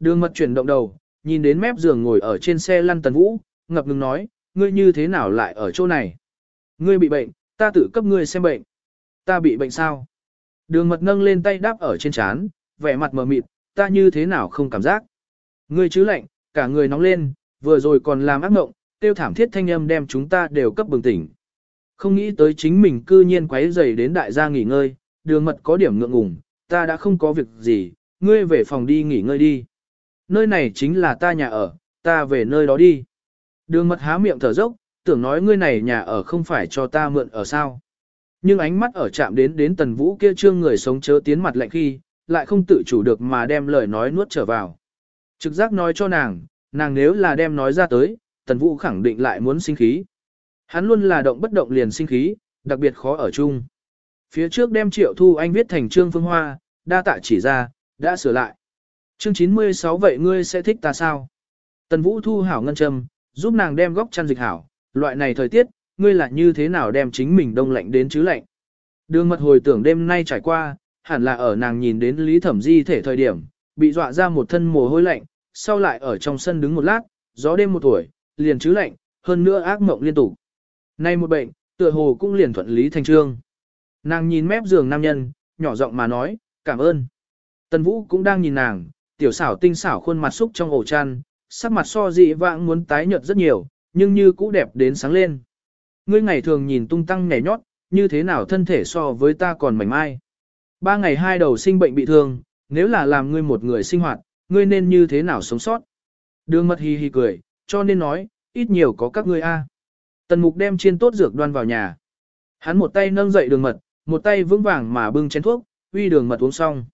Đường mật chuyển động đầu, nhìn đến mép giường ngồi ở trên xe lăn tần vũ, ngập ngừng nói, ngươi như thế nào lại ở chỗ này? Ngươi bị bệnh, ta tự cấp ngươi xem bệnh. Ta bị bệnh sao? Đường mật nâng lên tay đáp ở trên chán, vẻ mặt mờ mịt, ta như thế nào không cảm giác? Ngươi chứ lạnh, cả người nóng lên, vừa rồi còn làm ác mộng, tiêu thảm thiết thanh âm đem chúng ta đều cấp bừng tỉnh. Không nghĩ tới chính mình cư nhiên quấy rầy đến đại gia nghỉ ngơi, đường mật có điểm ngượng ngùng, ta đã không có việc gì, ngươi về phòng đi nghỉ ngơi đi. Nơi này chính là ta nhà ở, ta về nơi đó đi. Đường mật há miệng thở dốc, tưởng nói ngươi này nhà ở không phải cho ta mượn ở sao. Nhưng ánh mắt ở chạm đến đến tần vũ kia trương người sống chớ tiến mặt lạnh khi, lại không tự chủ được mà đem lời nói nuốt trở vào. Trực giác nói cho nàng, nàng nếu là đem nói ra tới, tần vũ khẳng định lại muốn sinh khí. Hắn luôn là động bất động liền sinh khí, đặc biệt khó ở chung. Phía trước đem triệu thu anh viết thành trương phương hoa, đa tạ chỉ ra, đã sửa lại. Chương 96 vậy ngươi sẽ thích ta sao? Tần Vũ thu hảo ngân châm, giúp nàng đem góc chăn dịch hảo, loại này thời tiết, ngươi là như thế nào đem chính mình đông lạnh đến chứ lạnh. Đường mật hồi tưởng đêm nay trải qua, hẳn là ở nàng nhìn đến Lý Thẩm Di thể thời điểm, bị dọa ra một thân mồ hôi lạnh, sau lại ở trong sân đứng một lát, gió đêm một tuổi, liền chứ lạnh, hơn nữa ác mộng liên tục. Nay một bệnh, tựa hồ cũng liền thuận lý thành trương. Nàng nhìn mép giường nam nhân, nhỏ giọng mà nói, cảm ơn. Tần Vũ cũng đang nhìn nàng, tiểu xảo tinh xảo khuôn mặt xúc trong ổ chăn, sắc mặt so dị vãng muốn tái nhợt rất nhiều, nhưng như cũ đẹp đến sáng lên. Ngươi ngày thường nhìn tung tăng nhảy nhót, như thế nào thân thể so với ta còn mảnh mai. Ba ngày hai đầu sinh bệnh bị thương, nếu là làm ngươi một người sinh hoạt, ngươi nên như thế nào sống sót. Đường mật hì hì cười, cho nên nói, ít nhiều có các ngươi a. Tần mục đem chiên tốt dược đoan vào nhà. Hắn một tay nâng dậy đường mật, một tay vững vàng mà bưng chén thuốc, uy đường mật uống xong.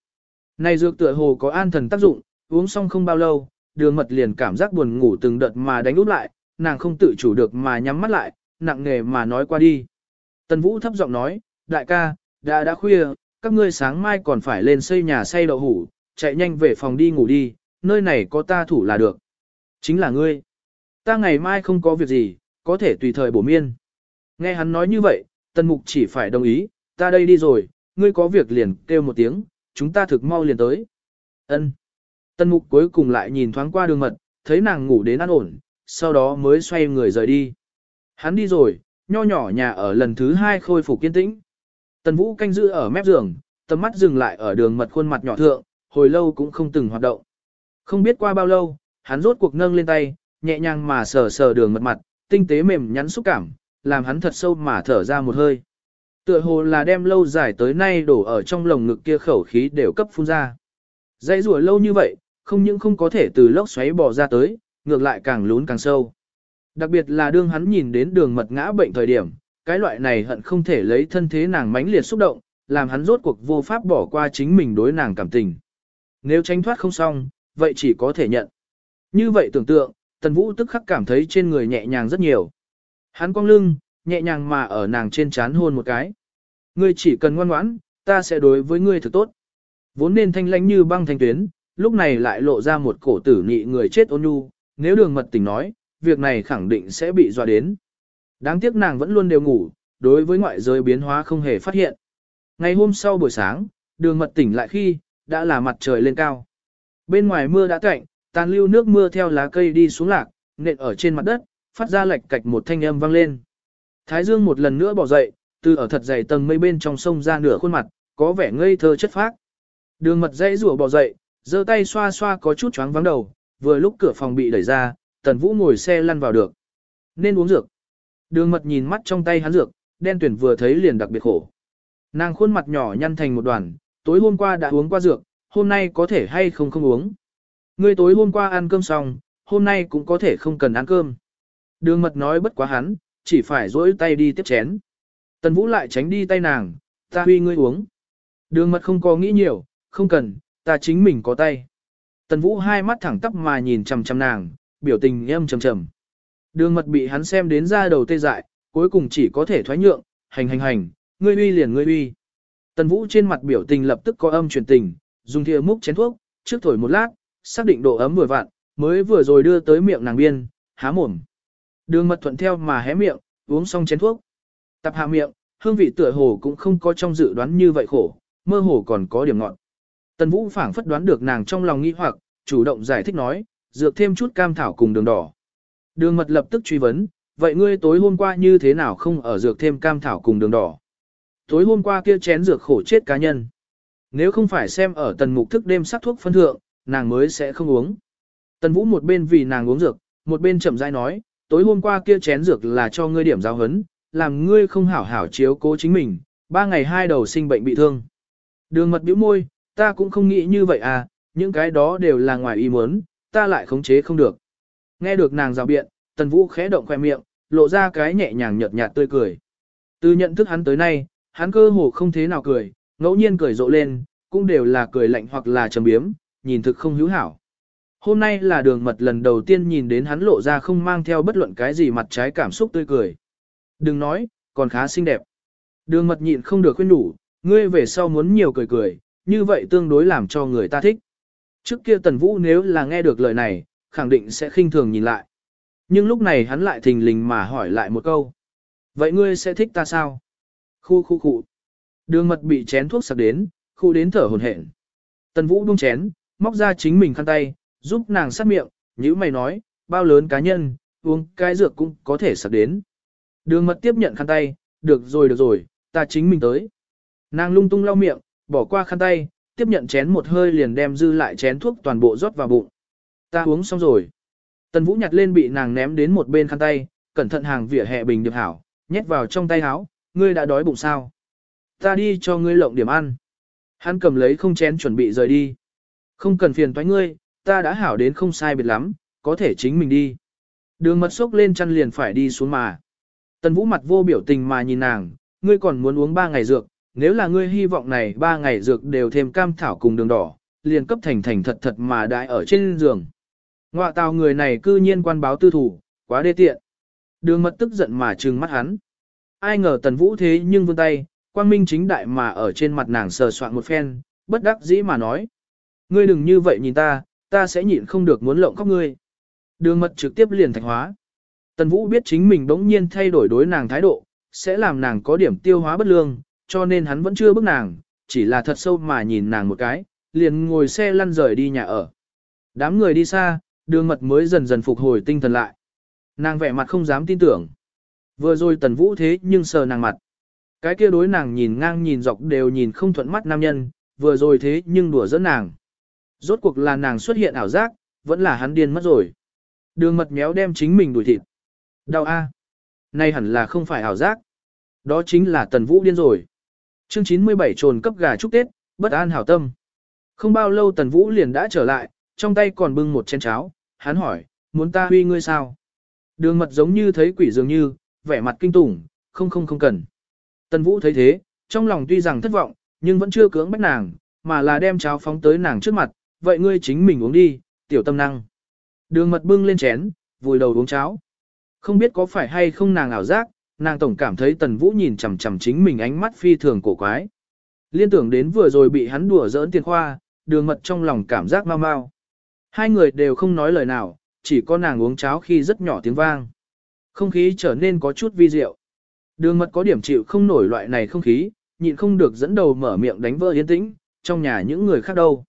Này dược tựa hồ có an thần tác dụng, uống xong không bao lâu, đường mật liền cảm giác buồn ngủ từng đợt mà đánh úp lại, nàng không tự chủ được mà nhắm mắt lại, nặng nghề mà nói qua đi. Tần Vũ thấp giọng nói, đại ca, đã đã khuya, các ngươi sáng mai còn phải lên xây nhà xây đậu hủ, chạy nhanh về phòng đi ngủ đi, nơi này có ta thủ là được. Chính là ngươi. Ta ngày mai không có việc gì, có thể tùy thời bổ miên. Nghe hắn nói như vậy, Tần Mục chỉ phải đồng ý, ta đây đi rồi, ngươi có việc liền kêu một tiếng, chúng ta thực mau liền tới. Ân. Tần Mục cuối cùng lại nhìn thoáng qua đường mật, thấy nàng ngủ đến an ổn, sau đó mới xoay người rời đi. Hắn đi rồi, nho nhỏ nhà ở lần thứ hai khôi phục kiên tĩnh. Tần Vũ canh giữ ở mép giường, tầm mắt dừng lại ở đường mật khuôn mặt nhỏ thượng, hồi lâu cũng không từng hoạt động. Không biết qua bao lâu, hắn rốt cuộc nâng lên tay, nhẹ nhàng mà sờ sờ đường mật mặt, tinh tế mềm nhắn xúc cảm, làm hắn thật sâu mà thở ra một hơi. Tựa hồ là đem lâu dài tới nay đổ ở trong lồng ngực kia khẩu khí đều cấp phun ra. Dãy rùa lâu như vậy, không những không có thể từ lốc xoáy bỏ ra tới, ngược lại càng lún càng sâu. Đặc biệt là đương hắn nhìn đến đường mật ngã bệnh thời điểm, cái loại này hận không thể lấy thân thế nàng mãnh liệt xúc động, làm hắn rốt cuộc vô pháp bỏ qua chính mình đối nàng cảm tình. Nếu tránh thoát không xong, vậy chỉ có thể nhận. Như vậy tưởng tượng, Tần Vũ tức khắc cảm thấy trên người nhẹ nhàng rất nhiều. Hắn cong lưng, nhẹ nhàng mà ở nàng trên trán hôn một cái. Ngươi chỉ cần ngoan ngoãn, ta sẽ đối với ngươi thật tốt. Vốn nên thanh lãnh như băng thanh tuyến, lúc này lại lộ ra một cổ tử nị người chết ôn nhu, nếu đường mật tình nói, việc này khẳng định sẽ bị dọa đến. Đáng tiếc nàng vẫn luôn đều ngủ, đối với ngoại giới biến hóa không hề phát hiện. Ngày hôm sau buổi sáng, đường mật tỉnh lại khi, đã là mặt trời lên cao. Bên ngoài mưa đã cạnh, tàn lưu nước mưa theo lá cây đi xuống lạc, nện ở trên mặt đất, phát ra lệch cạch một thanh âm vang lên. Thái dương một lần nữa bỏ dậy, từ ở thật dày tầng mây bên trong sông ra nửa khuôn mặt, có vẻ ngây thơ chất phác. Đường mật dãy rủa bỏ dậy, giơ tay xoa xoa có chút choáng vắng đầu, vừa lúc cửa phòng bị đẩy ra, tần vũ ngồi xe lăn vào được. Nên uống dược. Đường mật nhìn mắt trong tay hắn dược, đen tuyển vừa thấy liền đặc biệt khổ. Nàng khuôn mặt nhỏ nhăn thành một đoàn, tối hôm qua đã uống qua dược, hôm nay có thể hay không không uống. Ngươi tối hôm qua ăn cơm xong, hôm nay cũng có thể không cần ăn cơm. Đường mật nói bất quá hắn, chỉ phải dỗi tay đi tiếp chén. Tần Vũ lại tránh đi tay nàng, ta huy ngươi uống. Đường mật không có nghĩ nhiều, không cần, ta chính mình có tay. Tần Vũ hai mắt thẳng tắp mà nhìn chằm chằm nàng, biểu tình em trầm trầm. Đường mật bị hắn xem đến ra đầu tê dại, cuối cùng chỉ có thể thoái nhượng, hành hành hành, ngươi uy liền ngươi uy. Tần Vũ trên mặt biểu tình lập tức có âm truyền tình, dùng thìa múc chén thuốc, trước thổi một lát, xác định độ ấm vừa vặn, mới vừa rồi đưa tới miệng nàng biên, há mồm. Đường mật thuận theo mà hé miệng, uống xong chén thuốc. Tập hạ miệng, hương vị tựa hồ cũng không có trong dự đoán như vậy khổ, mơ hồ còn có điểm ngọt. Tần Vũ phảng phất đoán được nàng trong lòng nghi hoặc, chủ động giải thích nói, dược thêm chút cam thảo cùng đường đỏ. Đường mật lập tức truy vấn, vậy ngươi tối hôm qua như thế nào không ở dược thêm cam thảo cùng đường đỏ? Tối hôm qua kia chén dược khổ chết cá nhân. Nếu không phải xem ở tần mục thức đêm sắc thuốc phân thượng, nàng mới sẽ không uống. Tần vũ một bên vì nàng uống dược, một bên chậm rãi nói, tối hôm qua kia chén dược là cho ngươi điểm giáo hấn, làm ngươi không hảo hảo chiếu cố chính mình, ba ngày hai đầu sinh bệnh bị thương. Đường mật bĩu môi, ta cũng không nghĩ như vậy à, những cái đó đều là ngoài ý muốn, ta lại khống chế không được. Nghe được nàng rào biện, tần vũ khẽ động khoe miệng, lộ ra cái nhẹ nhàng nhợt nhạt tươi cười. Từ nhận thức hắn tới nay, hắn cơ hồ không thế nào cười, ngẫu nhiên cười rộ lên, cũng đều là cười lạnh hoặc là trầm biếm, nhìn thực không hữu hảo. Hôm nay là đường mật lần đầu tiên nhìn đến hắn lộ ra không mang theo bất luận cái gì mặt trái cảm xúc tươi cười. Đừng nói, còn khá xinh đẹp. Đường mật nhịn không được khuyên đủ, ngươi về sau muốn nhiều cười cười, như vậy tương đối làm cho người ta thích. Trước kia Tần Vũ nếu là nghe được lời này, khẳng định sẽ khinh thường nhìn lại. Nhưng lúc này hắn lại thình lình mà hỏi lại một câu. Vậy ngươi sẽ thích ta sao? Khu khu khu. Đường mật bị chén thuốc sặc đến, khu đến thở hồn hển. Tần Vũ buông chén, móc ra chính mình khăn tay, giúp nàng sát miệng, như mày nói, bao lớn cá nhân, uống cái dược cũng có thể sạc đến. Đường mật tiếp nhận khăn tay, được rồi được rồi, ta chính mình tới. Nàng lung tung lau miệng, bỏ qua khăn tay, tiếp nhận chén một hơi liền đem dư lại chén thuốc toàn bộ rót vào bụng. Ta uống xong rồi. Tần Vũ nhặt lên bị nàng ném đến một bên khăn tay, cẩn thận hàng vỉa hè bình điệp hảo, nhét vào trong tay áo, ngươi đã đói bụng sao? Ta đi cho ngươi lộng điểm ăn. Hắn cầm lấy không chén chuẩn bị rời đi. Không cần phiền toái ngươi, ta đã hảo đến không sai biệt lắm, có thể chính mình đi. Đường mật sốc lên chăn liền phải đi xuống mà. Tần Vũ mặt vô biểu tình mà nhìn nàng, ngươi còn muốn uống ba ngày dược, nếu là ngươi hy vọng này ba ngày dược đều thêm cam thảo cùng đường đỏ, liền cấp thành thành thật thật mà đại ở trên giường. Ngoạ tào người này cư nhiên quan báo tư thủ, quá đê tiện. Đường mật tức giận mà trừng mắt hắn. Ai ngờ tần vũ thế nhưng vươn tay, quang minh chính đại mà ở trên mặt nàng sờ soạn một phen, bất đắc dĩ mà nói. Ngươi đừng như vậy nhìn ta, ta sẽ nhịn không được muốn lộng khóc ngươi. Đường mật trực tiếp liền thành hóa. Tần vũ biết chính mình bỗng nhiên thay đổi đối nàng thái độ, sẽ làm nàng có điểm tiêu hóa bất lương, cho nên hắn vẫn chưa bước nàng, chỉ là thật sâu mà nhìn nàng một cái, liền ngồi xe lăn rời đi nhà ở. Đám người đi xa, đường mật mới dần dần phục hồi tinh thần lại. Nàng vẻ mặt không dám tin tưởng. Vừa rồi tần vũ thế nhưng sờ nàng mặt. Cái kia đối nàng nhìn ngang nhìn dọc đều nhìn không thuận mắt nam nhân, vừa rồi thế nhưng đùa dẫn nàng. Rốt cuộc là nàng xuất hiện ảo giác, vẫn là hắn điên mất rồi. Đường mật méo đem chính mình đuổi thịt. Đau a. Nay hẳn là không phải ảo giác. Đó chính là tần vũ điên rồi. Chương 97 trồn cấp gà chúc Tết, bất an hảo tâm. Không bao lâu tần vũ liền đã trở lại, trong tay còn bưng một chén cháo, hắn hỏi, muốn ta huy ngươi sao? Đường mật giống như thấy quỷ dường như, vẻ mặt kinh tủng, không không không cần. Tần vũ thấy thế, trong lòng tuy rằng thất vọng, nhưng vẫn chưa cưỡng bách nàng, mà là đem cháo phóng tới nàng trước mặt, vậy ngươi chính mình uống đi, tiểu tâm năng. Đường mật bưng lên chén, vùi đầu uống cháo. Không biết có phải hay không nàng ảo giác, nàng tổng cảm thấy tần vũ nhìn chằm chằm chính mình ánh mắt phi thường cổ quái. Liên tưởng đến vừa rồi bị hắn đùa giỡn tiền khoa, đường mật trong lòng cảm giác mau mau. Hai người đều không nói lời nào, chỉ có nàng uống cháo khi rất nhỏ tiếng vang. Không khí trở nên có chút vi diệu. Đường mật có điểm chịu không nổi loại này không khí, nhịn không được dẫn đầu mở miệng đánh vỡ yên tĩnh, trong nhà những người khác đâu.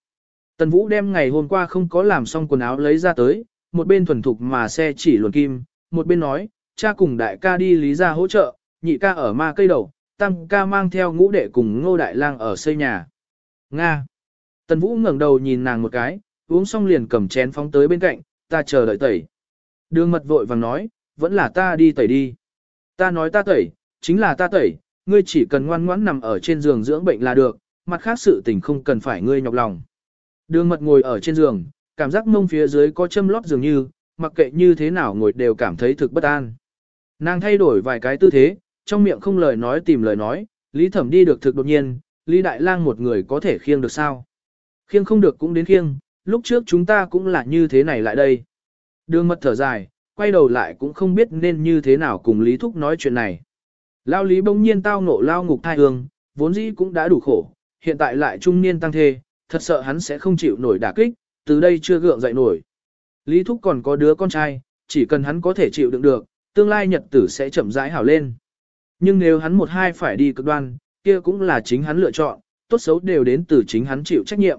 Tần Vũ đem ngày hôm qua không có làm xong quần áo lấy ra tới, một bên thuần thục mà xe chỉ luồn kim, một bên nói, cha cùng đại ca đi lý ra hỗ trợ, nhị ca ở ma cây đầu, tam ca mang theo ngũ đệ cùng ngô đại lang ở xây nhà. Nga. Tần Vũ ngẩng đầu nhìn nàng một cái, uống xong liền cầm chén phóng tới bên cạnh, ta chờ đợi tẩy. Đường mật vội vàng nói, vẫn là ta đi tẩy đi. Ta nói ta tẩy, chính là ta tẩy, ngươi chỉ cần ngoan ngoãn nằm ở trên giường dưỡng bệnh là được, mặt khác sự tình không cần phải ngươi nhọc lòng. Đường mật ngồi ở trên giường, cảm giác mông phía dưới có châm lót dường như, mặc kệ như thế nào ngồi đều cảm thấy thực bất an. Nàng thay đổi vài cái tư thế, trong miệng không lời nói tìm lời nói, Lý Thẩm đi được thực đột nhiên, Lý Đại Lang một người có thể khiêng được sao? Khiêng không được cũng đến khiêng, lúc trước chúng ta cũng là như thế này lại đây. Đường mật thở dài, quay đầu lại cũng không biết nên như thế nào cùng Lý Thúc nói chuyện này. Lao Lý bỗng nhiên tao nộ lao ngục thai hương, vốn dĩ cũng đã đủ khổ, hiện tại lại trung niên tăng thê, thật sợ hắn sẽ không chịu nổi đả kích, từ đây chưa gượng dậy nổi. Lý Thúc còn có đứa con trai, chỉ cần hắn có thể chịu đựng được, tương lai nhật tử sẽ chậm rãi hảo lên. Nhưng nếu hắn một hai phải đi cực đoan, kia cũng là chính hắn lựa chọn, tốt xấu đều đến từ chính hắn chịu trách nhiệm.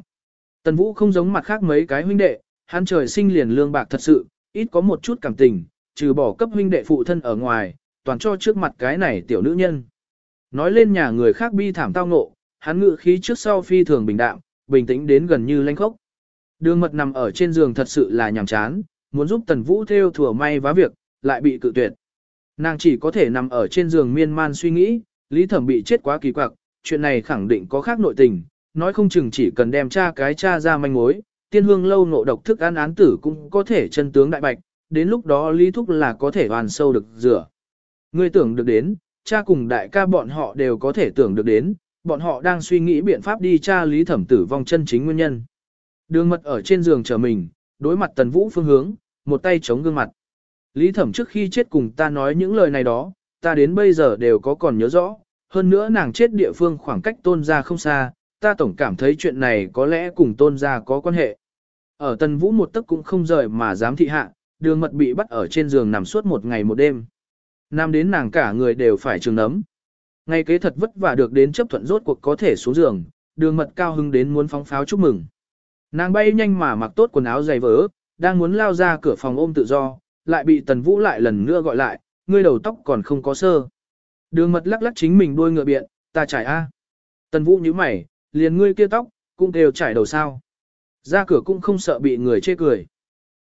Tần Vũ không giống mặt khác mấy cái huynh đệ, hắn trời sinh liền lương bạc thật sự, ít có một chút cảm tình, trừ bỏ cấp huynh đệ phụ thân ở ngoài, toàn cho trước mặt cái này tiểu nữ nhân. Nói lên nhà người khác bi thảm tao ngộ, hắn ngự khí trước sau phi thường bình đạm, bình tĩnh đến gần như lanh khốc. Đường mật nằm ở trên giường thật sự là nhàm chán, muốn giúp tần vũ theo thừa may vá việc, lại bị cự tuyệt. Nàng chỉ có thể nằm ở trên giường miên man suy nghĩ, lý thẩm bị chết quá kỳ quặc, chuyện này khẳng định có khác nội tình, nói không chừng chỉ cần đem cha cái cha ra manh mối, tiên hương lâu nộ độc thức ăn án tử cũng có thể chân tướng đại bạch, đến lúc đó lý thúc là có thể hoàn sâu được rửa. Ngươi tưởng được đến, cha cùng đại ca bọn họ đều có thể tưởng được đến, bọn họ đang suy nghĩ biện pháp đi tra lý thẩm tử vong chân chính nguyên nhân. Đường mật ở trên giường chờ mình, đối mặt tần vũ phương hướng, một tay chống gương mặt. Lý thẩm trước khi chết cùng ta nói những lời này đó, ta đến bây giờ đều có còn nhớ rõ, hơn nữa nàng chết địa phương khoảng cách tôn gia không xa, ta tổng cảm thấy chuyện này có lẽ cùng tôn gia có quan hệ. Ở tần vũ một tấc cũng không rời mà dám thị hạ, đường mật bị bắt ở trên giường nằm suốt một ngày một đêm. Nam đến nàng cả người đều phải trường nấm. Ngay kế thật vất vả được đến chấp thuận rốt cuộc có thể xuống giường, đường mật cao hưng đến muốn phóng pháo chúc mừng. Nàng bay nhanh mà mặc tốt quần áo dày vỡ, đang muốn lao ra cửa phòng ôm tự do, lại bị tần vũ lại lần nữa gọi lại, ngươi đầu tóc còn không có sơ. Đường mật lắc lắc chính mình đuôi ngựa biện, ta trải A. Tần vũ nhíu mày, liền ngươi kia tóc, cũng đều trải đầu sao. Ra cửa cũng không sợ bị người chê cười.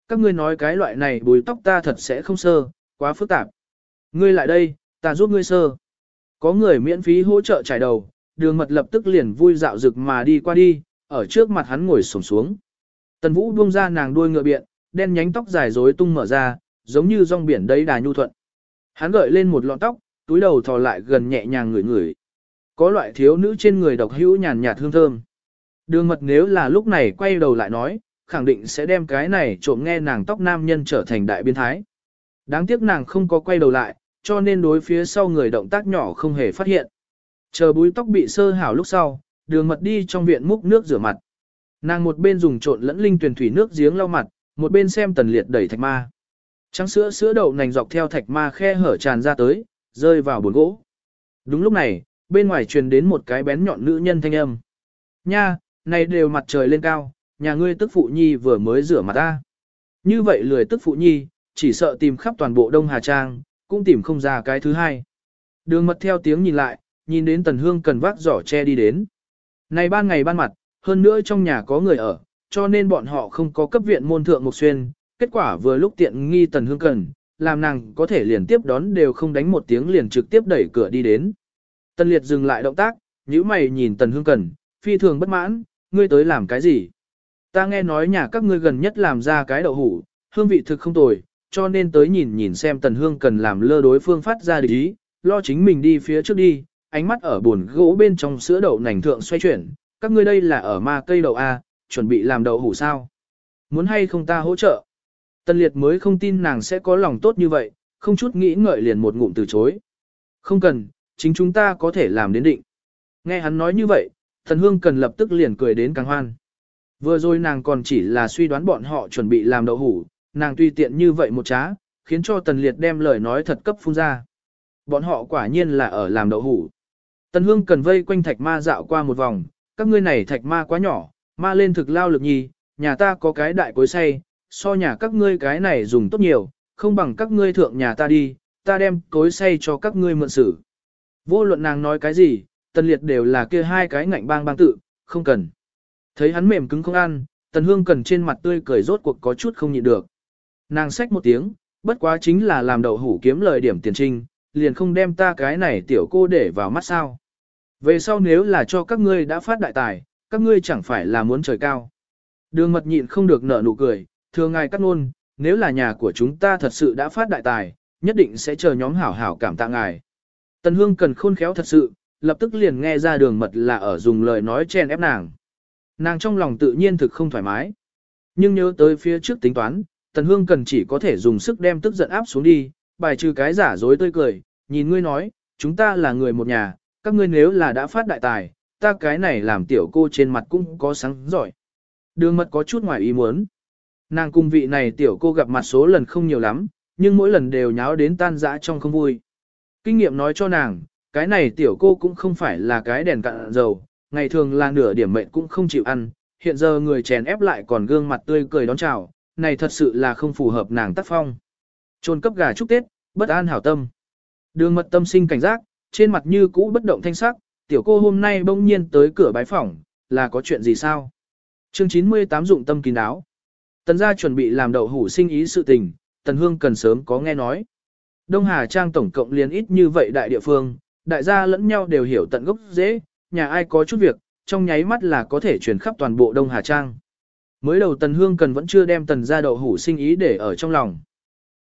Các ngươi nói cái loại này bùi tóc ta thật sẽ không sơ, quá phức tạp. Ngươi lại đây, ta giúp ngươi sơ. Có người miễn phí hỗ trợ trải đầu, đường mật lập tức liền vui dạo rực mà đi qua đi, ở trước mặt hắn ngồi sổng xuống. Tần Vũ buông ra nàng đuôi ngựa biện, đen nhánh tóc dài rối tung mở ra, giống như rong biển đấy đà nhu thuận. Hắn gợi lên một lọn tóc, túi đầu thò lại gần nhẹ nhàng ngửi ngửi. Có loại thiếu nữ trên người độc hữu nhàn nhạt hương thơm. Đường mật nếu là lúc này quay đầu lại nói, khẳng định sẽ đem cái này trộm nghe nàng tóc nam nhân trở thành đại biến thái. Đáng tiếc nàng không có quay đầu lại, cho nên đối phía sau người động tác nhỏ không hề phát hiện. Chờ búi tóc bị sơ hảo lúc sau, đường mật đi trong viện múc nước rửa mặt. Nàng một bên dùng trộn lẫn linh tuyển thủy nước giếng lau mặt, một bên xem tần liệt đẩy thạch ma. Trắng sữa sữa đậu nành dọc theo thạch ma khe hở tràn ra tới, rơi vào bồn gỗ. Đúng lúc này, bên ngoài truyền đến một cái bén nhọn nữ nhân thanh âm. Nha, này đều mặt trời lên cao, nhà ngươi tức phụ nhi vừa mới rửa mặt ta. Như vậy lười tức phụ nhi, chỉ sợ tìm khắp toàn bộ Đông Hà Trang, cũng tìm không ra cái thứ hai. Đường mật theo tiếng nhìn lại, nhìn đến tần hương cần vác giỏ che đi đến. Này ban ngày ban mặt, hơn nữa trong nhà có người ở, cho nên bọn họ không có cấp viện môn thượng một xuyên, kết quả vừa lúc tiện nghi tần hương cần, làm nàng có thể liền tiếp đón đều không đánh một tiếng liền trực tiếp đẩy cửa đi đến. Tần liệt dừng lại động tác, nhíu mày nhìn tần hương cần, phi thường bất mãn, ngươi tới làm cái gì? Ta nghe nói nhà các ngươi gần nhất làm ra cái đậu hủ, hương vị thực không tồi, cho nên tới nhìn nhìn xem tần hương cần làm lơ đối phương phát ra địch ý, lo chính mình đi phía trước đi, ánh mắt ở buồn gỗ bên trong sữa đậu nành thượng xoay chuyển, các ngươi đây là ở ma cây đậu A, chuẩn bị làm đậu hủ sao? Muốn hay không ta hỗ trợ? Tần liệt mới không tin nàng sẽ có lòng tốt như vậy, không chút nghĩ ngợi liền một ngụm từ chối. Không cần, chính chúng ta có thể làm đến định. Nghe hắn nói như vậy, thần hương cần lập tức liền cười đến càng hoan. Vừa rồi nàng còn chỉ là suy đoán bọn họ chuẩn bị làm đậu hủ, nàng tùy tiện như vậy một trá, khiến cho tần liệt đem lời nói thật cấp phun ra. Bọn họ quả nhiên là ở làm đậu hủ. Tần hương cần vây quanh thạch ma dạo qua một vòng, các ngươi này thạch ma quá nhỏ, ma lên thực lao lực nhì, nhà ta có cái đại cối say, so nhà các ngươi cái này dùng tốt nhiều, không bằng các ngươi thượng nhà ta đi, ta đem cối say cho các ngươi mượn xử. Vô luận nàng nói cái gì, tần liệt đều là kia hai cái ngạnh bang bang tự, không cần. Thấy hắn mềm cứng không ăn, tần hương cần trên mặt tươi cười rốt cuộc có chút không nhịn được. Nàng xách một tiếng, bất quá chính là làm đậu hủ kiếm lời điểm tiền trinh, liền không đem ta cái này tiểu cô để vào mắt sao. Về sau nếu là cho các ngươi đã phát đại tài, các ngươi chẳng phải là muốn trời cao. Đường mật nhịn không được nở nụ cười, thưa ngài cắt ngôn, nếu là nhà của chúng ta thật sự đã phát đại tài, nhất định sẽ chờ nhóm hảo hảo cảm tạ ngài. Tần Hương cần khôn khéo thật sự, lập tức liền nghe ra đường mật là ở dùng lời nói chen ép nàng. Nàng trong lòng tự nhiên thực không thoải mái. Nhưng nhớ tới phía trước tính toán, Tần Hương cần chỉ có thể dùng sức đem tức giận áp xuống đi, bài trừ cái giả dối tươi cười, nhìn ngươi nói, chúng ta là người một nhà, các ngươi nếu là đã phát đại tài, ta cái này làm tiểu cô trên mặt cũng có sáng giỏi. Đường mật có chút ngoài ý muốn. Nàng cung vị này tiểu cô gặp mặt số lần không nhiều lắm, nhưng mỗi lần đều nháo đến tan dã trong không vui. Kinh nghiệm nói cho nàng, cái này tiểu cô cũng không phải là cái đèn cạn dầu, ngày thường là nửa điểm mệnh cũng không chịu ăn, hiện giờ người chèn ép lại còn gương mặt tươi cười đón chào, này thật sự là không phù hợp nàng tác phong. Trôn cấp gà chúc Tết, bất an hảo tâm. Đường mật tâm sinh cảnh giác, trên mặt như cũ bất động thanh sắc, tiểu cô hôm nay bỗng nhiên tới cửa bái phỏng, là có chuyện gì sao? Chương 98 dụng tâm kín đáo. Tần gia chuẩn bị làm đậu hủ sinh ý sự tình, Tần Hương cần sớm có nghe nói. Đông Hà Trang tổng cộng liền ít như vậy đại địa phương, đại gia lẫn nhau đều hiểu tận gốc dễ, nhà ai có chút việc, trong nháy mắt là có thể truyền khắp toàn bộ Đông Hà Trang. Mới đầu Tần Hương cần vẫn chưa đem Tần gia đậu hủ sinh ý để ở trong lòng.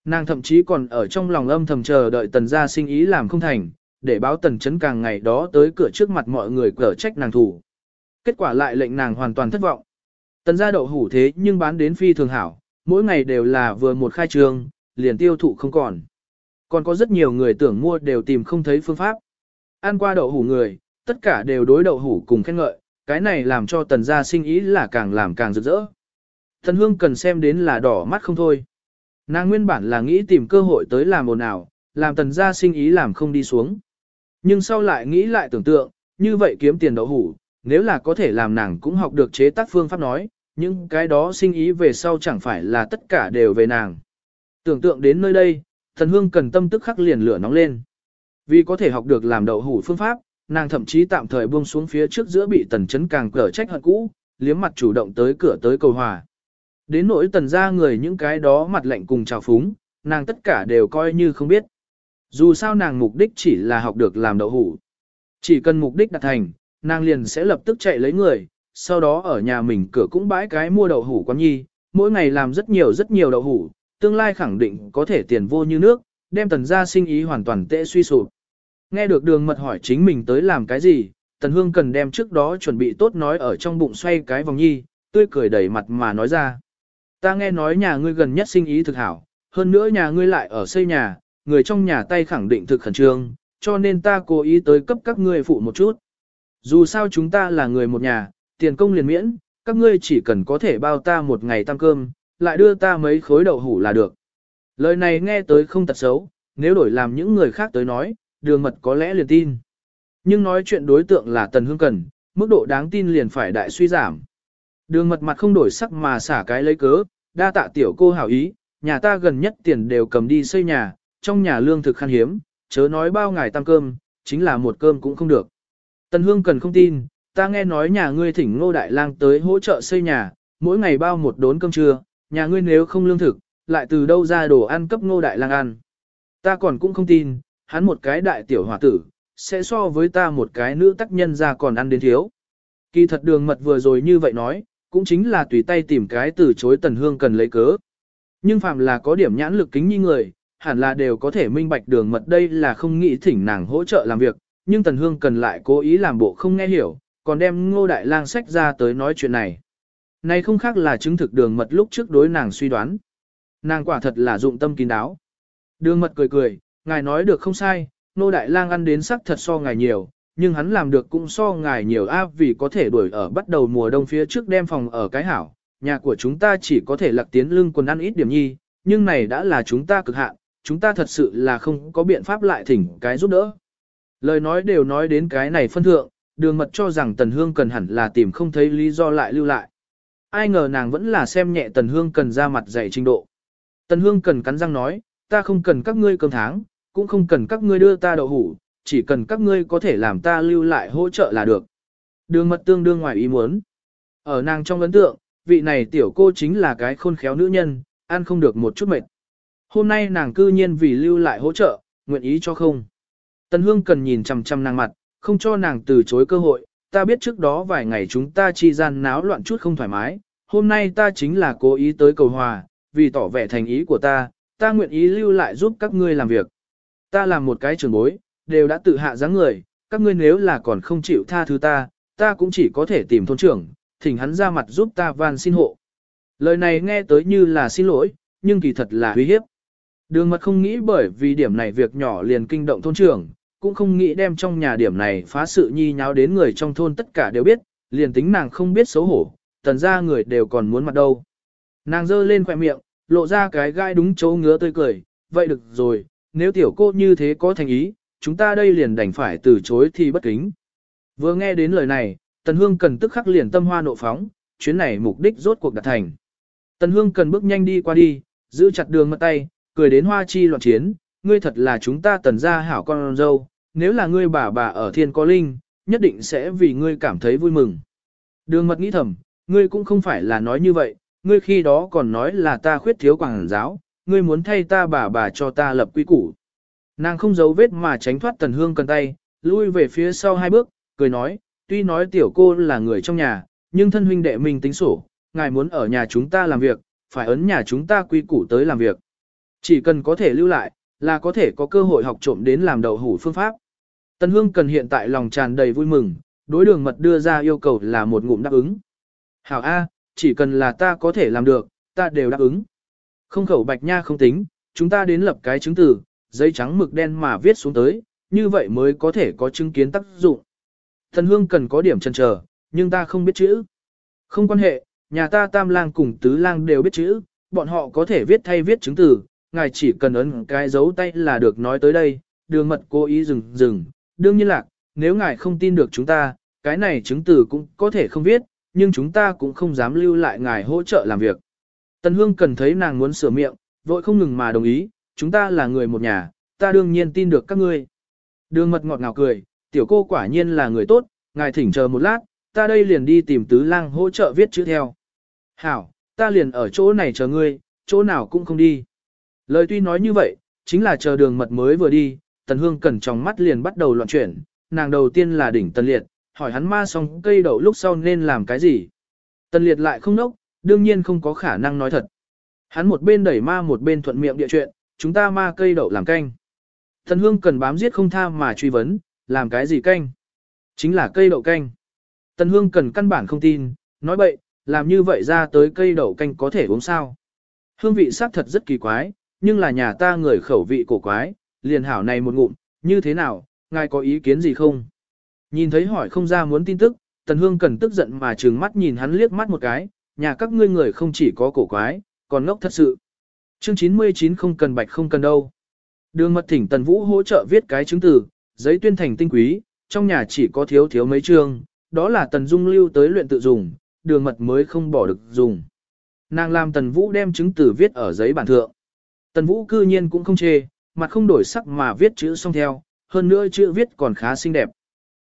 Nàng thậm chí còn ở trong lòng âm thầm chờ đợi Tần gia sinh ý làm không thành, để báo Tần chấn càng ngày đó tới cửa trước mặt mọi người cở trách nàng thủ. Kết quả lại lệnh nàng hoàn toàn thất vọng. Tần gia đậu hủ thế nhưng bán đến phi thường hảo, mỗi ngày đều là vừa một khai trương, liền tiêu thụ không còn. Còn có rất nhiều người tưởng mua đều tìm không thấy phương pháp. Ăn qua đậu hủ người, tất cả đều đối đậu hủ cùng khen ngợi, cái này làm cho tần gia sinh ý là càng làm càng rực rỡ. Thần hương cần xem đến là đỏ mắt không thôi. Nàng nguyên bản là nghĩ tìm cơ hội tới làm ồn ào, làm tần gia sinh ý làm không đi xuống. Nhưng sau lại nghĩ lại tưởng tượng, như vậy kiếm tiền đậu hủ, nếu là có thể làm nàng cũng học được chế tác phương pháp nói, những cái đó sinh ý về sau chẳng phải là tất cả đều về nàng. Tưởng tượng đến nơi đây, thần hương cần tâm tức khắc liền lửa nóng lên. Vì có thể học được làm đậu hủ phương pháp, nàng thậm chí tạm thời buông xuống phía trước giữa bị tần chấn càng cở trách hận cũ, liếm mặt chủ động tới cửa tới cầu hòa. Đến nỗi tần ra người những cái đó mặt lạnh cùng chào phúng, nàng tất cả đều coi như không biết. Dù sao nàng mục đích chỉ là học được làm đậu hủ. Chỉ cần mục đích đạt thành, nàng liền sẽ lập tức chạy lấy người, sau đó ở nhà mình cửa cũng bãi cái mua đậu hủ quán nhi, mỗi ngày làm rất nhiều rất nhiều đậu hủ, tương lai khẳng định có thể tiền vô như nước, đem tần gia sinh ý hoàn toàn tệ suy sụp. Nghe được đường mật hỏi chính mình tới làm cái gì, tần hương cần đem trước đó chuẩn bị tốt nói ở trong bụng xoay cái vòng nhi, tươi cười đầy mặt mà nói ra. Ta nghe nói nhà ngươi gần nhất sinh ý thực hảo, hơn nữa nhà ngươi lại ở xây nhà, người trong nhà tay khẳng định thực khẩn trương, cho nên ta cố ý tới cấp các ngươi phụ một chút. Dù sao chúng ta là người một nhà, tiền công liền miễn, các ngươi chỉ cần có thể bao ta một ngày tăng cơm, lại đưa ta mấy khối đậu hủ là được. Lời này nghe tới không tật xấu, nếu đổi làm những người khác tới nói, đường mật có lẽ liền tin. Nhưng nói chuyện đối tượng là Tần Hương Cần, mức độ đáng tin liền phải đại suy giảm. Đường mật mặt không đổi sắc mà xả cái lấy cớ, đa tạ tiểu cô hảo ý, nhà ta gần nhất tiền đều cầm đi xây nhà, trong nhà lương thực khan hiếm, chớ nói bao ngày tăng cơm, chính là một cơm cũng không được. Tần Hương Cần không tin, ta nghe nói nhà ngươi thỉnh ngô đại lang tới hỗ trợ xây nhà, mỗi ngày bao một đốn cơm trưa, nhà ngươi nếu không lương thực, lại từ đâu ra đồ ăn cấp ngô đại lang ăn. Ta còn cũng không tin, hắn một cái đại tiểu hòa tử, sẽ so với ta một cái nữ tác nhân ra còn ăn đến thiếu. Kỳ thật đường mật vừa rồi như vậy nói, cũng chính là tùy tay tìm cái từ chối tần hương cần lấy cớ. Nhưng phạm là có điểm nhãn lực kính như người, hẳn là đều có thể minh bạch đường mật đây là không nghĩ thỉnh nàng hỗ trợ làm việc, nhưng tần hương cần lại cố ý làm bộ không nghe hiểu, còn đem ngô đại lang sách ra tới nói chuyện này. Này không khác là chứng thực đường mật lúc trước đối nàng suy đoán. Nàng quả thật là dụng tâm kín đáo. Đường mật cười cười, ngài nói được không sai, nô đại lang ăn đến sắc thật so ngài nhiều, nhưng hắn làm được cũng so ngài nhiều áp vì có thể đuổi ở bắt đầu mùa đông phía trước đem phòng ở cái hảo. Nhà của chúng ta chỉ có thể lặc tiến lưng quần ăn ít điểm nhi, nhưng này đã là chúng ta cực hạn, chúng ta thật sự là không có biện pháp lại thỉnh cái giúp đỡ. Lời nói đều nói đến cái này phân thượng, đường mật cho rằng Tần Hương cần hẳn là tìm không thấy lý do lại lưu lại. Ai ngờ nàng vẫn là xem nhẹ Tần Hương cần ra mặt dạy trình độ. Tần Hương cần cắn răng nói, ta không cần các ngươi cơm tháng, cũng không cần các ngươi đưa ta đậu hủ, chỉ cần các ngươi có thể làm ta lưu lại hỗ trợ là được. Đường mật tương đương ngoài ý muốn. Ở nàng trong ấn tượng, vị này tiểu cô chính là cái khôn khéo nữ nhân, ăn không được một chút mệt. Hôm nay nàng cư nhiên vì lưu lại hỗ trợ, nguyện ý cho không. Tần Hương cần nhìn chằm chằm nàng mặt, không cho nàng từ chối cơ hội, ta biết trước đó vài ngày chúng ta chi gian náo loạn chút không thoải mái, hôm nay ta chính là cố ý tới cầu hòa, vì tỏ vẻ thành ý của ta, ta nguyện ý lưu lại giúp các ngươi làm việc. Ta làm một cái trường bối, đều đã tự hạ dáng người, các ngươi nếu là còn không chịu tha thứ ta, ta cũng chỉ có thể tìm thôn trưởng, thỉnh hắn ra mặt giúp ta van xin hộ. Lời này nghe tới như là xin lỗi, nhưng kỳ thật là uy hiếp. Đường mật không nghĩ bởi vì điểm này việc nhỏ liền kinh động thôn trưởng, cũng không nghĩ đem trong nhà điểm này phá sự nhi nháo đến người trong thôn tất cả đều biết, liền tính nàng không biết xấu hổ, tần ra người đều còn muốn mặt đâu. Nàng giơ lên khỏe miệng, lộ ra cái gai đúng chỗ ngứa tươi cười, vậy được rồi, nếu tiểu cô như thế có thành ý, chúng ta đây liền đành phải từ chối thì bất kính. Vừa nghe đến lời này, Tần Hương cần tức khắc liền tâm hoa nộ phóng, chuyến này mục đích rốt cuộc đạt thành. Tần Hương cần bước nhanh đi qua đi, giữ chặt đường mật tay, cười đến hoa chi loạn chiến, ngươi thật là chúng ta tần gia hảo con dâu, nếu là ngươi bà bà ở thiên có linh, nhất định sẽ vì ngươi cảm thấy vui mừng. Đường mật nghĩ thầm, ngươi cũng không phải là nói như vậy, ngươi khi đó còn nói là ta khuyết thiếu quảng giáo, ngươi muốn thay ta bà bà cho ta lập quy củ. Nàng không giấu vết mà tránh thoát tần hương cần tay, lui về phía sau hai bước, cười nói, tuy nói tiểu cô là người trong nhà, nhưng thân huynh đệ mình tính sổ, ngài muốn ở nhà chúng ta làm việc, phải ấn nhà chúng ta quy củ tới làm việc. Chỉ cần có thể lưu lại, là có thể có cơ hội học trộm đến làm đầu hủ phương pháp. Tần Hương cần hiện tại lòng tràn đầy vui mừng, đối đường mật đưa ra yêu cầu là một ngụm đáp ứng. Hảo A, chỉ cần là ta có thể làm được, ta đều đáp ứng. Không khẩu bạch nha không tính, chúng ta đến lập cái chứng từ, giấy trắng mực đen mà viết xuống tới, như vậy mới có thể có chứng kiến tác dụng. Thần hương cần có điểm chân chờ, nhưng ta không biết chữ. Không quan hệ, nhà ta tam lang cùng tứ lang đều biết chữ, bọn họ có thể viết thay viết chứng từ, ngài chỉ cần ấn cái dấu tay là được nói tới đây, đường mật cố ý dừng dừng, đương nhiên là, nếu ngài không tin được chúng ta, cái này chứng từ cũng có thể không viết, nhưng chúng ta cũng không dám lưu lại ngài hỗ trợ làm việc. Tần Hương cần thấy nàng muốn sửa miệng, vội không ngừng mà đồng ý, chúng ta là người một nhà, ta đương nhiên tin được các ngươi. Đường mật ngọt ngào cười, tiểu cô quả nhiên là người tốt, ngài thỉnh chờ một lát, ta đây liền đi tìm tứ lang hỗ trợ viết chữ theo. Hảo, ta liền ở chỗ này chờ ngươi, chỗ nào cũng không đi. Lời tuy nói như vậy, chính là chờ đường mật mới vừa đi, tần hương cẩn trong mắt liền bắt đầu loạn chuyển, nàng đầu tiên là đỉnh tần liệt, hỏi hắn ma xong cây đậu lúc sau nên làm cái gì. Tần liệt lại không nốc, đương nhiên không có khả năng nói thật. Hắn một bên đẩy ma một bên thuận miệng địa chuyện, chúng ta ma cây đậu làm canh. thần hương cần bám giết không tha mà truy vấn, làm cái gì canh? Chính là cây đậu canh. Tần hương cần căn bản không tin, nói bậy, làm như vậy ra tới cây đậu canh có thể uống sao. Hương vị sắc thật rất kỳ quái, nhưng là nhà ta người khẩu vị cổ quái, liền hảo này một ngụm, như thế nào, ngài có ý kiến gì không? Nhìn thấy hỏi không ra muốn tin tức, Tần Hương cần tức giận mà trừng mắt nhìn hắn liếc mắt một cái, nhà các ngươi người không chỉ có cổ quái, còn ngốc thật sự. Chương 99 không cần bạch không cần đâu. Đường mật thỉnh Tần Vũ hỗ trợ viết cái chứng từ, giấy tuyên thành tinh quý, trong nhà chỉ có thiếu thiếu mấy chương, đó là Tần Dung lưu tới luyện tự dùng, đường mật mới không bỏ được dùng. Nàng làm Tần Vũ đem chứng từ viết ở giấy bản thượng. Tần Vũ cư nhiên cũng không chê, mặt không đổi sắc mà viết chữ xong theo, hơn nữa chữ viết còn khá xinh đẹp.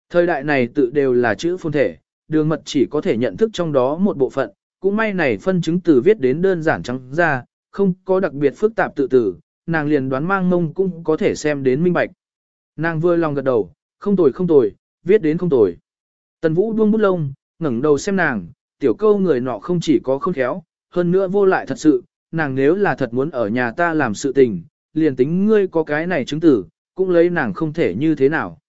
Thời đại này tự đều là chữ phôn thể, đường mật chỉ có thể nhận thức trong đó một bộ phận, cũng may này phân chứng từ viết đến đơn giản trắng ra, không có đặc biệt phức tạp tự tử, nàng liền đoán mang ngông cũng có thể xem đến minh bạch. Nàng vừa lòng gật đầu, không tồi không tồi, viết đến không tồi. Tần Vũ buông bút lông, ngẩng đầu xem nàng, tiểu câu người nọ không chỉ có không khéo, hơn nữa vô lại thật sự, nàng nếu là thật muốn ở nhà ta làm sự tình, liền tính ngươi có cái này chứng tử, cũng lấy nàng không thể như thế nào.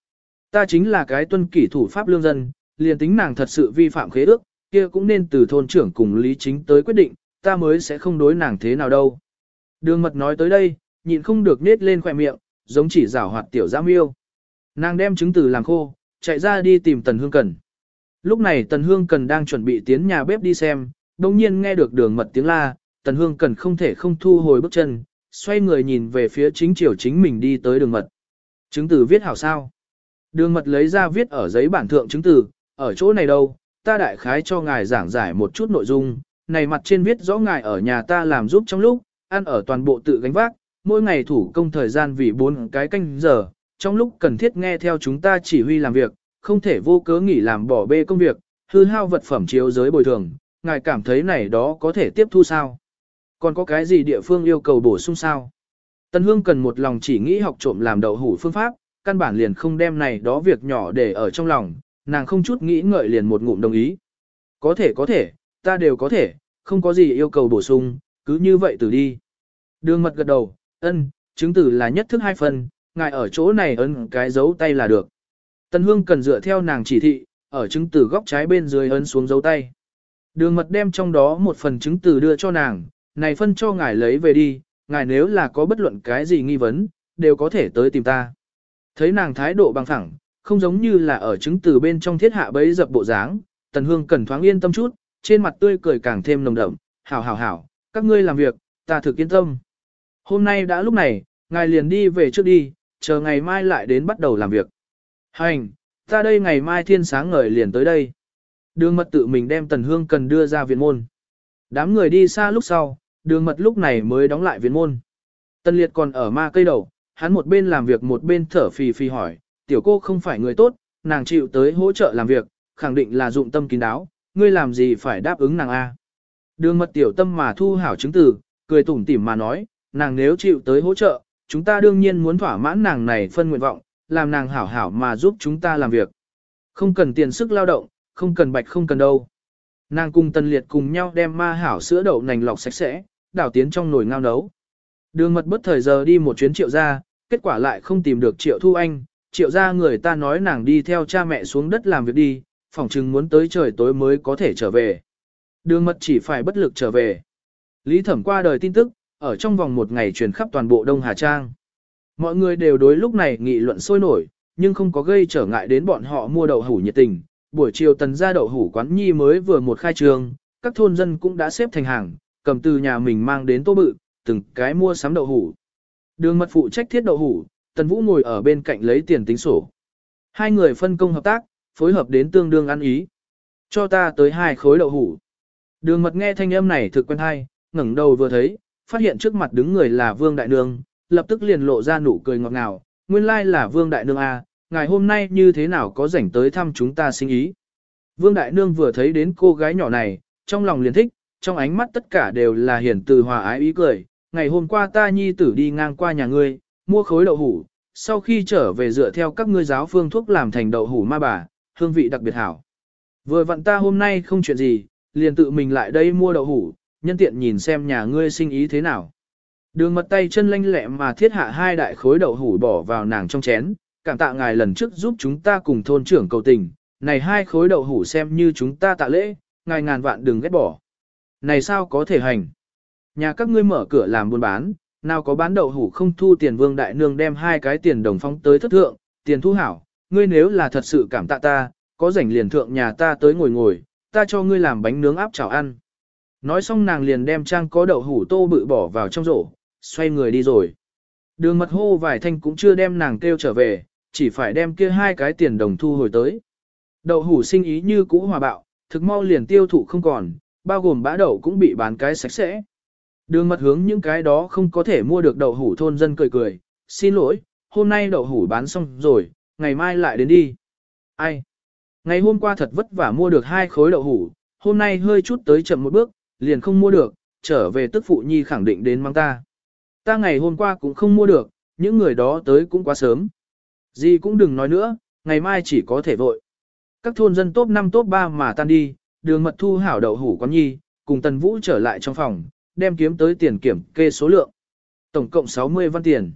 Ta chính là cái tuân kỷ thủ pháp lương dân, liền tính nàng thật sự vi phạm khế ước, kia cũng nên từ thôn trưởng cùng lý chính tới quyết định, ta mới sẽ không đối nàng thế nào đâu. Đường mật nói tới đây, nhịn không được nết lên khỏe miệng, giống chỉ rảo hoạt tiểu giam yêu. Nàng đem chứng từ làm khô, chạy ra đi tìm Tần Hương Cần. Lúc này Tần Hương Cần đang chuẩn bị tiến nhà bếp đi xem, đồng nhiên nghe được đường mật tiếng la, Tần Hương Cần không thể không thu hồi bước chân, xoay người nhìn về phía chính chiều chính mình đi tới đường mật. Chứng từ viết hảo sao? Đường mật lấy ra viết ở giấy bản thượng chứng từ, ở chỗ này đâu, ta đại khái cho ngài giảng giải một chút nội dung, này mặt trên viết rõ ngài ở nhà ta làm giúp trong lúc, ăn ở toàn bộ tự gánh vác, mỗi ngày thủ công thời gian vì bốn cái canh giờ, trong lúc cần thiết nghe theo chúng ta chỉ huy làm việc, không thể vô cớ nghỉ làm bỏ bê công việc, hư hao vật phẩm chiếu giới bồi thường, ngài cảm thấy này đó có thể tiếp thu sao? Còn có cái gì địa phương yêu cầu bổ sung sao? Tân Hương cần một lòng chỉ nghĩ học trộm làm đậu hủ phương pháp, căn bản liền không đem này đó việc nhỏ để ở trong lòng, nàng không chút nghĩ ngợi liền một ngụm đồng ý. Có thể có thể, ta đều có thể, không có gì yêu cầu bổ sung, cứ như vậy từ đi. Đường mật gật đầu, ân, chứng tử là nhất thức hai phần, ngài ở chỗ này ấn cái dấu tay là được. Tân Hương cần dựa theo nàng chỉ thị, ở chứng tử góc trái bên dưới ấn xuống dấu tay. Đường mật đem trong đó một phần chứng tử đưa cho nàng, này phân cho ngài lấy về đi, ngài nếu là có bất luận cái gì nghi vấn, đều có thể tới tìm ta. Thấy nàng thái độ bằng phẳng, không giống như là ở chứng từ bên trong thiết hạ bấy dập bộ dáng, Tần Hương cần thoáng yên tâm chút, trên mặt tươi cười càng thêm nồng đậm, hảo hảo hảo, các ngươi làm việc, ta thực yên tâm. Hôm nay đã lúc này, ngài liền đi về trước đi, chờ ngày mai lại đến bắt đầu làm việc. Hành, ta đây ngày mai thiên sáng ngời liền tới đây. Đường mật tự mình đem Tần Hương cần đưa ra viện môn. Đám người đi xa lúc sau, đường mật lúc này mới đóng lại viện môn. tần liệt còn ở ma cây đầu, hắn một bên làm việc một bên thở phì phì hỏi, tiểu cô không phải người tốt, nàng chịu tới hỗ trợ làm việc, khẳng định là dụng tâm kín đáo, ngươi làm gì phải đáp ứng nàng A. Đường mật tiểu tâm mà thu hảo chứng từ, cười tủm tỉm mà nói, nàng nếu chịu tới hỗ trợ, chúng ta đương nhiên muốn thỏa mãn nàng này phân nguyện vọng, làm nàng hảo hảo mà giúp chúng ta làm việc. Không cần tiền sức lao động, không cần bạch không cần đâu. Nàng cùng Tân Liệt cùng nhau đem ma hảo sữa đậu nành lọc sạch sẽ, đảo tiến trong nồi ngao nấu. Đường mật bất thời giờ đi một chuyến triệu ra, kết quả lại không tìm được triệu thu anh, triệu ra người ta nói nàng đi theo cha mẹ xuống đất làm việc đi, phỏng chừng muốn tới trời tối mới có thể trở về. Đường mật chỉ phải bất lực trở về. Lý thẩm qua đời tin tức, ở trong vòng một ngày truyền khắp toàn bộ Đông Hà Trang. Mọi người đều đối lúc này nghị luận sôi nổi, nhưng không có gây trở ngại đến bọn họ mua đậu hủ nhiệt tình. Buổi chiều tần ra đậu hủ quán nhi mới vừa một khai trương, các thôn dân cũng đã xếp thành hàng, cầm từ nhà mình mang đến tô bự, từng cái mua sắm đậu hủ. Đường mật phụ trách thiết đậu hủ, tần vũ ngồi ở bên cạnh lấy tiền tính sổ. Hai người phân công hợp tác, phối hợp đến tương đương ăn ý. Cho ta tới hai khối đậu hủ. Đường mật nghe thanh âm này thực quen hay, ngẩng đầu vừa thấy, phát hiện trước mặt đứng người là Vương Đại Nương, lập tức liền lộ ra nụ cười ngọt ngào, nguyên lai là Vương Đại Nương à, ngày hôm nay như thế nào có rảnh tới thăm chúng ta sinh ý. Vương Đại Nương vừa thấy đến cô gái nhỏ này, trong lòng liền thích, trong ánh mắt tất cả đều là hiển từ hòa ái ý cười, ngày hôm qua ta nhi tử đi ngang qua nhà ngươi, mua khối đậu hủ, sau khi trở về dựa theo các ngươi giáo phương thuốc làm thành đậu hủ ma bà, hương vị đặc biệt hảo. Vừa vặn ta hôm nay không chuyện gì, liền tự mình lại đây mua đậu hủ, nhân tiện nhìn xem nhà ngươi sinh ý thế nào. Đường mật tay chân lanh lẹ mà thiết hạ hai đại khối đậu hủ bỏ vào nàng trong chén, cảm tạ ngài lần trước giúp chúng ta cùng thôn trưởng cầu tình, này hai khối đậu hủ xem như chúng ta tạ lễ, ngài ngàn vạn đừng ghét bỏ. Này sao có thể hành? Nhà các ngươi mở cửa làm buôn bán, nào có bán đậu hủ không thu tiền vương đại nương đem hai cái tiền đồng phong tới thất thượng, tiền thu hảo, ngươi nếu là thật sự cảm tạ ta, có rảnh liền thượng nhà ta tới ngồi ngồi, ta cho ngươi làm bánh nướng áp chảo ăn. Nói xong nàng liền đem trang có đậu hủ tô bự bỏ vào trong rổ, xoay người đi rồi. Đường mật hô vài thanh cũng chưa đem nàng kêu trở về, chỉ phải đem kia hai cái tiền đồng thu hồi tới. Đậu hủ sinh ý như cũ hòa bạo, thực mau liền tiêu thụ không còn, bao gồm bã đậu cũng bị bán cái sạch sẽ. Đường mật hướng những cái đó không có thể mua được đậu hủ thôn dân cười cười, xin lỗi, hôm nay đậu hủ bán xong rồi, ngày mai lại đến đi. Ai? Ngày hôm qua thật vất vả mua được hai khối đậu hủ, hôm nay hơi chút tới chậm một bước, liền không mua được, trở về tức phụ nhi khẳng định đến mang ta. Ta ngày hôm qua cũng không mua được, những người đó tới cũng quá sớm. Gì cũng đừng nói nữa, ngày mai chỉ có thể vội. Các thôn dân top 5 top 3 mà tan đi, đường mật thu hảo đậu hủ quán nhi, cùng tần vũ trở lại trong phòng, đem kiếm tới tiền kiểm kê số lượng. Tổng cộng 60 văn tiền.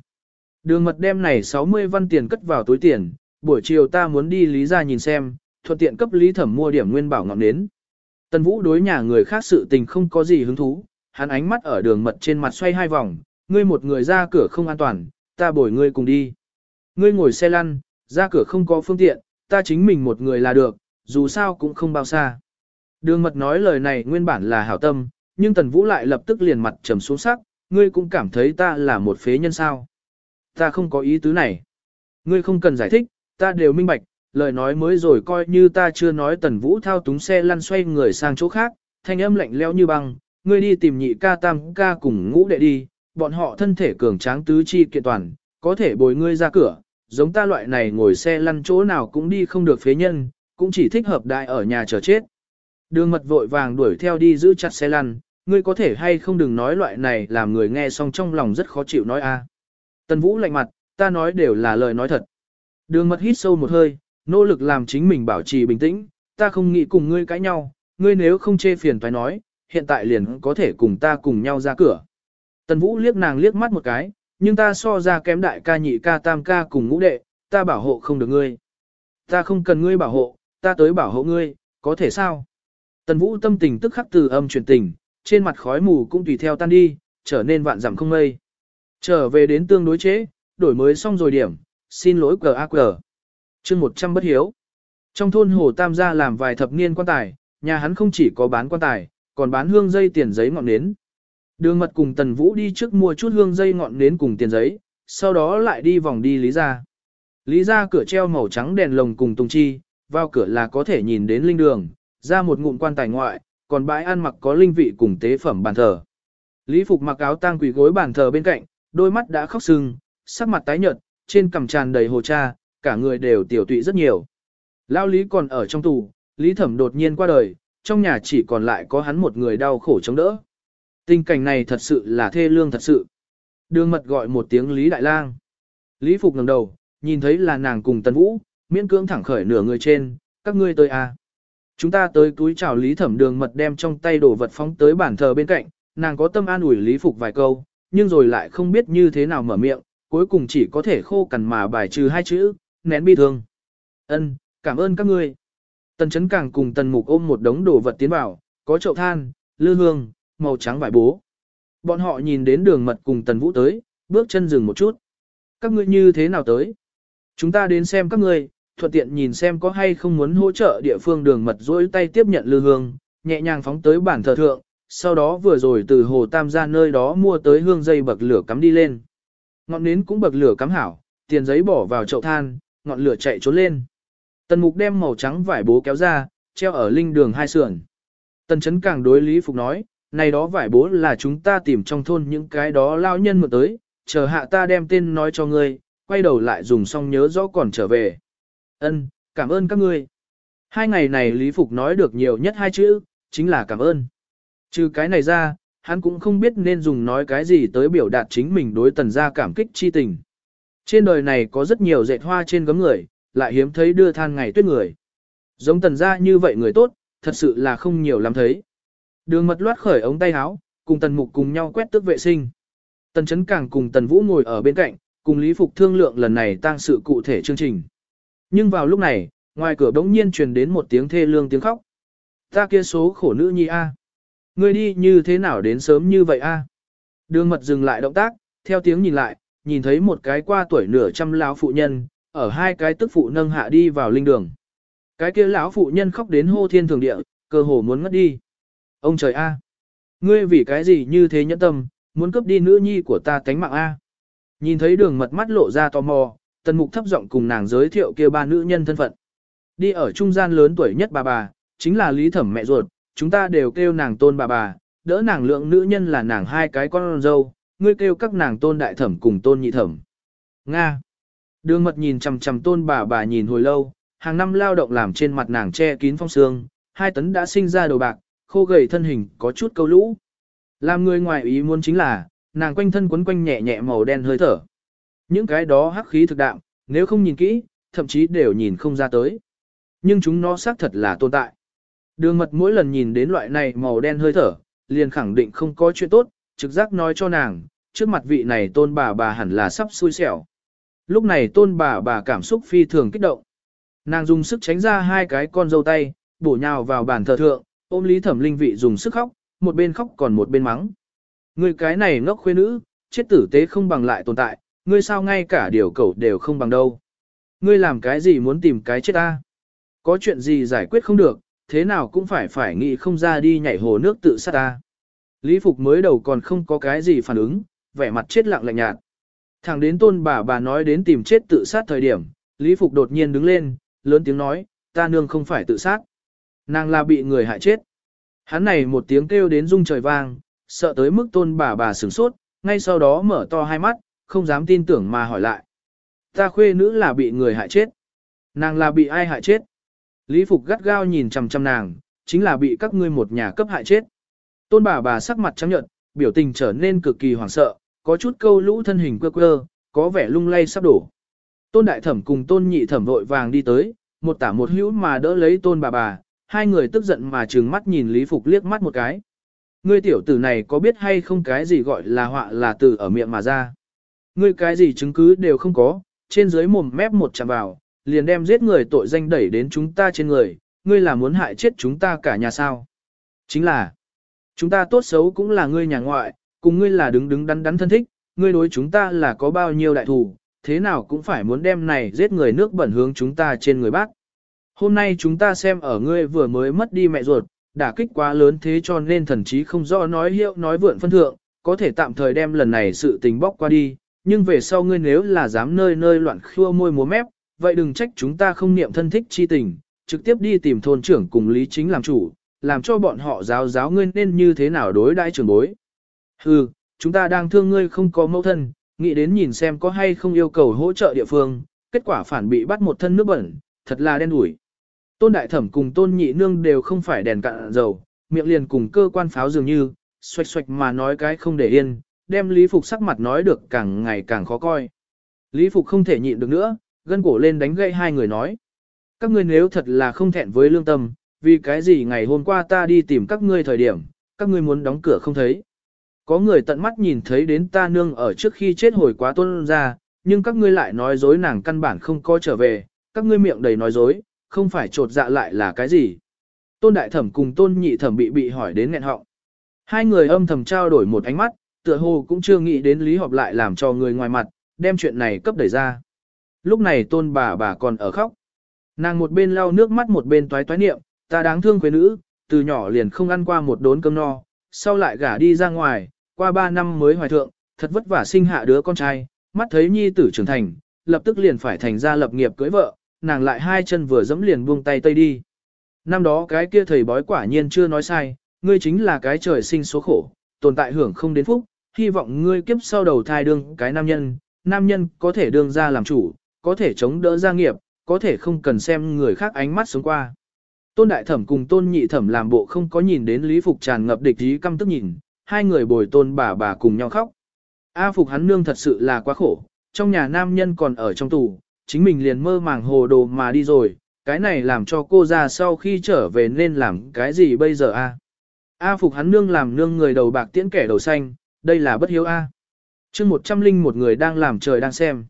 Đường mật đem này 60 văn tiền cất vào túi tiền, buổi chiều ta muốn đi lý ra nhìn xem, thuận tiện cấp lý thẩm mua điểm nguyên bảo ngọn nến. Tần Vũ đối nhà người khác sự tình không có gì hứng thú, hắn ánh mắt ở đường mật trên mặt xoay hai vòng, ngươi một người ra cửa không an toàn, ta bồi ngươi cùng đi. Ngươi ngồi xe lăn, ra cửa không có phương tiện, ta chính mình một người là được, dù sao cũng không bao xa. Đường mật nói lời này nguyên bản là hảo tâm, nhưng Tần Vũ lại lập tức liền mặt trầm xuống sắc, ngươi cũng cảm thấy ta là một phế nhân sao. Ta không có ý tứ này. Ngươi không cần giải thích, ta đều minh bạch, lời nói mới rồi coi như ta chưa nói tần vũ thao túng xe lăn xoay người sang chỗ khác, thanh âm lạnh leo như băng, ngươi đi tìm nhị ca tam ca cùng ngũ đệ đi, bọn họ thân thể cường tráng tứ chi kiện toàn, có thể bồi ngươi ra cửa, giống ta loại này ngồi xe lăn chỗ nào cũng đi không được phế nhân, cũng chỉ thích hợp đại ở nhà chờ chết. Đường mật vội vàng đuổi theo đi giữ chặt xe lăn, ngươi có thể hay không đừng nói loại này làm người nghe xong trong lòng rất khó chịu nói a. Tần Vũ lạnh mặt, ta nói đều là lời nói thật. Đường mật hít sâu một hơi, nỗ lực làm chính mình bảo trì bình tĩnh, ta không nghĩ cùng ngươi cãi nhau, ngươi nếu không chê phiền phải nói, hiện tại liền có thể cùng ta cùng nhau ra cửa. Tần Vũ liếc nàng liếc mắt một cái, nhưng ta so ra kém đại ca nhị ca tam ca cùng ngũ đệ, ta bảo hộ không được ngươi. Ta không cần ngươi bảo hộ, ta tới bảo hộ ngươi, có thể sao? Tần Vũ tâm tình tức khắc từ âm chuyển tình, trên mặt khói mù cũng tùy theo tan đi, trở nên vạn giảm không mây. Trở về đến tương đối chế, đổi mới xong rồi điểm, xin lỗi QAQ chương 100 bất hiếu. Trong thôn Hồ Tam gia làm vài thập niên quan tài, nhà hắn không chỉ có bán quan tài, còn bán hương dây tiền giấy ngọn nến. Đường mật cùng Tần Vũ đi trước mua chút hương dây ngọn nến cùng tiền giấy, sau đó lại đi vòng đi Lý gia. Lý gia cửa treo màu trắng đèn lồng cùng tùng chi, vào cửa là có thể nhìn đến linh đường, ra một ngụm quan tài ngoại, còn bãi ăn mặc có linh vị cùng tế phẩm bàn thờ. Lý Phục mặc áo tang quỷ gối bàn thờ bên cạnh, đôi mắt đã khóc sưng, sắc mặt tái nhợt, trên cằm tràn đầy hồ cha, cả người đều tiểu tụy rất nhiều. Lao Lý còn ở trong tù, Lý Thẩm đột nhiên qua đời, trong nhà chỉ còn lại có hắn một người đau khổ chống đỡ. Tình cảnh này thật sự là thê lương thật sự. Đường mật gọi một tiếng Lý Đại Lang. Lý Phục ngẩng đầu, nhìn thấy là nàng cùng Tần Vũ, miễn cưỡng thẳng khởi nửa người trên, các ngươi tới à. Chúng ta tới túi chào Lý Thẩm đường mật đem trong tay đồ vật phóng tới bàn thờ bên cạnh, nàng có tâm an ủi Lý Phục vài câu, nhưng rồi lại không biết như thế nào mở miệng, cuối cùng chỉ có thể khô cằn mà bài trừ hai chữ, nén bi thương. Ân, cảm ơn các ngươi. Tần chấn càng cùng tần mục ôm một đống đồ vật tiến vào, có chậu than, lư hương, màu trắng vải bố. Bọn họ nhìn đến đường mật cùng tần vũ tới, bước chân dừng một chút. Các ngươi như thế nào tới? Chúng ta đến xem các ngươi, thuận tiện nhìn xem có hay không muốn hỗ trợ địa phương đường mật dỗi tay tiếp nhận lư hương, nhẹ nhàng phóng tới bản thờ thượng, sau đó vừa rồi từ hồ tam ra nơi đó mua tới hương dây bậc lửa cắm đi lên. Ngọn nến cũng bậc lửa cắm hảo, tiền giấy bỏ vào chậu than, ngọn lửa chạy trốn lên. Tần mục đem màu trắng vải bố kéo ra, treo ở linh đường hai sườn. Tần chấn càng đối lý phục nói, này đó vải bố là chúng ta tìm trong thôn những cái đó lao nhân mượn tới, chờ hạ ta đem tên nói cho ngươi, quay đầu lại dùng xong nhớ rõ còn trở về. Ân, cảm ơn các ngươi. Hai ngày này Lý Phục nói được nhiều nhất hai chữ, chính là cảm ơn. Trừ cái này ra, hắn cũng không biết nên dùng nói cái gì tới biểu đạt chính mình đối tần gia cảm kích chi tình. Trên đời này có rất nhiều dệt hoa trên gấm người, lại hiếm thấy đưa than ngày tuyết người. Giống tần gia như vậy người tốt, thật sự là không nhiều lắm thấy. Đường mật loát khởi ống tay áo, cùng tần mục cùng nhau quét tước vệ sinh. Tần chấn càng cùng tần vũ ngồi ở bên cạnh, cùng Lý Phục thương lượng lần này tăng sự cụ thể chương trình. Nhưng vào lúc này, ngoài cửa bỗng nhiên truyền đến một tiếng thê lương tiếng khóc. Ta kia số khổ nữ nhi a, Ngươi đi như thế nào đến sớm như vậy a? Đường mật dừng lại động tác, theo tiếng nhìn lại, nhìn thấy một cái qua tuổi nửa trăm lão phụ nhân, ở hai cái tức phụ nâng hạ đi vào linh đường. Cái kia lão phụ nhân khóc đến hô thiên thường địa, cơ hồ muốn ngất đi. Ông trời a, ngươi vì cái gì như thế nhẫn tâm, muốn cướp đi nữ nhi của ta tánh mạng a? Nhìn thấy đường mật mắt lộ ra tò mò, tần mục thấp giọng cùng nàng giới thiệu kia ba nữ nhân thân phận. Đi ở trung gian lớn tuổi nhất bà bà, chính là Lý Thẩm mẹ ruột, chúng ta đều kêu nàng tôn bà bà, đỡ nàng lượng nữ nhân là nàng hai cái con dâu, ngươi kêu các nàng tôn đại thẩm cùng tôn nhị thẩm. Nga. Đường mật nhìn chằm chằm tôn bà bà nhìn hồi lâu, hàng năm lao động làm trên mặt nàng che kín phong sương, hai tấn đã sinh ra đầu bạc, khô gầy thân hình có chút câu lũ. Làm người ngoài ý muốn chính là, nàng quanh thân quấn quanh nhẹ nhẹ màu đen hơi thở. Những cái đó hắc khí thực đạm, nếu không nhìn kỹ, thậm chí đều nhìn không ra tới. Nhưng chúng nó xác thật là tồn tại. Đường mật mỗi lần nhìn đến loại này màu đen hơi thở, liền khẳng định không có chuyện tốt, trực giác nói cho nàng, trước mặt vị này tôn bà bà hẳn là sắp xui xẻo. Lúc này tôn bà bà cảm xúc phi thường kích động. Nàng dùng sức tránh ra hai cái con dâu tay, bổ nhào vào bàn thờ thượng, ôm lý thẩm linh vị dùng sức khóc, một bên khóc còn một bên mắng. Người cái này ngốc khuê nữ, chết tử tế không bằng lại tồn tại, ngươi sao ngay cả điều cầu đều không bằng đâu. Ngươi làm cái gì muốn tìm cái chết ta? Có chuyện gì giải quyết không được, thế nào cũng phải phải nghĩ không ra đi nhảy hồ nước tự sát ta. Lý Phục mới đầu còn không có cái gì phản ứng, vẻ mặt chết lặng lạnh nhạt. Thẳng đến tôn bà bà nói đến tìm chết tự sát thời điểm, Lý Phục đột nhiên đứng lên, lớn tiếng nói, ta nương không phải tự sát. Nàng là bị người hại chết. Hắn này một tiếng kêu đến rung trời vang, sợ tới mức tôn bà bà sửng sốt, ngay sau đó mở to hai mắt, không dám tin tưởng mà hỏi lại. Ta khuê nữ là bị người hại chết. Nàng là bị ai hại chết? Lý Phục gắt gao nhìn chằm chằm nàng, chính là bị các ngươi một nhà cấp hại chết. Tôn bà bà sắc mặt trắng nhợt, biểu tình trở nên cực kỳ hoảng sợ, có chút câu lũ thân hình quơ quơ, có vẻ lung lay sắp đổ. Tôn đại thẩm cùng tôn nhị thẩm vội vàng đi tới, một tả một hữu mà đỡ lấy tôn bà bà, hai người tức giận mà trừng mắt nhìn Lý Phục liếc mắt một cái. Ngươi tiểu tử này có biết hay không cái gì gọi là họa là từ ở miệng mà ra. Ngươi cái gì chứng cứ đều không có, trên dưới mồm mép một chạm vào, liền đem giết người tội danh đẩy đến chúng ta trên người, ngươi là muốn hại chết chúng ta cả nhà sao. Chính là, chúng ta tốt xấu cũng là ngươi nhà ngoại, cùng ngươi là đứng đứng đắn đắn thân thích, ngươi đối chúng ta là có bao nhiêu đại thù, thế nào cũng phải muốn đem này giết người nước bẩn hướng chúng ta trên người bác. Hôm nay chúng ta xem ở ngươi vừa mới mất đi mẹ ruột, đả kích quá lớn thế cho nên thần chí không rõ nói hiệu nói vượn phân thượng, có thể tạm thời đem lần này sự tình bóc qua đi, nhưng về sau ngươi nếu là dám nơi nơi loạn khua môi múa mép, vậy đừng trách chúng ta không niệm thân thích chi tình, trực tiếp đi tìm thôn trưởng cùng Lý Chính làm chủ, làm cho bọn họ giáo giáo ngươi nên như thế nào đối đãi trưởng bối. Hừ, chúng ta đang thương ngươi không có mẫu thân, nghĩ đến nhìn xem có hay không yêu cầu hỗ trợ địa phương, kết quả phản bị bắt một thân nước bẩn, thật là đen đủi. Tôn đại thẩm cùng tôn nhị nương đều không phải đèn cạn dầu, miệng liền cùng cơ quan pháo dường như, xoạch xoạch mà nói cái không để yên, đem Lý Phục sắc mặt nói được càng ngày càng khó coi. Lý Phục không thể nhịn được nữa, gân cổ lên đánh gậy hai người nói. Các ngươi nếu thật là không thẹn với lương tâm, vì cái gì ngày hôm qua ta đi tìm các ngươi thời điểm, các ngươi muốn đóng cửa không thấy. Có người tận mắt nhìn thấy đến ta nương ở trước khi chết hồi quá tôn ra, nhưng các ngươi lại nói dối nàng căn bản không có trở về, các ngươi miệng đầy nói dối, không phải trột dạ lại là cái gì. Tôn đại thẩm cùng tôn nhị thẩm bị bị hỏi đến nghẹn họng. Hai người âm thầm trao đổi một ánh mắt, tựa hồ cũng chưa nghĩ đến lý họp lại làm cho người ngoài mặt, đem chuyện này cấp đẩy ra. Lúc này tôn bà bà còn ở khóc. Nàng một bên lau nước mắt một bên toái toái niệm, ta đáng thương quê nữ, từ nhỏ liền không ăn qua một đốn cơm no, sau lại gả đi ra ngoài, qua ba năm mới hoài thượng, thật vất vả sinh hạ đứa con trai, mắt thấy nhi tử trưởng thành, lập tức liền phải thành ra lập nghiệp cưới vợ, nàng lại hai chân vừa dẫm liền buông tay tây đi. Năm đó cái kia thầy bói quả nhiên chưa nói sai, ngươi chính là cái trời sinh số khổ, tồn tại hưởng không đến phúc, hy vọng ngươi kiếp sau đầu thai đương cái nam nhân, nam nhân có thể đương ra làm chủ, có thể chống đỡ gia nghiệp, có thể không cần xem người khác ánh mắt xuống qua. Tôn đại thẩm cùng tôn nhị thẩm làm bộ không có nhìn đến Lý Phục tràn ngập địch ý căm tức nhìn, hai người bồi tôn bà bà cùng nhau khóc. A Phục hắn nương thật sự là quá khổ, trong nhà nam nhân còn ở trong tù, chính mình liền mơ màng hồ đồ mà đi rồi, cái này làm cho cô ra sau khi trở về nên làm cái gì bây giờ a? A Phục hắn nương làm nương người đầu bạc tiễn kẻ đầu xanh, đây là bất hiếu a. Chương một trăm linh một người đang làm trời đang xem.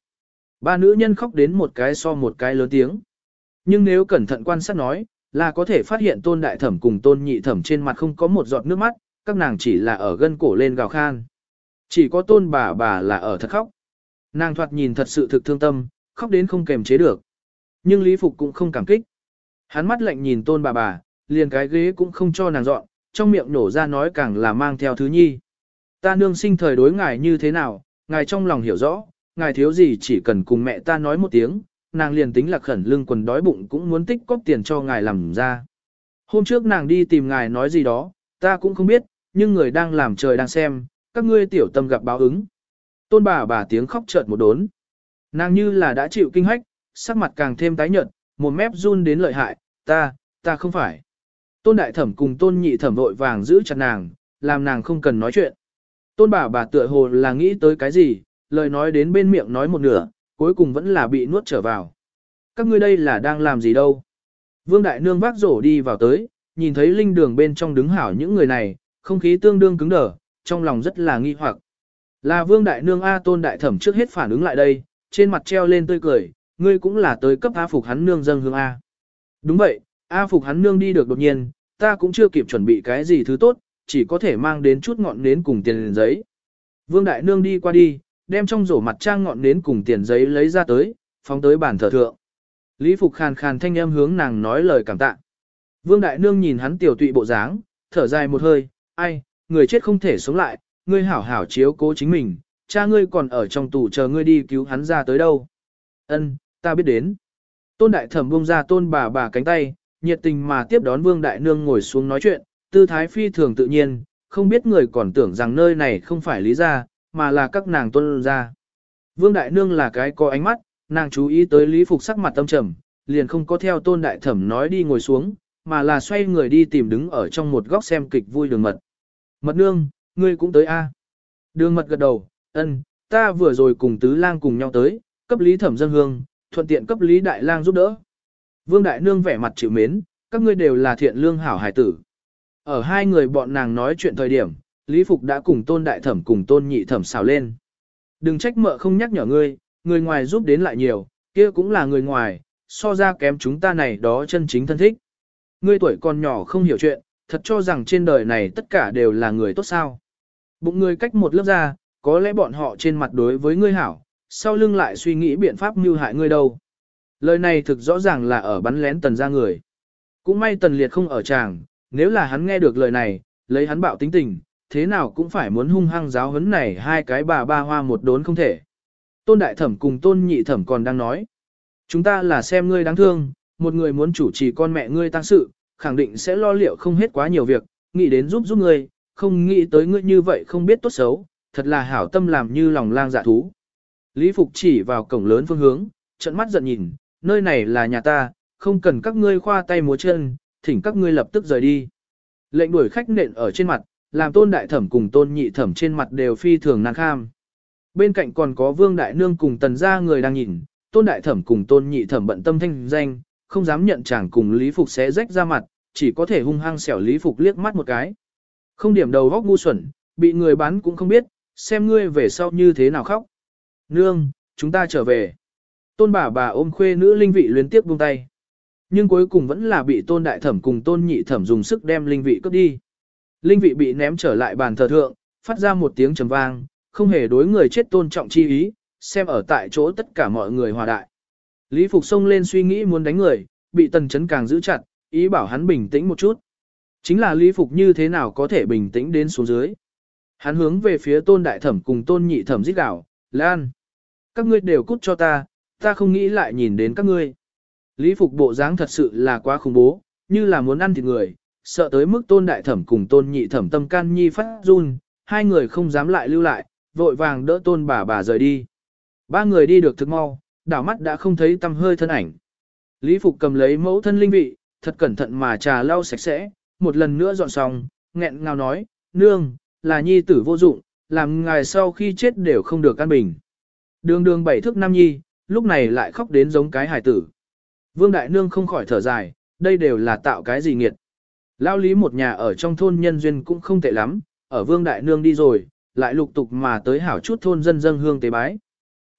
Ba nữ nhân khóc đến một cái so một cái lớn tiếng. Nhưng nếu cẩn thận quan sát nói, là có thể phát hiện tôn đại thẩm cùng tôn nhị thẩm trên mặt không có một giọt nước mắt, các nàng chỉ là ở gân cổ lên gào khan. Chỉ có tôn bà bà là ở thật khóc. Nàng thoạt nhìn thật sự thực thương tâm, khóc đến không kềm chế được. Nhưng Lý Phục cũng không cảm kích. Hắn mắt lạnh nhìn tôn bà bà, liền cái ghế cũng không cho nàng dọn, trong miệng nổ ra nói càng là mang theo thứ nhi. Ta nương sinh thời đối ngài như thế nào, ngài trong lòng hiểu rõ, ngài thiếu gì chỉ cần cùng mẹ ta nói một tiếng, nàng liền tính là khẩn lưng quần đói bụng cũng muốn tích cóp tiền cho ngài làm ra. Hôm trước nàng đi tìm ngài nói gì đó, ta cũng không biết, nhưng người đang làm trời đang xem, các ngươi tiểu tâm gặp báo ứng. Tôn bà bà tiếng khóc chợt một đốn. Nàng như là đã chịu kinh hách, sắc mặt càng thêm tái nhợt, một mép run đến lợi hại, ta, ta không phải. Tôn đại thẩm cùng tôn nhị thẩm vội vàng giữ chặt nàng, làm nàng không cần nói chuyện. Tôn bà bà tựa hồ là nghĩ tới cái gì, lời nói đến bên miệng nói một nửa, cuối cùng vẫn là bị nuốt trở vào. Các ngươi đây là đang làm gì đâu? Vương Đại Nương vác rổ đi vào tới, nhìn thấy linh đường bên trong đứng hảo những người này, không khí tương đương cứng đờ, trong lòng rất là nghi hoặc. Là Vương Đại Nương A Tôn Đại Thẩm trước hết phản ứng lại đây, trên mặt treo lên tươi cười, ngươi cũng là tới cấp A Phục hắn nương dâng hương A. Đúng vậy, A Phục hắn nương đi được đột nhiên, ta cũng chưa kịp chuẩn bị cái gì thứ tốt, chỉ có thể mang đến chút ngọn nến cùng tiền giấy. Vương Đại Nương đi qua đi, đem trong rổ mặt trang ngọn nến cùng tiền giấy lấy ra tới, phóng tới bàn thờ thượng. Lý Phục khàn khàn thanh âm hướng nàng nói lời cảm tạ. Vương Đại Nương nhìn hắn tiểu tụy bộ dáng, thở dài một hơi, ai, người chết không thể sống lại, ngươi hảo hảo chiếu cố chính mình, cha ngươi còn ở trong tù chờ ngươi đi cứu hắn ra tới đâu. Ân, ta biết đến. Tôn Đại Thẩm buông ra tôn bà bà cánh tay, nhiệt tình mà tiếp đón Vương Đại Nương ngồi xuống nói chuyện, tư thái phi thường tự nhiên, không biết người còn tưởng rằng nơi này không phải lý gia, mà là các nàng tôn gia. Vương Đại Nương là cái có ánh mắt, nàng chú ý tới Lý Phục sắc mặt tâm trầm, liền không có theo tôn đại thẩm nói đi ngồi xuống, mà là xoay người đi tìm đứng ở trong một góc xem kịch vui đường mật. Mật nương, ngươi cũng tới a? Đường mật gật đầu, ân, ta vừa rồi cùng tứ lang cùng nhau tới, cấp lý thẩm dân hương, thuận tiện cấp lý đại lang giúp đỡ. Vương đại nương vẻ mặt chịu mến, các ngươi đều là thiện lương hảo hải tử. Ở hai người bọn nàng nói chuyện thời điểm, Lý Phục đã cùng tôn đại thẩm cùng tôn nhị thẩm xào lên. Đừng trách mợ không nhắc nhở ngươi, người ngoài giúp đến lại nhiều, kia cũng là người ngoài, so ra kém chúng ta này đó chân chính thân thích. Ngươi tuổi còn nhỏ không hiểu chuyện, thật cho rằng trên đời này tất cả đều là người tốt sao. Bụng ngươi cách một lớp ra, có lẽ bọn họ trên mặt đối với ngươi hảo, sau lưng lại suy nghĩ biện pháp mưu hại ngươi đâu. Lời này thực rõ ràng là ở bắn lén tần ra người. Cũng may tần liệt không ở tràng, nếu là hắn nghe được lời này, lấy hắn bạo tính tình, thế nào cũng phải muốn hung hăng giáo huấn này hai cái bà ba hoa một đốn không thể. Tôn đại thẩm cùng tôn nhị thẩm còn đang nói. Chúng ta là xem ngươi đáng thương, một người muốn chủ trì con mẹ ngươi tăng sự, khẳng định sẽ lo liệu không hết quá nhiều việc, nghĩ đến giúp giúp ngươi, không nghĩ tới ngươi như vậy không biết tốt xấu, thật là hảo tâm làm như lòng lang dạ thú. Lý Phục chỉ vào cổng lớn phương hướng, trận mắt giận nhìn, nơi này là nhà ta, không cần các ngươi khoa tay múa chân, thỉnh các ngươi lập tức rời đi. Lệnh đuổi khách nện ở trên mặt, làm tôn đại thẩm cùng tôn nhị thẩm trên mặt đều phi thường nàng kham. Bên cạnh còn có vương đại nương cùng tần gia người đang nhìn, tôn đại thẩm cùng tôn nhị thẩm bận tâm thanh danh, không dám nhận chàng cùng Lý Phục sẽ rách ra mặt, chỉ có thể hung hăng xẻo Lý Phục liếc mắt một cái. Không điểm đầu góc ngu xuẩn, bị người bán cũng không biết, xem ngươi về sau như thế nào khóc. Nương, chúng ta trở về. Tôn bà bà ôm khuê nữ linh vị luyến tiếp buông tay. Nhưng cuối cùng vẫn là bị tôn đại thẩm cùng tôn nhị thẩm dùng sức đem linh vị cướp đi. Linh vị bị ném trở lại bàn thờ thượng, phát ra một tiếng trầm vang, không hề đối người chết tôn trọng chi ý, xem ở tại chỗ tất cả mọi người hòa đại. Lý Phục xông lên suy nghĩ muốn đánh người, bị tần chấn càng giữ chặt, ý bảo hắn bình tĩnh một chút. Chính là Lý Phục như thế nào có thể bình tĩnh đến xuống dưới. Hắn hướng về phía tôn đại thẩm cùng tôn nhị thẩm giết đảo, Lan. Các ngươi đều cút cho ta, ta không nghĩ lại nhìn đến các ngươi. Lý Phục bộ dáng thật sự là quá khủng bố, như là muốn ăn thịt người, sợ tới mức tôn đại thẩm cùng tôn nhị thẩm tâm can nhi phát run, hai người không dám lại lưu lại, vội vàng đỡ tôn bà bà rời đi. Ba người đi được thực mau, đảo mắt đã không thấy tâm hơi thân ảnh. Lý Phục cầm lấy mẫu thân linh vị, thật cẩn thận mà trà lau sạch sẽ, một lần nữa dọn xong, nghẹn ngào nói, nương, là nhi tử vô dụng, làm ngài sau khi chết đều không được căn bình. Đường đường bảy thước nam nhi, lúc này lại khóc đến giống cái hải tử. Vương Đại Nương không khỏi thở dài, đây đều là tạo cái gì nghiệt. Lao lý một nhà ở trong thôn nhân duyên cũng không tệ lắm, ở Vương Đại Nương đi rồi, lại lục tục mà tới hảo chút thôn dân dân hương tế bái.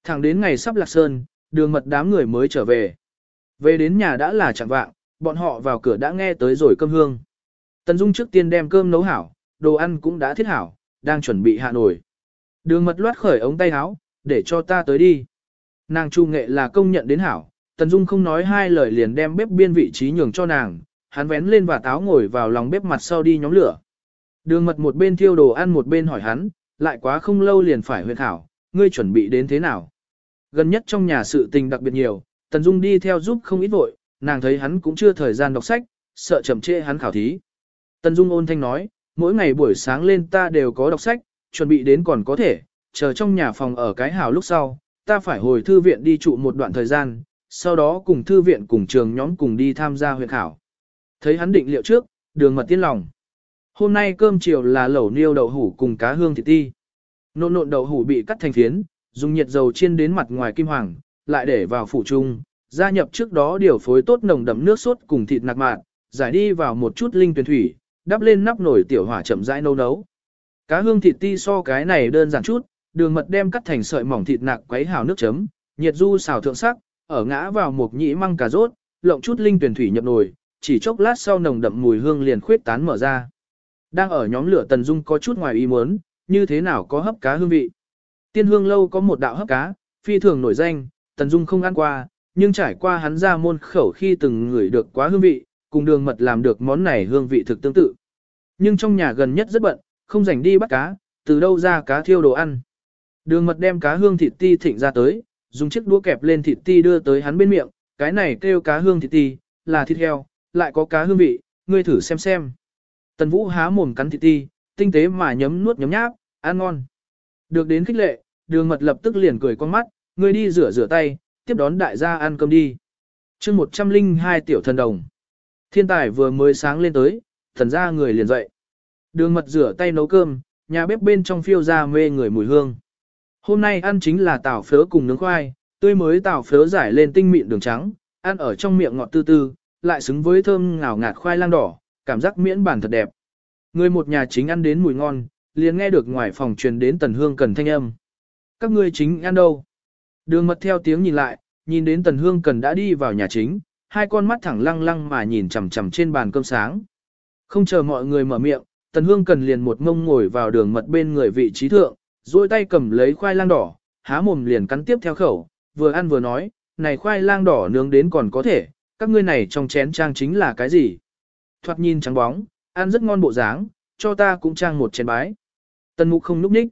Thẳng đến ngày sắp lạc sơn, đường mật đám người mới trở về. Về đến nhà đã là chẳng vạng, bọn họ vào cửa đã nghe tới rồi cơm hương. Tần Dung trước tiên đem cơm nấu hảo, đồ ăn cũng đã thiết hảo, đang chuẩn bị hạ nổi. Đường mật loát khởi ống tay áo, để cho ta tới đi. Nàng chu nghệ là công nhận đến hảo, Tần Dung không nói hai lời liền đem bếp biên vị trí nhường cho nàng, hắn vén lên và táo ngồi vào lòng bếp mặt sau đi nhóm lửa. Đường mật một bên thiêu đồ ăn một bên hỏi hắn, lại quá không lâu liền phải huyện thảo, ngươi chuẩn bị đến thế nào? Gần nhất trong nhà sự tình đặc biệt nhiều, Tần Dung đi theo giúp không ít vội, nàng thấy hắn cũng chưa thời gian đọc sách, sợ chậm trễ hắn khảo thí. Tần Dung ôn thanh nói, mỗi ngày buổi sáng lên ta đều có đọc sách, chuẩn bị đến còn có thể, chờ trong nhà phòng ở cái hào lúc sau, ta phải hồi thư viện đi trụ một đoạn thời gian, sau đó cùng thư viện cùng trường nhóm cùng đi tham gia huyện khảo. Thấy hắn định liệu trước, đường mật tiên lòng. Hôm nay cơm chiều là lẩu niêu đậu hủ cùng cá hương thịt ti. Nộn nộn đậu hủ bị cắt thành phiến, dùng nhiệt dầu chiên đến mặt ngoài kim hoàng, lại để vào phủ chung, gia nhập trước đó điều phối tốt nồng đậm nước sốt cùng thịt nạc mạn, giải đi vào một chút linh tuyển thủy, đắp lên nắp nồi tiểu hỏa chậm rãi nấu nấu. Cá hương thịt ti so cái này đơn giản chút, đường mật đem cắt thành sợi mỏng thịt nạc quấy hào nước chấm, nhiệt du xào thượng sắc, ở ngã vào một nhĩ măng cà rốt, lộng chút linh tuyển thủy nhập nồi, chỉ chốc lát sau nồng đậm mùi hương liền khuyết tán mở ra. Đang ở nhóm lửa Tần Dung có chút ngoài ý muốn, như thế nào có hấp cá hương vị. Tiên hương lâu có một đạo hấp cá, phi thường nổi danh, Tần Dung không ăn qua, nhưng trải qua hắn ra môn khẩu khi từng ngửi được quá hương vị, cùng đường mật làm được món này hương vị thực tương tự. Nhưng trong nhà gần nhất rất bận, không rảnh đi bắt cá, từ đâu ra cá thiêu đồ ăn. Đường mật đem cá hương thịt ti thịnh ra tới, dùng chiếc đũa kẹp lên thịt ti đưa tới hắn bên miệng, cái này kêu cá hương thịt ti, là thịt heo, lại có cá hương vị, ngươi thử xem xem. Tần Vũ há mồm cắn thịt ti, tinh tế mà nhấm nuốt nhấm nháp, ăn ngon. Được đến khích lệ, đường mật lập tức liền cười con mắt, ngươi đi rửa rửa tay, tiếp đón đại gia ăn cơm đi. chương 102 tiểu thần đồng. Thiên tài vừa mới sáng lên tới, thần ra người liền dậy. Đường mật rửa tay nấu cơm, nhà bếp bên trong phiêu ra mê người mùi hương. Hôm nay ăn chính là tảo phớ cùng nướng khoai, tươi mới tảo phớ giải lên tinh mịn đường trắng, ăn ở trong miệng ngọt tư tư, lại xứng với thơm ngào ngạt khoai lang đỏ, cảm giác miễn bản thật đẹp. Người một nhà chính ăn đến mùi ngon, liền nghe được ngoài phòng truyền đến tần hương cần thanh âm. Các ngươi chính ăn đâu? Đường mật theo tiếng nhìn lại, nhìn đến tần hương cần đã đi vào nhà chính, hai con mắt thẳng lăng lăng mà nhìn chằm chằm trên bàn cơm sáng. Không chờ mọi người mở miệng, tần hương cần liền một ngông ngồi vào đường mật bên người vị trí thượng, duỗi tay cầm lấy khoai lang đỏ, há mồm liền cắn tiếp theo khẩu, vừa ăn vừa nói, này khoai lang đỏ nướng đến còn có thể, các ngươi này trong chén trang chính là cái gì? Thoạt nhìn trắng bóng, ăn rất ngon bộ dáng, cho ta cũng trang một chén bái. Tần mục không núp ních.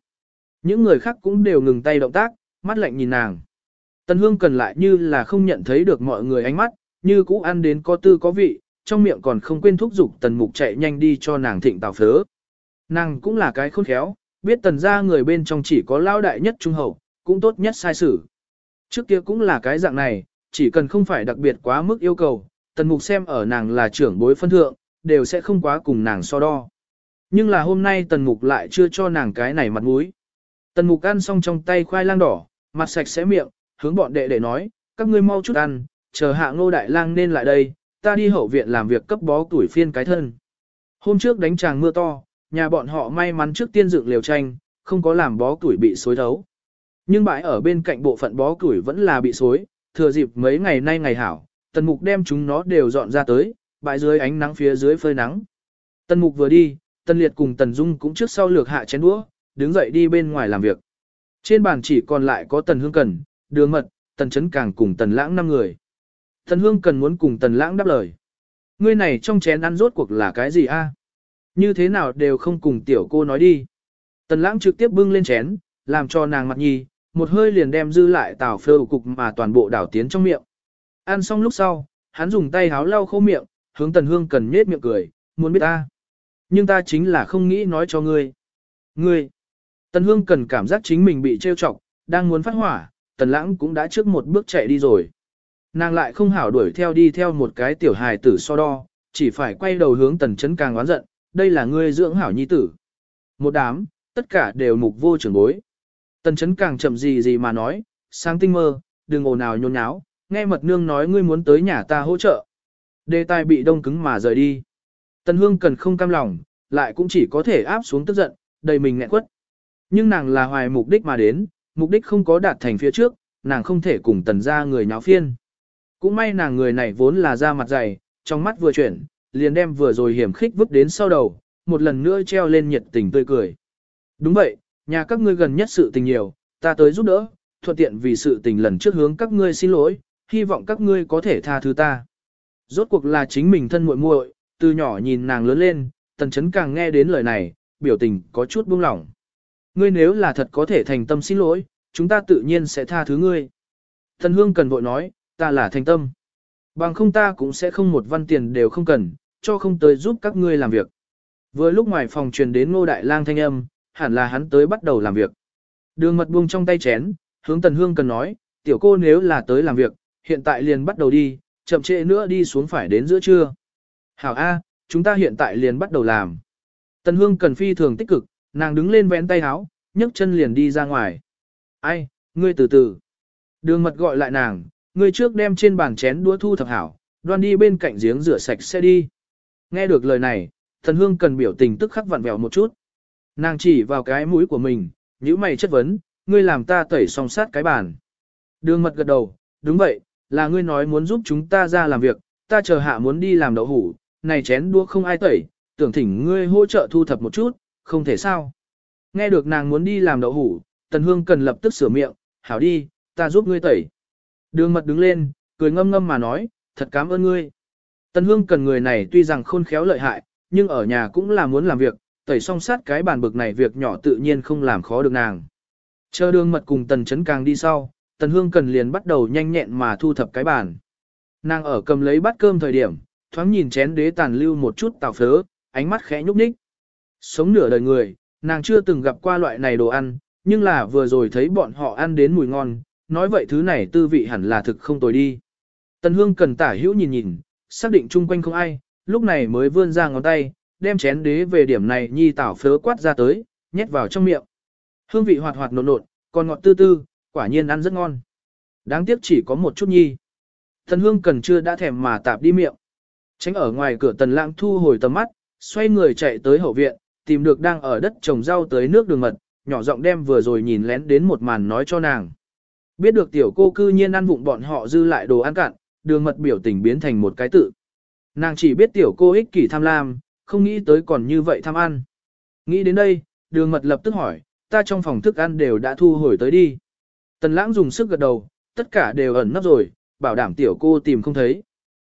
Những người khác cũng đều ngừng tay động tác, mắt lạnh nhìn nàng. Tần hương cần lại như là không nhận thấy được mọi người ánh mắt, như cũ ăn đến có tư có vị, trong miệng còn không quên thúc giục tần mục chạy nhanh đi cho nàng thịnh tào phớ. Nàng cũng là cái khôn khéo, biết tần gia người bên trong chỉ có lao đại nhất trung hậu, cũng tốt nhất sai sử. Trước kia cũng là cái dạng này, chỉ cần không phải đặc biệt quá mức yêu cầu, tần mục xem ở nàng là trưởng bối phân thượng, đều sẽ không quá cùng nàng so đo. Nhưng là hôm nay tần mục lại chưa cho nàng cái này mặt mũi. Tần mục ăn xong trong tay khoai lang đỏ, mặt sạch sẽ miệng, hướng bọn đệ để nói, các ngươi mau chút ăn, chờ hạ ngô đại lang nên lại đây, ta đi hậu viện làm việc cấp bó tuổi phiên cái thân. Hôm trước đánh tràng mưa to, nhà bọn họ may mắn trước tiên dựng liều tranh, không có làm bó củi bị xối thấu. Nhưng bãi ở bên cạnh bộ phận bó củi vẫn là bị xối, thừa dịp mấy ngày nay ngày hảo, tần mục đem chúng nó đều dọn ra tới, bãi dưới ánh nắng phía dưới phơi nắng. Tần mục vừa đi, tần liệt cùng tần dung cũng trước sau lược hạ chén đũa, đứng dậy đi bên ngoài làm việc. Trên bàn chỉ còn lại có tần hương cần, đường mật, tần chấn càng cùng tần lãng năm người. Tần hương cần muốn cùng tần lãng đáp lời. Ngươi này trong chén ăn rốt cuộc là cái gì a? Như thế nào đều không cùng tiểu cô nói đi. Tần lãng trực tiếp bưng lên chén, làm cho nàng mặt nhi, một hơi liền đem dư lại tảo phơ cục mà toàn bộ đảo tiến trong miệng. Ăn xong lúc sau, hắn dùng tay háo lau khô miệng, hướng tần hương cần nhết miệng cười, muốn biết ta. Nhưng ta chính là không nghĩ nói cho ngươi. Ngươi, tần hương cần cảm giác chính mình bị trêu chọc, đang muốn phát hỏa, tần lãng cũng đã trước một bước chạy đi rồi. Nàng lại không hảo đuổi theo đi theo một cái tiểu hài tử so đo, chỉ phải quay đầu hướng tần chấn càng oán giận, đây là ngươi dưỡng hảo nhi tử. Một đám, tất cả đều mục vô trưởng bối. Tần chấn càng chậm gì gì mà nói, sáng tinh mơ, đừng ồn ào nhôn nháo, nghe mật nương nói ngươi muốn tới nhà ta hỗ trợ. Đề tài bị đông cứng mà rời đi. Tần hương cần không cam lòng, lại cũng chỉ có thể áp xuống tức giận, đầy mình nghẹn quất. Nhưng nàng là hoài mục đích mà đến, mục đích không có đạt thành phía trước, nàng không thể cùng tần ra người nháo phiên. Cũng may nàng người này vốn là da mặt dày, trong mắt vừa chuyển, liền đem vừa rồi hiểm khích vứt đến sau đầu, một lần nữa treo lên nhiệt tình tươi cười. Đúng vậy, nhà các ngươi gần nhất sự tình nhiều, ta tới giúp đỡ, thuận tiện vì sự tình lần trước hướng các ngươi xin lỗi, hy vọng các ngươi có thể tha thứ ta. Rốt cuộc là chính mình thân muội muội, từ nhỏ nhìn nàng lớn lên, tần chấn càng nghe đến lời này, biểu tình có chút buông lỏng. Ngươi nếu là thật có thể thành tâm xin lỗi, chúng ta tự nhiên sẽ tha thứ ngươi. Thần hương cần vội nói, ta là thành tâm. Bằng không ta cũng sẽ không một văn tiền đều không cần, cho không tới giúp các ngươi làm việc. Vừa lúc ngoài phòng truyền đến ngô đại lang thanh âm, hẳn là hắn tới bắt đầu làm việc. Đường mật buông trong tay chén, hướng tần hương cần nói, tiểu cô nếu là tới làm việc, hiện tại liền bắt đầu đi, chậm trễ nữa đi xuống phải đến giữa trưa. Hảo A, chúng ta hiện tại liền bắt đầu làm. Tần hương cần phi thường tích cực, nàng đứng lên vén tay áo, nhấc chân liền đi ra ngoài. Ai, ngươi từ từ. Đường mật gọi lại nàng, ngươi trước đem trên bàn chén đũa thu thập hảo, đoan đi bên cạnh giếng rửa sạch sẽ đi. Nghe được lời này, thần hương cần biểu tình tức khắc vặn vẹo một chút. Nàng chỉ vào cái mũi của mình, nhíu mày chất vấn, ngươi làm ta tẩy song sát cái bàn. Đường mật gật đầu, đúng vậy, là ngươi nói muốn giúp chúng ta ra làm việc, ta chờ hạ muốn đi làm đậu hủ, này chén đũa không ai tẩy, tưởng thỉnh ngươi hỗ trợ thu thập một chút, không thể sao. Nghe được nàng muốn đi làm đậu hủ, tần hương cần lập tức sửa miệng, hảo đi, ta giúp ngươi tẩy. Đường mật đứng lên, cười ngâm ngâm mà nói, thật cảm ơn ngươi. Tần hương cần người này tuy rằng khôn khéo lợi hại, nhưng ở nhà cũng là muốn làm việc, tẩy song sát cái bàn bực này việc nhỏ tự nhiên không làm khó được nàng. Chờ đường mật cùng tần chấn càng đi sau, tần hương cần liền bắt đầu nhanh nhẹn mà thu thập cái bàn. Nàng ở cầm lấy bát cơm thời điểm, thoáng nhìn chén đế tàn lưu một chút tào phớ, ánh mắt khẽ nhúc nhích. Sống nửa đời người, nàng chưa từng gặp qua loại này đồ ăn, nhưng là vừa rồi thấy bọn họ ăn đến mùi ngon, nói vậy thứ này tư vị hẳn là thực không tồi đi. Tần hương cần tả hữu nhìn nhìn, xác định chung quanh không ai, lúc này mới vươn ra ngón tay, đem chén đế về điểm này nhi tảo phớ quát ra tới, nhét vào trong miệng. Hương vị hoạt hoạt nộn nộn, còn ngọt tư tư, quả nhiên ăn rất ngon. Đáng tiếc chỉ có một chút nhi. Thần hương cần chưa đã thèm mà tạp đi miệng. Tránh ở ngoài cửa tần lãng thu hồi tầm mắt, xoay người chạy tới hậu viện, tìm được đang ở đất trồng rau tới nước đường mật, nhỏ giọng đem vừa rồi nhìn lén đến một màn nói cho nàng. Biết được tiểu cô cư nhiên ăn vụng bọn họ dư lại đồ ăn cạn, đường mật biểu tình biến thành một cái tự. Nàng chỉ biết tiểu cô ích kỷ tham lam, không nghĩ tới còn như vậy tham ăn. Nghĩ đến đây, đường mật lập tức hỏi, ta trong phòng thức ăn đều đã thu hồi tới đi. Tần lãng dùng sức gật đầu, tất cả đều ẩn nấp rồi, bảo đảm tiểu cô tìm không thấy.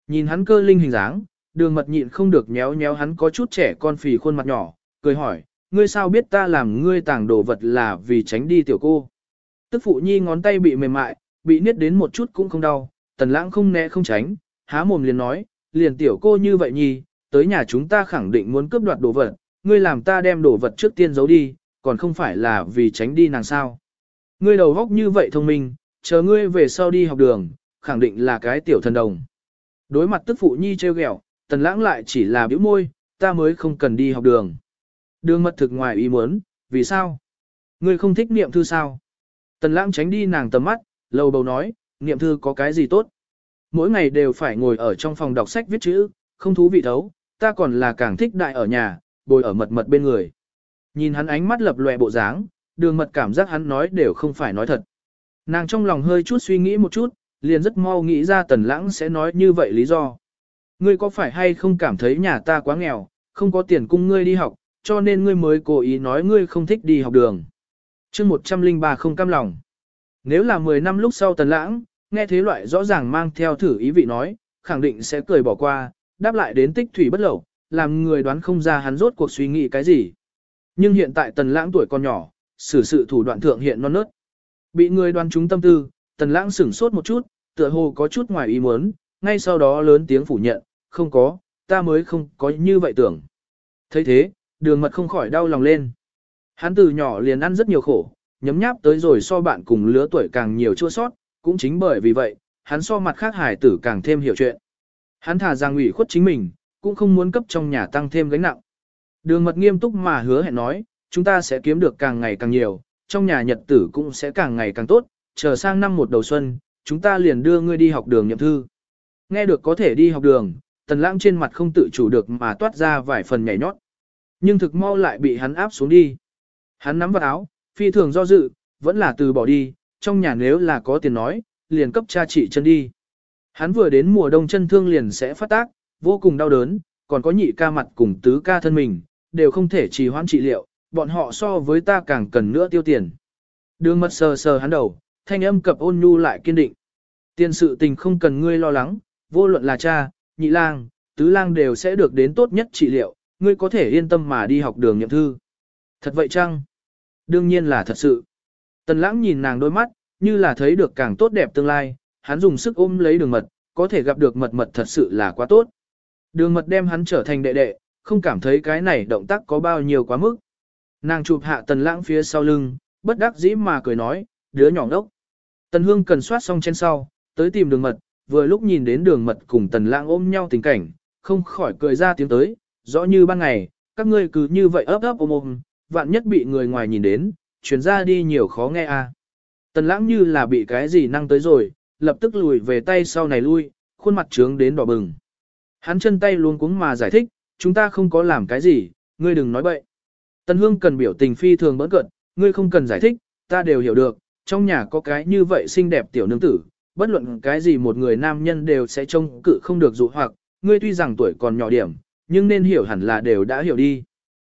Nhìn hắn cơ linh hình dáng, đường mật nhịn không được nhéo nhéo hắn có chút trẻ con phì khuôn mặt nhỏ, cười hỏi, ngươi sao biết ta làm ngươi tàng đồ vật là vì tránh đi tiểu cô. Tức phụ nhi ngón tay bị mềm mại, bị niết đến một chút cũng không đau, tần lãng không né không tránh, há mồm liền nói, liền tiểu cô như vậy nhi, tới nhà chúng ta khẳng định muốn cướp đoạt đồ vật, ngươi làm ta đem đồ vật trước tiên giấu đi, còn không phải là vì tránh đi nàng sao. Ngươi đầu góc như vậy thông minh, chờ ngươi về sau đi học đường, khẳng định là cái tiểu thần đồng. Đối mặt tức phụ nhi trêu ghẹo, tần lãng lại chỉ là biểu môi, ta mới không cần đi học đường. Đường mật thực ngoài ý muốn, vì sao? Ngươi không thích niệm thư sao? Tần lãng tránh đi nàng tầm mắt, lầu bầu nói, niệm thư có cái gì tốt? Mỗi ngày đều phải ngồi ở trong phòng đọc sách viết chữ, không thú vị thấu, ta còn là càng thích đại ở nhà, bồi ở mật mật bên người. Nhìn hắn ánh mắt lập lòe bộ dáng, đường mật cảm giác hắn nói đều không phải nói thật. Nàng trong lòng hơi chút suy nghĩ một chút, liền rất mau nghĩ ra tần lãng sẽ nói như vậy lý do. Ngươi có phải hay không cảm thấy nhà ta quá nghèo, không có tiền cung ngươi đi học, cho nên ngươi mới cố ý nói ngươi không thích đi học đường. chương 103 không cam lòng. Nếu là 10 năm lúc sau tần lãng, nghe thế loại rõ ràng mang theo thử ý vị nói, khẳng định sẽ cười bỏ qua, đáp lại đến tích thủy bất lẩu, làm người đoán không ra hắn rốt cuộc suy nghĩ cái gì. Nhưng hiện tại tần lãng tuổi còn nhỏ, xử sự thủ đoạn thượng hiện non nớt. Bị người đoán trúng tâm tư, tần lãng sửng sốt một chút, tựa hồ có chút ngoài ý muốn, ngay sau đó lớn tiếng phủ nhận, không có, ta mới không có như vậy tưởng. thấy thế, đường mật không khỏi đau lòng lên. Hắn từ nhỏ liền ăn rất nhiều khổ, nhấm nháp tới rồi so bạn cùng lứa tuổi càng nhiều chua sót, cũng chính bởi vì vậy, hắn so mặt khác hải tử càng thêm hiểu chuyện. Hắn thả rằng ủy khuất chính mình, cũng không muốn cấp trong nhà tăng thêm gánh nặng. Đường mật nghiêm túc mà hứa hẹn nói, chúng ta sẽ kiếm được càng ngày càng nhiều, trong nhà nhật tử cũng sẽ càng ngày càng tốt, chờ sang năm một đầu xuân, chúng ta liền đưa ngươi đi học đường nhậm thư. Nghe được có thể đi học đường, tần lãng trên mặt không tự chủ được mà toát ra vài phần nhảy nhót. Nhưng thực mau lại bị hắn áp xuống đi. Hắn nắm vào áo, phi thường do dự, vẫn là từ bỏ đi, trong nhà nếu là có tiền nói, liền cấp cha trị chân đi. Hắn vừa đến mùa đông chân thương liền sẽ phát tác, vô cùng đau đớn, còn có nhị ca mặt cùng tứ ca thân mình, đều không thể trì hoãn trị liệu, bọn họ so với ta càng cần nữa tiêu tiền. Đường mật sờ sờ hắn đầu, thanh âm cập ôn nhu lại kiên định. Tiền sự tình không cần ngươi lo lắng, vô luận là cha, nhị lang, tứ lang đều sẽ được đến tốt nhất trị liệu, ngươi có thể yên tâm mà đi học đường nhậm thư. Thật vậy chăng? Đương nhiên là thật sự. Tần lãng nhìn nàng đôi mắt, như là thấy được càng tốt đẹp tương lai, hắn dùng sức ôm lấy đường mật, có thể gặp được mật mật thật sự là quá tốt. Đường mật đem hắn trở thành đệ đệ, không cảm thấy cái này động tác có bao nhiêu quá mức. Nàng chụp hạ tần lãng phía sau lưng, bất đắc dĩ mà cười nói, đứa nhỏ ngốc. Tần hương cần soát xong trên sau, tới tìm đường mật, vừa lúc nhìn đến đường mật cùng tần lãng ôm nhau tình cảnh, không khỏi cười ra tiếng tới, rõ như ban ngày, các ngươi cứ như vậy ấp ấp ôm ôm, vạn nhất bị người ngoài nhìn đến, chuyển ra đi nhiều khó nghe à. Tần lãng như là bị cái gì năng tới rồi, lập tức lùi về tay sau này lui, khuôn mặt trướng đến đỏ bừng. Hắn chân tay luôn cuống mà giải thích, chúng ta không có làm cái gì, ngươi đừng nói bậy. Tần Hương cần biểu tình phi thường bỡn cận, ngươi không cần giải thích, ta đều hiểu được, trong nhà có cái như vậy xinh đẹp tiểu nương tử, bất luận cái gì một người nam nhân đều sẽ trông cự không được dụ hoặc, ngươi tuy rằng tuổi còn nhỏ điểm, nhưng nên hiểu hẳn là đều đã hiểu đi.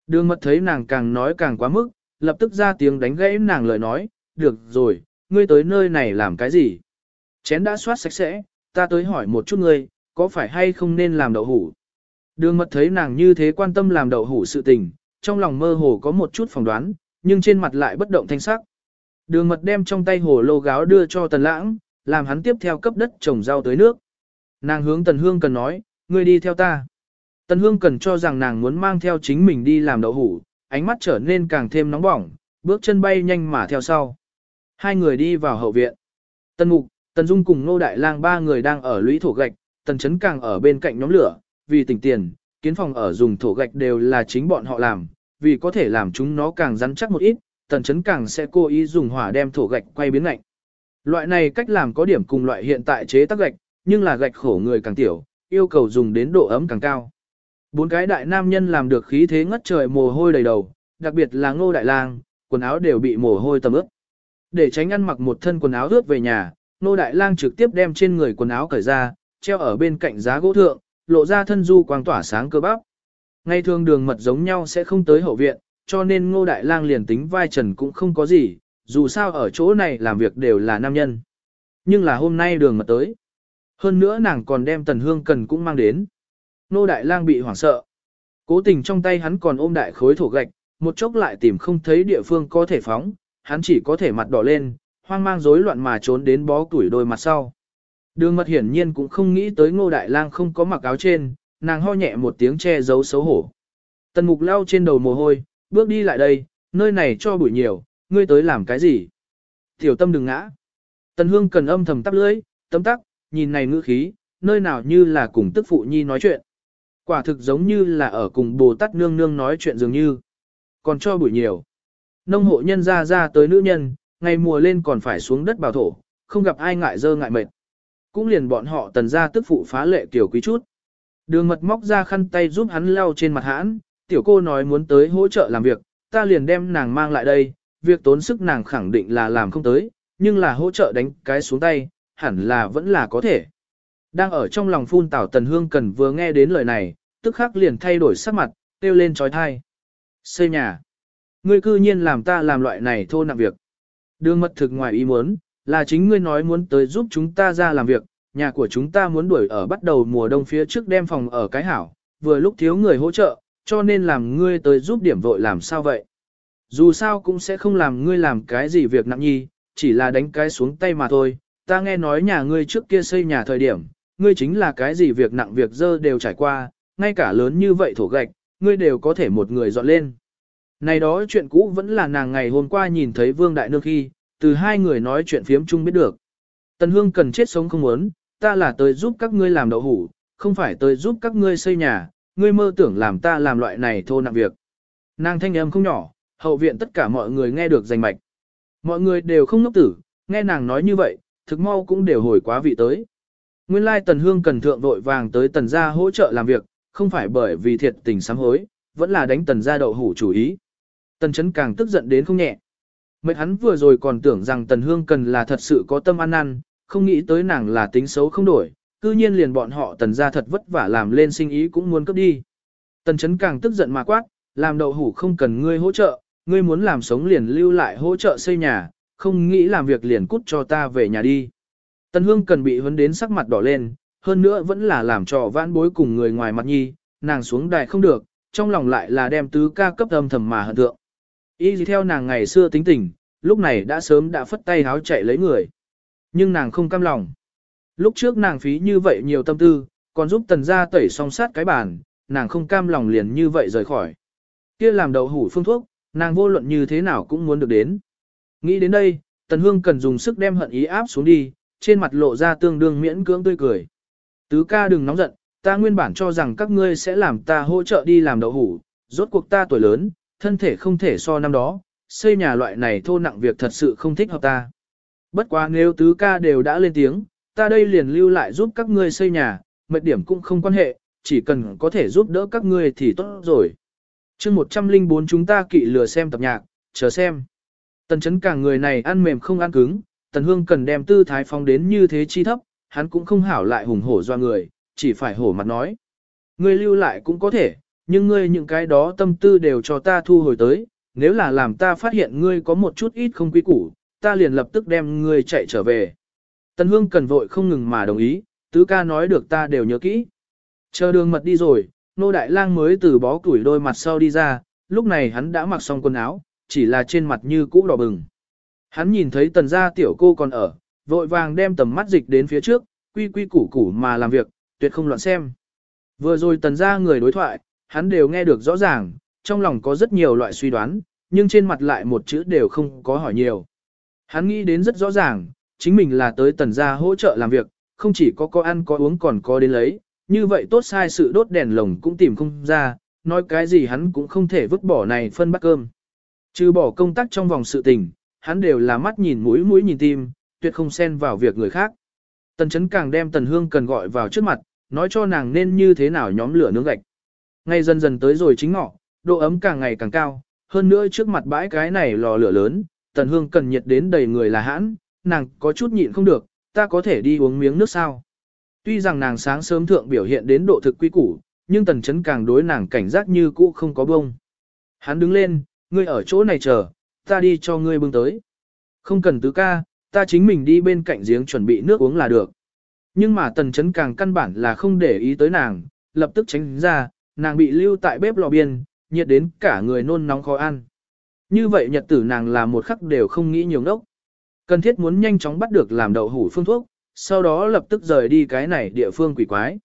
Đường mật thấy nàng càng nói càng quá mức, lập tức ra tiếng đánh gãy nàng lời nói, được rồi, ngươi tới nơi này làm cái gì? Chén đã soát sạch sẽ, ta tới hỏi một chút ngươi, có phải hay không nên làm đậu hủ? Đường mật thấy nàng như thế quan tâm làm đậu hủ sự tình, trong lòng mơ hồ có một chút phỏng đoán, nhưng trên mặt lại bất động thanh sắc. Đường mật đem trong tay hồ lô gáo đưa cho tần lãng, làm hắn tiếp theo cấp đất trồng rau tới nước. Nàng hướng tần hương cần nói, ngươi đi theo ta. Tần hương cần cho rằng nàng muốn mang theo chính mình đi làm đậu hủ, ánh mắt trở nên càng thêm nóng bỏng, bước chân bay nhanh mà theo sau. Hai người đi vào hậu viện. Tần mục, tần dung cùng nô đại lang ba người đang ở lũy thổ gạch, tần chấn càng ở bên cạnh nhóm lửa, vì tỉnh tiền, kiến phòng ở dùng thổ gạch đều là chính bọn họ làm, vì có thể làm chúng nó càng rắn chắc một ít, tần chấn càng sẽ cố ý dùng hỏa đem thổ gạch quay biến lạnh. Loại này cách làm có điểm cùng loại hiện tại chế tác gạch, nhưng là gạch khổ người càng tiểu, yêu cầu dùng đến độ ấm càng cao. Bốn cái đại nam nhân làm được khí thế ngất trời mồ hôi đầy đầu, đặc biệt là ngô đại lang, quần áo đều bị mồ hôi tầm ướt. Để tránh ăn mặc một thân quần áo ướt về nhà, ngô đại lang trực tiếp đem trên người quần áo cởi ra, treo ở bên cạnh giá gỗ thượng, lộ ra thân du quang tỏa sáng cơ bắp. Ngay thường đường mật giống nhau sẽ không tới hậu viện, cho nên ngô đại lang liền tính vai trần cũng không có gì, dù sao ở chỗ này làm việc đều là nam nhân. Nhưng là hôm nay đường mật tới. Hơn nữa nàng còn đem tần hương cần cũng mang đến. Nô đại lang bị hoảng sợ. Cố tình trong tay hắn còn ôm đại khối thổ gạch, một chốc lại tìm không thấy địa phương có thể phóng, hắn chỉ có thể mặt đỏ lên, hoang mang rối loạn mà trốn đến bó tuổi đôi mặt sau. Đường mật hiển nhiên cũng không nghĩ tới ngô đại lang không có mặc áo trên, nàng ho nhẹ một tiếng che giấu xấu hổ. Tần mục lau trên đầu mồ hôi, bước đi lại đây, nơi này cho bụi nhiều, ngươi tới làm cái gì? Tiểu tâm đừng ngã. Tần hương cần âm thầm tắp lưỡi, tấm tắc, nhìn này ngữ khí, nơi nào như là cùng tức phụ nhi nói chuyện. Quả thực giống như là ở cùng Bồ Tát nương nương nói chuyện dường như. Còn cho buổi nhiều. Nông hộ nhân ra ra tới nữ nhân, ngày mùa lên còn phải xuống đất bảo thổ, không gặp ai ngại dơ ngại mệt. Cũng liền bọn họ tần ra tức phụ phá lệ kiểu quý chút. Đường mật móc ra khăn tay giúp hắn lau trên mặt hãn, tiểu cô nói muốn tới hỗ trợ làm việc, ta liền đem nàng mang lại đây, việc tốn sức nàng khẳng định là làm không tới, nhưng là hỗ trợ đánh cái xuống tay, hẳn là vẫn là có thể. Đang ở trong lòng phun tảo tần hương cần vừa nghe đến lời này, tức khắc liền thay đổi sắc mặt, kêu lên trói thai. Xây nhà. Ngươi cư nhiên làm ta làm loại này thô nặng việc. Đường mật thực ngoài ý muốn, là chính ngươi nói muốn tới giúp chúng ta ra làm việc, nhà của chúng ta muốn đuổi ở bắt đầu mùa đông phía trước đem phòng ở cái hảo, vừa lúc thiếu người hỗ trợ, cho nên làm ngươi tới giúp điểm vội làm sao vậy. Dù sao cũng sẽ không làm ngươi làm cái gì việc nặng nhi, chỉ là đánh cái xuống tay mà thôi. Ta nghe nói nhà ngươi trước kia xây nhà thời điểm, ngươi chính là cái gì việc nặng việc dơ đều trải qua, ngay cả lớn như vậy thổ gạch, ngươi đều có thể một người dọn lên. Này đó chuyện cũ vẫn là nàng ngày hôm qua nhìn thấy Vương Đại Nương khi, từ hai người nói chuyện phiếm chung biết được. Tần Hương cần chết sống không muốn, ta là tới giúp các ngươi làm đậu hủ, không phải tới giúp các ngươi xây nhà, ngươi mơ tưởng làm ta làm loại này thô nặng việc. Nàng thanh âm không nhỏ, hậu viện tất cả mọi người nghe được danh mạch. Mọi người đều không ngốc tử, nghe nàng nói như vậy, thực mau cũng đều hồi quá vị tới. Nguyên lai Tần Hương cần thượng vội vàng tới Tần gia hỗ trợ làm việc, không phải bởi vì thiệt tình sám hối, vẫn là đánh Tần gia đậu hủ chủ ý. Tần chấn càng tức giận đến không nhẹ. Mệnh hắn vừa rồi còn tưởng rằng Tần Hương cần là thật sự có tâm ăn năn, không nghĩ tới nàng là tính xấu không đổi, cư nhiên liền bọn họ Tần gia thật vất vả làm lên sinh ý cũng muốn cướp đi. Tần chấn càng tức giận mà quát, làm đậu hủ không cần ngươi hỗ trợ, ngươi muốn làm sống liền lưu lại hỗ trợ xây nhà, không nghĩ làm việc liền cút cho ta về nhà đi. Tần Hương cần bị huấn đến sắc mặt đỏ lên, hơn nữa vẫn là làm trò vãn bối cùng người ngoài mặt nhi, nàng xuống đài không được, trong lòng lại là đem tứ ca cấp âm thầm mà hận thượng. Y theo nàng ngày xưa tính tình, lúc này đã sớm đã phất tay háo chạy lấy người. Nhưng nàng không cam lòng. Lúc trước nàng phí như vậy nhiều tâm tư, còn giúp tần gia tẩy song sát cái bàn, nàng không cam lòng liền như vậy rời khỏi. Kia làm đầu hủ phương thuốc, nàng vô luận như thế nào cũng muốn được đến. Nghĩ đến đây, tần hương cần dùng sức đem hận ý áp xuống đi, trên mặt lộ ra tương đương miễn cưỡng tươi cười. Tứ ca đừng nóng giận, ta nguyên bản cho rằng các ngươi sẽ làm ta hỗ trợ đi làm đậu hủ, rốt cuộc ta tuổi lớn, thân thể không thể so năm đó, xây nhà loại này thô nặng việc thật sự không thích hợp ta. Bất quá nếu tứ ca đều đã lên tiếng, ta đây liền lưu lại giúp các ngươi xây nhà, mệt điểm cũng không quan hệ, chỉ cần có thể giúp đỡ các ngươi thì tốt rồi. chương 104 chúng ta kỵ lừa xem tập nhạc, chờ xem. Tần chấn cả người này ăn mềm không ăn cứng, Tần Hương cần đem tư thái phong đến như thế chi thấp, hắn cũng không hảo lại hùng hổ doa người, chỉ phải hổ mặt nói. Ngươi lưu lại cũng có thể, nhưng ngươi những cái đó tâm tư đều cho ta thu hồi tới, nếu là làm ta phát hiện ngươi có một chút ít không quý củ, ta liền lập tức đem ngươi chạy trở về. Tần Hương cần vội không ngừng mà đồng ý, tứ ca nói được ta đều nhớ kỹ. Chờ đường mật đi rồi, nô đại lang mới từ bó củi đôi mặt sau đi ra, lúc này hắn đã mặc xong quần áo, chỉ là trên mặt như cũ đỏ bừng. Hắn nhìn thấy tần gia tiểu cô còn ở, vội vàng đem tầm mắt dịch đến phía trước, quy quy củ củ mà làm việc, tuyệt không loạn xem. Vừa rồi tần gia người đối thoại, hắn đều nghe được rõ ràng, trong lòng có rất nhiều loại suy đoán, nhưng trên mặt lại một chữ đều không có hỏi nhiều. Hắn nghĩ đến rất rõ ràng, chính mình là tới tần gia hỗ trợ làm việc, không chỉ có có ăn có uống còn có đến lấy, như vậy tốt sai sự đốt đèn lồng cũng tìm không ra, nói cái gì hắn cũng không thể vứt bỏ này phân bát cơm. Trừ bỏ công tác trong vòng sự tình, hắn đều là mắt nhìn mũi mũi nhìn tim, tuyệt không xen vào việc người khác. Tần chấn càng đem tần hương cần gọi vào trước mặt, nói cho nàng nên như thế nào nhóm lửa nướng gạch. Ngay dần dần tới rồi chính ngọ, độ ấm càng ngày càng cao, hơn nữa trước mặt bãi cái này lò lửa lớn, tần hương cần nhiệt đến đầy người là hãn, nàng có chút nhịn không được, ta có thể đi uống miếng nước sao. Tuy rằng nàng sáng sớm thượng biểu hiện đến độ thực quy củ, nhưng tần chấn càng đối nàng cảnh giác như cũ không có bông. Hắn đứng lên, ngươi ở chỗ này chờ, ta đi cho ngươi bưng tới. Không cần tứ ca, ta chính mình đi bên cạnh giếng chuẩn bị nước uống là được. Nhưng mà tần chấn càng căn bản là không để ý tới nàng, lập tức tránh ra, nàng bị lưu tại bếp lò biên, nhiệt đến cả người nôn nóng khó ăn. Như vậy nhật tử nàng là một khắc đều không nghĩ nhiều ngốc. Cần thiết muốn nhanh chóng bắt được làm đậu hủ phương thuốc, sau đó lập tức rời đi cái này địa phương quỷ quái.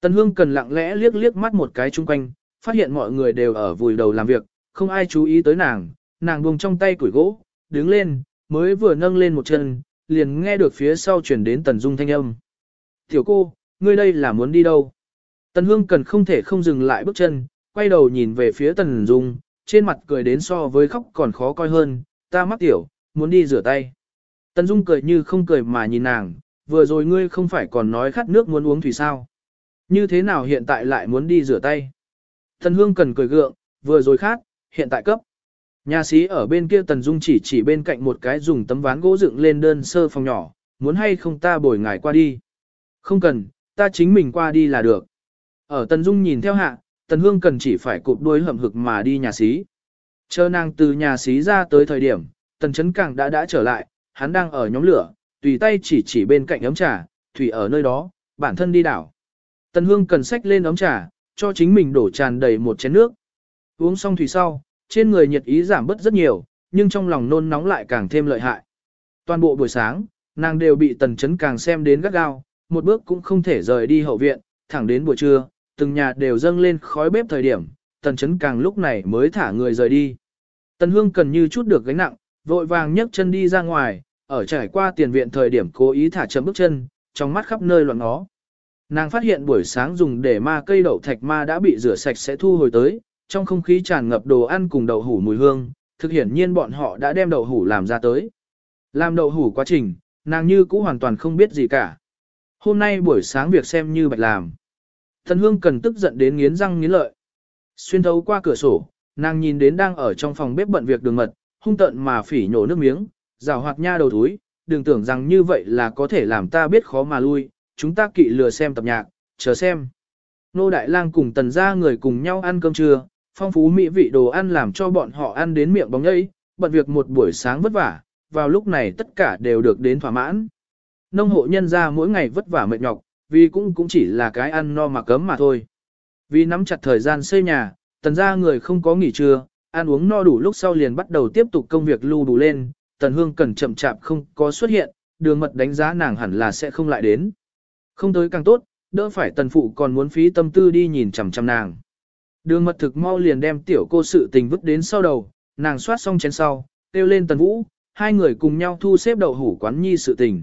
Tần Hương cần lặng lẽ liếc liếc mắt một cái chung quanh, phát hiện mọi người đều ở vùi đầu làm việc, không ai chú ý tới nàng, nàng buông trong tay củi gỗ, đứng lên, mới vừa nâng lên một chân, liền nghe được phía sau chuyển đến Tần Dung thanh âm. Tiểu cô, ngươi đây là muốn đi đâu? Tần Hương cần không thể không dừng lại bước chân, quay đầu nhìn về phía Tần Dung, trên mặt cười đến so với khóc còn khó coi hơn, ta mắc tiểu, muốn đi rửa tay. Tần Dung cười như không cười mà nhìn nàng, vừa rồi ngươi không phải còn nói khát nước muốn uống thủy sao. Như thế nào hiện tại lại muốn đi rửa tay? Tần Hương cần cười gượng, vừa rồi khát, hiện tại cấp. Nhà sĩ ở bên kia Tần Dung chỉ chỉ bên cạnh một cái dùng tấm ván gỗ dựng lên đơn sơ phòng nhỏ, muốn hay không ta bồi ngài qua đi. Không cần, ta chính mình qua đi là được. Ở Tần Dung nhìn theo hạ, Tần Hương cần chỉ phải cụp đuôi hầm hực mà đi nhà sĩ. Chờ nàng từ nhà sĩ ra tới thời điểm, Tần Chấn Càng đã đã trở lại, hắn đang ở nhóm lửa, tùy tay chỉ chỉ bên cạnh ấm trà, thủy ở nơi đó, bản thân đi đảo. Tần Hương cần xách lên ấm trà, cho chính mình đổ tràn đầy một chén nước. Uống xong thủy sau, trên người nhiệt ý giảm bớt rất nhiều, nhưng trong lòng nôn nóng lại càng thêm lợi hại. Toàn bộ buổi sáng, nàng đều bị Tần Chấn Càng xem đến gắt gao, một bước cũng không thể rời đi hậu viện, thẳng đến buổi trưa, từng nhà đều dâng lên khói bếp thời điểm, tần chấn càng lúc này mới thả người rời đi. Tần hương cần như chút được gánh nặng, vội vàng nhấc chân đi ra ngoài, ở trải qua tiền viện thời điểm cố ý thả chậm bước chân, trong mắt khắp nơi loạn nó. Nàng phát hiện buổi sáng dùng để ma cây đậu thạch ma đã bị rửa sạch sẽ thu hồi tới, trong không khí tràn ngập đồ ăn cùng đậu hủ mùi hương, thực hiển nhiên bọn họ đã đem đậu hủ làm ra tới. Làm đậu hủ quá trình, nàng như cũ hoàn toàn không biết gì cả. Hôm nay buổi sáng việc xem như bạch làm. Thần hương cần tức giận đến nghiến răng nghiến lợi. Xuyên thấu qua cửa sổ, nàng nhìn đến đang ở trong phòng bếp bận việc đường mật, hung tận mà phỉ nhổ nước miếng, rào hoạt nha đầu thúi, đừng tưởng rằng như vậy là có thể làm ta biết khó mà lui, chúng ta kỵ lừa xem tập nhạc, chờ xem. Nô Đại Lang cùng tần gia người cùng nhau ăn cơm trưa, phong phú mỹ vị đồ ăn làm cho bọn họ ăn đến miệng bóng nhây, bận việc một buổi sáng vất vả, vào lúc này tất cả đều được đến thỏa mãn. Nông hộ nhân ra mỗi ngày vất vả mệt nhọc, vì cũng cũng chỉ là cái ăn no mà cấm mà thôi. Vì nắm chặt thời gian xây nhà, tần gia người không có nghỉ trưa, ăn uống no đủ lúc sau liền bắt đầu tiếp tục công việc lưu đủ lên, tần hương cần chậm chạp không có xuất hiện, đường mật đánh giá nàng hẳn là sẽ không lại đến. Không tới càng tốt, đỡ phải tần phụ còn muốn phí tâm tư đi nhìn chằm chằm nàng. Đường mật thực mau liền đem tiểu cô sự tình vứt đến sau đầu, nàng soát xong chén sau, kêu lên tần vũ, hai người cùng nhau thu xếp đậu hủ quán nhi sự tình.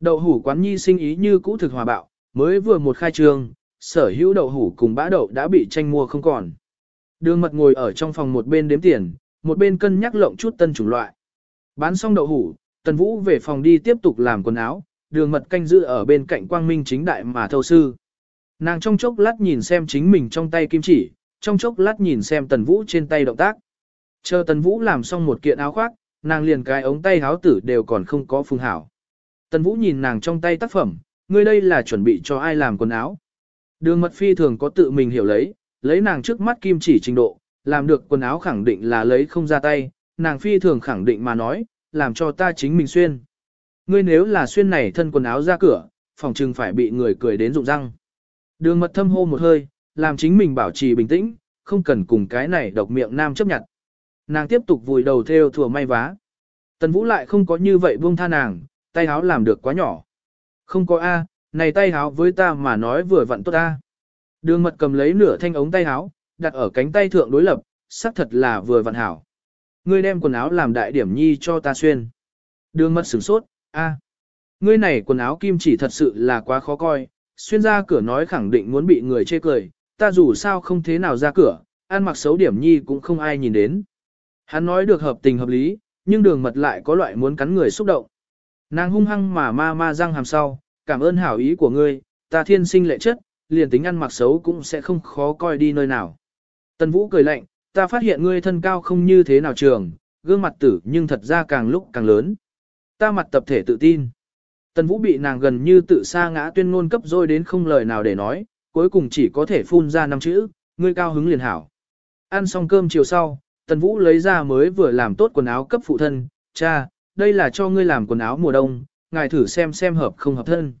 Đậu hủ quán nhi sinh ý như cũ thực hòa bạo, mới vừa một khai trương, sở hữu đậu hủ cùng bã đậu đã bị tranh mua không còn. Đường mật ngồi ở trong phòng một bên đếm tiền, một bên cân nhắc lộng chút tân chủng loại. Bán xong đậu hủ, Tần Vũ về phòng đi tiếp tục làm quần áo, đường mật canh giữ ở bên cạnh quang minh chính đại mà thâu sư. Nàng trong chốc lát nhìn xem chính mình trong tay kim chỉ, trong chốc lát nhìn xem Tần Vũ trên tay động tác. Chờ Tần Vũ làm xong một kiện áo khoác, nàng liền cái ống tay áo tử đều còn không có phương hảo. Tần Vũ nhìn nàng trong tay tác phẩm, ngươi đây là chuẩn bị cho ai làm quần áo. Đường mật phi thường có tự mình hiểu lấy, lấy nàng trước mắt kim chỉ trình độ, làm được quần áo khẳng định là lấy không ra tay, nàng phi thường khẳng định mà nói, làm cho ta chính mình xuyên. Ngươi nếu là xuyên này thân quần áo ra cửa, phòng trừng phải bị người cười đến rụng răng. Đường mật thâm hô một hơi, làm chính mình bảo trì bình tĩnh, không cần cùng cái này độc miệng nam chấp nhận. Nàng tiếp tục vùi đầu theo thừa may vá. Tần Vũ lại không có như vậy buông tha nàng, tay háo làm được quá nhỏ. Không có A, này tay háo với ta mà nói vừa vặn tốt A. Đường mật cầm lấy nửa thanh ống tay háo, đặt ở cánh tay thượng đối lập, xác thật là vừa vặn hảo. Ngươi đem quần áo làm đại điểm nhi cho ta xuyên. Đường mật sửng sốt, A. Ngươi này quần áo kim chỉ thật sự là quá khó coi, xuyên ra cửa nói khẳng định muốn bị người chê cười, ta dù sao không thế nào ra cửa, ăn mặc xấu điểm nhi cũng không ai nhìn đến. Hắn nói được hợp tình hợp lý, nhưng đường mật lại có loại muốn cắn người xúc động. Nàng hung hăng mà ma ma răng hàm sau, cảm ơn hảo ý của ngươi, ta thiên sinh lệ chất, liền tính ăn mặc xấu cũng sẽ không khó coi đi nơi nào. Tần Vũ cười lạnh, ta phát hiện ngươi thân cao không như thế nào trường, gương mặt tử nhưng thật ra càng lúc càng lớn. Ta mặt tập thể tự tin. Tần Vũ bị nàng gần như tự sa ngã tuyên ngôn cấp rồi đến không lời nào để nói, cuối cùng chỉ có thể phun ra năm chữ, ngươi cao hứng liền hảo. Ăn xong cơm chiều sau, Tần Vũ lấy ra mới vừa làm tốt quần áo cấp phụ thân, cha, đây là cho ngươi làm quần áo mùa đông, ngài thử xem xem hợp không hợp thân.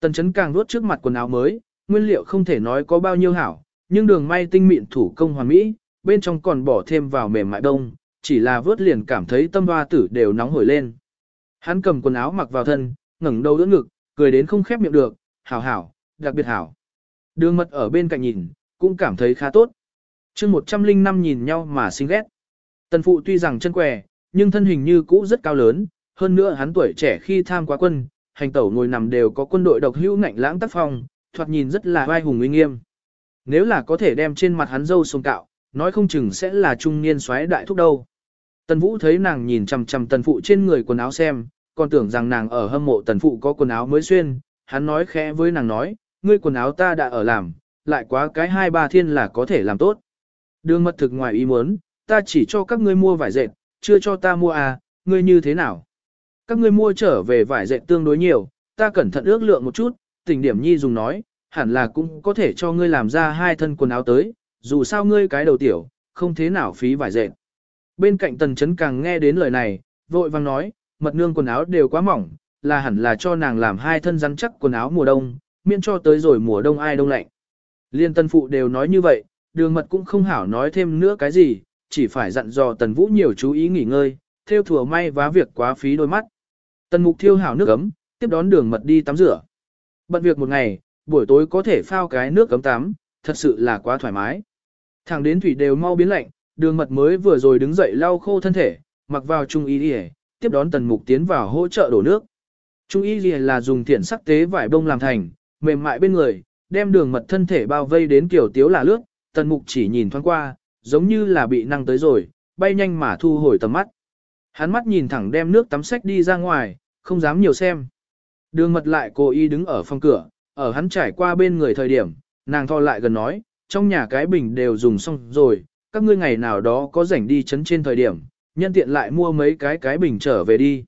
Tần chấn càng nuốt trước mặt quần áo mới, nguyên liệu không thể nói có bao nhiêu hảo, nhưng đường may tinh mịn thủ công hoàn mỹ, bên trong còn bỏ thêm vào mềm mại đông, chỉ là vớt liền cảm thấy tâm hoa tử đều nóng hổi lên. Hắn cầm quần áo mặc vào thân, ngẩng đầu đỡ ngực, cười đến không khép miệng được, hảo hảo, đặc biệt hảo. Đường mật ở bên cạnh nhìn, cũng cảm thấy khá tốt. chương 105 nhìn nhau mà xinh ghét. Tần phụ tuy rằng chân què, nhưng thân hình như cũ rất cao lớn, hơn nữa hắn tuổi trẻ khi tham quá quân, hành tẩu ngồi nằm đều có quân đội độc hữu ngạnh lãng tác phong, thoạt nhìn rất là vai hùng uy nghiêm. Nếu là có thể đem trên mặt hắn dâu sông cạo, nói không chừng sẽ là trung niên xoáy đại thúc đâu. Tần Vũ thấy nàng nhìn chằm chằm tần phụ trên người quần áo xem, còn tưởng rằng nàng ở hâm mộ tần phụ có quần áo mới xuyên, hắn nói khẽ với nàng nói, ngươi quần áo ta đã ở làm, lại quá cái hai ba thiên là có thể làm tốt. Đường mật thực ngoài ý muốn, ta chỉ cho các ngươi mua vải dệt, chưa cho ta mua à, ngươi như thế nào? Các ngươi mua trở về vải dệt tương đối nhiều, ta cẩn thận ước lượng một chút, tình điểm nhi dùng nói, hẳn là cũng có thể cho ngươi làm ra hai thân quần áo tới, dù sao ngươi cái đầu tiểu, không thế nào phí vải dệt. Bên cạnh tần chấn càng nghe đến lời này, vội vang nói, mật nương quần áo đều quá mỏng, là hẳn là cho nàng làm hai thân rắn chắc quần áo mùa đông, miễn cho tới rồi mùa đông ai đông lạnh. Liên tân phụ đều nói như vậy, đường mật cũng không hảo nói thêm nữa cái gì, chỉ phải dặn dò tần vũ nhiều chú ý nghỉ ngơi, theo thừa may vá việc quá phí đôi mắt. Tần mục thiêu hảo nước ấm, tiếp đón đường mật đi tắm rửa. Bận việc một ngày, buổi tối có thể phao cái nước cấm tắm, thật sự là quá thoải mái. Thẳng đến thủy đều mau biến lạnh, đường mật mới vừa rồi đứng dậy lau khô thân thể, mặc vào trung y đi tiếp đón tần mục tiến vào hỗ trợ đổ nước. Trung y lìa là dùng thiện sắc tế vải bông làm thành, mềm mại bên người, đem đường mật thân thể bao vây đến kiểu tiếu là lướt, tần mục chỉ nhìn thoáng qua, giống như là bị năng tới rồi, bay nhanh mà thu hồi tầm mắt. Hắn mắt nhìn thẳng đem nước tắm sách đi ra ngoài, không dám nhiều xem. Đường mật lại cố ý đứng ở phòng cửa, ở hắn trải qua bên người thời điểm, nàng thò lại gần nói, trong nhà cái bình đều dùng xong rồi, các ngươi ngày nào đó có rảnh đi chấn trên thời điểm, nhân tiện lại mua mấy cái cái bình trở về đi.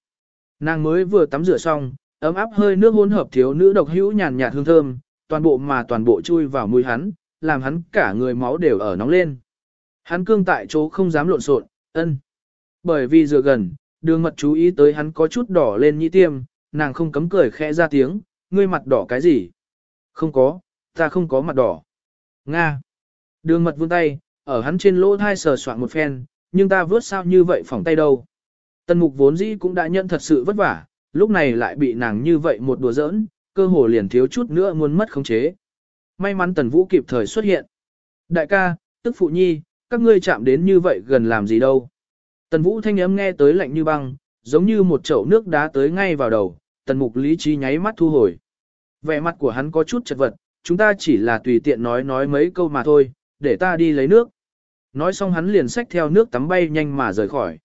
Nàng mới vừa tắm rửa xong, ấm áp hơi nước hỗn hợp thiếu nữ độc hữu nhàn nhạt hương thơm, toàn bộ mà toàn bộ chui vào mũi hắn, làm hắn cả người máu đều ở nóng lên. Hắn cương tại chỗ không dám lộn xộn, ân. Bởi vì dựa gần, đường mật chú ý tới hắn có chút đỏ lên nhĩ tiêm, nàng không cấm cười khẽ ra tiếng, ngươi mặt đỏ cái gì? Không có, ta không có mặt đỏ. Nga. Đường mật vươn tay, ở hắn trên lỗ thai sờ soạn một phen, nhưng ta vớt sao như vậy phỏng tay đâu. Tần mục vốn dĩ cũng đã nhận thật sự vất vả, lúc này lại bị nàng như vậy một đùa giỡn, cơ hồ liền thiếu chút nữa muốn mất khống chế. May mắn tần vũ kịp thời xuất hiện. Đại ca, tức phụ nhi, các ngươi chạm đến như vậy gần làm gì đâu. Tần vũ thanh âm nghe tới lạnh như băng, giống như một chậu nước đá tới ngay vào đầu, tần mục lý trí nháy mắt thu hồi. Vẻ mặt của hắn có chút chật vật, chúng ta chỉ là tùy tiện nói nói mấy câu mà thôi, để ta đi lấy nước. Nói xong hắn liền xách theo nước tắm bay nhanh mà rời khỏi.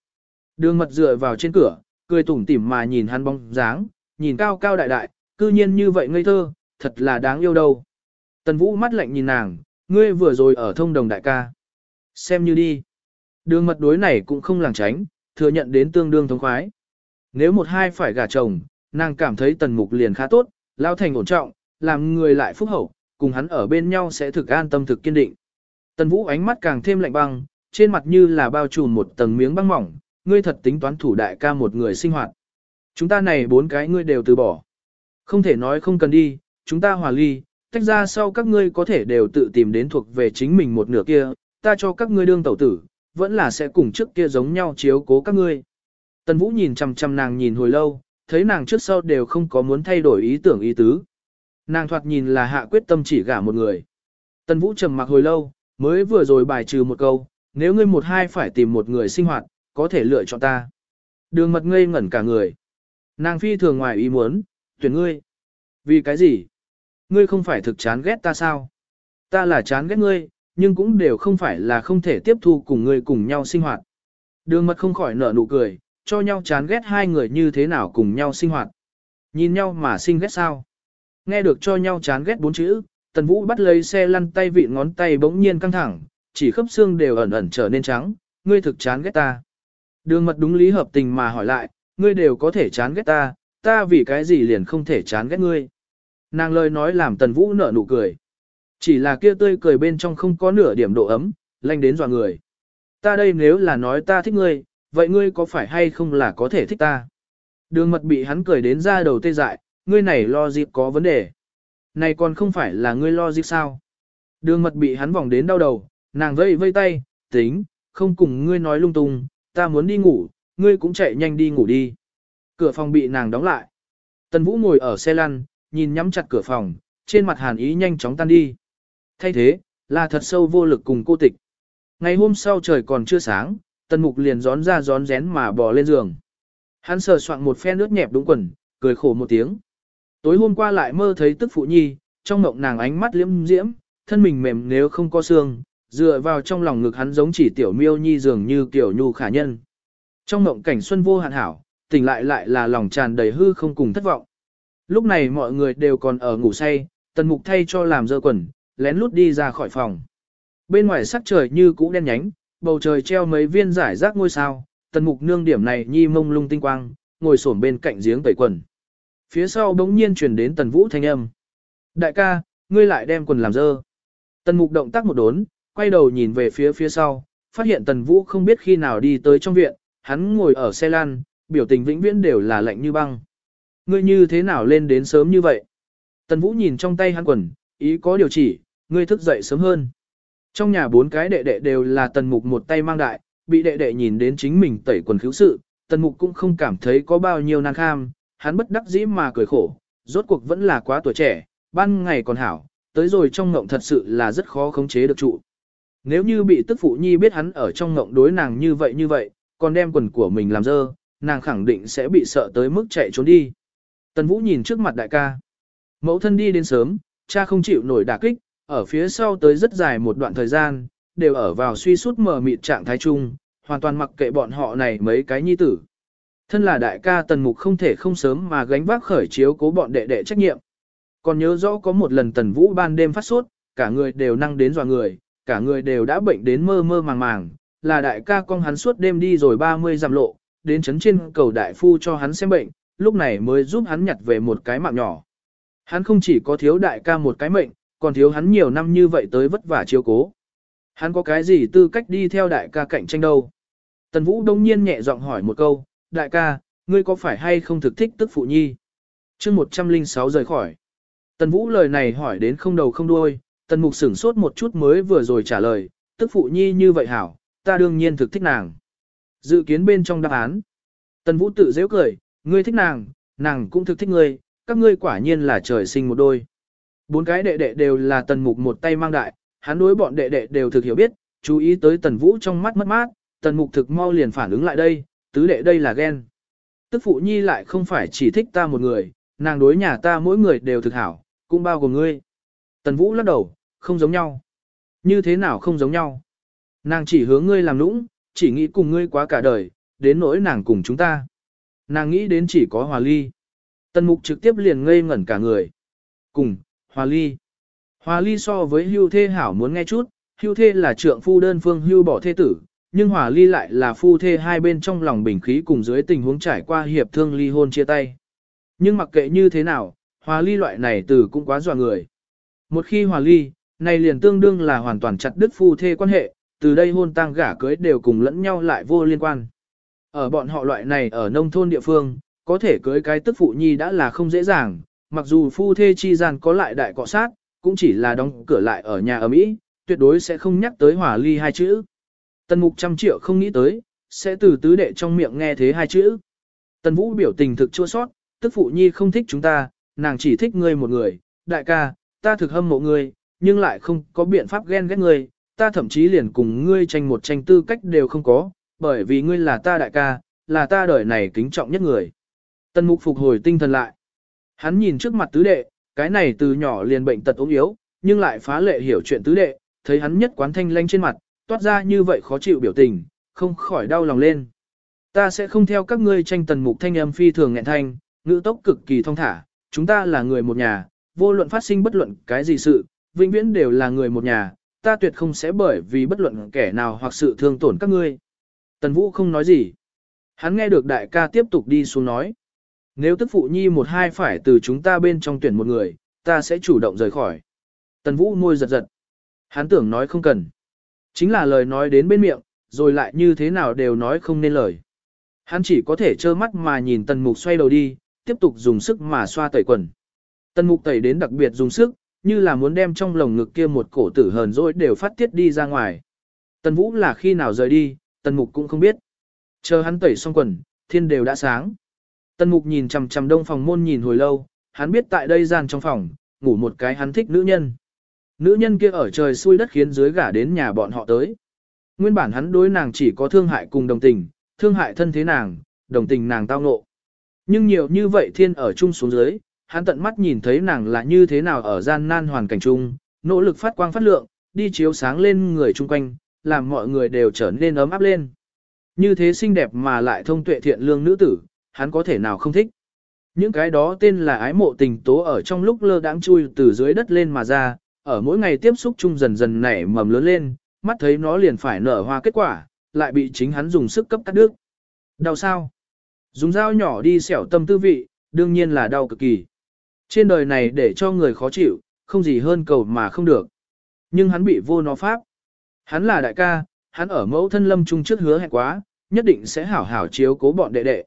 Đường mật dựa vào trên cửa, cười tủm tỉm mà nhìn hắn bóng dáng, nhìn cao cao đại đại, cư nhiên như vậy ngây thơ, thật là đáng yêu đâu. Tần Vũ mắt lạnh nhìn nàng, ngươi vừa rồi ở thông đồng đại ca. Xem như đi. Đường mật đối này cũng không làng tránh, thừa nhận đến tương đương thống khoái. Nếu một hai phải gả chồng, nàng cảm thấy tần mục liền khá tốt, lao thành ổn trọng, làm người lại phúc hậu, cùng hắn ở bên nhau sẽ thực an tâm thực kiên định. Tần Vũ ánh mắt càng thêm lạnh băng, trên mặt như là bao trùm một tầng miếng băng mỏng, ngươi thật tính toán thủ đại ca một người sinh hoạt. Chúng ta này bốn cái ngươi đều từ bỏ. Không thể nói không cần đi, chúng ta hòa ly, tách ra sau các ngươi có thể đều tự tìm đến thuộc về chính mình một nửa kia, ta cho các ngươi đương tẩu tử, vẫn là sẽ cùng trước kia giống nhau chiếu cố các ngươi. Tần Vũ nhìn chằm chằm nàng nhìn hồi lâu, thấy nàng trước sau đều không có muốn thay đổi ý tưởng ý tứ. Nàng thoạt nhìn là hạ quyết tâm chỉ gả một người. Tần Vũ trầm mặc hồi lâu, mới vừa rồi bài trừ một câu, nếu ngươi một hai phải tìm một người sinh hoạt, có thể lựa chọn ta. Đường mật ngây ngẩn cả người. Nàng phi thường ngoài ý muốn, tuyển ngươi. Vì cái gì? Ngươi không phải thực chán ghét ta sao? Ta là chán ghét ngươi, nhưng cũng đều không phải là không thể tiếp thu cùng ngươi cùng nhau sinh hoạt. Đường mật không khỏi nở nụ cười, cho nhau chán ghét hai người như thế nào cùng nhau sinh hoạt. Nhìn nhau mà sinh ghét sao? Nghe được cho nhau chán ghét bốn chữ, Tần Vũ bắt lấy xe lăn tay vị ngón tay bỗng nhiên căng thẳng, chỉ khớp xương đều ẩn ẩn trở nên trắng, ngươi thực chán ghét ta. Đường mật đúng lý hợp tình mà hỏi lại, ngươi đều có thể chán ghét ta, ta vì cái gì liền không thể chán ghét ngươi. Nàng lời nói làm Tần Vũ nở nụ cười. Chỉ là kia tươi cười bên trong không có nửa điểm độ ấm, lanh đến dọa người. Ta đây nếu là nói ta thích ngươi, vậy ngươi có phải hay không là có thể thích ta? Đường mật bị hắn cười đến ra đầu tê dại, ngươi này lo dịp có vấn đề. Này còn không phải là ngươi lo dịp sao? Đường mật bị hắn vòng đến đau đầu, nàng vây vây tay, tính, không cùng ngươi nói lung tung, ta muốn đi ngủ, ngươi cũng chạy nhanh đi ngủ đi. Cửa phòng bị nàng đóng lại. Tần Vũ ngồi ở xe lăn, nhìn nhắm chặt cửa phòng, trên mặt hàn ý nhanh chóng tan đi. Thay thế, là thật sâu vô lực cùng cô tịch. Ngày hôm sau trời còn chưa sáng, tần mục liền gión ra gión rén mà bò lên giường. Hắn sờ soạn một phen nước nhẹp đúng quần, cười khổ một tiếng. Tối hôm qua lại mơ thấy tức phụ nhi, trong mộng nàng ánh mắt liễm diễm, thân mình mềm nếu không có xương, dựa vào trong lòng ngực hắn giống chỉ tiểu miêu nhi dường như kiểu nhu khả nhân. Trong mộng cảnh xuân vô hạn hảo, tỉnh lại lại là lòng tràn đầy hư không cùng thất vọng. Lúc này mọi người đều còn ở ngủ say, tần mục thay cho làm dơ quần, lén lút đi ra khỏi phòng. Bên ngoài sắc trời như cũ đen nhánh, bầu trời treo mấy viên giải rác ngôi sao, tần mục nương điểm này nhi mông lung tinh quang, ngồi xổm bên cạnh giếng tẩy quần. Phía sau bỗng nhiên truyền đến tần vũ thanh âm. Đại ca, ngươi lại đem quần làm dơ. Tần mục động tác một đốn, quay đầu nhìn về phía phía sau, phát hiện tần vũ không biết khi nào đi tới trong viện, hắn ngồi ở xe lăn, biểu tình vĩnh viễn đều là lạnh như băng. Ngươi như thế nào lên đến sớm như vậy? Tần vũ nhìn trong tay hắn quần, ý có điều chỉ, ngươi thức dậy sớm hơn. Trong nhà bốn cái đệ đệ đều là tần mục một tay mang đại, bị đệ đệ nhìn đến chính mình tẩy quần khiếu sự, tần mục cũng không cảm thấy có bao nhiêu năng kham, hắn bất đắc dĩ mà cười khổ, rốt cuộc vẫn là quá tuổi trẻ, ban ngày còn hảo, tới rồi trong ngộng thật sự là rất khó khống chế được trụ. Nếu như bị tức phụ nhi biết hắn ở trong ngộng đối nàng như vậy như vậy, còn đem quần của mình làm dơ, nàng khẳng định sẽ bị sợ tới mức chạy trốn đi. Tần Vũ nhìn trước mặt đại ca. Mẫu thân đi đến sớm, cha không chịu nổi đả kích, ở phía sau tới rất dài một đoạn thời gian, đều ở vào suy sút mờ mịt trạng thái chung, hoàn toàn mặc kệ bọn họ này mấy cái nhi tử. Thân là đại ca Tần Mục không thể không sớm mà gánh vác khởi chiếu cố bọn đệ đệ trách nhiệm. Còn nhớ rõ có một lần Tần Vũ ban đêm phát sốt, cả người đều năng đến dọa người, cả người đều đã bệnh đến mơ mơ màng màng, là đại ca con hắn suốt đêm đi rồi 30 dặm lộ, đến chấn trên cầu đại phu cho hắn xem bệnh, lúc này mới giúp hắn nhặt về một cái mạng nhỏ. Hắn không chỉ có thiếu đại ca một cái mệnh, còn thiếu hắn nhiều năm như vậy tới vất vả chiếu cố. Hắn có cái gì tư cách đi theo đại ca cạnh tranh đâu? Tần Vũ đông nhiên nhẹ giọng hỏi một câu, đại ca, ngươi có phải hay không thực thích tức phụ nhi? chương 106 rời khỏi. Tần Vũ lời này hỏi đến không đầu không đuôi, Tần Mục sửng sốt một chút mới vừa rồi trả lời, tức phụ nhi như vậy hảo, ta đương nhiên thực thích nàng. Dự kiến bên trong đáp án. Tần Vũ tự dễ cười, ngươi thích nàng, nàng cũng thực thích ngươi, các ngươi quả nhiên là trời sinh một đôi. Bốn cái đệ đệ đều là Tần Mục một tay mang đại, hắn đối bọn đệ đệ đều thực hiểu biết, chú ý tới Tần Vũ trong mắt mất mát, Tần Mục thực mau liền phản ứng lại đây, tứ đệ đây là ghen. Tức phụ nhi lại không phải chỉ thích ta một người, nàng đối nhà ta mỗi người đều thực hảo, cũng bao gồm ngươi. Tần Vũ lắc đầu, không giống nhau. Như thế nào không giống nhau? Nàng chỉ hướng ngươi làm nũng, chỉ nghĩ cùng ngươi quá cả đời, đến nỗi nàng cùng chúng ta. Nàng nghĩ đến chỉ có hòa ly. Tần mục trực tiếp liền ngây ngẩn cả người. Cùng, hòa ly. Hòa ly so với hưu thê hảo muốn nghe chút, hưu thê là trượng phu đơn phương hưu bỏ thê tử, nhưng hòa ly lại là phu thê hai bên trong lòng bình khí cùng dưới tình huống trải qua hiệp thương ly hôn chia tay. Nhưng mặc kệ như thế nào, hòa ly loại này từ cũng quá dọa người. Một khi hòa ly, này liền tương đương là hoàn toàn chặt đứt phu thê quan hệ, từ đây hôn tang gả cưới đều cùng lẫn nhau lại vô liên quan. Ở bọn họ loại này ở nông thôn địa phương, có thể cưới cái tức phụ nhi đã là không dễ dàng, mặc dù phu thê chi gian có lại đại cọ sát, cũng chỉ là đóng cửa lại ở nhà ở Mỹ, tuyệt đối sẽ không nhắc tới hòa ly hai chữ. Tần mục trăm triệu không nghĩ tới, sẽ từ tứ đệ trong miệng nghe thế hai chữ. Tần vũ biểu tình thực chua sót, tức phụ nhi không thích chúng ta, nàng chỉ thích ngươi một người, đại ca, ta thực hâm mộ ngươi, nhưng lại không có biện pháp ghen ghét ngươi, ta thậm chí liền cùng ngươi tranh một tranh tư cách đều không có, bởi vì ngươi là ta đại ca, là ta đời này kính trọng nhất người. Tần mục phục hồi tinh thần lại. Hắn nhìn trước mặt tứ đệ, cái này từ nhỏ liền bệnh tật ốm yếu, nhưng lại phá lệ hiểu chuyện tứ đệ, thấy hắn nhất quán thanh lanh trên mặt, toát ra như vậy khó chịu biểu tình, không khỏi đau lòng lên. Ta sẽ không theo các ngươi tranh tần mục thanh âm phi thường nghẹn thanh, ngữ tốc cực kỳ thông thả, chúng ta là người một nhà, vô luận phát sinh bất luận cái gì sự, vĩnh viễn đều là người một nhà, ta tuyệt không sẽ bởi vì bất luận kẻ nào hoặc sự thương tổn các ngươi. Tần Vũ không nói gì. Hắn nghe được đại ca tiếp tục đi xuống nói. Nếu tức phụ nhi một hai phải từ chúng ta bên trong tuyển một người, ta sẽ chủ động rời khỏi. Tần Vũ môi giật giật. Hắn tưởng nói không cần. Chính là lời nói đến bên miệng, rồi lại như thế nào đều nói không nên lời. Hắn chỉ có thể trơ mắt mà nhìn Tần Mục xoay đầu đi, tiếp tục dùng sức mà xoa tẩy quần. Tần Mục tẩy đến đặc biệt dùng sức, như là muốn đem trong lồng ngực kia một cổ tử hờn dỗi đều phát tiết đi ra ngoài. Tần Vũ là khi nào rời đi, Tần Mục cũng không biết. Chờ hắn tẩy xong quần, thiên đều đã sáng. Tần Mục nhìn chằm chằm đông phòng môn nhìn hồi lâu, hắn biết tại đây gian trong phòng, ngủ một cái hắn thích nữ nhân. Nữ nhân kia ở trời xuôi đất khiến dưới gả đến nhà bọn họ tới. Nguyên bản hắn đối nàng chỉ có thương hại cùng đồng tình, thương hại thân thế nàng, đồng tình nàng tao ngộ. Nhưng nhiều như vậy thiên ở chung xuống dưới, hắn tận mắt nhìn thấy nàng là như thế nào ở gian nan hoàn cảnh chung, nỗ lực phát quang phát lượng, đi chiếu sáng lên người chung quanh, làm mọi người đều trở nên ấm áp lên. Như thế xinh đẹp mà lại thông tuệ thiện lương nữ tử, hắn có thể nào không thích. Những cái đó tên là ái mộ tình tố ở trong lúc lơ đãng chui từ dưới đất lên mà ra, ở mỗi ngày tiếp xúc chung dần dần nảy mầm lớn lên, mắt thấy nó liền phải nở hoa kết quả, lại bị chính hắn dùng sức cấp cắt đứt. Đau sao? Dùng dao nhỏ đi xẻo tâm tư vị, đương nhiên là đau cực kỳ. Trên đời này để cho người khó chịu, không gì hơn cầu mà không được. Nhưng hắn bị vô nó pháp. Hắn là đại ca, hắn ở mẫu thân lâm trung trước hứa hẹn quá, nhất định sẽ hảo hảo chiếu cố bọn đệ đệ.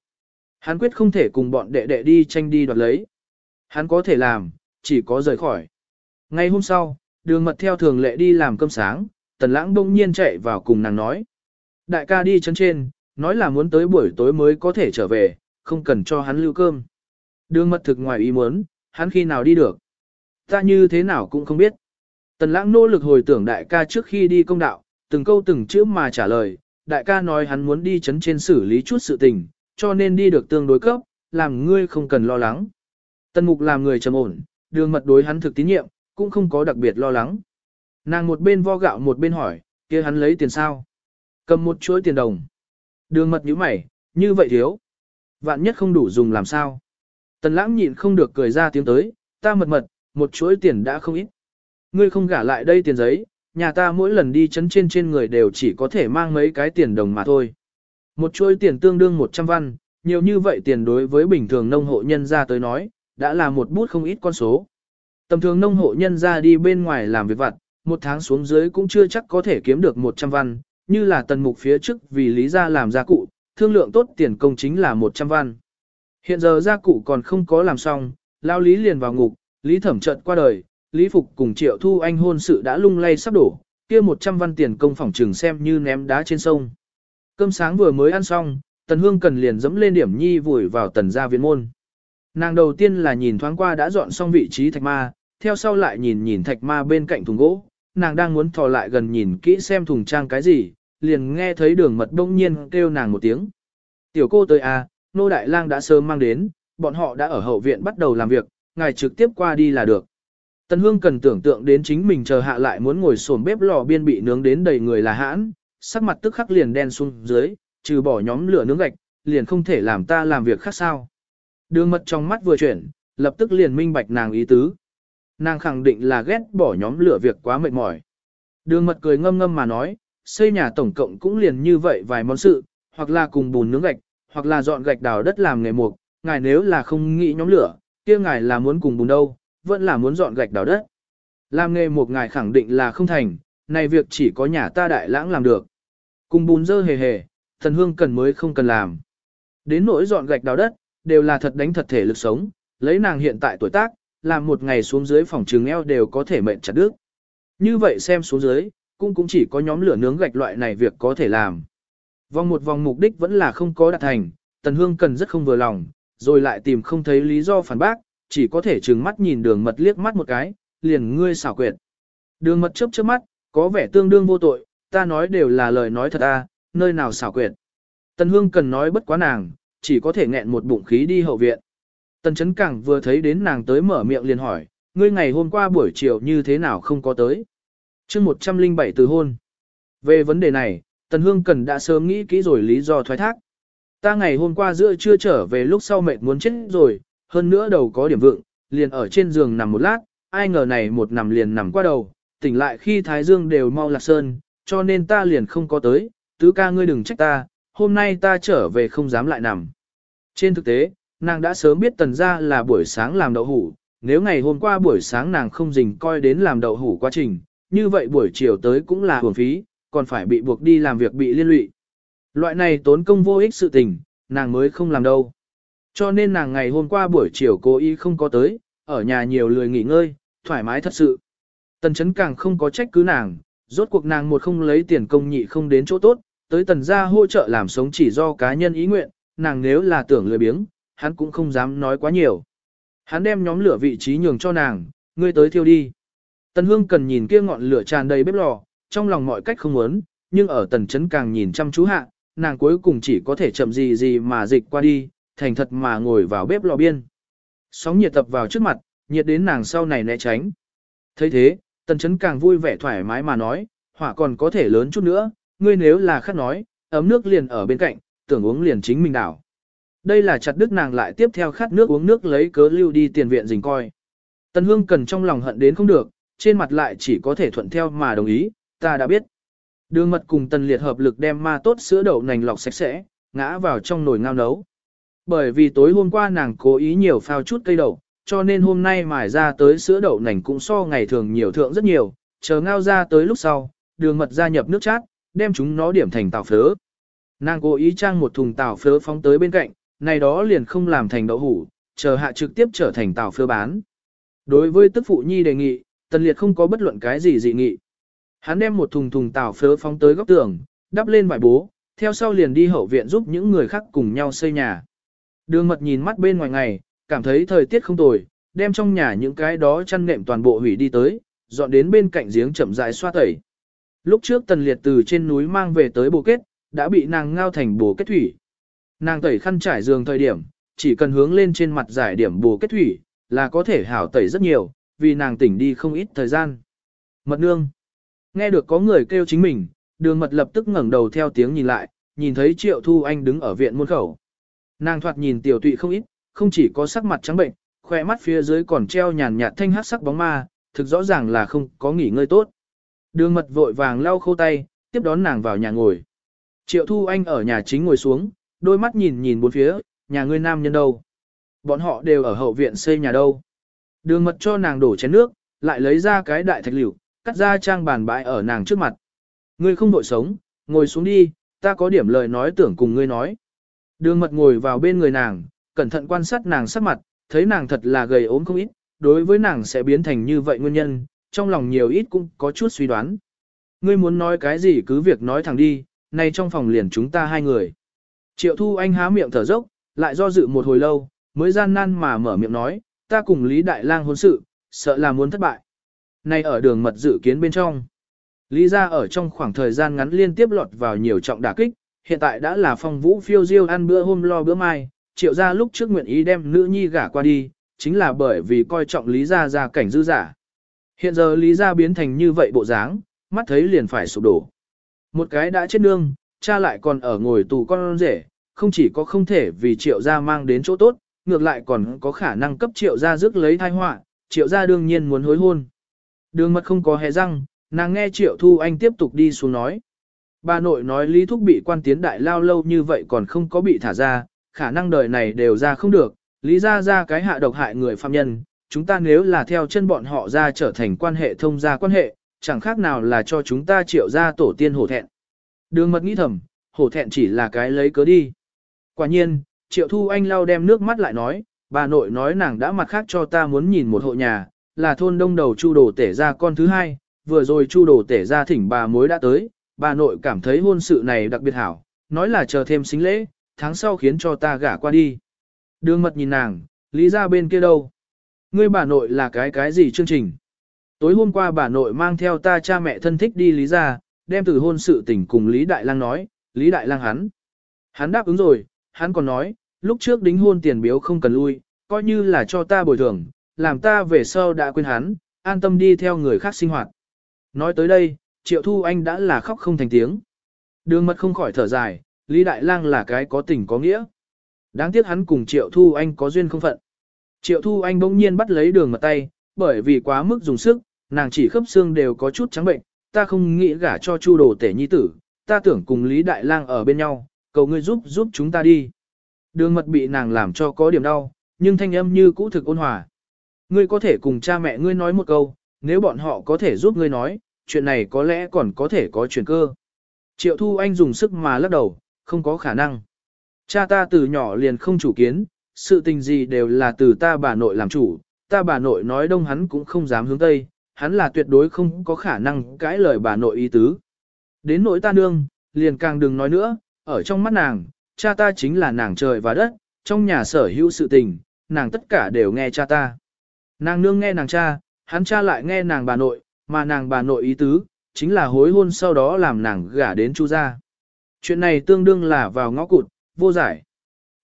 Hắn quyết không thể cùng bọn đệ đệ đi tranh đi đoạt lấy. Hắn có thể làm, chỉ có rời khỏi. Ngay hôm sau, đường mật theo thường lệ đi làm cơm sáng, tần lãng bỗng nhiên chạy vào cùng nàng nói. Đại ca đi chân trên, nói là muốn tới buổi tối mới có thể trở về, không cần cho hắn lưu cơm. Đường mật thực ngoài ý muốn, hắn khi nào đi được. Ta như thế nào cũng không biết. Tần lãng nỗ lực hồi tưởng đại ca trước khi đi công đạo, từng câu từng chữ mà trả lời, đại ca nói hắn muốn đi chấn trên xử lý chút sự tình, cho nên đi được tương đối cấp, làm ngươi không cần lo lắng. Tần mục làm người trầm ổn, đường mật đối hắn thực tín nhiệm, cũng không có đặc biệt lo lắng. Nàng một bên vo gạo một bên hỏi, kia hắn lấy tiền sao? Cầm một chuỗi tiền đồng. Đường mật nhíu mày, như vậy thiếu. Vạn nhất không đủ dùng làm sao? Tần lãng nhịn không được cười ra tiếng tới, ta mật mật, một chuỗi tiền đã không ít. Ngươi không gả lại đây tiền giấy, nhà ta mỗi lần đi chấn trên trên người đều chỉ có thể mang mấy cái tiền đồng mà thôi. Một chuỗi tiền tương đương 100 văn, nhiều như vậy tiền đối với bình thường nông hộ nhân ra tới nói, đã là một bút không ít con số. Tầm thường nông hộ nhân ra đi bên ngoài làm việc vặt, một tháng xuống dưới cũng chưa chắc có thể kiếm được 100 văn, như là tần mục phía trước vì lý ra làm gia cụ, thương lượng tốt tiền công chính là 100 văn. Hiện giờ gia cụ còn không có làm xong, lao lý liền vào ngục, lý thẩm trận qua đời, lý phục cùng triệu thu anh hôn sự đã lung lay sắp đổ, kia 100 văn tiền công phòng trừng xem như ném đá trên sông. Cơm sáng vừa mới ăn xong, tần hương cần liền dẫm lên điểm nhi vùi vào tần gia viện môn. Nàng đầu tiên là nhìn thoáng qua đã dọn xong vị trí thạch ma, theo sau lại nhìn nhìn thạch ma bên cạnh thùng gỗ, nàng đang muốn thò lại gần nhìn kỹ xem thùng trang cái gì, liền nghe thấy đường mật đông nhiên kêu nàng một tiếng. Tiểu cô tới à, nô đại lang đã sớm mang đến, bọn họ đã ở hậu viện bắt đầu làm việc, ngài trực tiếp qua đi là được. Tần Hương cần tưởng tượng đến chính mình chờ hạ lại muốn ngồi xổm bếp lò biên bị nướng đến đầy người là hãn, sắc mặt tức khắc liền đen xuống dưới, trừ bỏ nhóm lửa nướng gạch, liền không thể làm ta làm việc khác sao. Đường mật trong mắt vừa chuyển, lập tức liền minh bạch nàng ý tứ. Nàng khẳng định là ghét bỏ nhóm lửa việc quá mệt mỏi. Đường mật cười ngâm ngâm mà nói, xây nhà tổng cộng cũng liền như vậy vài món sự, hoặc là cùng bùn nướng gạch, hoặc là dọn gạch đào đất làm nghề mục, ngài nếu là không nghĩ nhóm lửa, kia ngài là muốn cùng bùn đâu, vẫn là muốn dọn gạch đào đất. Làm nghề mục ngài khẳng định là không thành, này việc chỉ có nhà ta đại lãng làm được. Cùng bùn dơ hề hề, thần hương cần mới không cần làm. Đến nỗi dọn gạch đào đất, đều là thật đánh thật thể lực sống, lấy nàng hiện tại tuổi tác, làm một ngày xuống dưới phòng trường eo đều có thể mệnh chặt đứt. Như vậy xem xuống dưới, cũng cũng chỉ có nhóm lửa nướng gạch loại này việc có thể làm. Vòng một vòng mục đích vẫn là không có đạt thành, Tần Hương cần rất không vừa lòng, rồi lại tìm không thấy lý do phản bác, chỉ có thể trừng mắt nhìn đường mật liếc mắt một cái, liền ngươi xảo quyệt. Đường mật chớp chớp mắt, có vẻ tương đương vô tội, ta nói đều là lời nói thật a, nơi nào xảo quyệt. Tần Hương cần nói bất quá nàng, chỉ có thể nghẹn một bụng khí đi hậu viện. Tần Chấn Cảng vừa thấy đến nàng tới mở miệng liền hỏi, ngươi ngày hôm qua buổi chiều như thế nào không có tới. chương 107 từ hôn. Về vấn đề này, Tần Hương Cần đã sớm nghĩ kỹ rồi lý do thoái thác. Ta ngày hôm qua giữa trưa trở về lúc sau mệt muốn chết rồi, hơn nữa đầu có điểm vượng, liền ở trên giường nằm một lát, ai ngờ này một nằm liền nằm qua đầu, tỉnh lại khi Thái Dương đều mau lạc sơn, cho nên ta liền không có tới, tứ ca ngươi đừng trách ta, hôm nay ta trở về không dám lại nằm. Trên thực tế, nàng đã sớm biết tần ra là buổi sáng làm đậu hủ, nếu ngày hôm qua buổi sáng nàng không dình coi đến làm đậu hủ quá trình, như vậy buổi chiều tới cũng là hưởng phí, còn phải bị buộc đi làm việc bị liên lụy. Loại này tốn công vô ích sự tình, nàng mới không làm đâu. Cho nên nàng ngày hôm qua buổi chiều cố ý không có tới, ở nhà nhiều lười nghỉ ngơi, thoải mái thật sự. Tần chấn càng không có trách cứ nàng, rốt cuộc nàng một không lấy tiền công nhị không đến chỗ tốt, tới tần gia hỗ trợ làm sống chỉ do cá nhân ý nguyện, nàng nếu là tưởng lười biếng, hắn cũng không dám nói quá nhiều. Hắn đem nhóm lửa vị trí nhường cho nàng, ngươi tới thiêu đi. Tần Hương cần nhìn kia ngọn lửa tràn đầy bếp lò, trong lòng mọi cách không muốn, nhưng ở tần chấn càng nhìn chăm chú hạ, nàng cuối cùng chỉ có thể chậm gì gì mà dịch qua đi, thành thật mà ngồi vào bếp lò biên. Sóng nhiệt tập vào trước mặt, nhiệt đến nàng sau này né tránh. thấy thế, tần chấn càng vui vẻ thoải mái mà nói, hỏa còn có thể lớn chút nữa, ngươi nếu là khát nói, ấm nước liền ở bên cạnh, tưởng uống liền chính mình đảo. Đây là chặt đức nàng lại tiếp theo khát nước uống nước lấy cớ lưu đi tiền viện dình coi. Tần Hương cần trong lòng hận đến không được, trên mặt lại chỉ có thể thuận theo mà đồng ý, ta đã biết. Đường mật cùng tần liệt hợp lực đem ma tốt sữa đậu nành lọc sạch sẽ, ngã vào trong nồi ngao nấu. Bởi vì tối hôm qua nàng cố ý nhiều phao chút cây đậu, cho nên hôm nay mài ra tới sữa đậu nành cũng so ngày thường nhiều thượng rất nhiều, chờ ngao ra tới lúc sau, đường mật gia nhập nước chát, đem chúng nó điểm thành tàu phớ. Nàng cố ý trang một thùng tàu phớ phóng tới bên cạnh, này đó liền không làm thành đậu hủ, chờ hạ trực tiếp trở thành tàu phớ bán. Đối với tức phụ nhi đề nghị, tần liệt không có bất luận cái gì dị nghị. Hắn đem một thùng thùng tàu phớ phóng tới góc tường, đắp lên vải bố, theo sau liền đi hậu viện giúp những người khác cùng nhau xây nhà. Đường mật nhìn mắt bên ngoài ngày, cảm thấy thời tiết không tồi, đem trong nhà những cái đó chăn nệm toàn bộ hủy đi tới, dọn đến bên cạnh giếng chậm rãi xoa tẩy. Lúc trước tần liệt từ trên núi mang về tới bồ kết, đã bị nàng ngao thành bồ kết thủy. Nàng tẩy khăn trải giường thời điểm, chỉ cần hướng lên trên mặt giải điểm bồ kết thủy, là có thể hảo tẩy rất nhiều, vì nàng tỉnh đi không ít thời gian. Mật nương. Nghe được có người kêu chính mình, đường mật lập tức ngẩng đầu theo tiếng nhìn lại, nhìn thấy triệu thu anh đứng ở viện môn khẩu. Nàng thoạt nhìn tiểu tụy không ít, không chỉ có sắc mặt trắng bệnh, khỏe mắt phía dưới còn treo nhàn nhạt thanh hát sắc bóng ma, thực rõ ràng là không có nghỉ ngơi tốt. Đường mật vội vàng lau khô tay, tiếp đón nàng vào nhà ngồi. Triệu Thu Anh ở nhà chính ngồi xuống, đôi mắt nhìn nhìn bốn phía, nhà ngươi nam nhân đâu. Bọn họ đều ở hậu viện xây nhà đâu. Đường mật cho nàng đổ chén nước, lại lấy ra cái đại thạch liều, cắt ra trang bàn bãi ở nàng trước mặt. Ngươi không đội sống, ngồi xuống đi, ta có điểm lời nói tưởng cùng ngươi nói. Đường mật ngồi vào bên người nàng, cẩn thận quan sát nàng sắc mặt, thấy nàng thật là gầy ốm không ít, đối với nàng sẽ biến thành như vậy nguyên nhân, trong lòng nhiều ít cũng có chút suy đoán. Ngươi muốn nói cái gì cứ việc nói thẳng đi, nay trong phòng liền chúng ta hai người. Triệu Thu Anh há miệng thở dốc, lại do dự một hồi lâu, mới gian nan mà mở miệng nói, ta cùng Lý Đại Lang hôn sự, sợ là muốn thất bại. Nay ở đường mật dự kiến bên trong. Lý ra ở trong khoảng thời gian ngắn liên tiếp lọt vào nhiều trọng đả kích, hiện tại đã là phong vũ phiêu diêu ăn bữa hôm lo bữa mai, triệu ra lúc trước nguyện ý đem nữ nhi gả qua đi, chính là bởi vì coi trọng Lý ra ra cảnh dư giả. Hiện giờ Lý ra biến thành như vậy bộ dáng, mắt thấy liền phải sụp đổ. Một cái đã chết nương, cha lại còn ở ngồi tù con rể, không chỉ có không thể vì triệu gia mang đến chỗ tốt, ngược lại còn có khả năng cấp triệu gia rước lấy thai họa, triệu gia đương nhiên muốn hối hôn. Đường mật không có hề răng, nàng nghe triệu thu anh tiếp tục đi xuống nói. Bà nội nói Lý Thúc bị quan tiến đại lao lâu như vậy còn không có bị thả ra, khả năng đời này đều ra không được, Lý ra ra cái hạ độc hại người phạm nhân, chúng ta nếu là theo chân bọn họ ra trở thành quan hệ thông gia quan hệ, chẳng khác nào là cho chúng ta triệu ra tổ tiên hổ thẹn. Đường mật nghĩ thầm, hổ thẹn chỉ là cái lấy cớ đi. Quả nhiên, triệu thu anh lau đem nước mắt lại nói, bà nội nói nàng đã mặt khác cho ta muốn nhìn một hộ nhà, là thôn đông đầu chu đồ tể ra con thứ hai, vừa rồi chu đồ tể ra thỉnh bà mối đã tới, bà nội cảm thấy hôn sự này đặc biệt hảo, nói là chờ thêm xính lễ, tháng sau khiến cho ta gả qua đi. Đường mật nhìn nàng, lý ra bên kia đâu? Ngươi bà nội là cái cái gì chương trình? Tối hôm qua bà nội mang theo ta cha mẹ thân thích đi lý ra, đem từ hôn sự tình cùng Lý Đại Lang nói, Lý Đại Lang hắn. Hắn đáp ứng rồi, hắn còn nói, lúc trước đính hôn tiền biếu không cần lui, coi như là cho ta bồi thường, làm ta về sau đã quên hắn, an tâm đi theo người khác sinh hoạt. Nói tới đây, Triệu Thu Anh đã là khóc không thành tiếng. Đường mật không khỏi thở dài, Lý Đại Lang là cái có tình có nghĩa. Đáng tiếc hắn cùng Triệu Thu Anh có duyên không phận. Triệu Thu Anh bỗng nhiên bắt lấy đường mật tay, bởi vì quá mức dùng sức, nàng chỉ khớp xương đều có chút trắng bệnh, ta không nghĩ gả cho Chu Đồ Tể nhi tử, ta tưởng cùng Lý Đại Lang ở bên nhau, cầu ngươi giúp giúp chúng ta đi. Đường mật bị nàng làm cho có điểm đau, nhưng thanh âm như cũ thực ôn hòa. Ngươi có thể cùng cha mẹ ngươi nói một câu, nếu bọn họ có thể giúp ngươi nói, chuyện này có lẽ còn có thể có chuyển cơ. Triệu Thu Anh dùng sức mà lắc đầu, không có khả năng. Cha ta từ nhỏ liền không chủ kiến, sự tình gì đều là từ ta bà nội làm chủ, ta bà nội nói đông hắn cũng không dám hướng tây, hắn là tuyệt đối không có khả năng cãi lời bà nội ý tứ. Đến nỗi ta nương, liền càng đừng nói nữa, ở trong mắt nàng, cha ta chính là nàng trời và đất, trong nhà sở hữu sự tình, nàng tất cả đều nghe cha ta. Nàng nương nghe nàng cha, hắn cha lại nghe nàng bà nội, mà nàng bà nội ý tứ, chính là hối hôn sau đó làm nàng gả đến chu gia. Chuyện này tương đương là vào ngõ cụt, vô giải.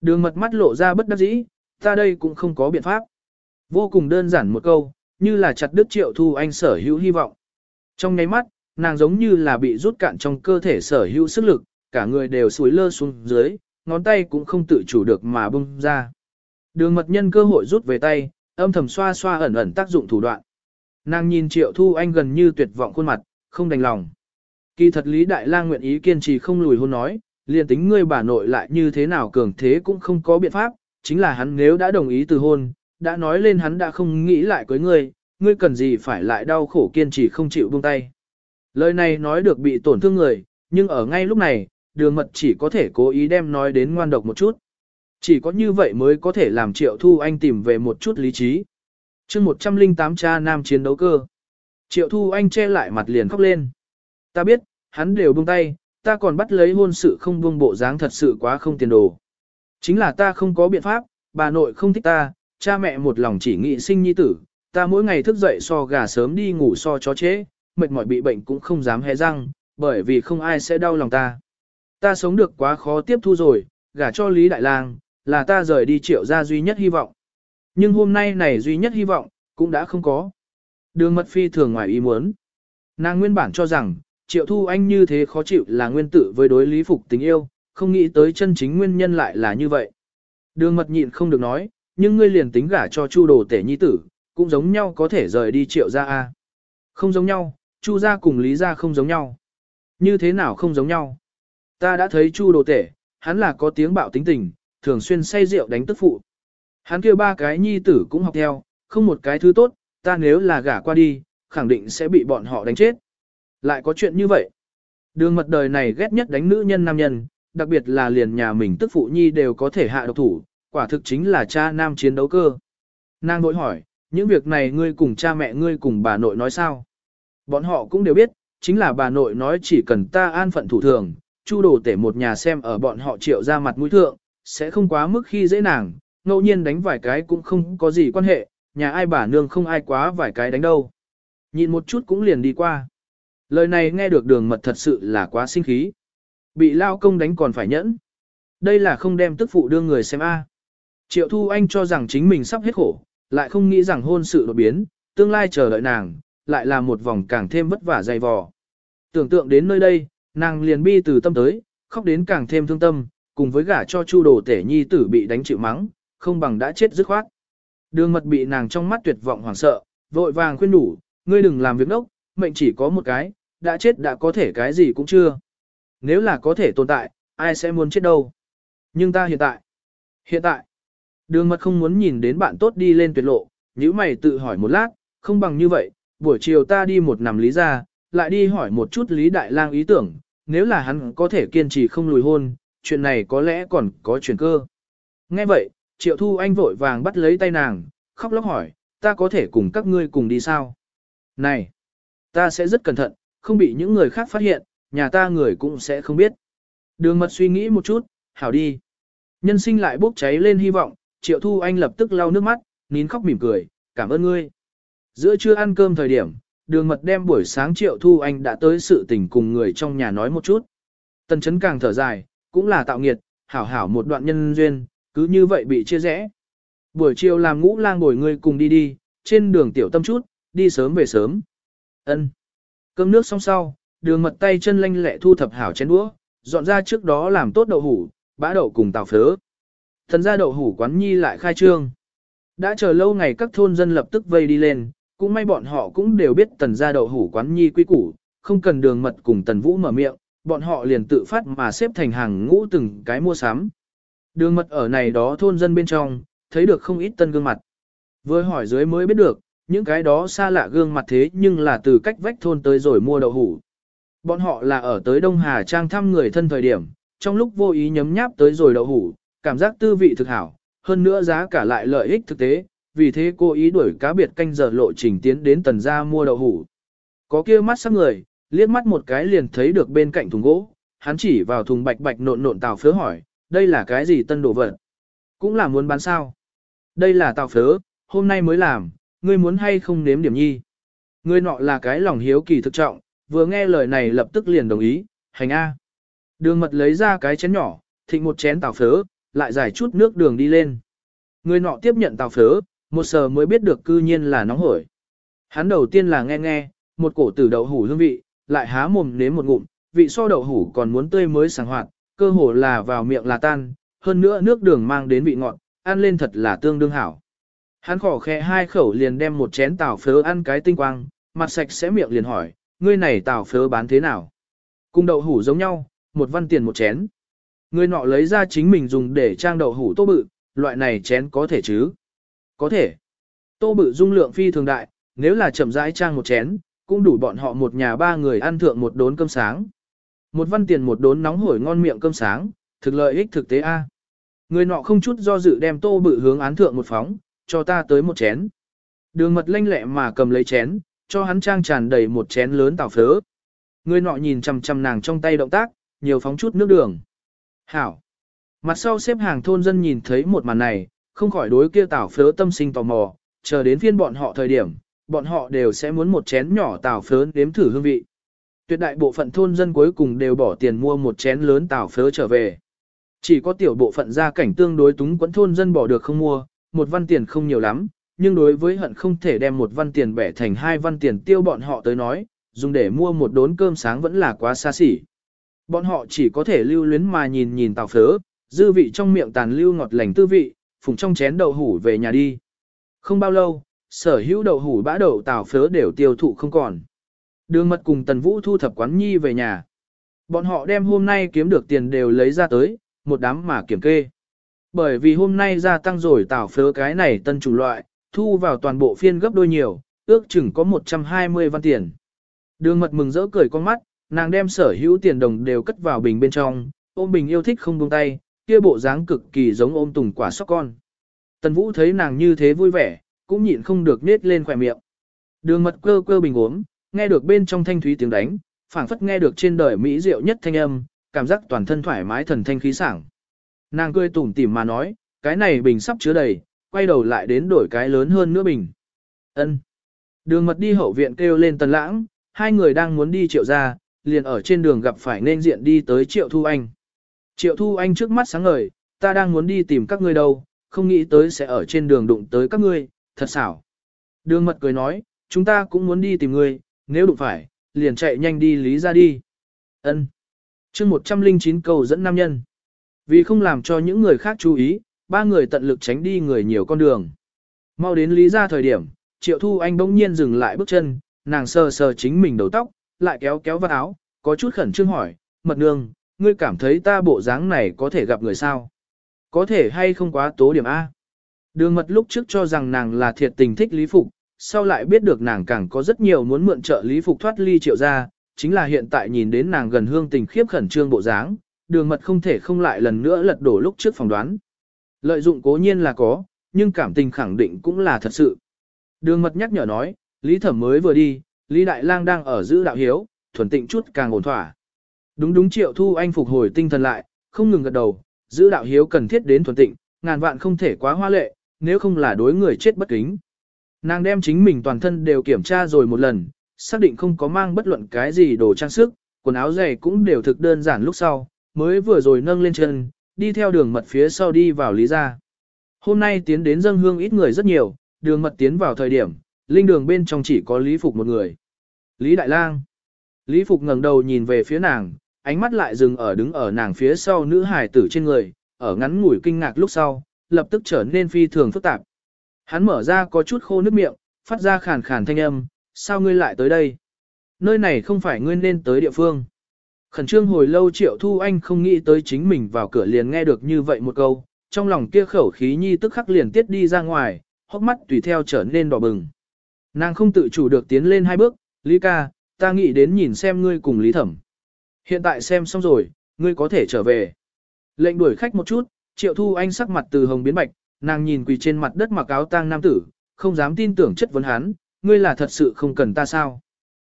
Đường mật mắt lộ ra bất đắc dĩ, ta đây cũng không có biện pháp. Vô cùng đơn giản một câu, như là chặt đứt triệu thu anh sở hữu hy vọng. Trong nháy mắt, nàng giống như là bị rút cạn trong cơ thể sở hữu sức lực, cả người đều suối lơ xuống dưới, ngón tay cũng không tự chủ được mà bung ra. Đường mật nhân cơ hội rút về tay, âm thầm xoa xoa ẩn ẩn tác dụng thủ đoạn. Nàng nhìn triệu thu anh gần như tuyệt vọng khuôn mặt, không đành lòng. Kỳ thật Lý Đại Lang nguyện ý kiên trì không lùi hôn nói, liền tính ngươi bà nội lại như thế nào cường thế cũng không có biện pháp, chính là hắn nếu đã đồng ý từ hôn, đã nói lên hắn đã không nghĩ lại cưới ngươi, ngươi cần gì phải lại đau khổ kiên trì không chịu buông tay. Lời này nói được bị tổn thương người, nhưng ở ngay lúc này, đường mật chỉ có thể cố ý đem nói đến ngoan độc một chút. Chỉ có như vậy mới có thể làm triệu thu anh tìm về một chút lý trí. chương 108 cha nam chiến đấu cơ. Triệu thu anh che lại mặt liền khóc lên. Ta biết, hắn đều buông tay, ta còn bắt lấy hôn sự không buông bộ dáng thật sự quá không tiền đồ. Chính là ta không có biện pháp, bà nội không thích ta, cha mẹ một lòng chỉ nghĩ sinh nhi tử, ta mỗi ngày thức dậy so gà sớm đi ngủ so chó chế, mệt mỏi bị bệnh cũng không dám hé răng, bởi vì không ai sẽ đau lòng ta. Ta sống được quá khó tiếp thu rồi, gả cho Lý Đại Lang, là ta rời đi triệu ra duy nhất hy vọng. Nhưng hôm nay này duy nhất hy vọng, cũng đã không có. Đường mật phi thường ngoài ý muốn. Nàng nguyên bản cho rằng, triệu thu anh như thế khó chịu là nguyên tử với đối lý phục tình yêu, không nghĩ tới chân chính nguyên nhân lại là như vậy. Đường mật nhịn không được nói, nhưng ngươi liền tính gả cho chu đồ tể nhi tử, cũng giống nhau có thể rời đi triệu ra a Không giống nhau, chu gia cùng lý gia không giống nhau. Như thế nào không giống nhau? Ta đã thấy chu đồ tể, hắn là có tiếng bạo tính tình, thường xuyên say rượu đánh tức phụ. Hắn kêu ba cái nhi tử cũng học theo, không một cái thứ tốt, ta nếu là gả qua đi, khẳng định sẽ bị bọn họ đánh chết. Lại có chuyện như vậy. Đường mật đời này ghét nhất đánh nữ nhân nam nhân, đặc biệt là liền nhà mình tức phụ nhi đều có thể hạ độc thủ, quả thực chính là cha nam chiến đấu cơ. Nàng đội hỏi, những việc này ngươi cùng cha mẹ ngươi cùng bà nội nói sao? Bọn họ cũng đều biết, chính là bà nội nói chỉ cần ta an phận thủ thường, chu đồ tể một nhà xem ở bọn họ triệu ra mặt mũi thượng, sẽ không quá mức khi dễ nàng, ngẫu nhiên đánh vài cái cũng không có gì quan hệ, nhà ai bà nương không ai quá vài cái đánh đâu. Nhìn một chút cũng liền đi qua. Lời này nghe được đường mật thật sự là quá sinh khí. Bị lao công đánh còn phải nhẫn. Đây là không đem tức phụ đưa người xem a. Triệu Thu Anh cho rằng chính mình sắp hết khổ, lại không nghĩ rằng hôn sự đột biến, tương lai chờ đợi nàng, lại là một vòng càng thêm vất vả dày vò. Tưởng tượng đến nơi đây, nàng liền bi từ tâm tới, khóc đến càng thêm thương tâm, cùng với gả cho chu đồ tể nhi tử bị đánh chịu mắng, không bằng đã chết dứt khoát. Đường mật bị nàng trong mắt tuyệt vọng hoảng sợ, vội vàng khuyên đủ, ngươi đừng làm việc nốc, mệnh chỉ có một cái, đã chết đã có thể cái gì cũng chưa. Nếu là có thể tồn tại, ai sẽ muốn chết đâu. Nhưng ta hiện tại, hiện tại, đường mật không muốn nhìn đến bạn tốt đi lên tuyệt lộ, nếu mày tự hỏi một lát, không bằng như vậy, buổi chiều ta đi một nằm lý ra, lại đi hỏi một chút Lý Đại Lang ý tưởng, nếu là hắn có thể kiên trì không lùi hôn, chuyện này có lẽ còn có chuyển cơ. Nghe vậy, Triệu Thu Anh vội vàng bắt lấy tay nàng, khóc lóc hỏi, ta có thể cùng các ngươi cùng đi sao? Này, ta sẽ rất cẩn thận, không bị những người khác phát hiện, nhà ta người cũng sẽ không biết. Đường mật suy nghĩ một chút, hảo đi. Nhân sinh lại bốc cháy lên hy vọng, Triệu Thu Anh lập tức lau nước mắt, nín khóc mỉm cười, cảm ơn ngươi. Giữa trưa ăn cơm thời điểm, đường mật đem buổi sáng Triệu Thu Anh đã tới sự tình cùng người trong nhà nói một chút. Tần chấn càng thở dài, cũng là tạo nghiệt, hảo hảo một đoạn nhân duyên, cứ như vậy bị chia rẽ. Buổi chiều làm ngũ lang bồi ngươi cùng đi đi, trên đường tiểu tâm chút, đi sớm về sớm. Ân. Cơm nước xong sau, đường mật tay chân lanh lẹ thu thập hảo chén đũa, dọn ra trước đó làm tốt đậu hủ, bã đậu cùng tàu phớ. Thần ra đậu hủ quán nhi lại khai trương. Đã chờ lâu ngày các thôn dân lập tức vây đi lên, cũng may bọn họ cũng đều biết tần gia đậu hủ quán nhi quy củ, không cần đường mật cùng tần vũ mở miệng, bọn họ liền tự phát mà xếp thành hàng ngũ từng cái mua sắm. Đường mật ở này đó thôn dân bên trong, thấy được không ít tân gương mặt. Vừa hỏi dưới mới biết được, những cái đó xa lạ gương mặt thế nhưng là từ cách vách thôn tới rồi mua đậu hủ. Bọn họ là ở tới Đông Hà Trang thăm người thân thời điểm, trong lúc vô ý nhấm nháp tới rồi đậu hủ, cảm giác tư vị thực hảo, hơn nữa giá cả lại lợi ích thực tế, vì thế cô ý đuổi cá biệt canh giờ lộ trình tiến đến tần gia mua đậu hủ. Có kia mắt sắc người, liếc mắt một cái liền thấy được bên cạnh thùng gỗ, hắn chỉ vào thùng bạch bạch nộn nộn tàu phớ hỏi, đây là cái gì tân đồ vật? Cũng là muốn bán sao? Đây là tàu phớ, hôm nay mới làm, ngươi muốn hay không nếm điểm nhi. Ngươi nọ là cái lòng hiếu kỳ thực trọng, vừa nghe lời này lập tức liền đồng ý, hành A. Đường mật lấy ra cái chén nhỏ, thịnh một chén tàu phớ, lại giải chút nước đường đi lên. Người nọ tiếp nhận tàu phớ, một sờ mới biết được cư nhiên là nóng hổi. Hắn đầu tiên là nghe nghe, một cổ tử đậu hủ hương vị, lại há mồm nếm một ngụm, vị so đậu hủ còn muốn tươi mới sảng hoạt, cơ hồ là vào miệng là tan, hơn nữa nước đường mang đến vị ngọt, ăn lên thật là tương đương hảo. Hắn khỏ khẽ hai khẩu liền đem một chén tàu phớ ăn cái tinh quang, mặt sạch sẽ miệng liền hỏi, ngươi này tàu phớ bán thế nào? Cùng đậu hủ giống nhau, một văn tiền một chén. Người nọ lấy ra chính mình dùng để trang đậu hủ tô bự, loại này chén có thể chứ? Có thể. Tô bự dung lượng phi thường đại, nếu là chậm rãi trang một chén, cũng đủ bọn họ một nhà ba người ăn thượng một đốn cơm sáng. Một văn tiền một đốn nóng hổi ngon miệng cơm sáng, thực lợi ích thực tế A. Người nọ không chút do dự đem tô bự hướng án thượng một phóng, cho ta tới một chén. Đường mật lanh lẹ mà cầm lấy chén, cho hắn trang tràn đầy một chén lớn tảo phớ. Người nọ nhìn chằm chằm nàng trong tay động tác, nhiều phóng chút nước đường. Hảo. Mặt sau xếp hàng thôn dân nhìn thấy một màn này, không khỏi đối kia tảo phớ tâm sinh tò mò, chờ đến phiên bọn họ thời điểm, bọn họ đều sẽ muốn một chén nhỏ tảo phớ nếm thử hương vị. Tuyệt đại bộ phận thôn dân cuối cùng đều bỏ tiền mua một chén lớn tảo phớ trở về. Chỉ có tiểu bộ phận gia cảnh tương đối túng quẫn thôn dân bỏ được không mua, một văn tiền không nhiều lắm, nhưng đối với hận không thể đem một văn tiền bẻ thành hai văn tiền tiêu bọn họ tới nói, dùng để mua một đốn cơm sáng vẫn là quá xa xỉ. Bọn họ chỉ có thể lưu luyến mà nhìn nhìn tàu phớ, dư vị trong miệng tàn lưu ngọt lành tư vị, phùng trong chén đậu hủ về nhà đi. Không bao lâu, sở hữu đậu hủ bã đậu tảo phớ đều tiêu thụ không còn. Đường mật cùng tần vũ thu thập quán nhi về nhà. Bọn họ đem hôm nay kiếm được tiền đều lấy ra tới, một đám mà kiểm kê. Bởi vì hôm nay gia tăng rồi tảo phớ cái này tân chủ loại, thu vào toàn bộ phiên gấp đôi nhiều, ước chừng có 120 văn tiền. Đường mật mừng rỡ cười con mắt, nàng đem sở hữu tiền đồng đều cất vào bình bên trong, ôm bình yêu thích không buông tay, kia bộ dáng cực kỳ giống ôm tùng quả sóc con. Tần Vũ thấy nàng như thế vui vẻ, cũng nhịn không được nết lên khỏe miệng. Đường mật cơ cơ bình uống, nghe được bên trong thanh thúy tiếng đánh, phảng phất nghe được trên đời mỹ diệu nhất thanh âm, cảm giác toàn thân thoải mái thần thanh khí sảng. Nàng cười tủm tỉm mà nói, cái này bình sắp chứa đầy, quay đầu lại đến đổi cái lớn hơn nữa bình. Ân. Đường mật đi hậu viện kêu lên tần lãng, hai người đang muốn đi triệu ra, liền ở trên đường gặp phải nên diện đi tới triệu thu anh. Triệu thu anh trước mắt sáng ngời, ta đang muốn đi tìm các ngươi đâu, không nghĩ tới sẽ ở trên đường đụng tới các ngươi, thật xảo. Đường mật cười nói, chúng ta cũng muốn đi tìm ngươi, nếu đụng phải, liền chạy nhanh đi lý ra đi. Ân. Chương 109 cầu dẫn nam nhân. Vì không làm cho những người khác chú ý, ba người tận lực tránh đi người nhiều con đường. Mau đến lý ra thời điểm, Triệu Thu Anh bỗng nhiên dừng lại bước chân, nàng sờ sờ chính mình đầu tóc, lại kéo kéo vào áo, có chút khẩn trương hỏi, mật nương, ngươi cảm thấy ta bộ dáng này có thể gặp người sao? Có thể hay không quá tố điểm A? Đường mật lúc trước cho rằng nàng là thiệt tình thích Lý Phục, sau lại biết được nàng càng có rất nhiều muốn mượn trợ Lý Phục thoát ly triệu ra, chính là hiện tại nhìn đến nàng gần hương tình khiếp khẩn trương bộ dáng, đường mật không thể không lại lần nữa lật đổ lúc trước phỏng đoán. Lợi dụng cố nhiên là có, nhưng cảm tình khẳng định cũng là thật sự. Đường mật nhắc nhở nói, Lý Thẩm mới vừa đi, Lý Đại Lang đang ở giữ đạo hiếu, thuần tịnh chút càng ổn thỏa. Đúng đúng triệu thu anh phục hồi tinh thần lại, không ngừng gật đầu, giữ đạo hiếu cần thiết đến thuần tịnh, ngàn vạn không thể quá hoa lệ, nếu không là đối người chết bất kính. Nàng đem chính mình toàn thân đều kiểm tra rồi một lần, xác định không có mang bất luận cái gì đồ trang sức, quần áo giày cũng đều thực đơn giản lúc sau, mới vừa rồi nâng lên chân, đi theo đường mật phía sau đi vào lý gia. Hôm nay tiến đến dân hương ít người rất nhiều, đường mật tiến vào thời điểm, linh đường bên trong chỉ có Lý Phục một người. Lý Đại Lang. Lý Phục ngẩng đầu nhìn về phía nàng, ánh mắt lại dừng ở đứng ở nàng phía sau nữ hài tử trên người, ở ngắn ngủi kinh ngạc lúc sau, lập tức trở nên phi thường phức tạp. Hắn mở ra có chút khô nước miệng, phát ra khàn khàn thanh âm, sao ngươi lại tới đây? Nơi này không phải ngươi nên tới địa phương. Khẩn trương hồi lâu Triệu Thu Anh không nghĩ tới chính mình vào cửa liền nghe được như vậy một câu, trong lòng kia khẩu khí nhi tức khắc liền tiết đi ra ngoài, hốc mắt tùy theo trở nên đỏ bừng. Nàng không tự chủ được tiến lên hai bước, Lý ca, ta nghĩ đến nhìn xem ngươi cùng Lý Thẩm. Hiện tại xem xong rồi, ngươi có thể trở về. Lệnh đuổi khách một chút, Triệu Thu Anh sắc mặt từ hồng biến bạch, nàng nhìn quỳ trên mặt đất mặc áo tang nam tử, không dám tin tưởng chất vấn hắn, ngươi là thật sự không cần ta sao.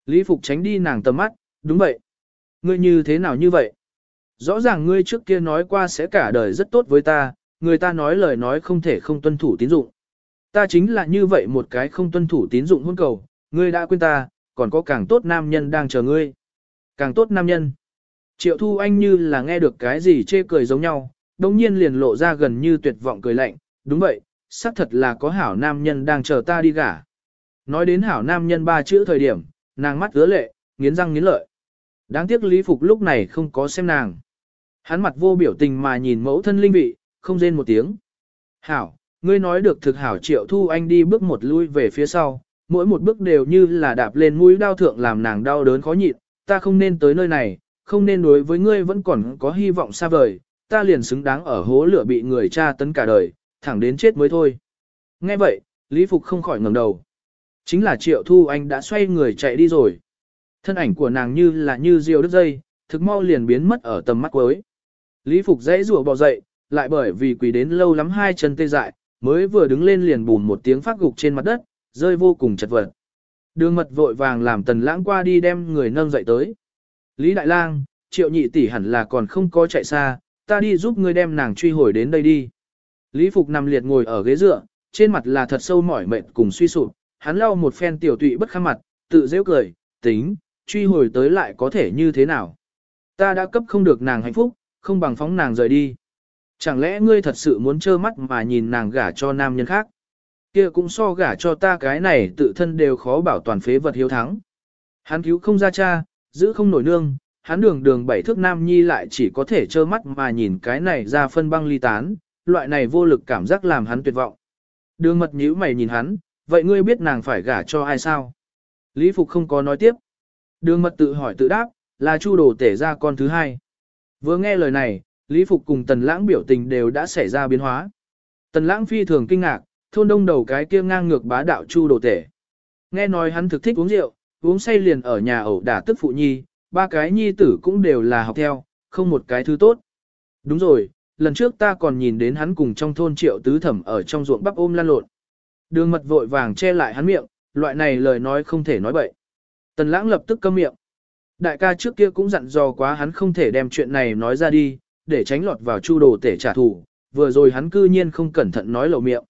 Lý Phục tránh đi nàng tầm mắt, đúng vậy. Ngươi như thế nào như vậy? Rõ ràng ngươi trước kia nói qua sẽ cả đời rất tốt với ta, người ta nói lời nói không thể không tuân thủ tín dụng. Ta chính là như vậy một cái không tuân thủ tín dụng hôn cầu, ngươi đã quên ta, còn có càng tốt nam nhân đang chờ ngươi. Càng tốt nam nhân. Triệu Thu Anh như là nghe được cái gì chê cười giống nhau, đồng nhiên liền lộ ra gần như tuyệt vọng cười lạnh, đúng vậy, xác thật là có hảo nam nhân đang chờ ta đi gả. Nói đến hảo nam nhân ba chữ thời điểm, nàng mắt ứa lệ, nghiến răng nghiến lợi. Đáng tiếc Lý Phục lúc này không có xem nàng. Hắn mặt vô biểu tình mà nhìn mẫu thân linh vị, không rên một tiếng. Hảo, ngươi nói được thực hảo triệu thu anh đi bước một lui về phía sau, mỗi một bước đều như là đạp lên mũi đau thượng làm nàng đau đớn khó nhịn, ta không nên tới nơi này, không nên đối với ngươi vẫn còn có hy vọng xa vời, ta liền xứng đáng ở hố lửa bị người cha tấn cả đời, thẳng đến chết mới thôi. Nghe vậy, Lý Phục không khỏi ngẩng đầu. Chính là Triệu Thu Anh đã xoay người chạy đi rồi. Thân ảnh của nàng như là như diều đứt dây, thực mau liền biến mất ở tầm mắt cuối. Lý Phục dãy rủa bò dậy, lại bởi vì quỳ đến lâu lắm hai chân tê dại, mới vừa đứng lên liền bùn một tiếng phát gục trên mặt đất, rơi vô cùng chật vật. Đường mật vội vàng làm tần lãng qua đi đem người nâng dậy tới. Lý Đại Lang, triệu nhị tỷ hẳn là còn không có chạy xa, ta đi giúp ngươi đem nàng truy hồi đến đây đi. Lý Phục nằm liệt ngồi ở ghế dựa, trên mặt là thật sâu mỏi mệt cùng suy sụp, hắn lau một phen tiểu tụy bất kham mặt, tự dễ cười, tính, truy hồi tới lại có thể như thế nào. Ta đã cấp không được nàng hạnh phúc, không bằng phóng nàng rời đi. Chẳng lẽ ngươi thật sự muốn trơ mắt mà nhìn nàng gả cho nam nhân khác? Kia cũng so gả cho ta cái này tự thân đều khó bảo toàn phế vật hiếu thắng. Hắn cứu không ra cha, giữ không nổi nương, hắn đường đường bảy thước nam nhi lại chỉ có thể trơ mắt mà nhìn cái này ra phân băng ly tán, loại này vô lực cảm giác làm hắn tuyệt vọng. Đường mật nhíu mày nhìn hắn, vậy ngươi biết nàng phải gả cho ai sao? Lý Phục không có nói tiếp. Đường mật tự hỏi tự đáp, là chu đồ tể ra con thứ hai. Vừa nghe lời này, Lý Phục cùng Tần Lãng biểu tình đều đã xảy ra biến hóa. Tần Lãng phi thường kinh ngạc, thôn đông đầu cái kia ngang ngược bá đạo chu đồ tể. Nghe nói hắn thực thích uống rượu, uống say liền ở nhà ẩu đả tức phụ nhi, ba cái nhi tử cũng đều là học theo, không một cái thứ tốt. Đúng rồi, lần trước ta còn nhìn đến hắn cùng trong thôn triệu tứ thẩm ở trong ruộng bắp ôm lan lộn. Đường mật vội vàng che lại hắn miệng, loại này lời nói không thể nói bậy. Tần lãng lập tức câm miệng. Đại ca trước kia cũng dặn dò quá hắn không thể đem chuyện này nói ra đi, để tránh lọt vào chu đồ tể trả thù, vừa rồi hắn cư nhiên không cẩn thận nói lầu miệng.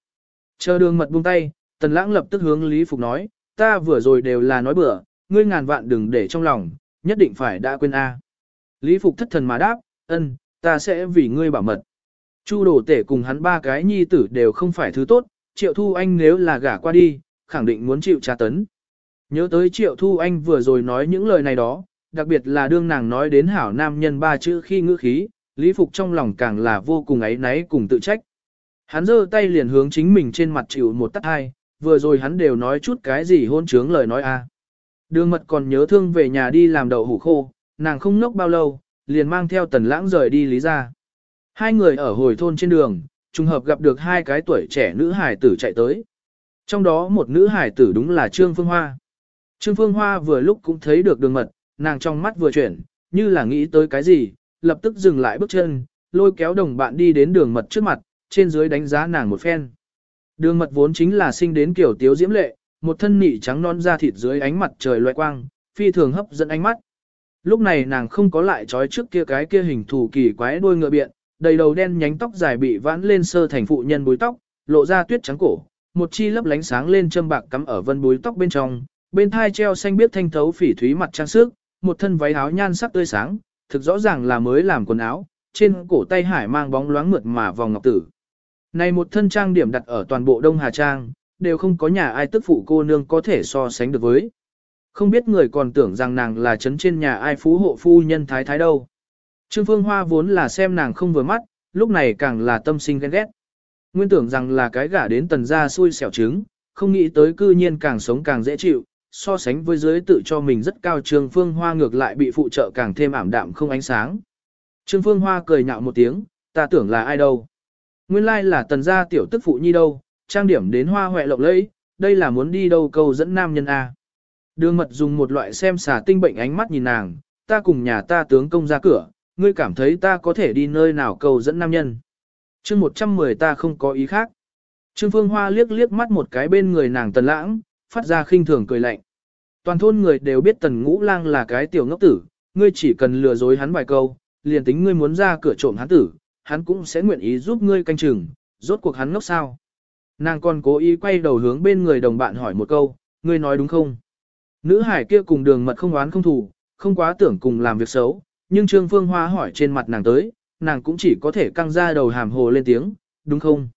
Chờ đường mật buông tay, tần lãng lập tức hướng Lý Phục nói, ta vừa rồi đều là nói bừa, ngươi ngàn vạn đừng để trong lòng, nhất định phải đã quên A. Lý Phục thất thần mà đáp, ân, ta sẽ vì ngươi bảo mật. Chu đồ tể cùng hắn ba cái nhi tử đều không phải thứ tốt, triệu thu anh nếu là gả qua đi, khẳng định muốn chịu tra tấn. Nhớ tới triệu thu anh vừa rồi nói những lời này đó, đặc biệt là đương nàng nói đến hảo nam nhân ba chữ khi ngữ khí, Lý Phục trong lòng càng là vô cùng ấy náy cùng tự trách. Hắn giơ tay liền hướng chính mình trên mặt chịu một tắt hai, vừa rồi hắn đều nói chút cái gì hôn trướng lời nói a. Đường mật còn nhớ thương về nhà đi làm đậu hủ khô, nàng không nốc bao lâu, liền mang theo tần lãng rời đi lý ra. Hai người ở hồi thôn trên đường, trùng hợp gặp được hai cái tuổi trẻ nữ hải tử chạy tới. Trong đó một nữ hải tử đúng là Trương Phương Hoa. Trương Phương Hoa vừa lúc cũng thấy được đường mật, nàng trong mắt vừa chuyển, như là nghĩ tới cái gì, lập tức dừng lại bước chân, lôi kéo đồng bạn đi đến đường mật trước mặt, trên dưới đánh giá nàng một phen. Đường mật vốn chính là sinh đến kiểu tiếu diễm lệ, một thân nị trắng non da thịt dưới ánh mặt trời loại quang, phi thường hấp dẫn ánh mắt. Lúc này nàng không có lại trói trước kia cái kia hình thù kỳ quái đuôi ngựa biện, đầy đầu đen nhánh tóc dài bị vãn lên sơ thành phụ nhân búi tóc, lộ ra tuyết trắng cổ, một chi lấp lánh sáng lên châm bạc cắm ở vân búi tóc bên trong, bên thai treo xanh biết thanh thấu phỉ thúy mặt trang sức, một thân váy áo nhan sắc tươi sáng, thực rõ ràng là mới làm quần áo, trên cổ tay hải mang bóng loáng mượt mà vòng ngọc tử. Này một thân trang điểm đặt ở toàn bộ Đông Hà Trang, đều không có nhà ai tức phụ cô nương có thể so sánh được với. Không biết người còn tưởng rằng nàng là chấn trên nhà ai phú hộ phu nhân thái thái đâu. Trương Phương Hoa vốn là xem nàng không vừa mắt, lúc này càng là tâm sinh ghen ghét. Nguyên tưởng rằng là cái gả đến tần gia xui xẻo trứng, không nghĩ tới cư nhiên càng sống càng dễ chịu, so sánh với giới tự cho mình rất cao Trương Phương Hoa ngược lại bị phụ trợ càng thêm ảm đạm không ánh sáng. Trương Phương Hoa cười nhạo một tiếng, ta tưởng là ai đâu. Nguyên lai là tần gia tiểu tức phụ nhi đâu, trang điểm đến hoa hoẹ lộng lẫy, đây là muốn đi đâu câu dẫn nam nhân A. Đường mật dùng một loại xem xà tinh bệnh ánh mắt nhìn nàng, ta cùng nhà ta tướng công ra cửa, ngươi cảm thấy ta có thể đi nơi nào câu dẫn nam nhân. chương 110 ta không có ý khác. Trương Phương Hoa liếc liếc mắt một cái bên người nàng tần lãng, phát ra khinh thường cười lạnh. Toàn thôn người đều biết tần ngũ lang là cái tiểu ngốc tử, ngươi chỉ cần lừa dối hắn vài câu, liền tính ngươi muốn ra cửa trộm hắn tử, hắn cũng sẽ nguyện ý giúp ngươi canh chừng, rốt cuộc hắn ngốc sao. Nàng còn cố ý quay đầu hướng bên người đồng bạn hỏi một câu, ngươi nói đúng không? Nữ hải kia cùng đường mật không oán không thù, không quá tưởng cùng làm việc xấu, nhưng Trương Phương Hoa hỏi trên mặt nàng tới, nàng cũng chỉ có thể căng ra đầu hàm hồ lên tiếng, đúng không?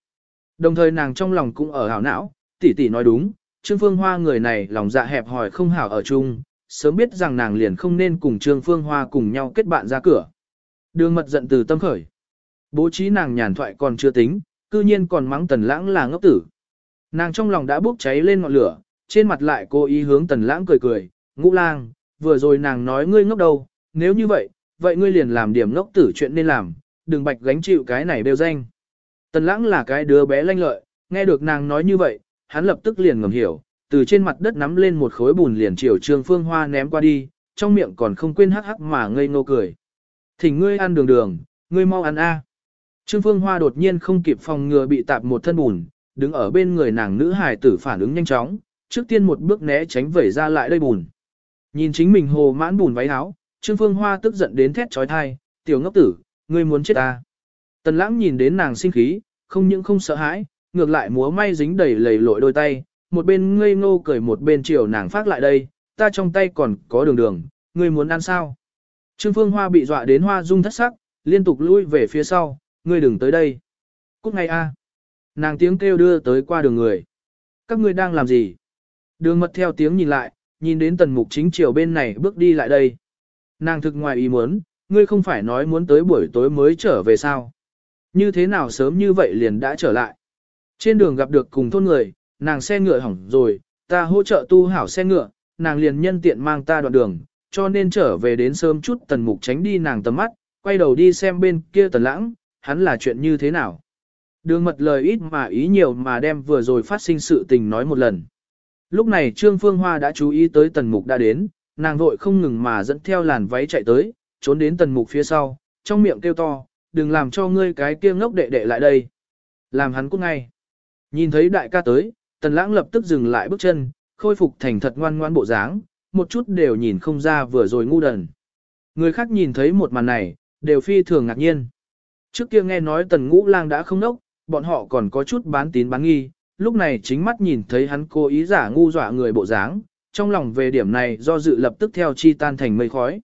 Đồng thời nàng trong lòng cũng ở hảo não, tỷ tỷ nói đúng, Trương Phương Hoa người này lòng dạ hẹp hòi không hảo ở chung, sớm biết rằng nàng liền không nên cùng Trương Phương Hoa cùng nhau kết bạn ra cửa. Đường mật giận từ tâm khởi. Bố trí nàng nhàn thoại còn chưa tính, cư nhiên còn mắng tần lãng là ngốc tử. Nàng trong lòng đã bốc cháy lên ngọn lửa, trên mặt lại cố ý hướng tần lãng cười cười, ngũ lang, vừa rồi nàng nói ngươi ngốc đâu, nếu như vậy, vậy ngươi liền làm điểm ngốc tử chuyện nên làm, đừng bạch gánh chịu cái này đều danh. Tần lãng là cái đứa bé lanh lợi, nghe được nàng nói như vậy, hắn lập tức liền ngầm hiểu, từ trên mặt đất nắm lên một khối bùn liền chiều Trương Phương Hoa ném qua đi, trong miệng còn không quên hắc hắc mà ngây ngô cười. Thỉnh ngươi ăn đường đường, ngươi mau ăn a. Trương Phương Hoa đột nhiên không kịp phòng ngừa bị tạp một thân bùn, đứng ở bên người nàng nữ hài tử phản ứng nhanh chóng, trước tiên một bước né tránh vẩy ra lại đây bùn. Nhìn chính mình hồ mãn bùn váy áo, Trương Phương Hoa tức giận đến thét trói thai, tiểu ngốc tử, ngươi muốn chết ta. Tần lãng nhìn đến nàng sinh khí, không những không sợ hãi, ngược lại múa may dính đầy lầy lội đôi tay, một bên ngây ngô cười một bên chiều nàng phát lại đây, ta trong tay còn có đường đường, ngươi muốn ăn sao? Trương Phương Hoa bị dọa đến hoa dung thất sắc, liên tục lui về phía sau, ngươi đừng tới đây. Cút ngay a. Nàng tiếng kêu đưa tới qua đường người. Các ngươi đang làm gì? Đường mật theo tiếng nhìn lại, nhìn đến tần mục chính chiều bên này bước đi lại đây. Nàng thực ngoài ý muốn, ngươi không phải nói muốn tới buổi tối mới trở về sao? Như thế nào sớm như vậy liền đã trở lại? Trên đường gặp được cùng thôn người, nàng xe ngựa hỏng rồi, ta hỗ trợ tu hảo xe ngựa, nàng liền nhân tiện mang ta đoạn đường, cho nên trở về đến sớm chút tần mục tránh đi nàng tầm mắt, quay đầu đi xem bên kia tần lãng, hắn là chuyện như thế nào. Đường mật lời ít mà ý nhiều mà đem vừa rồi phát sinh sự tình nói một lần. Lúc này Trương Phương Hoa đã chú ý tới tần mục đã đến, nàng vội không ngừng mà dẫn theo làn váy chạy tới, trốn đến tần mục phía sau, trong miệng kêu to, đừng làm cho ngươi cái kia ngốc đệ đệ lại đây. Làm hắn cút ngay. Nhìn thấy đại ca tới, tần lãng lập tức dừng lại bước chân, khôi phục thành thật ngoan ngoan bộ dáng, một chút đều nhìn không ra vừa rồi ngu đần. Người khác nhìn thấy một màn này, đều phi thường ngạc nhiên. Trước kia nghe nói tần ngũ lang đã không nốc, bọn họ còn có chút bán tín bán nghi, lúc này chính mắt nhìn thấy hắn cố ý giả ngu dọa người bộ dáng, trong lòng về điểm này do dự lập tức theo chi tan thành mây khói.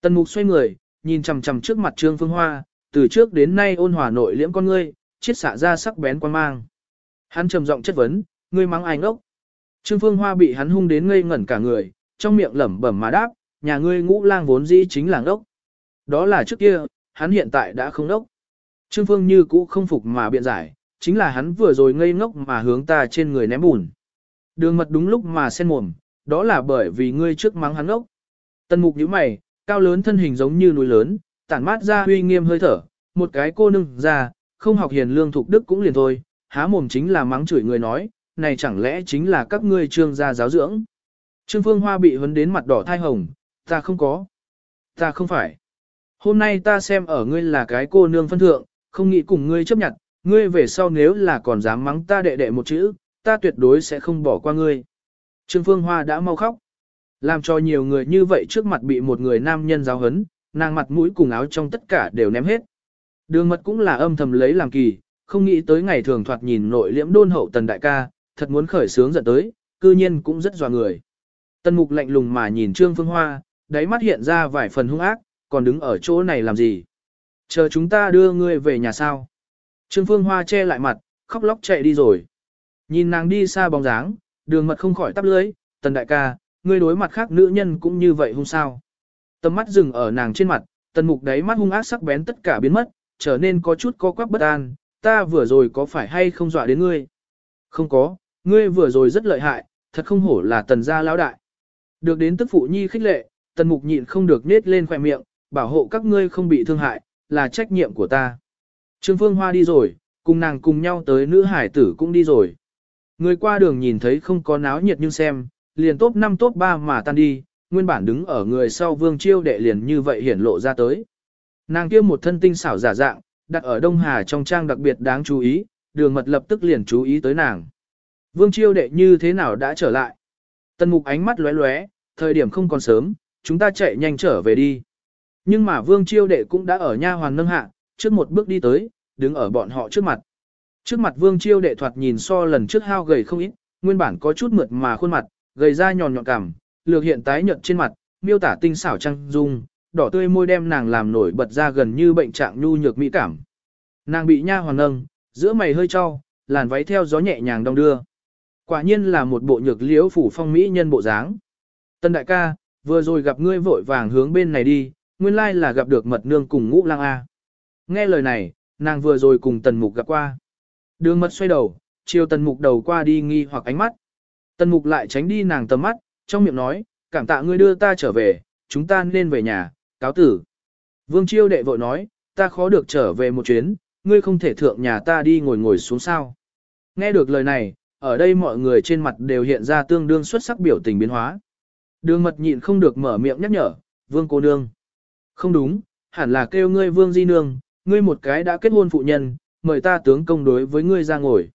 Tần mục xoay người, nhìn chằm chằm trước mặt Trương Phương Hoa, từ trước đến nay ôn hòa nội liễm con ngươi, chiết xạ ra sắc bén quan mang. Hắn trầm giọng chất vấn, ngươi mắng ai ngốc. Trương Phương Hoa bị hắn hung đến ngây ngẩn cả người, trong miệng lẩm bẩm mà đáp, nhà ngươi ngũ lang vốn dĩ chính là ngốc. Đó là trước kia, hắn hiện tại đã không ngốc. Trương Phương như cũ không phục mà biện giải, chính là hắn vừa rồi ngây ngốc mà hướng ta trên người ném bùn. Đường mật đúng lúc mà sen mồm, đó là bởi vì ngươi trước mắng hắn ngốc. Tần mục nhíu mày, cao lớn thân hình giống như núi lớn, tản mát ra uy nghiêm hơi thở, một cái cô nương ra, không học hiền lương thục đức cũng liền thôi, há mồm chính là mắng chửi người nói, này chẳng lẽ chính là các ngươi trương gia giáo dưỡng. Trương Phương Hoa bị vấn đến mặt đỏ thai hồng, ta không có. Ta không phải. Hôm nay ta xem ở ngươi là cái cô nương phân thượng, không nghĩ cùng ngươi chấp nhận, ngươi về sau nếu là còn dám mắng ta đệ đệ một chữ, ta tuyệt đối sẽ không bỏ qua ngươi. Trương Phương Hoa đã mau khóc. Làm cho nhiều người như vậy trước mặt bị một người nam nhân giáo hấn, nàng mặt mũi cùng áo trong tất cả đều ném hết. Đường mật cũng là âm thầm lấy làm kỳ, không nghĩ tới ngày thường thoạt nhìn nội liễm đôn hậu tần đại ca, thật muốn khởi sướng giận tới, cư nhiên cũng rất dò người. Tần mục lạnh lùng mà nhìn Trương Phương Hoa, đáy mắt hiện ra vài phần hung ác, còn đứng ở chỗ này làm gì? Chờ chúng ta đưa ngươi về nhà sao? Trương Phương Hoa che lại mặt, khóc lóc chạy đi rồi. Nhìn nàng đi xa bóng dáng, đường mật không khỏi tắp lưới, tần đại ca, ngươi đối mặt khác nữ nhân cũng như vậy hung sao. Tầm mắt dừng ở nàng trên mặt, tần mục đáy mắt hung ác sắc bén tất cả biến mất, trở nên có chút co quắp bất an, ta vừa rồi có phải hay không dọa đến ngươi? Không có, ngươi vừa rồi rất lợi hại, thật không hổ là tần gia lão đại. Được đến tức phụ nhi khích lệ, tần mục nhịn không được nết lên khỏe miệng, bảo hộ các ngươi không bị thương hại, là trách nhiệm của ta. Trương Phương Hoa đi rồi, cùng nàng cùng nhau tới nữ hải tử cũng đi rồi. Người qua đường nhìn thấy không có náo nhiệt nhưng xem, liền top 5 top 3 mà tan đi, nguyên bản đứng ở người sau vương chiêu đệ liền như vậy hiển lộ ra tới. Nàng kia một thân tinh xảo giả dạng, đặt ở Đông Hà trong trang đặc biệt đáng chú ý, đường mật lập tức liền chú ý tới nàng. Vương chiêu đệ như thế nào đã trở lại? Tần mục ánh mắt lóe lóe, thời điểm không còn sớm, chúng ta chạy nhanh trở về đi. Nhưng mà vương chiêu đệ cũng đã ở nha hoàn nâng hạ, trước một bước đi tới, đứng ở bọn họ trước mặt. Trước mặt vương chiêu đệ thoạt nhìn so lần trước hao gầy không ít, nguyên bản có chút mượt mà khuôn mặt, gầy ra nhọn nhọn cảm, lược hiện tái nhợt trên mặt, miêu tả tinh xảo trăng dung, đỏ tươi môi đem nàng làm nổi bật ra gần như bệnh trạng nhu nhược mỹ cảm. Nàng bị nha hoàn nâng, giữa mày hơi trao, làn váy theo gió nhẹ nhàng đong đưa. Quả nhiên là một bộ nhược liễu phủ phong mỹ nhân bộ dáng. Tân đại ca, vừa rồi gặp ngươi vội vàng hướng bên này đi, nguyên lai là gặp được mật nương cùng ngũ lang A. Nghe lời này, nàng vừa rồi cùng tần mục gặp qua. Đường mật xoay đầu, chiều tần mục đầu qua đi nghi hoặc ánh mắt. Tần mục lại tránh đi nàng tầm mắt, trong miệng nói, cảm tạ ngươi đưa ta trở về, chúng ta nên về nhà, cáo tử. Vương chiêu đệ vội nói, ta khó được trở về một chuyến, ngươi không thể thượng nhà ta đi ngồi ngồi xuống sao. Nghe được lời này, ở đây mọi người trên mặt đều hiện ra tương đương xuất sắc biểu tình biến hóa. Đường mật nhịn không được mở miệng nhắc nhở, vương cô nương. Không đúng, hẳn là kêu ngươi vương di nương, ngươi một cái đã kết hôn phụ nhân, mời ta tướng công đối với ngươi ra ngồi.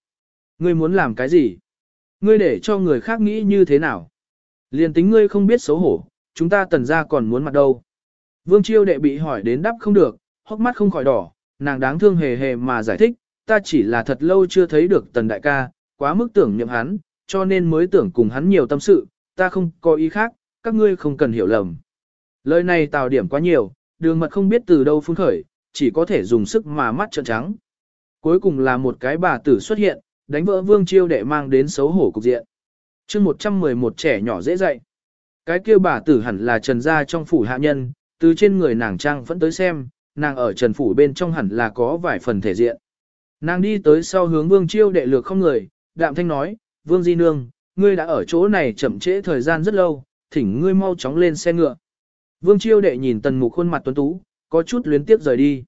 Ngươi muốn làm cái gì? Ngươi để cho người khác nghĩ như thế nào? Liên tính ngươi không biết xấu hổ, chúng ta tần ra còn muốn mặt đâu. Vương chiêu đệ bị hỏi đến đáp không được, hốc mắt không khỏi đỏ, nàng đáng thương hề hề mà giải thích, ta chỉ là thật lâu chưa thấy được tần đại ca, quá mức tưởng nhậm hắn, cho nên mới tưởng cùng hắn nhiều tâm sự, ta không có ý khác, các ngươi không cần hiểu lầm. Lời này tào điểm quá nhiều, đường mật không biết từ đâu phun khởi, chỉ có thể dùng sức mà mắt trợn trắng. Cuối cùng là một cái bà tử xuất hiện, đánh vỡ vương chiêu đệ mang đến xấu hổ cục diện. chương 111 trẻ nhỏ dễ dạy. Cái kia bà tử hẳn là trần gia trong phủ hạ nhân, từ trên người nàng trang vẫn tới xem, nàng ở trần phủ bên trong hẳn là có vài phần thể diện. Nàng đi tới sau hướng vương chiêu đệ lược không người, đạm thanh nói, vương di nương, ngươi đã ở chỗ này chậm trễ thời gian rất lâu, thỉnh ngươi mau chóng lên xe ngựa. Vương chiêu đệ nhìn tần mục khuôn mặt tuấn tú, có chút luyến tiếp rời đi.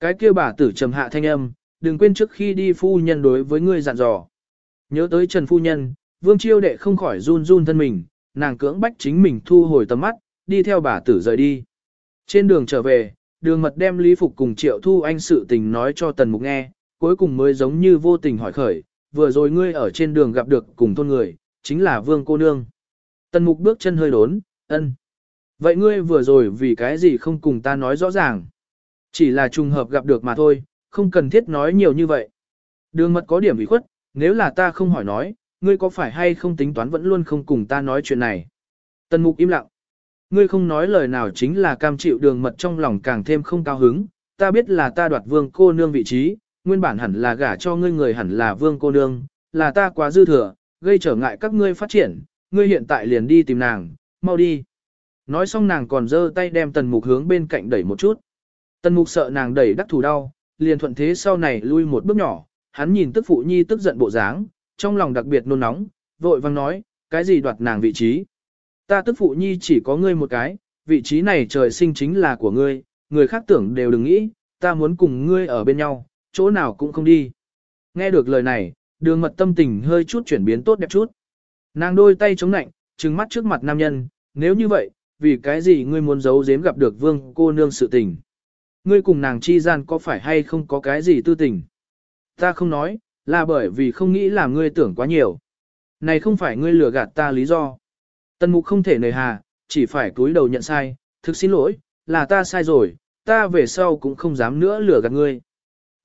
Cái kia bà tử trầm hạ thanh âm, đừng quên trước khi đi phu nhân đối với ngươi dặn dò. Nhớ tới Trần phu nhân, Vương Chiêu đệ không khỏi run run thân mình, nàng cưỡng bách chính mình thu hồi tầm mắt, đi theo bà tử rời đi. Trên đường trở về, đường mật đem Lý Phục cùng Triệu Thu Anh sự tình nói cho Tần Mục nghe, cuối cùng mới giống như vô tình hỏi khởi, vừa rồi ngươi ở trên đường gặp được cùng thôn người, chính là Vương cô nương. Tần Mục bước chân hơi đốn, ân. Vậy ngươi vừa rồi vì cái gì không cùng ta nói rõ ràng? Chỉ là trùng hợp gặp được mà thôi, không cần thiết nói nhiều như vậy. Đường mật có điểm bị khuất, nếu là ta không hỏi nói, ngươi có phải hay không tính toán vẫn luôn không cùng ta nói chuyện này. Tần mục im lặng. Ngươi không nói lời nào chính là cam chịu đường mật trong lòng càng thêm không cao hứng, ta biết là ta đoạt vương cô nương vị trí, nguyên bản hẳn là gả cho ngươi người hẳn là vương cô nương, là ta quá dư thừa, gây trở ngại các ngươi phát triển, ngươi hiện tại liền đi tìm nàng, mau đi. Nói xong nàng còn giơ tay đem tần mục hướng bên cạnh đẩy một chút. Tần mục sợ nàng đẩy đắc thủ đau, liền thuận thế sau này lui một bước nhỏ, hắn nhìn tức phụ nhi tức giận bộ dáng, trong lòng đặc biệt nôn nóng, vội vang nói, cái gì đoạt nàng vị trí. Ta tức phụ nhi chỉ có ngươi một cái, vị trí này trời sinh chính là của ngươi, người khác tưởng đều đừng nghĩ, ta muốn cùng ngươi ở bên nhau, chỗ nào cũng không đi. Nghe được lời này, đường mật tâm tình hơi chút chuyển biến tốt đẹp chút. Nàng đôi tay chống nạnh, trừng mắt trước mặt nam nhân, nếu như vậy, vì cái gì ngươi muốn giấu giếm gặp được vương cô nương sự tình. Ngươi cùng nàng chi gian có phải hay không có cái gì tư tình? Ta không nói, là bởi vì không nghĩ là ngươi tưởng quá nhiều. Này không phải ngươi lừa gạt ta lý do. Tần mục không thể nề hà, chỉ phải cúi đầu nhận sai, thực xin lỗi, là ta sai rồi, ta về sau cũng không dám nữa lừa gạt ngươi.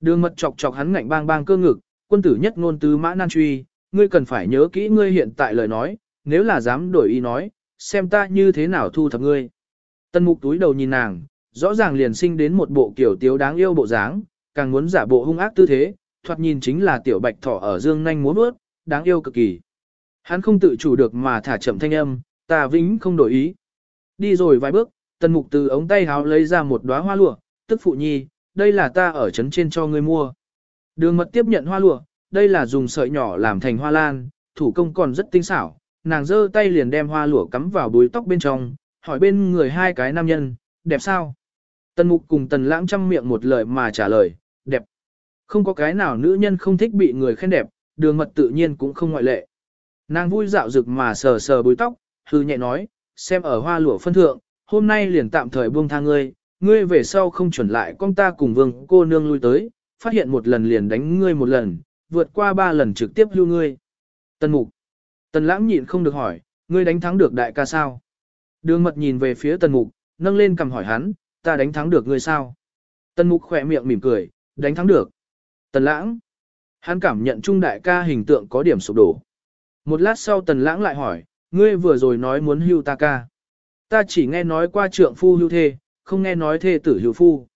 Đường mật chọc chọc hắn ngạnh bang bang cơ ngực, quân tử nhất ngôn tứ mã nan truy, ngươi cần phải nhớ kỹ ngươi hiện tại lời nói, nếu là dám đổi ý nói, xem ta như thế nào thu thập ngươi. Tần mục túi đầu nhìn nàng, rõ ràng liền sinh đến một bộ kiểu tiếu đáng yêu bộ dáng, càng muốn giả bộ hung ác tư thế, thoạt nhìn chính là tiểu bạch thỏ ở dương nhanh múa bước, đáng yêu cực kỳ. Hắn không tự chủ được mà thả chậm thanh âm, ta vĩnh không đổi ý. Đi rồi vài bước, tần mục từ ống tay háo lấy ra một đóa hoa lụa, tức phụ nhi, đây là ta ở trấn trên cho ngươi mua. Đường mật tiếp nhận hoa lụa, đây là dùng sợi nhỏ làm thành hoa lan, thủ công còn rất tinh xảo, nàng giơ tay liền đem hoa lụa cắm vào búi tóc bên trong, hỏi bên người hai cái nam nhân, đẹp sao? Tần mục cùng tần lãng chăm miệng một lời mà trả lời, đẹp. Không có cái nào nữ nhân không thích bị người khen đẹp, đường mật tự nhiên cũng không ngoại lệ. Nàng vui dạo rực mà sờ sờ búi tóc, hư nhẹ nói, xem ở hoa lụa phân thượng, hôm nay liền tạm thời buông tha ngươi, ngươi về sau không chuẩn lại con ta cùng vương cô nương lui tới, phát hiện một lần liền đánh ngươi một lần, vượt qua ba lần trực tiếp lưu ngươi. Tần mục. Tần lãng nhịn không được hỏi, ngươi đánh thắng được đại ca sao? Đường mật nhìn về phía tần mục, nâng lên cầm hỏi hắn, ta đánh thắng được ngươi sao? Tần mục khỏe miệng mỉm cười, đánh thắng được. Tần lãng. Hắn cảm nhận trung đại ca hình tượng có điểm sụp đổ. Một lát sau tần lãng lại hỏi, ngươi vừa rồi nói muốn hưu ta ca. Ta chỉ nghe nói qua trượng phu hưu thê, không nghe nói thê tử hưu phu.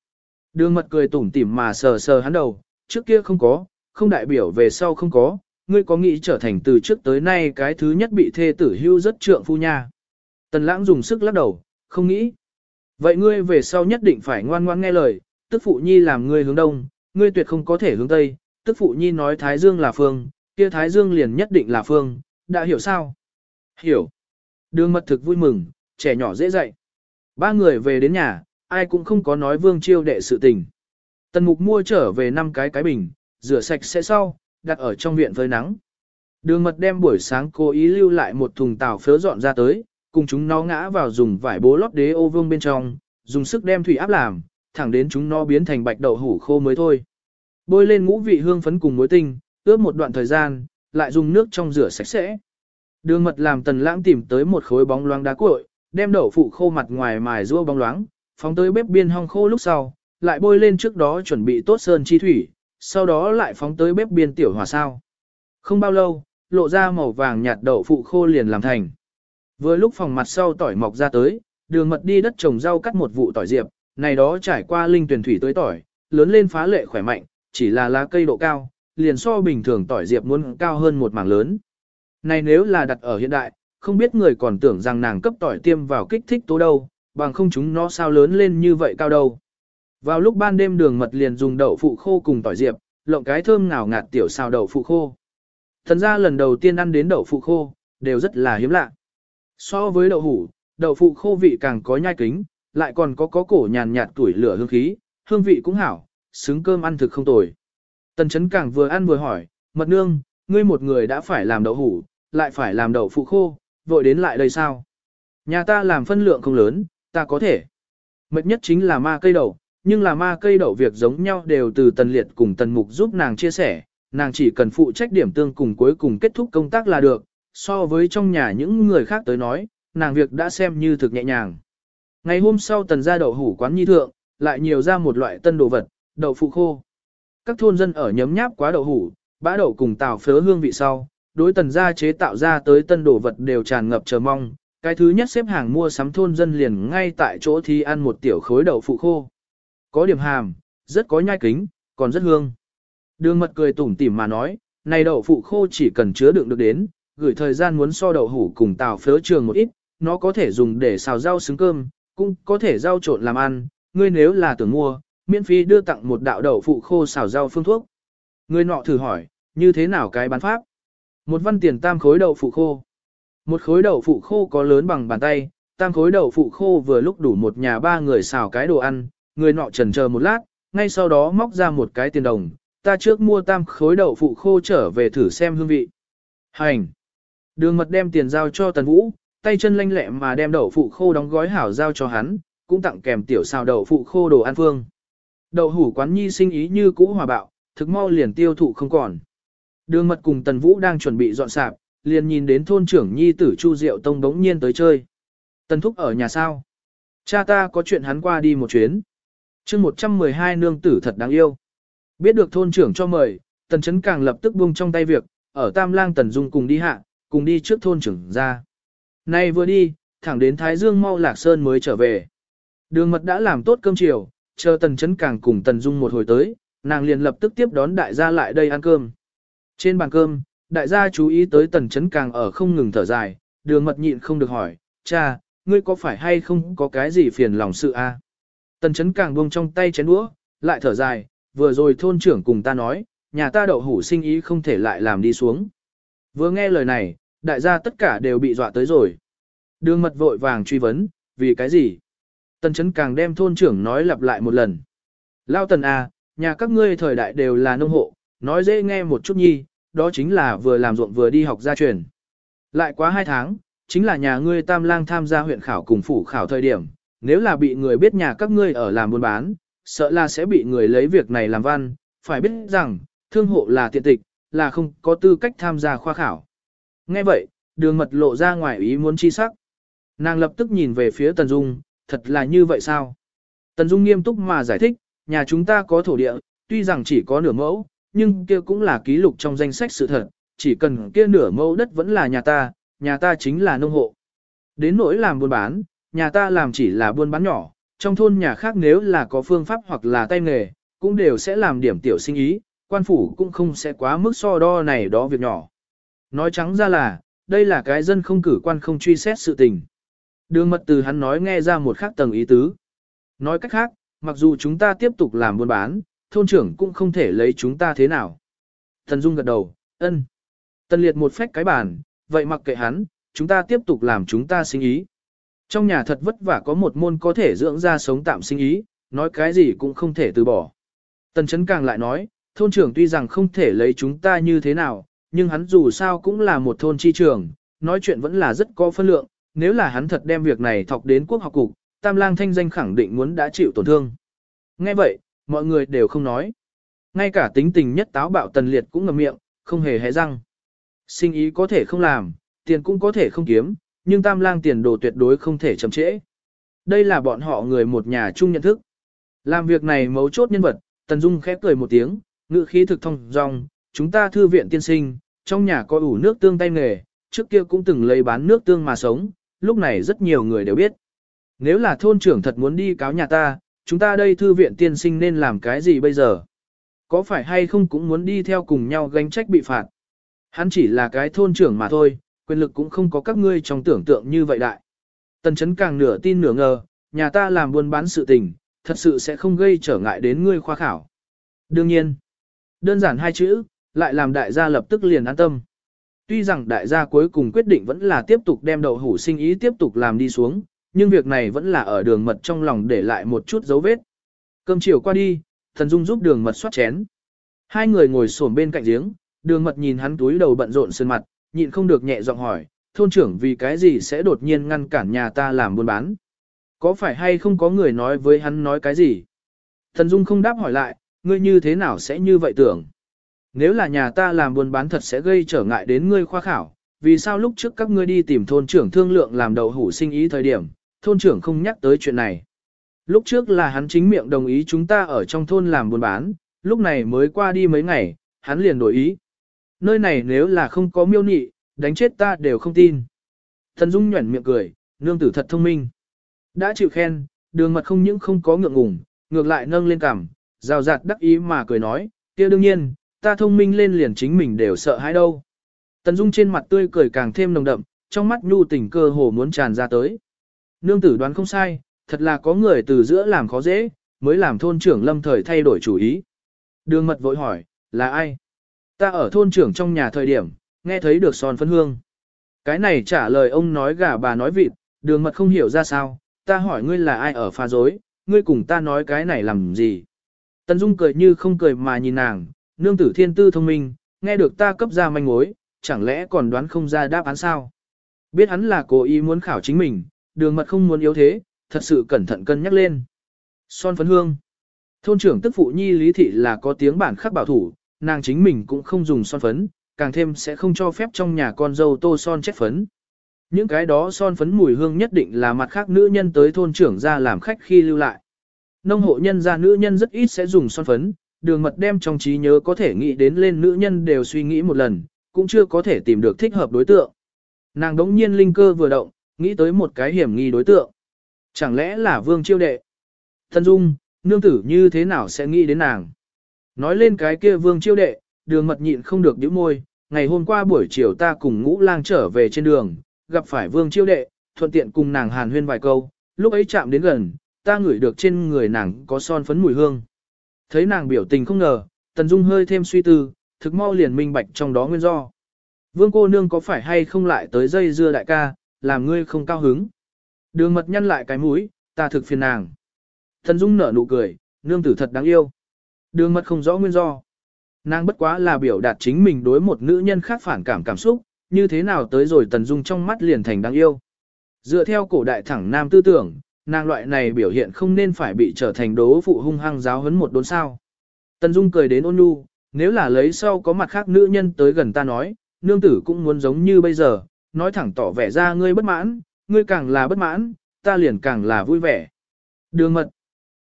Đường mật cười tủm tỉm mà sờ sờ hắn đầu, trước kia không có, không đại biểu về sau không có, ngươi có nghĩ trở thành từ trước tới nay cái thứ nhất bị thê tử hưu rất trượng phu nha. Tần lãng dùng sức lắc đầu, không nghĩ. Vậy ngươi về sau nhất định phải ngoan ngoan nghe lời, tức phụ nhi làm ngươi hướng đông, ngươi tuyệt không có thể hướng tây, tức phụ nhi nói Thái Dương là phương, kia Thái Dương liền nhất định là phương, đã hiểu sao? Hiểu. Đường mật thực vui mừng, trẻ nhỏ dễ dạy. Ba người về đến nhà, ai cũng không có nói vương chiêu đệ sự tình. Tần mục mua trở về năm cái cái bình, rửa sạch sẽ sau, đặt ở trong viện phơi nắng. Đường mật đem buổi sáng cố ý lưu lại một thùng tàu phớ dọn ra tới, cùng chúng nó ngã vào dùng vải bố lót đế ô vương bên trong, dùng sức đem thủy áp làm, thẳng đến chúng nó biến thành bạch đậu hủ khô mới thôi. Bôi lên ngũ vị hương phấn cùng muối tinh, ướp một đoạn thời gian, lại dùng nước trong rửa sạch sẽ. Đường mật làm tần lãng tìm tới một khối bóng loáng đá cuội, đem đậu phụ khô mặt ngoài mài rua bóng loáng, phóng tới bếp biên hong khô lúc sau, lại bôi lên trước đó chuẩn bị tốt sơn chi thủy, sau đó lại phóng tới bếp biên tiểu hòa sao. Không bao lâu, lộ ra màu vàng nhạt đậu phụ khô liền làm thành. Vừa lúc phòng mặt sau tỏi mọc ra tới, đường mật đi đất trồng rau cắt một vụ tỏi diệp, này đó trải qua linh tuyển thủy tới tỏi, lớn lên phá lệ khỏe mạnh, chỉ là lá cây độ cao, liền so bình thường tỏi diệp muốn cao hơn một mảng lớn. Này nếu là đặt ở hiện đại, không biết người còn tưởng rằng nàng cấp tỏi tiêm vào kích thích tố đâu, bằng không chúng nó sao lớn lên như vậy cao đâu. Vào lúc ban đêm đường mật liền dùng đậu phụ khô cùng tỏi diệp, lộng cái thơm ngào ngạt tiểu xào đậu phụ khô. Thần ra lần đầu tiên ăn đến đậu phụ khô, đều rất là hiếm lạ. So với đậu hủ, đậu phụ khô vị càng có nhai kính, lại còn có có cổ nhàn nhạt tuổi lửa hương khí, hương vị cũng hảo, xứng cơm ăn thực không tồi. Tần chấn càng vừa ăn vừa hỏi, mật nương, ngươi một người đã phải làm đậu hủ, lại phải làm đậu phụ khô, vội đến lại đây sao? Nhà ta làm phân lượng không lớn, ta có thể. Mệt nhất chính là ma cây đậu, nhưng là ma cây đậu việc giống nhau đều từ tần liệt cùng tần mục giúp nàng chia sẻ, nàng chỉ cần phụ trách điểm tương cùng cuối cùng kết thúc công tác là được, so với trong nhà những người khác tới nói, nàng việc đã xem như thực nhẹ nhàng. Ngày hôm sau tần ra đậu hủ quán nhi thượng, lại nhiều ra một loại tân đồ vật, đậu phụ khô. Các thôn dân ở nhấm nháp quá đậu hủ, bã đậu cùng tảo phớ hương vị sau, đối tần gia chế tạo ra tới tân đồ vật đều tràn ngập chờ mong. Cái thứ nhất xếp hàng mua sắm thôn dân liền ngay tại chỗ thi ăn một tiểu khối đậu phụ khô. Có điểm hàm, rất có nhai kính, còn rất hương. Đường mật cười tủm tỉm mà nói, này đậu phụ khô chỉ cần chứa đựng được đến, gửi thời gian muốn so đậu hủ cùng tàu phớ trường một ít, nó có thể dùng để xào rau xứng cơm, cũng có thể rau trộn làm ăn, ngươi nếu là tưởng mua, miễn phí đưa tặng một đạo đậu phụ khô xào rau phương thuốc. Người nọ thử hỏi, như thế nào cái bán pháp? Một văn tiền tam khối đậu phụ khô. Một khối đậu phụ khô có lớn bằng bàn tay, tam khối đậu phụ khô vừa lúc đủ một nhà ba người xào cái đồ ăn, người nọ trần chờ một lát, ngay sau đó móc ra một cái tiền đồng, ta trước mua tam khối đậu phụ khô trở về thử xem hương vị. Hành! Đường mật đem tiền giao cho tần vũ, tay chân lanh lẹ mà đem đậu phụ khô đóng gói hảo giao cho hắn, cũng tặng kèm tiểu xào đậu phụ khô đồ ăn phương. Đậu hủ quán nhi sinh ý như cũ hòa bạo, thực mau liền tiêu thụ không còn. Đường mật cùng Tần Vũ đang chuẩn bị dọn sạp, liền nhìn đến thôn trưởng nhi tử Chu Diệu Tông đống nhiên tới chơi. Tần Thúc ở nhà sao? Cha ta có chuyện hắn qua đi một chuyến chương 112 nương tử thật đáng yêu. Biết được thôn trưởng cho mời, Tần Chấn càng lập tức buông trong tay việc, ở Tam Lang Tần Dung cùng đi hạ, cùng đi trước thôn trưởng ra. Nay vừa đi, thẳng đến Thái Dương mau Lạc Sơn mới trở về. Đường mật đã làm tốt cơm chiều, chờ Tần Chấn càng cùng Tần Dung một hồi tới, nàng liền lập tức tiếp đón đại gia lại đây ăn cơm. Trên bàn cơm, đại gia chú ý tới Tần Chấn càng ở không ngừng thở dài, đường mật nhịn không được hỏi, cha, ngươi có phải hay không có cái gì phiền lòng sự a? Tần Chấn càng buông trong tay chén đũa, lại thở dài, vừa rồi thôn trưởng cùng ta nói, nhà ta đậu hủ sinh ý không thể lại làm đi xuống. Vừa nghe lời này, đại gia tất cả đều bị dọa tới rồi. Đường mật vội vàng truy vấn, vì cái gì? Tần chấn càng đem thôn trưởng nói lặp lại một lần. Lao tần à, nhà các ngươi thời đại đều là nông hộ, nói dễ nghe một chút nhi, đó chính là vừa làm ruộng vừa đi học gia truyền. Lại quá hai tháng, chính là nhà ngươi tam lang tham gia huyện khảo cùng phủ khảo thời điểm, nếu là bị người biết nhà các ngươi ở làm buôn bán, sợ là sẽ bị người lấy việc này làm văn, phải biết rằng, thương hộ là tiện tịch, là không có tư cách tham gia khoa khảo. Nghe vậy, đường mật lộ ra ngoài ý muốn chi sắc. Nàng lập tức nhìn về phía Tần Dung, thật là như vậy sao? Tần Dung nghiêm túc mà giải thích, nhà chúng ta có thổ địa, tuy rằng chỉ có nửa mẫu, nhưng kia cũng là ký lục trong danh sách sự thật, chỉ cần kia nửa mẫu đất vẫn là nhà ta, nhà ta chính là nông hộ. Đến nỗi làm buôn bán, nhà ta làm chỉ là buôn bán nhỏ, trong thôn nhà khác nếu là có phương pháp hoặc là tay nghề, cũng đều sẽ làm điểm tiểu sinh ý, quan phủ cũng không sẽ quá mức so đo này đó việc nhỏ. Nói trắng ra là, đây là cái dân không cử quan không truy xét sự tình. Đường mật từ hắn nói nghe ra một khác tầng ý tứ. Nói cách khác, mặc dù chúng ta tiếp tục làm buôn bán, thôn trưởng cũng không thể lấy chúng ta thế nào. Thần Dung gật đầu, ân. Tần liệt một phách cái bàn, vậy mặc kệ hắn, chúng ta tiếp tục làm chúng ta sinh ý. Trong nhà thật vất vả có một môn có thể dưỡng ra sống tạm sinh ý, nói cái gì cũng không thể từ bỏ. Tần chấn càng lại nói, thôn trưởng tuy rằng không thể lấy chúng ta như thế nào, nhưng hắn dù sao cũng là một thôn chi trưởng, nói chuyện vẫn là rất có phân lượng, nếu là hắn thật đem việc này thọc đến quốc học cục, tam lang thanh danh khẳng định muốn đã chịu tổn thương. Nghe vậy, mọi người đều không nói. Ngay cả tính tình nhất táo bạo tần liệt cũng ngậm miệng, không hề hé răng. Sinh ý có thể không làm, tiền cũng có thể không kiếm, nhưng tam lang tiền đồ tuyệt đối không thể chậm trễ. Đây là bọn họ người một nhà chung nhận thức. Làm việc này mấu chốt nhân vật, Tần Dung khép cười một tiếng, ngự khí thực thông dong, chúng ta thư viện tiên sinh, trong nhà có ủ nước tương tay nghề, trước kia cũng từng lấy bán nước tương mà sống, lúc này rất nhiều người đều biết. Nếu là thôn trưởng thật muốn đi cáo nhà ta, chúng ta đây thư viện tiên sinh nên làm cái gì bây giờ? Có phải hay không cũng muốn đi theo cùng nhau gánh trách bị phạt? Hắn chỉ là cái thôn trưởng mà thôi, quyền lực cũng không có các ngươi trong tưởng tượng như vậy đại. Tần chấn càng nửa tin nửa ngờ, nhà ta làm buôn bán sự tình, thật sự sẽ không gây trở ngại đến ngươi khoa khảo. Đương nhiên, đơn giản hai chữ, lại làm đại gia lập tức liền an tâm. Tuy rằng đại gia cuối cùng quyết định vẫn là tiếp tục đem đậu hủ sinh ý tiếp tục làm đi xuống, nhưng việc này vẫn là ở đường mật trong lòng để lại một chút dấu vết. Cơm chiều qua đi, thần dung giúp đường mật xoát chén. Hai người ngồi xổm bên cạnh giếng, đường mật nhìn hắn túi đầu bận rộn sơn mặt, nhịn không được nhẹ giọng hỏi, thôn trưởng vì cái gì sẽ đột nhiên ngăn cản nhà ta làm buôn bán. Có phải hay không có người nói với hắn nói cái gì? Thần Dung không đáp hỏi lại, ngươi như thế nào sẽ như vậy tưởng? Nếu là nhà ta làm buôn bán thật sẽ gây trở ngại đến ngươi khoa khảo, vì sao lúc trước các ngươi đi tìm thôn trưởng thương lượng làm đầu hủ sinh ý thời điểm, thôn trưởng không nhắc tới chuyện này. Lúc trước là hắn chính miệng đồng ý chúng ta ở trong thôn làm buôn bán, lúc này mới qua đi mấy ngày, hắn liền đổi ý. Nơi này nếu là không có miêu nị, đánh chết ta đều không tin. Thần Dung nhuẩn miệng cười, nương tử thật thông minh. Đã chịu khen, đường mật không những không có ngượng ngùng, ngược lại nâng lên cằm, rào rạt đắc ý mà cười nói, kia đương nhiên, ta thông minh lên liền chính mình đều sợ hãi đâu. Tần Dung trên mặt tươi cười càng thêm nồng đậm, trong mắt nhu tình cơ hồ muốn tràn ra tới. Nương tử đoán không sai, thật là có người từ giữa làm khó dễ, mới làm thôn trưởng lâm thời thay đổi chủ ý. Đường mật vội hỏi, là ai? Ta ở thôn trưởng trong nhà thời điểm, nghe thấy được son phân hương. Cái này trả lời ông nói gà bà nói vịt, đường mật không hiểu ra sao, ta hỏi ngươi là ai ở pha dối, ngươi cùng ta nói cái này làm gì. Tần Dung cười như không cười mà nhìn nàng, nương tử thiên tư thông minh, nghe được ta cấp ra manh mối, chẳng lẽ còn đoán không ra đáp án sao? Biết hắn là cố ý muốn khảo chính mình, đường mật không muốn yếu thế, thật sự cẩn thận cân nhắc lên. Son phấn hương. Thôn trưởng tức phụ nhi lý thị là có tiếng bản khắc bảo thủ, nàng chính mình cũng không dùng son phấn, càng thêm sẽ không cho phép trong nhà con dâu tô son chết phấn. Những cái đó son phấn mùi hương nhất định là mặt khác nữ nhân tới thôn trưởng ra làm khách khi lưu lại. Nông hộ nhân gia nữ nhân rất ít sẽ dùng son phấn, đường mật đem trong trí nhớ có thể nghĩ đến lên nữ nhân đều suy nghĩ một lần, cũng chưa có thể tìm được thích hợp đối tượng. Nàng đống nhiên linh cơ vừa động, nghĩ tới một cái hiểm nghi đối tượng. Chẳng lẽ là vương chiêu đệ? Thân dung, nương tử như thế nào sẽ nghĩ đến nàng? Nói lên cái kia vương chiêu đệ, đường mật nhịn không được nhíu môi, ngày hôm qua buổi chiều ta cùng ngũ lang trở về trên đường, gặp phải vương chiêu đệ, thuận tiện cùng nàng hàn huyên vài câu, lúc ấy chạm đến gần, ta ngửi được trên người nàng có son phấn mùi hương. Thấy nàng biểu tình không ngờ, Tần Dung hơi thêm suy tư, thực mau liền minh bạch trong đó nguyên do. Vương cô nương có phải hay không lại tới dây dưa đại ca, làm ngươi không cao hứng. Đường mật nhăn lại cái mũi, ta thực phiền nàng. Tần Dung nở nụ cười, nương tử thật đáng yêu. Đường mật không rõ nguyên do. Nàng bất quá là biểu đạt chính mình đối một nữ nhân khác phản cảm cảm xúc, như thế nào tới rồi Tần Dung trong mắt liền thành đáng yêu. Dựa theo cổ đại thẳng nam tư tưởng, nàng loại này biểu hiện không nên phải bị trở thành đố phụ hung hăng giáo huấn một đốn sao. Tần Dung cười đến ôn nhu, nếu là lấy sau có mặt khác nữ nhân tới gần ta nói, nương tử cũng muốn giống như bây giờ, nói thẳng tỏ vẻ ra ngươi bất mãn, ngươi càng là bất mãn, ta liền càng là vui vẻ. Đường mật.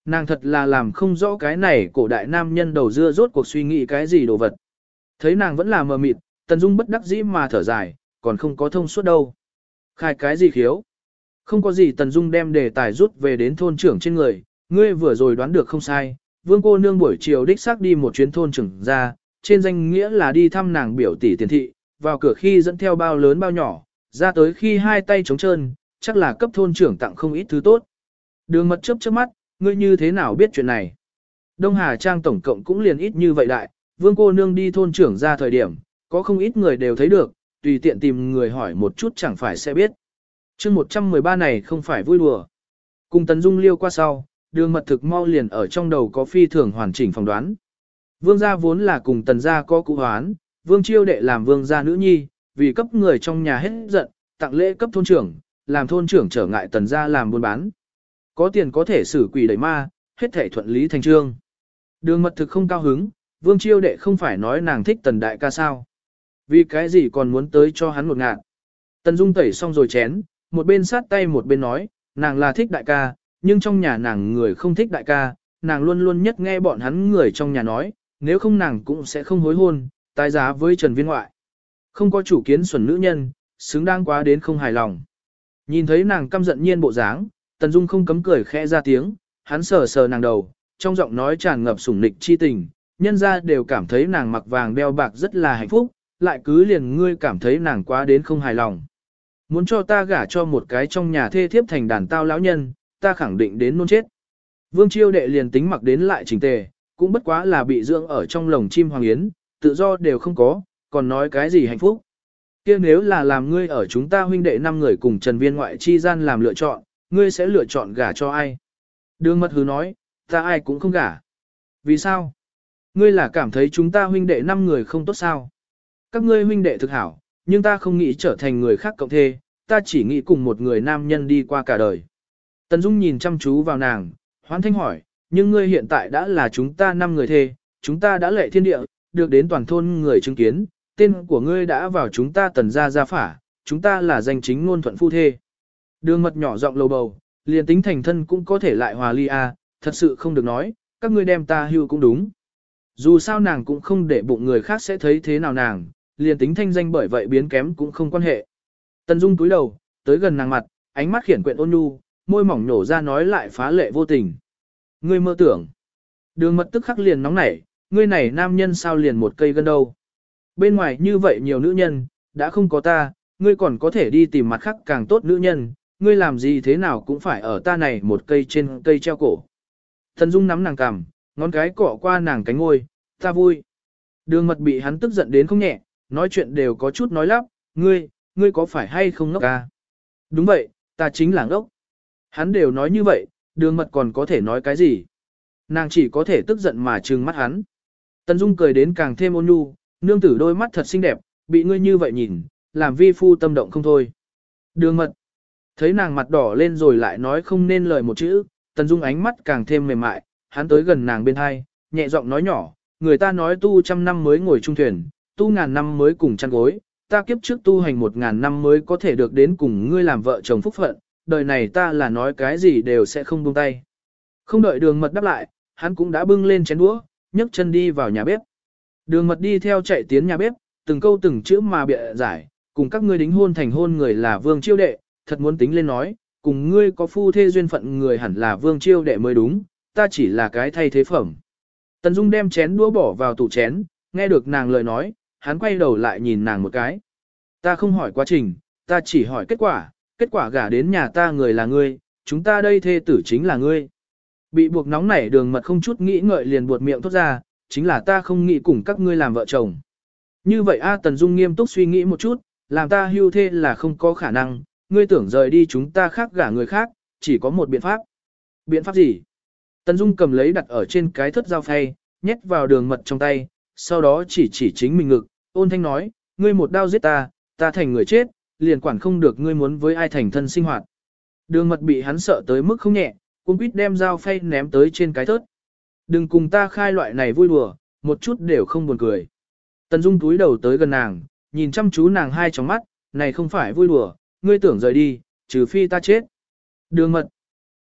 Nàng thật là làm không rõ cái này cổ đại nam nhân đầu dưa rốt cuộc suy nghĩ cái gì đồ vật. Thấy nàng vẫn là mờ mịt, Tần Dung bất đắc dĩ mà thở dài, còn không có thông suốt đâu. Khai cái gì khiếu? Không có gì Tần Dung đem đề tài rút về đến thôn trưởng trên người, ngươi vừa rồi đoán được không sai, vương cô nương buổi chiều đích xác đi một chuyến thôn trưởng ra, trên danh nghĩa là đi thăm nàng biểu tỷ tiền thị, vào cửa khi dẫn theo bao lớn bao nhỏ, ra tới khi hai tay trống trơn, chắc là cấp thôn trưởng tặng không ít thứ tốt. Đường mật chớp chớp mắt, ngươi như thế nào biết chuyện này? Đông Hà Trang tổng cộng cũng liền ít như vậy đại, vương cô nương đi thôn trưởng ra thời điểm, có không ít người đều thấy được, tùy tiện tìm người hỏi một chút chẳng phải sẽ biết. chương 113 này không phải vui đùa. Cùng Tần Dung liêu qua sau, đường mật thực mau liền ở trong đầu có phi thường hoàn chỉnh phỏng đoán. Vương gia vốn là cùng tần gia có cụ hoán, vương chiêu đệ làm vương gia nữ nhi, vì cấp người trong nhà hết giận, tặng lễ cấp thôn trưởng, làm thôn trưởng trở ngại tần gia làm buôn bán. Có tiền có thể xử quỷ đẩy ma, hết thể thuận lý thành trương. Đường mật thực không cao hứng, vương chiêu đệ không phải nói nàng thích tần đại ca sao. Vì cái gì còn muốn tới cho hắn một ngạn. Tần dung tẩy xong rồi chén, một bên sát tay một bên nói, nàng là thích đại ca, nhưng trong nhà nàng người không thích đại ca, nàng luôn luôn nhất nghe bọn hắn người trong nhà nói, nếu không nàng cũng sẽ không hối hôn, tái giá với Trần Viên ngoại. Không có chủ kiến xuẩn nữ nhân, xứng đáng quá đến không hài lòng. Nhìn thấy nàng căm giận nhiên bộ dáng, Tần Dung không cấm cười khẽ ra tiếng, hắn sờ sờ nàng đầu, trong giọng nói tràn ngập sủng nịch chi tình, nhân ra đều cảm thấy nàng mặc vàng đeo bạc rất là hạnh phúc, lại cứ liền ngươi cảm thấy nàng quá đến không hài lòng. Muốn cho ta gả cho một cái trong nhà thê thiếp thành đàn tao lão nhân, ta khẳng định đến nôn chết. Vương chiêu đệ liền tính mặc đến lại chỉnh tề, cũng bất quá là bị dưỡng ở trong lồng chim hoàng yến, tự do đều không có, còn nói cái gì hạnh phúc. kia nếu là làm ngươi ở chúng ta huynh đệ năm người cùng Trần Viên ngoại chi gian làm lựa chọn, ngươi sẽ lựa chọn gả cho ai? Đường mật hứ nói, ta ai cũng không gả. Vì sao? Ngươi là cảm thấy chúng ta huynh đệ năm người không tốt sao? Các ngươi huynh đệ thực hảo, nhưng ta không nghĩ trở thành người khác cộng thê, ta chỉ nghĩ cùng một người nam nhân đi qua cả đời. Tần Dung nhìn chăm chú vào nàng, hoan thanh hỏi, nhưng ngươi hiện tại đã là chúng ta năm người thê, chúng ta đã lệ thiên địa, được đến toàn thôn người chứng kiến, tên của ngươi đã vào chúng ta tần gia gia phả, chúng ta là danh chính ngôn thuận phu thê. Đường mật nhỏ giọng lầu bầu, liền tính thành thân cũng có thể lại hòa ly a, thật sự không được nói, các ngươi đem ta hưu cũng đúng. Dù sao nàng cũng không để bụng người khác sẽ thấy thế nào nàng, liền tính thanh danh bởi vậy biến kém cũng không quan hệ. Tần Dung túi đầu, tới gần nàng mặt, ánh mắt khiển quyện ôn nhu, môi mỏng nổ ra nói lại phá lệ vô tình. Ngươi mơ tưởng. Đường mật tức khắc liền nóng nảy, ngươi này nam nhân sao liền một cây gân đâu. Bên ngoài như vậy nhiều nữ nhân, đã không có ta, ngươi còn có thể đi tìm mặt khác càng tốt nữ nhân, ngươi làm gì thế nào cũng phải ở ta này một cây trên cây treo cổ. Thần Dung nắm nàng cằm, ngón cái cọ qua nàng cánh ngôi, ta vui. Đường mật bị hắn tức giận đến không nhẹ, nói chuyện đều có chút nói lắp, ngươi, ngươi có phải hay không ngốc ca? Đúng vậy, ta chính là ngốc. Hắn đều nói như vậy, đường mật còn có thể nói cái gì? Nàng chỉ có thể tức giận mà trừng mắt hắn. Tần Dung cười đến càng thêm ôn nhu, nương tử đôi mắt thật xinh đẹp, bị ngươi như vậy nhìn, làm vi phu tâm động không thôi. Đường mật, thấy nàng mặt đỏ lên rồi lại nói không nên lời một chữ, Tần Dung ánh mắt càng thêm mềm mại, hắn tới gần nàng bên hai, nhẹ giọng nói nhỏ, người ta nói tu trăm năm mới ngồi chung thuyền, tu ngàn năm mới cùng chăn gối, ta kiếp trước tu hành một ngàn năm mới có thể được đến cùng ngươi làm vợ chồng phúc phận, đời này ta là nói cái gì đều sẽ không buông tay. Không đợi đường mật đáp lại, hắn cũng đã bưng lên chén đũa, nhấc chân đi vào nhà bếp. Đường mật đi theo chạy tiến nhà bếp, từng câu từng chữ mà bịa giải, cùng các ngươi đính hôn thành hôn người là vương chiêu đệ, thật muốn tính lên nói, cùng ngươi có phu thê duyên phận người hẳn là vương chiêu đệ mới đúng, ta chỉ là cái thay thế phẩm. Tần Dung đem chén đũa bỏ vào tủ chén, nghe được nàng lời nói, hắn quay đầu lại nhìn nàng một cái. Ta không hỏi quá trình, ta chỉ hỏi kết quả, kết quả gả đến nhà ta người là ngươi, chúng ta đây thê tử chính là ngươi. Bị buộc nóng nảy đường mật không chút nghĩ ngợi liền buột miệng thốt ra, chính là ta không nghĩ cùng các ngươi làm vợ chồng. Như vậy A Tần Dung nghiêm túc suy nghĩ một chút, làm ta hưu thê là không có khả năng, ngươi tưởng rời đi chúng ta khác gả người khác, chỉ có một biện pháp. Biện pháp gì? Tần Dung cầm lấy đặt ở trên cái thất dao phay, nhét vào đường mật trong tay, sau đó chỉ chỉ chính mình ngực, ôn thanh nói, ngươi một đao giết ta, ta thành người chết, liền quản không được ngươi muốn với ai thành thân sinh hoạt. Đường mật bị hắn sợ tới mức không nhẹ, cũng quýt đem dao phay ném tới trên cái thớt. Đừng cùng ta khai loại này vui đùa, một chút đều không buồn cười. Tần Dung túi đầu tới gần nàng, nhìn chăm chú nàng hai tròng mắt, này không phải vui đùa, ngươi tưởng rời đi, trừ phi ta chết. Đường mật.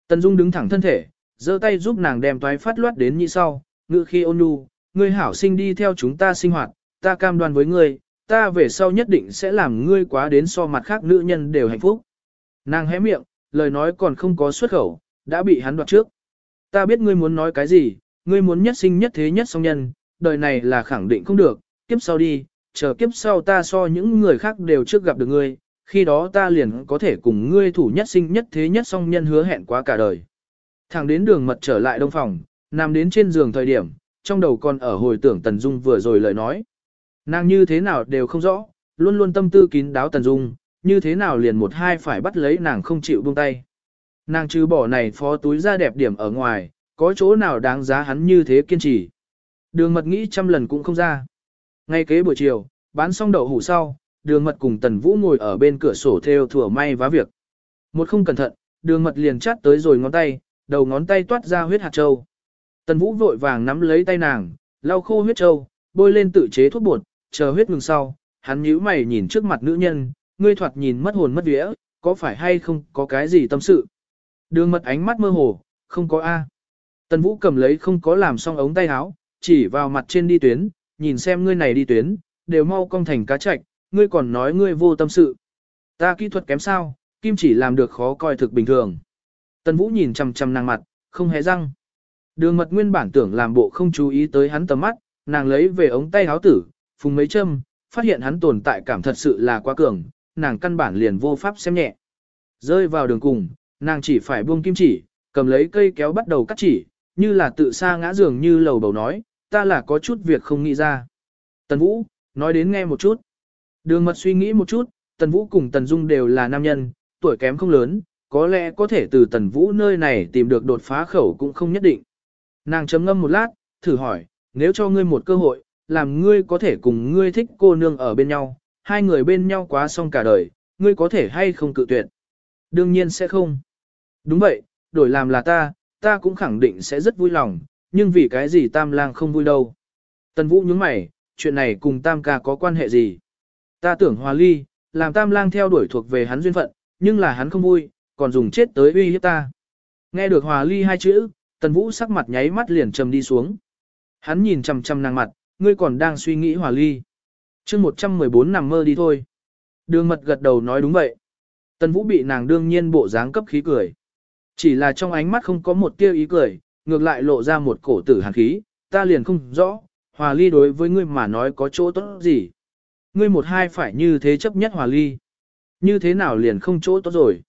Tần Dung đứng thẳng thân thể, giơ tay giúp nàng đem toái phát loát đến như sau, ngự khi ôn nhu, ngươi hảo sinh đi theo chúng ta sinh hoạt, ta cam đoan với ngươi, ta về sau nhất định sẽ làm ngươi quá đến so mặt khác nữ nhân đều hạnh phúc. Nàng hé miệng, lời nói còn không có xuất khẩu, đã bị hắn đoạt trước. Ta biết ngươi muốn nói cái gì, ngươi muốn nhất sinh nhất thế nhất song nhân, đời này là khẳng định không được, kiếp sau đi, chờ kiếp sau ta so những người khác đều trước gặp được ngươi, khi đó ta liền có thể cùng ngươi thủ nhất sinh nhất thế nhất song nhân hứa hẹn quá cả đời. Thẳng đến đường mật trở lại đông phòng, nằm đến trên giường thời điểm, trong đầu còn ở hồi tưởng Tần Dung vừa rồi lời nói. Nàng như thế nào đều không rõ, luôn luôn tâm tư kín đáo Tần Dung, như thế nào liền một hai phải bắt lấy nàng không chịu buông tay. Nàng trừ bỏ này phó túi ra đẹp điểm ở ngoài, có chỗ nào đáng giá hắn như thế kiên trì. Đường mật nghĩ trăm lần cũng không ra. Ngay kế buổi chiều, bán xong đậu hủ sau, đường mật cùng tần vũ ngồi ở bên cửa sổ theo thủa may vá việc. Một không cẩn thận, đường mật liền chát tới rồi ngón tay, đầu ngón tay toát ra huyết hạt châu. Tần vũ vội vàng nắm lấy tay nàng, lau khô huyết châu, bôi lên tự chế thuốc bột, chờ huyết ngừng sau, hắn nhíu mày nhìn trước mặt nữ nhân, ngươi thoạt nhìn mất hồn mất vía, có phải hay không có cái gì tâm sự. Đường mật ánh mắt mơ hồ, không có A. Tần vũ cầm lấy không có làm xong ống tay áo, chỉ vào mặt trên đi tuyến, nhìn xem ngươi này đi tuyến, đều mau cong thành cá chạch, ngươi còn nói ngươi vô tâm sự. Ta kỹ thuật kém sao, kim chỉ làm được khó coi thực bình thường. Tần Vũ nhìn chằm chằm nàng mặt, không hé răng. Đường mật nguyên bản tưởng làm bộ không chú ý tới hắn tầm mắt, nàng lấy về ống tay áo tử, phùng mấy châm, phát hiện hắn tồn tại cảm thật sự là quá cường, nàng căn bản liền vô pháp xem nhẹ. Rơi vào đường cùng, nàng chỉ phải buông kim chỉ, cầm lấy cây kéo bắt đầu cắt chỉ, như là tự xa ngã giường như lầu bầu nói, ta là có chút việc không nghĩ ra. Tần Vũ, nói đến nghe một chút. Đường mật suy nghĩ một chút, Tần Vũ cùng Tần Dung đều là nam nhân, tuổi kém không lớn, có lẽ có thể từ Tần Vũ nơi này tìm được đột phá khẩu cũng không nhất định. Nàng chấm ngâm một lát, thử hỏi, nếu cho ngươi một cơ hội, làm ngươi có thể cùng ngươi thích cô nương ở bên nhau, hai người bên nhau quá xong cả đời, ngươi có thể hay không cự tuyệt? Đương nhiên sẽ không. Đúng vậy, đổi làm là ta, ta cũng khẳng định sẽ rất vui lòng, nhưng vì cái gì tam lang không vui đâu. Tần Vũ nhướng mày, chuyện này cùng tam ca có quan hệ gì? Ta tưởng hòa ly, làm tam lang theo đuổi thuộc về hắn duyên phận, nhưng là hắn không vui, còn dùng chết tới uy hiếp ta. Nghe được hòa ly hai chữ, tần vũ sắc mặt nháy mắt liền trầm đi xuống. Hắn nhìn chằm chằm nàng mặt, ngươi còn đang suy nghĩ hòa ly. chương 114 nằm mơ đi thôi. Đường mật gật đầu nói đúng vậy. Tần vũ bị nàng đương nhiên bộ dáng cấp khí cười. Chỉ là trong ánh mắt không có một tia ý cười, ngược lại lộ ra một cổ tử hàn khí, ta liền không rõ, hòa ly đối với ngươi mà nói có chỗ tốt gì. Ngươi một hai phải như thế chấp nhất hòa ly. Như thế nào liền không chỗ tốt rồi.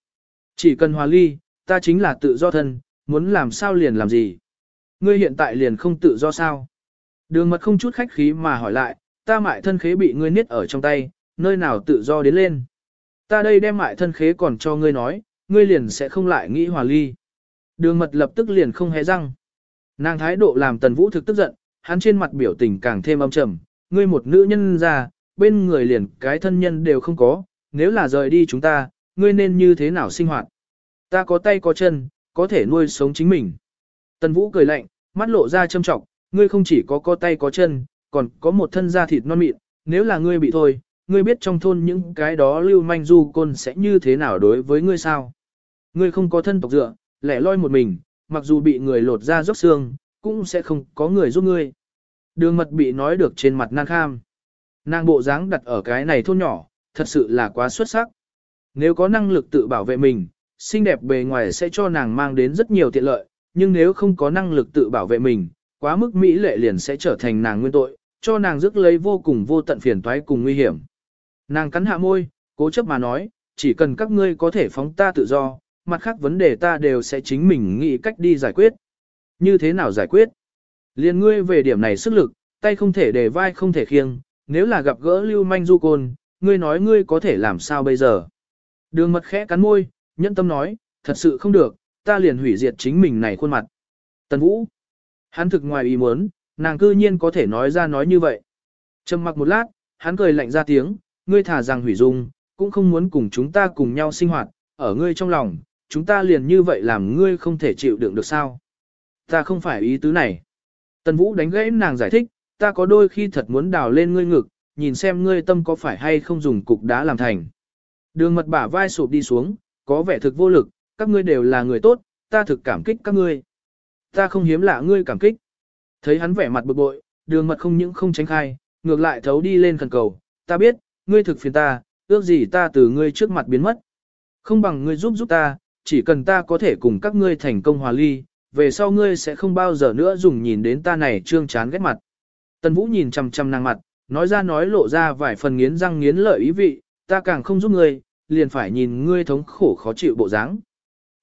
Chỉ cần hòa ly, ta chính là tự do thân, muốn làm sao liền làm gì. Ngươi hiện tại liền không tự do sao. Đường mật không chút khách khí mà hỏi lại, ta mại thân khế bị ngươi niết ở trong tay, nơi nào tự do đến lên. Ta đây đem mại thân khế còn cho ngươi nói, ngươi liền sẽ không lại nghĩ hòa ly. Đường mật lập tức liền không hé răng. Nàng thái độ làm tần vũ thực tức giận, hắn trên mặt biểu tình càng thêm âm trầm, ngươi một nữ nhân ra, bên người liền cái thân nhân đều không có, nếu là rời đi chúng ta, ngươi nên như thế nào sinh hoạt. Ta có tay có chân, có thể nuôi sống chính mình. Tần Vũ cười lạnh, mắt lộ ra châm trọng, ngươi không chỉ có có tay có chân, còn có một thân da thịt non mịn, nếu là ngươi bị thôi, ngươi biết trong thôn những cái đó lưu manh du côn sẽ như thế nào đối với ngươi sao. Ngươi không có thân tộc dựa, lẻ loi một mình, mặc dù bị người lột ra dốc xương, cũng sẽ không có người giúp ngươi. Đường mật bị nói được trên mặt nan kham. Nàng bộ dáng đặt ở cái này thôn nhỏ, thật sự là quá xuất sắc. Nếu có năng lực tự bảo vệ mình, xinh đẹp bề ngoài sẽ cho nàng mang đến rất nhiều tiện lợi, nhưng nếu không có năng lực tự bảo vệ mình, quá mức mỹ lệ liền sẽ trở thành nàng nguyên tội, cho nàng rước lấy vô cùng vô tận phiền toái cùng nguy hiểm. Nàng cắn hạ môi, cố chấp mà nói, chỉ cần các ngươi có thể phóng ta tự do, mặt khác vấn đề ta đều sẽ chính mình nghĩ cách đi giải quyết. Như thế nào giải quyết? Liên ngươi về điểm này sức lực, tay không thể để vai không thể khiêng, nếu là gặp gỡ lưu manh du côn, ngươi nói ngươi có thể làm sao bây giờ? Đường mật khẽ cắn môi, nhẫn tâm nói, thật sự không được, ta liền hủy diệt chính mình này khuôn mặt. Tần Vũ, hắn thực ngoài ý muốn, nàng cư nhiên có thể nói ra nói như vậy. Trầm mặc một lát, hắn cười lạnh ra tiếng, ngươi thả rằng hủy dung, cũng không muốn cùng chúng ta cùng nhau sinh hoạt, ở ngươi trong lòng, chúng ta liền như vậy làm ngươi không thể chịu đựng được sao. Ta không phải ý tứ này. Tần Vũ đánh gãy nàng giải thích, ta có đôi khi thật muốn đào lên ngươi ngực, nhìn xem ngươi tâm có phải hay không dùng cục đá làm thành. Đường mật bả vai sụp đi xuống, có vẻ thực vô lực, các ngươi đều là người tốt, ta thực cảm kích các ngươi. Ta không hiếm lạ ngươi cảm kích. Thấy hắn vẻ mặt bực bội, đường mật không những không tránh khai, ngược lại thấu đi lên khẩn cầu. Ta biết, ngươi thực phiền ta, ước gì ta từ ngươi trước mặt biến mất. Không bằng ngươi giúp giúp ta, chỉ cần ta có thể cùng các ngươi thành công hòa ly, về sau ngươi sẽ không bao giờ nữa dùng nhìn đến ta này trương chán ghét mặt. Tần Vũ nhìn chằm chằm nàng mặt, nói ra nói lộ ra vài phần nghiến răng nghiến lợi ý vị, ta càng không giúp ngươi, liền phải nhìn ngươi thống khổ khó chịu bộ dáng.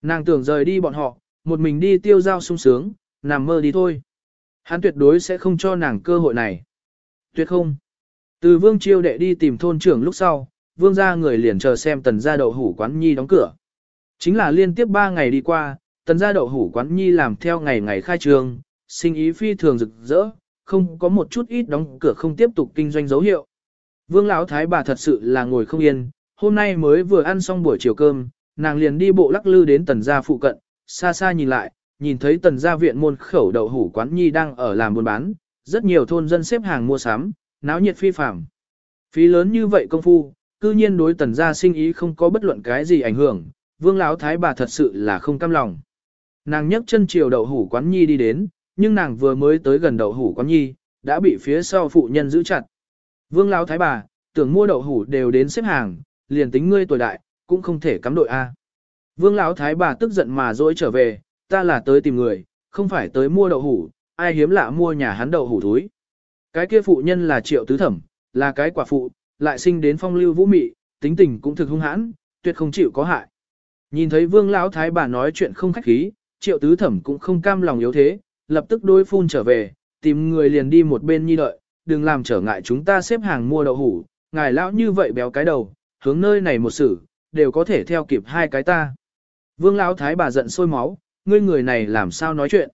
Nàng tưởng rời đi bọn họ, một mình đi tiêu giao sung sướng, nằm mơ đi thôi. Hắn tuyệt đối sẽ không cho nàng cơ hội này. Tuyệt không. Từ vương chiêu đệ đi tìm thôn trưởng lúc sau, vương gia người liền chờ xem tần gia đậu hủ quán nhi đóng cửa. Chính là liên tiếp 3 ngày đi qua, tần gia đậu hủ quán nhi làm theo ngày ngày khai trương, sinh ý phi thường rực rỡ, không có một chút ít đóng cửa không tiếp tục kinh doanh dấu hiệu. Vương lão thái bà thật sự là ngồi không yên, hôm nay mới vừa ăn xong buổi chiều cơm, nàng liền đi bộ lắc lư đến tần gia phụ cận, xa xa nhìn lại, nhìn thấy tần gia viện môn khẩu đậu hủ quán nhi đang ở làm buôn bán, rất nhiều thôn dân xếp hàng mua sắm, náo nhiệt phi phàm. Phí lớn như vậy công phu, cư nhiên đối tần gia sinh ý không có bất luận cái gì ảnh hưởng, vương lão thái bà thật sự là không cam lòng. Nàng nhấc chân chiều đậu hủ quán nhi đi đến, nhưng nàng vừa mới tới gần đậu hủ quán nhi, đã bị phía sau phụ nhân giữ chặt. Vương lão thái bà, tưởng mua đậu hủ đều đến xếp hàng, liền tính ngươi tuổi đại, cũng không thể cắm đội A. Vương lão thái bà tức giận mà dỗi trở về, ta là tới tìm người, không phải tới mua đậu hủ, ai hiếm lạ mua nhà hắn đậu hủ túi. Cái kia phụ nhân là triệu tứ thẩm, là cái quả phụ, lại sinh đến phong lưu vũ mị, tính tình cũng thực hung hãn, tuyệt không chịu có hại. Nhìn thấy vương lão thái bà nói chuyện không khách khí, triệu tứ thẩm cũng không cam lòng yếu thế, lập tức đối phun trở về, tìm người liền đi một bên nhi đợi, đừng làm trở ngại chúng ta xếp hàng mua đậu hủ, ngài lão như vậy béo cái đầu, hướng nơi này một xử, đều có thể theo kịp hai cái ta. Vương lão thái bà giận sôi máu, ngươi người này làm sao nói chuyện?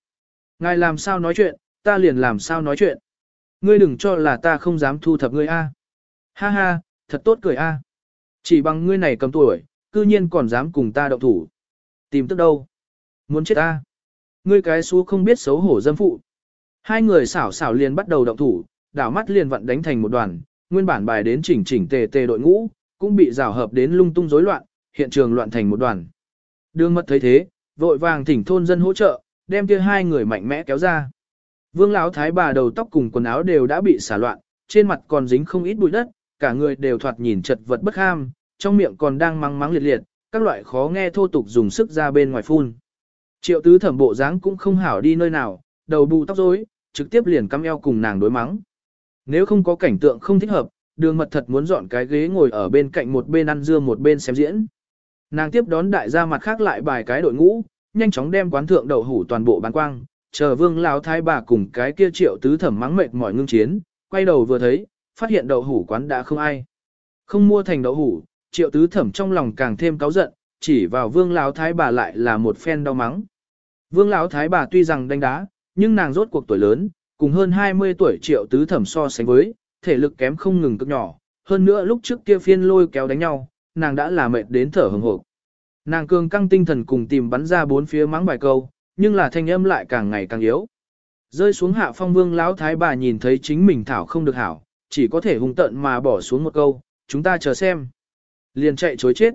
Ngài làm sao nói chuyện, ta liền làm sao nói chuyện? Ngươi đừng cho là ta không dám thu thập ngươi a. Ha ha, thật tốt cười a. Chỉ bằng ngươi này cầm tuổi, cư nhiên còn dám cùng ta động thủ. Tìm tức đâu? Muốn chết ta? Ngươi cái xú không biết xấu hổ dâm phụ. Hai người xảo xảo liền bắt đầu động thủ, đảo mắt liền vặn đánh thành một đoàn, nguyên bản bài đến chỉnh chỉnh tề tề đội ngũ, cũng bị rào hợp đến lung tung rối loạn, hiện trường loạn thành một đoàn. Đường mật thấy thế, vội vàng thỉnh thôn dân hỗ trợ, đem kia hai người mạnh mẽ kéo ra. Vương lão thái bà đầu tóc cùng quần áo đều đã bị xả loạn, trên mặt còn dính không ít bụi đất, cả người đều thoạt nhìn chật vật bất ham, trong miệng còn đang mắng mắng liệt liệt, các loại khó nghe thô tục dùng sức ra bên ngoài phun. Triệu tứ thẩm bộ dáng cũng không hảo đi nơi nào, đầu bù tóc rối, trực tiếp liền căm eo cùng nàng đối mắng. Nếu không có cảnh tượng không thích hợp, đường mật thật muốn dọn cái ghế ngồi ở bên cạnh một bên ăn dưa một bên xem diễn. Nàng tiếp đón đại gia mặt khác lại bài cái đội ngũ, nhanh chóng đem quán thượng đậu hủ toàn bộ bán quang, chờ vương lão thái bà cùng cái kia triệu tứ thẩm mắng mệt mỏi ngưng chiến, quay đầu vừa thấy, phát hiện đậu hủ quán đã không ai. Không mua thành đậu hủ, triệu tứ thẩm trong lòng càng thêm cáu giận, chỉ vào vương lão thái bà lại là một phen đau mắng. Vương lão thái bà tuy rằng đánh đá, nhưng nàng rốt cuộc tuổi lớn, cùng hơn 20 tuổi triệu tứ thẩm so sánh với, thể lực kém không ngừng cực nhỏ, hơn nữa lúc trước kia phiên lôi kéo đánh nhau, nàng đã là mệt đến thở hừng hộp. Nàng cường căng tinh thần cùng tìm bắn ra bốn phía mắng bài câu, nhưng là thanh âm lại càng ngày càng yếu. Rơi xuống hạ phong vương lão thái bà nhìn thấy chính mình thảo không được hảo, chỉ có thể hung tận mà bỏ xuống một câu, chúng ta chờ xem. Liền chạy chối chết.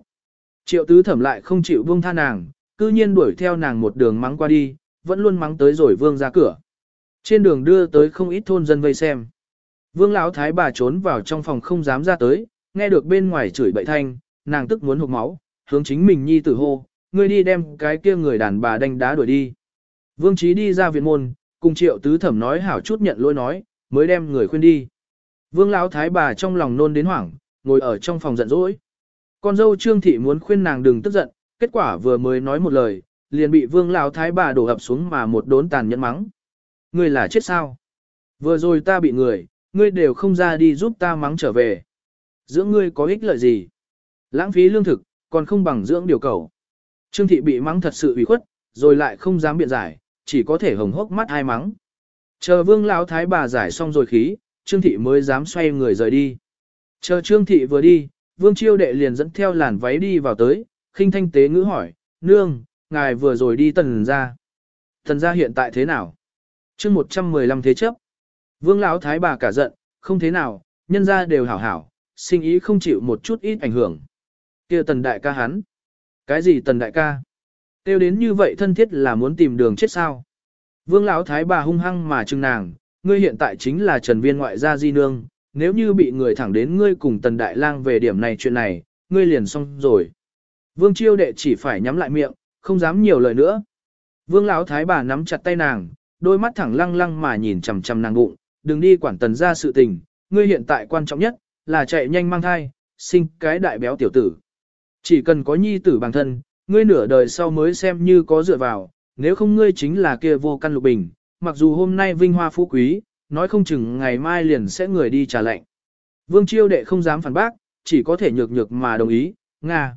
Triệu tứ thẩm lại không chịu buông tha nàng, cư nhiên đuổi theo nàng một đường mắng qua đi, vẫn luôn mắng tới rồi vương ra cửa. Trên đường đưa tới không ít thôn dân vây xem. Vương lão thái bà trốn vào trong phòng không dám ra tới, nghe được bên ngoài chửi bậy thanh, nàng tức muốn hụt máu, hướng chính mình nhi tử hô, ngươi đi đem cái kia người đàn bà đánh đá đuổi đi. Vương Chí đi ra viện môn, cùng triệu tứ thẩm nói hảo chút nhận lỗi nói, mới đem người khuyên đi. Vương lão thái bà trong lòng nôn đến hoảng, ngồi ở trong phòng giận dỗi. Con dâu Trương thị muốn khuyên nàng đừng tức giận, kết quả vừa mới nói một lời, liền bị Vương lão thái bà đổ ập xuống mà một đốn tàn nhẫn mắng. Ngươi là chết sao? Vừa rồi ta bị người, ngươi đều không ra đi giúp ta mắng trở về. Dưỡng ngươi có ích lợi gì? Lãng phí lương thực, còn không bằng dưỡng điều cầu. Trương thị bị mắng thật sự ủy khuất, rồi lại không dám biện giải, chỉ có thể hồng hốc mắt ai mắng. Chờ vương lão thái bà giải xong rồi khí, Trương thị mới dám xoay người rời đi. Chờ Trương thị vừa đi, vương chiêu đệ liền dẫn theo làn váy đi vào tới, khinh thanh tế ngữ hỏi, nương, ngài vừa rồi đi tần ra. Tần ra hiện tại thế nào? chương 115 thế chấp. Vương lão thái bà cả giận, không thế nào, nhân ra đều hảo hảo, sinh ý không chịu một chút ít ảnh hưởng. kia tần đại ca hắn. Cái gì tần đại ca? Tiêu đến như vậy thân thiết là muốn tìm đường chết sao? Vương lão thái bà hung hăng mà trừng nàng, ngươi hiện tại chính là Trần Viên ngoại gia di nương, nếu như bị người thẳng đến ngươi cùng Tần Đại Lang về điểm này chuyện này, ngươi liền xong rồi. Vương Chiêu đệ chỉ phải nhắm lại miệng, không dám nhiều lời nữa. Vương lão thái bà nắm chặt tay nàng, đôi mắt thẳng lăng lăng mà nhìn chằm chằm nàng bụng, đừng đi quản tần ra sự tình, ngươi hiện tại quan trọng nhất là chạy nhanh mang thai, sinh cái đại béo tiểu tử. Chỉ cần có nhi tử bằng thân, ngươi nửa đời sau mới xem như có dựa vào, nếu không ngươi chính là kia vô căn lục bình, mặc dù hôm nay vinh hoa phú quý, nói không chừng ngày mai liền sẽ người đi trả lệnh. Vương Chiêu đệ không dám phản bác, chỉ có thể nhược nhược mà đồng ý, Nga.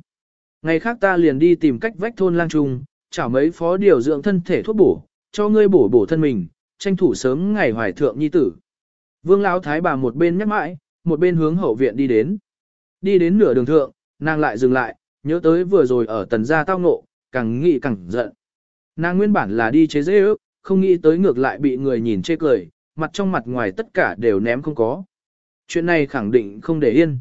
Ngày khác ta liền đi tìm cách vách thôn lang trung, chảo mấy phó điều dưỡng thân thể thuốc bổ, cho ngươi bổ bổ thân mình, tranh thủ sớm ngày hoài thượng nhi tử. Vương Lão Thái bà một bên nhắc mãi, một bên hướng hậu viện đi đến. Đi đến nửa đường thượng, nàng lại dừng lại, nhớ tới vừa rồi ở tần gia tao ngộ, càng nghĩ càng giận. Nàng nguyên bản là đi chế dễ ước, không nghĩ tới ngược lại bị người nhìn chê cười, mặt trong mặt ngoài tất cả đều ném không có. Chuyện này khẳng định không để yên.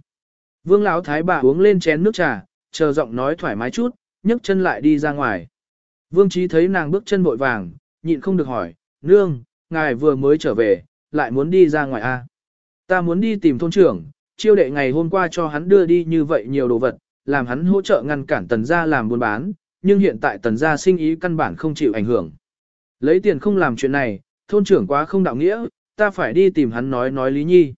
Vương Lão Thái bà uống lên chén nước trà, chờ giọng nói thoải mái chút, nhấc chân lại đi ra ngoài. Vương Trí thấy nàng bước chân vội vàng, nhịn không được hỏi, nương, ngài vừa mới trở về, lại muốn đi ra ngoài a? À? Ta muốn đi tìm thôn trưởng, chiêu đệ ngày hôm qua cho hắn đưa đi như vậy nhiều đồ vật, làm hắn hỗ trợ ngăn cản tần gia làm buôn bán, nhưng hiện tại tần gia sinh ý căn bản không chịu ảnh hưởng. Lấy tiền không làm chuyện này, thôn trưởng quá không đạo nghĩa, ta phải đi tìm hắn nói nói lý nhi.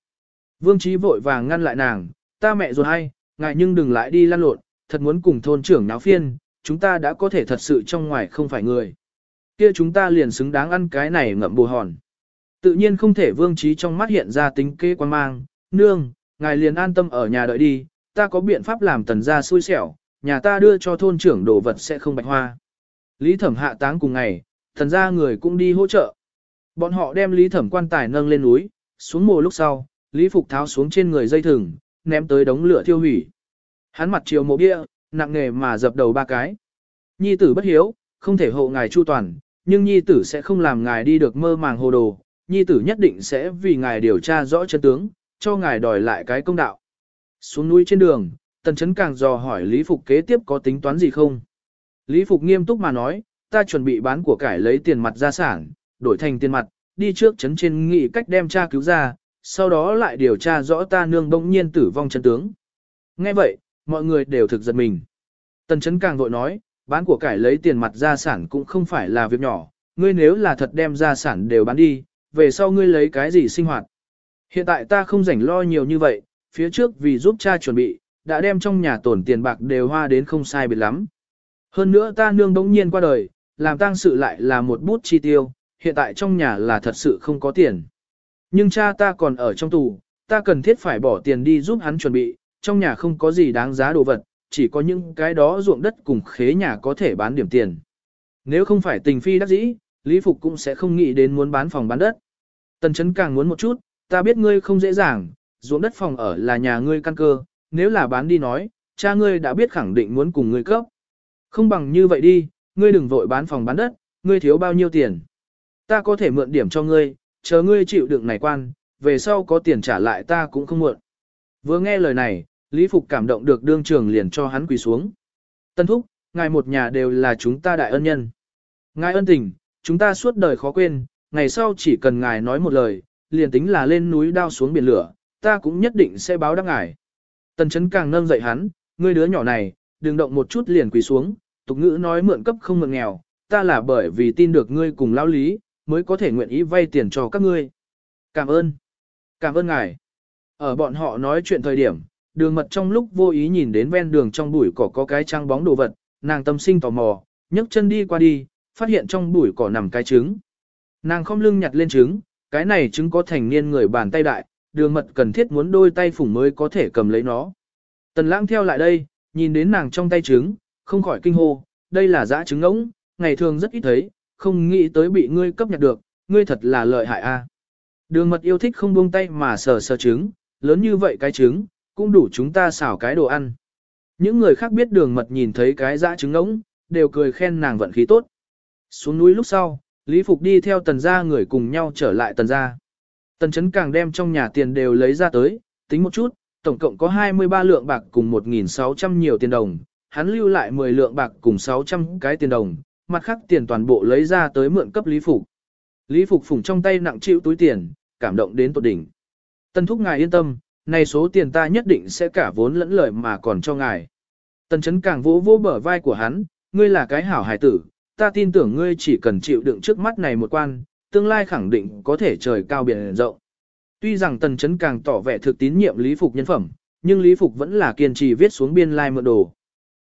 Vương Trí vội vàng ngăn lại nàng, ta mẹ rồi hay, ngài nhưng đừng lại đi lăn lộn, thật muốn cùng thôn trưởng náo phiên, chúng ta đã có thể thật sự trong ngoài không phải người. Kia chúng ta liền xứng đáng ăn cái này ngậm bù hòn. Tự nhiên không thể vương trí trong mắt hiện ra tính kế quan mang, nương, ngài liền an tâm ở nhà đợi đi, ta có biện pháp làm tần gia xui xẻo, nhà ta đưa cho thôn trưởng đồ vật sẽ không bạch hoa. Lý thẩm hạ táng cùng ngày, thần gia người cũng đi hỗ trợ. Bọn họ đem lý thẩm quan tài nâng lên núi, xuống mùa lúc sau, lý phục tháo xuống trên người dây thừng, ném tới đống lửa thiêu hủy. Hắn mặt chiều mộ bia, nặng nghề mà dập đầu ba cái. Nhi tử bất hiếu, không thể hộ ngài chu toàn, nhưng nhi tử sẽ không làm ngài đi được mơ màng hồ đồ, nhi tử nhất định sẽ vì ngài điều tra rõ chân tướng, cho ngài đòi lại cái công đạo. Xuống núi trên đường, tần chấn càng dò hỏi Lý Phục kế tiếp có tính toán gì không. Lý Phục nghiêm túc mà nói, ta chuẩn bị bán của cải lấy tiền mặt gia sản, đổi thành tiền mặt, đi trước chấn trên nghị cách đem cha cứu ra, sau đó lại điều tra rõ ta nương bỗng nhiên tử vong chân tướng. Nghe vậy, mọi người đều thực giật mình. Tần chấn càng vội nói, bán của cải lấy tiền mặt gia sản cũng không phải là việc nhỏ, ngươi nếu là thật đem gia sản đều bán đi, về sau ngươi lấy cái gì sinh hoạt. Hiện tại ta không rảnh lo nhiều như vậy, phía trước vì giúp cha chuẩn bị, đã đem trong nhà tổn tiền bạc đều hoa đến không sai biệt lắm. Hơn nữa ta nương đống nhiên qua đời, làm tang sự lại là một bút chi tiêu, hiện tại trong nhà là thật sự không có tiền. Nhưng cha ta còn ở trong tù, ta cần thiết phải bỏ tiền đi giúp hắn chuẩn bị, trong nhà không có gì đáng giá đồ vật, chỉ có những cái đó ruộng đất cùng khế nhà có thể bán điểm tiền. Nếu không phải tình phi đắc dĩ, Lý Phục cũng sẽ không nghĩ đến muốn bán phòng bán đất. Tần chấn càng muốn một chút, ta biết ngươi không dễ dàng, ruộng đất phòng ở là nhà ngươi căn cơ, nếu là bán đi nói, cha ngươi đã biết khẳng định muốn cùng ngươi cấp. Không bằng như vậy đi, ngươi đừng vội bán phòng bán đất, ngươi thiếu bao nhiêu tiền. Ta có thể mượn điểm cho ngươi, chờ ngươi chịu đựng này quan, về sau có tiền trả lại ta cũng không mượn. Vừa nghe lời này, Lý Phục cảm động được đương trường liền cho hắn quỳ xuống. Tân thúc, ngài một nhà đều là chúng ta đại ân nhân. Ngài ân tình, chúng ta suốt đời khó quên, ngày sau chỉ cần ngài nói một lời, liền tính là lên núi đao xuống biển lửa, ta cũng nhất định sẽ báo đáp ngài. Tần chấn càng nâng dậy hắn, ngươi đứa nhỏ này, đừng động một chút liền quỳ xuống, tục ngữ nói mượn cấp không mượn nghèo, ta là bởi vì tin được ngươi cùng lao lý, mới có thể nguyện ý vay tiền cho các ngươi. Cảm ơn. Cảm ơn ngài. Ở bọn họ nói chuyện thời điểm, đường mật trong lúc vô ý nhìn đến ven đường trong bụi cỏ có cái trang bóng đồ vật, nàng tâm sinh tò mò, nhấc chân đi qua đi, phát hiện trong bụi cỏ nằm cái trứng. Nàng không lưng nhặt lên trứng, cái này trứng có thành niên người bàn tay đại, đường mật cần thiết muốn đôi tay phủng mới có thể cầm lấy nó. Tần lãng theo lại đây, nhìn đến nàng trong tay trứng, không khỏi kinh hô, đây là dã trứng ngỗng, ngày thường rất ít thấy, không nghĩ tới bị ngươi cấp nhặt được, ngươi thật là lợi hại a. Đường mật yêu thích không buông tay mà sờ sờ trứng, lớn như vậy cái trứng, cũng đủ chúng ta xào cái đồ ăn. Những người khác biết đường mật nhìn thấy cái dã trứng ngỗng, đều cười khen nàng vận khí tốt. Xuống núi lúc sau, Lý Phục đi theo tần gia người cùng nhau trở lại tần gia. Tần chấn càng đem trong nhà tiền đều lấy ra tới, tính một chút, tổng cộng có 23 lượng bạc cùng 1.600 nhiều tiền đồng, hắn lưu lại 10 lượng bạc cùng 600 cái tiền đồng, mặt khác tiền toàn bộ lấy ra tới mượn cấp Lý Phục. Lý Phục phủng trong tay nặng chịu túi tiền, cảm động đến tột đỉnh. Tần thúc ngài yên tâm, này số tiền ta nhất định sẽ cả vốn lẫn lợi mà còn cho ngài. Tần chấn càng vỗ vỗ bờ vai của hắn, ngươi là cái hảo hài tử, ta tin tưởng ngươi chỉ cần chịu đựng trước mắt này một quan, tương lai khẳng định có thể trời cao biển rộng. Tuy rằng tần chấn càng tỏ vẻ thực tín nhiệm Lý Phục nhân phẩm, nhưng Lý Phục vẫn là kiên trì viết xuống biên lai like mượn đồ.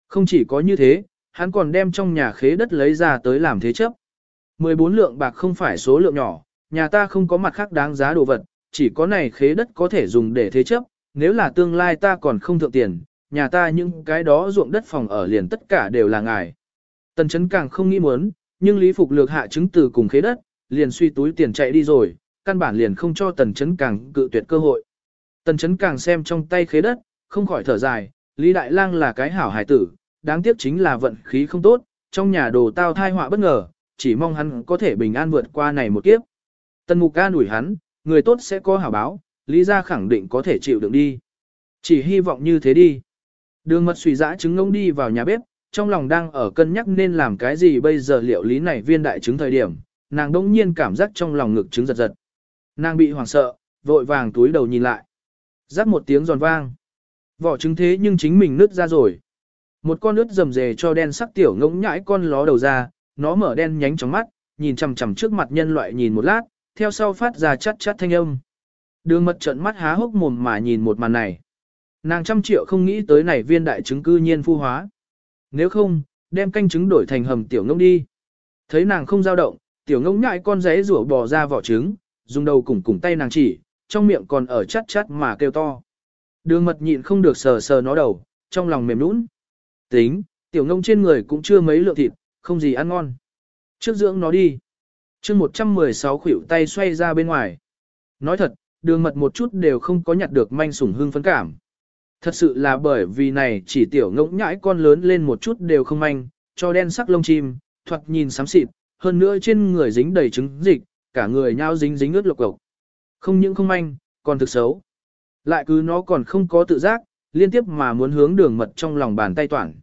Không chỉ có như thế, hắn còn đem trong nhà khế đất lấy ra tới làm thế chấp. 14 lượng bạc không phải số lượng nhỏ, nhà ta không có mặt khác đáng giá đồ vật, chỉ có này khế đất có thể dùng để thế chấp, nếu là tương lai ta còn không thượng tiền, nhà ta những cái đó ruộng đất phòng ở liền tất cả đều là ngài. Tần chấn càng không nghĩ muốn, nhưng Lý Phục lược hạ chứng từ cùng khế đất, liền suy túi tiền chạy đi rồi, căn bản liền không cho tần chấn càng cự tuyệt cơ hội. Tần chấn càng xem trong tay khế đất, không khỏi thở dài, Lý Đại Lang là cái hảo hải tử, đáng tiếc chính là vận khí không tốt, trong nhà đồ tao thai họa bất ngờ, chỉ mong hắn có thể bình an vượt qua này một kiếp. Tần Mục ca đuổi hắn, người tốt sẽ có hảo báo, Lý gia khẳng định có thể chịu đựng đi. Chỉ hy vọng như thế đi. Đường mật suy dã trứng ngông đi vào nhà bếp, trong lòng đang ở cân nhắc nên làm cái gì bây giờ liệu lý này viên đại trứng thời điểm, nàng đông nhiên cảm giác trong lòng ngực trứng giật giật. Nàng bị hoảng sợ, vội vàng túi đầu nhìn lại. Rắc một tiếng giòn vang. Vỏ trứng thế nhưng chính mình nứt ra rồi. Một con nước rầm rề cho đen sắc tiểu ngỗng nhãi con ló đầu ra, nó mở đen nhánh trong mắt, nhìn chằm chằm trước mặt nhân loại nhìn một lát, theo sau phát ra chát chát thanh âm. Đường mật trận mắt há hốc mồm mà nhìn một màn này. Nàng trăm triệu không nghĩ tới này viên đại trứng cư nhiên phu hóa. Nếu không, đem canh trứng đổi thành hầm tiểu ngỗng đi. Thấy nàng không dao động, tiểu ngỗng nhại con rẽ rủa bò ra vỏ trứng, dùng đầu cùng cùng tay nàng chỉ, trong miệng còn ở chát chát mà kêu to. Đường mật nhịn không được sờ sờ nó đầu, trong lòng mềm nũng. Tính, tiểu ngông trên người cũng chưa mấy lượng thịt, không gì ăn ngon. Trước dưỡng nó đi chương 116 khuỷu tay xoay ra bên ngoài. Nói thật, đường mật một chút đều không có nhặt được manh sủng hương phấn cảm. Thật sự là bởi vì này chỉ tiểu ngỗng nhãi con lớn lên một chút đều không manh, cho đen sắc lông chim, thoạt nhìn xám xịt, hơn nữa trên người dính đầy trứng dịch, cả người nhao dính dính ướt lộc cộc. Không những không manh, còn thực xấu. Lại cứ nó còn không có tự giác, liên tiếp mà muốn hướng đường mật trong lòng bàn tay toàn.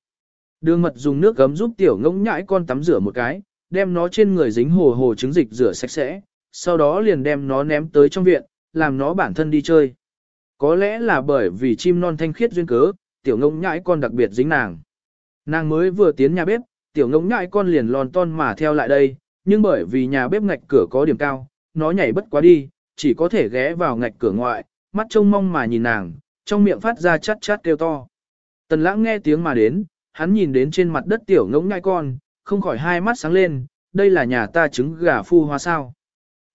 Đường mật dùng nước gấm giúp tiểu ngỗng nhãi con tắm rửa một cái, đem nó trên người dính hồ hồ trứng dịch rửa sạch sẽ, sau đó liền đem nó ném tới trong viện, làm nó bản thân đi chơi. Có lẽ là bởi vì chim non thanh khiết duyên cớ, tiểu ngỗng nhãi con đặc biệt dính nàng. Nàng mới vừa tiến nhà bếp, tiểu ngỗng nhãi con liền lòn ton mà theo lại đây, nhưng bởi vì nhà bếp ngạch cửa có điểm cao, nó nhảy bất quá đi, chỉ có thể ghé vào ngạch cửa ngoại, mắt trông mong mà nhìn nàng, trong miệng phát ra chát chát kêu to. Tần lãng nghe tiếng mà đến, hắn nhìn đến trên mặt đất tiểu ngỗng nhãi con, không khỏi hai mắt sáng lên, đây là nhà ta trứng gà phu hoa sao.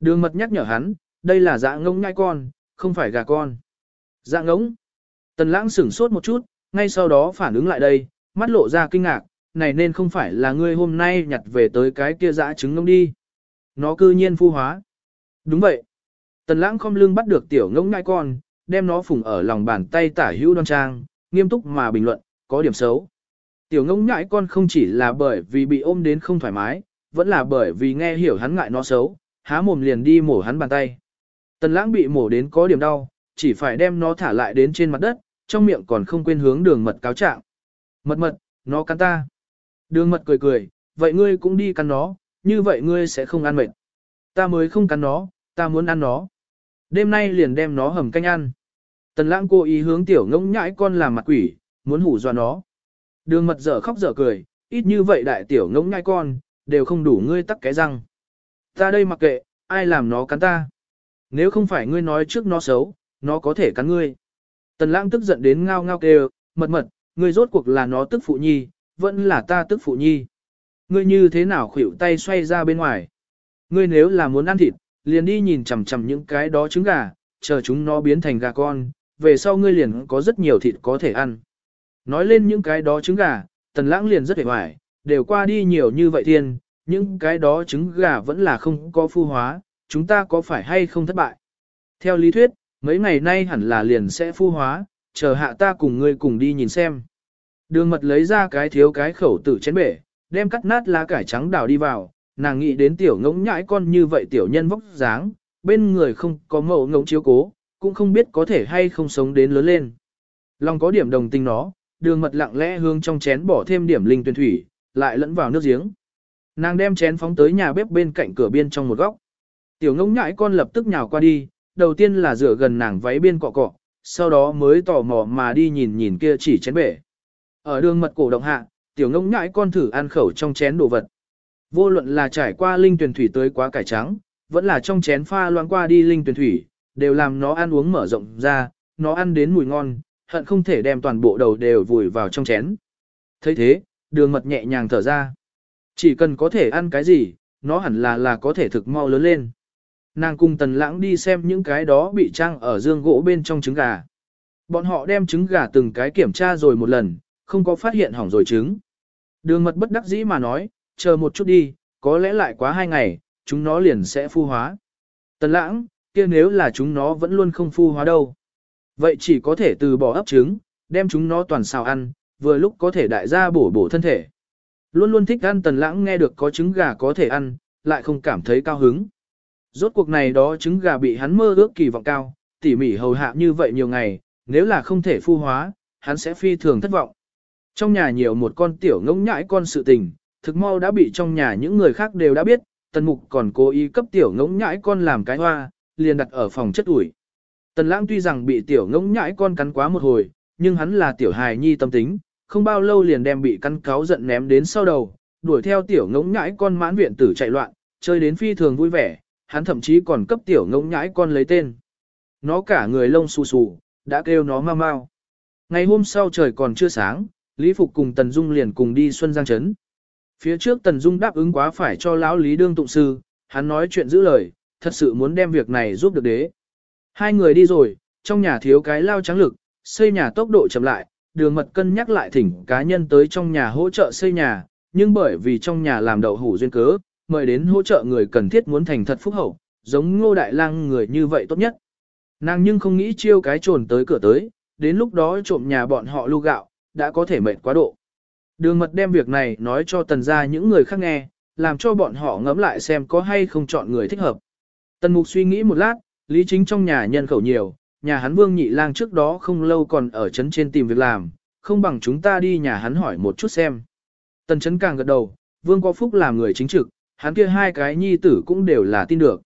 Đường mật nhắc nhở hắn, đây là dạ ngỗng nhãi con, không phải gà con. Dạ ngỗng. Tần lãng sửng sốt một chút, ngay sau đó phản ứng lại đây, mắt lộ ra kinh ngạc, này nên không phải là ngươi hôm nay nhặt về tới cái kia dã trứng ngỗng đi. Nó cư nhiên phu hóa. Đúng vậy. Tần lãng không lưng bắt được tiểu ngỗng ngai con, đem nó phùng ở lòng bàn tay tả hữu đoan trang, nghiêm túc mà bình luận, có điểm xấu. Tiểu ngông nhãi con không chỉ là bởi vì bị ôm đến không thoải mái, vẫn là bởi vì nghe hiểu hắn ngại nó xấu, há mồm liền đi mổ hắn bàn tay. Tần lãng bị mổ đến có điểm đau, chỉ phải đem nó thả lại đến trên mặt đất, trong miệng còn không quên hướng đường mật cáo trạng. Mật mật, nó cắn ta. Đường mật cười cười, vậy ngươi cũng đi cắn nó, như vậy ngươi sẽ không ăn mệt. Ta mới không cắn nó, ta muốn ăn nó. Đêm nay liền đem nó hầm canh ăn. Tần lãng cố ý hướng tiểu Ngông nhãi con làm mặt quỷ, muốn hủ dọa nó. Đường mật dở khóc dở cười, ít như vậy đại tiểu ngỗng ngai con, đều không đủ ngươi tắc cái răng. Ta đây mặc kệ, ai làm nó cắn ta. Nếu không phải ngươi nói trước nó xấu, nó có thể cắn ngươi. Tần lãng tức giận đến ngao ngao kêu, mật mật, ngươi rốt cuộc là nó tức phụ nhi, vẫn là ta tức phụ nhi. Ngươi như thế nào khuỷu tay xoay ra bên ngoài. Ngươi nếu là muốn ăn thịt, liền đi nhìn chằm chằm những cái đó trứng gà, chờ chúng nó biến thành gà con, về sau ngươi liền có rất nhiều thịt có thể ăn. Nói lên những cái đó trứng gà, tần lãng liền rất hề hoài, đều qua đi nhiều như vậy thiên, những cái đó trứng gà vẫn là không có phu hóa, chúng ta có phải hay không thất bại. Theo lý thuyết, mấy ngày nay hẳn là liền sẽ phu hóa, chờ hạ ta cùng ngươi cùng đi nhìn xem. Đường mật lấy ra cái thiếu cái khẩu tử chén bể, đem cắt nát lá cải trắng đào đi vào, nàng nghĩ đến tiểu ngỗng nhãi con như vậy tiểu nhân vóc dáng, bên người không có mẫu ngỗng chiếu cố, cũng không biết có thể hay không sống đến lớn lên. Lòng có điểm đồng tình nó, đường mật lặng lẽ hướng trong chén bỏ thêm điểm linh tuyển thủy, lại lẫn vào nước giếng. Nàng đem chén phóng tới nhà bếp bên cạnh cửa biên trong một góc. Tiểu ngỗng nhãi con lập tức nhào qua đi, đầu tiên là rửa gần nàng váy biên cọ cọ, sau đó mới tò mò mà đi nhìn nhìn kia chỉ chén bể. Ở đường mật cổ động hạ, tiểu ngỗng nhãi con thử ăn khẩu trong chén đồ vật. Vô luận là trải qua linh tuyển thủy tới quá cải trắng, vẫn là trong chén pha loãng qua đi linh tuyển thủy, đều làm nó ăn uống mở rộng ra, nó ăn đến mùi ngon, hận không thể đem toàn bộ đầu đều vùi vào trong chén. thấy thế, đường mật nhẹ nhàng thở ra. Chỉ cần có thể ăn cái gì, nó hẳn là là có thể thực mau lớn lên. Nàng cùng tần lãng đi xem những cái đó bị trang ở dương gỗ bên trong trứng gà. Bọn họ đem trứng gà từng cái kiểm tra rồi một lần, không có phát hiện hỏng rồi trứng. Đường mật bất đắc dĩ mà nói, chờ một chút đi, có lẽ lại quá hai ngày, chúng nó liền sẽ phu hóa. Tần lãng, kia nếu là chúng nó vẫn luôn không phu hóa đâu. Vậy chỉ có thể từ bỏ ấp trứng, đem chúng nó toàn xào ăn, vừa lúc có thể đại gia bổ bổ thân thể. Luôn luôn thích ăn tần lãng nghe được có trứng gà có thể ăn, lại không cảm thấy cao hứng. Rốt cuộc này đó trứng gà bị hắn mơ ước kỳ vọng cao, tỉ mỉ hầu hạ như vậy nhiều ngày, nếu là không thể phu hóa, hắn sẽ phi thường thất vọng. Trong nhà nhiều một con tiểu ngỗng nhãi con sự tình, thực mau đã bị trong nhà những người khác đều đã biết, tần mục còn cố ý cấp tiểu ngỗng nhãi con làm cái hoa, liền đặt ở phòng chất ủi. Tần lãng tuy rằng bị tiểu ngỗng nhãi con cắn quá một hồi, nhưng hắn là tiểu hài nhi tâm tính, không bao lâu liền đem bị cắn cáo giận ném đến sau đầu, đuổi theo tiểu ngỗng nhãi con mãn viện tử chạy loạn, chơi đến phi thường vui vẻ, hắn thậm chí còn cấp tiểu ngỗng nhãi con lấy tên. Nó cả người lông xù xù, đã kêu nó mau mau. Ngày hôm sau trời còn chưa sáng, Lý Phục cùng Tần Dung liền cùng đi Xuân Giang Trấn. Phía trước Tần Dung đáp ứng quá phải cho lão Lý Đương Tụng Sư, hắn nói chuyện giữ lời, thật sự muốn đem việc này giúp được đế. Hai người đi rồi, trong nhà thiếu cái lao trắng lực, xây nhà tốc độ chậm lại, đường mật cân nhắc lại thỉnh cá nhân tới trong nhà hỗ trợ xây nhà, nhưng bởi vì trong nhà làm đậu hủ duyên cớ, mời đến hỗ trợ người cần thiết muốn thành thật phúc hậu, giống ngô đại lang người như vậy tốt nhất. Nàng nhưng không nghĩ chiêu cái trồn tới cửa tới, đến lúc đó trộm nhà bọn họ lưu gạo, đã có thể mệt quá độ. Đường mật đem việc này nói cho tần gia những người khác nghe, làm cho bọn họ ngẫm lại xem có hay không chọn người thích hợp. Tần mục suy nghĩ một lát, lý chính trong nhà nhân khẩu nhiều, nhà hắn vương nhị lang trước đó không lâu còn ở trấn trên tìm việc làm, không bằng chúng ta đi nhà hắn hỏi một chút xem. Tần chấn càng gật đầu, vương có phúc làm người chính trực, hắn kia hai cái nhi tử cũng đều là tin được.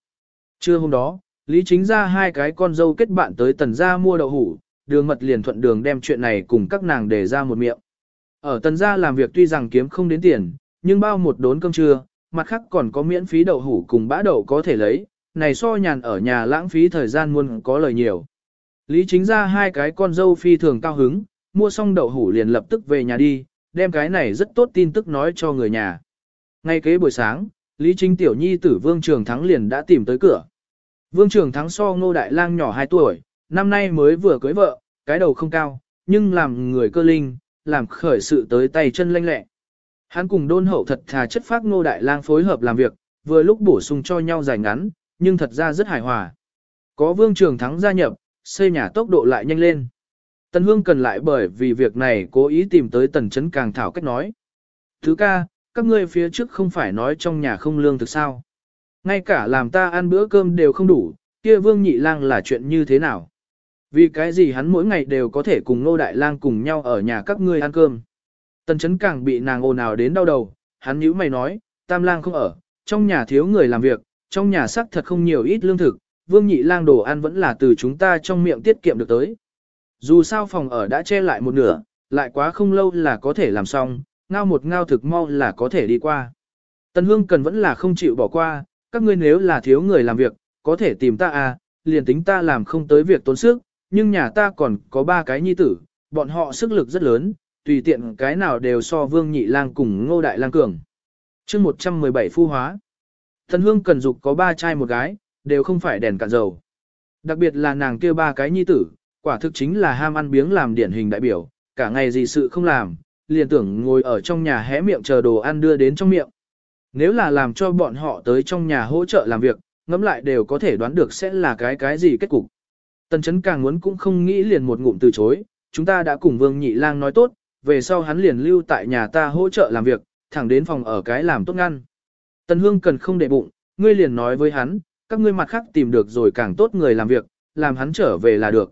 Trưa hôm đó, Lý Chính ra hai cái con dâu kết bạn tới tần gia mua đậu hủ, đường mật liền thuận đường đem chuyện này cùng các nàng để ra một miệng. Ở tần gia làm việc tuy rằng kiếm không đến tiền, nhưng bao một đốn cơm trưa, mặt khác còn có miễn phí đậu hủ cùng bã đậu có thể lấy, này so nhàn ở nhà lãng phí thời gian muôn có lời nhiều. Lý chính ra hai cái con dâu phi thường cao hứng, mua xong đậu hủ liền lập tức về nhà đi, đem cái này rất tốt tin tức nói cho người nhà. Ngay kế buổi sáng, Lý Chính Tiểu Nhi tử Vương Trường Thắng liền đã tìm tới cửa. Vương Trường Thắng so ngô đại lang nhỏ 2 tuổi, năm nay mới vừa cưới vợ, cái đầu không cao, nhưng làm người cơ linh, làm khởi sự tới tay chân lanh lẹ. Hắn cùng đôn hậu thật thà chất phác ngô đại lang phối hợp làm việc, vừa lúc bổ sung cho nhau dài ngắn, nhưng thật ra rất hài hòa. Có Vương Trường Thắng gia nhập, xây nhà tốc độ lại nhanh lên. Tần Hương cần lại bởi vì việc này cố ý tìm tới Tần Chấn Càng thảo cách nói. Thứ ca, các ngươi phía trước không phải nói trong nhà không lương thực sao. Ngay cả làm ta ăn bữa cơm đều không đủ, kia Vương Nhị Lang là chuyện như thế nào? Vì cái gì hắn mỗi ngày đều có thể cùng Nô Đại Lang cùng nhau ở nhà các ngươi ăn cơm. Tần Chấn Càng bị nàng ồn ào đến đau đầu, hắn nhíu mày nói, Tam Lang không ở, trong nhà thiếu người làm việc, trong nhà xác thật không nhiều ít lương thực, Vương Nhị Lang đồ ăn vẫn là từ chúng ta trong miệng tiết kiệm được tới. Dù sao phòng ở đã che lại một nửa, lại quá không lâu là có thể làm xong, ngao một ngao thực mau là có thể đi qua. Tần Hương cần vẫn là không chịu bỏ qua, các ngươi nếu là thiếu người làm việc, có thể tìm ta à, liền tính ta làm không tới việc tốn sức, nhưng nhà ta còn có ba cái nhi tử, bọn họ sức lực rất lớn, tùy tiện cái nào đều so Vương Nhị Lang cùng Ngô Đại Lang cường. Chương 117 phu hóa. Thần Hương cần dục có ba trai một gái, đều không phải đèn cạn dầu. Đặc biệt là nàng kia ba cái nhi tử, quả thực chính là ham ăn biếng làm điển hình đại biểu, cả ngày gì sự không làm, liền tưởng ngồi ở trong nhà hé miệng chờ đồ ăn đưa đến trong miệng. Nếu là làm cho bọn họ tới trong nhà hỗ trợ làm việc, ngẫm lại đều có thể đoán được sẽ là cái cái gì kết cục. Tần chấn càng muốn cũng không nghĩ liền một ngụm từ chối, chúng ta đã cùng Vương Nhị Lang nói tốt, về sau hắn liền lưu tại nhà ta hỗ trợ làm việc, thẳng đến phòng ở cái làm tốt ngăn. Tần Hương cần không để bụng, ngươi liền nói với hắn, các ngươi mặt khác tìm được rồi càng tốt người làm việc, làm hắn trở về là được.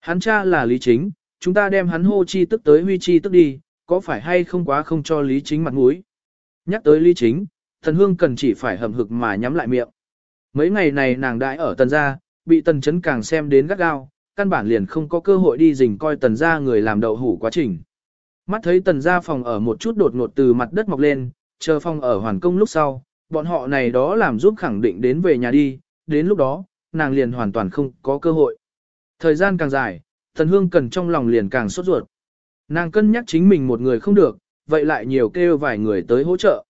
Hắn cha là Lý Chính, chúng ta đem hắn hô chi tức tới huy chi tức đi, có phải hay không quá không cho Lý Chính mặt mũi. Nhắc tới Lý Chính, thần hương cần chỉ phải hầm hực mà nhắm lại miệng. Mấy ngày này nàng đãi ở tần gia, bị tần chấn càng xem đến gắt gao, căn bản liền không có cơ hội đi rình coi tần gia người làm đậu hủ quá trình. Mắt thấy tần gia phòng ở một chút đột ngột từ mặt đất mọc lên, chờ phòng ở hoàn công lúc sau, bọn họ này đó làm giúp khẳng định đến về nhà đi, đến lúc đó, nàng liền hoàn toàn không có cơ hội. Thời gian càng dài, tần hương cần trong lòng liền càng sốt ruột. Nàng cân nhắc chính mình một người không được, vậy lại nhiều kêu vài người tới hỗ trợ.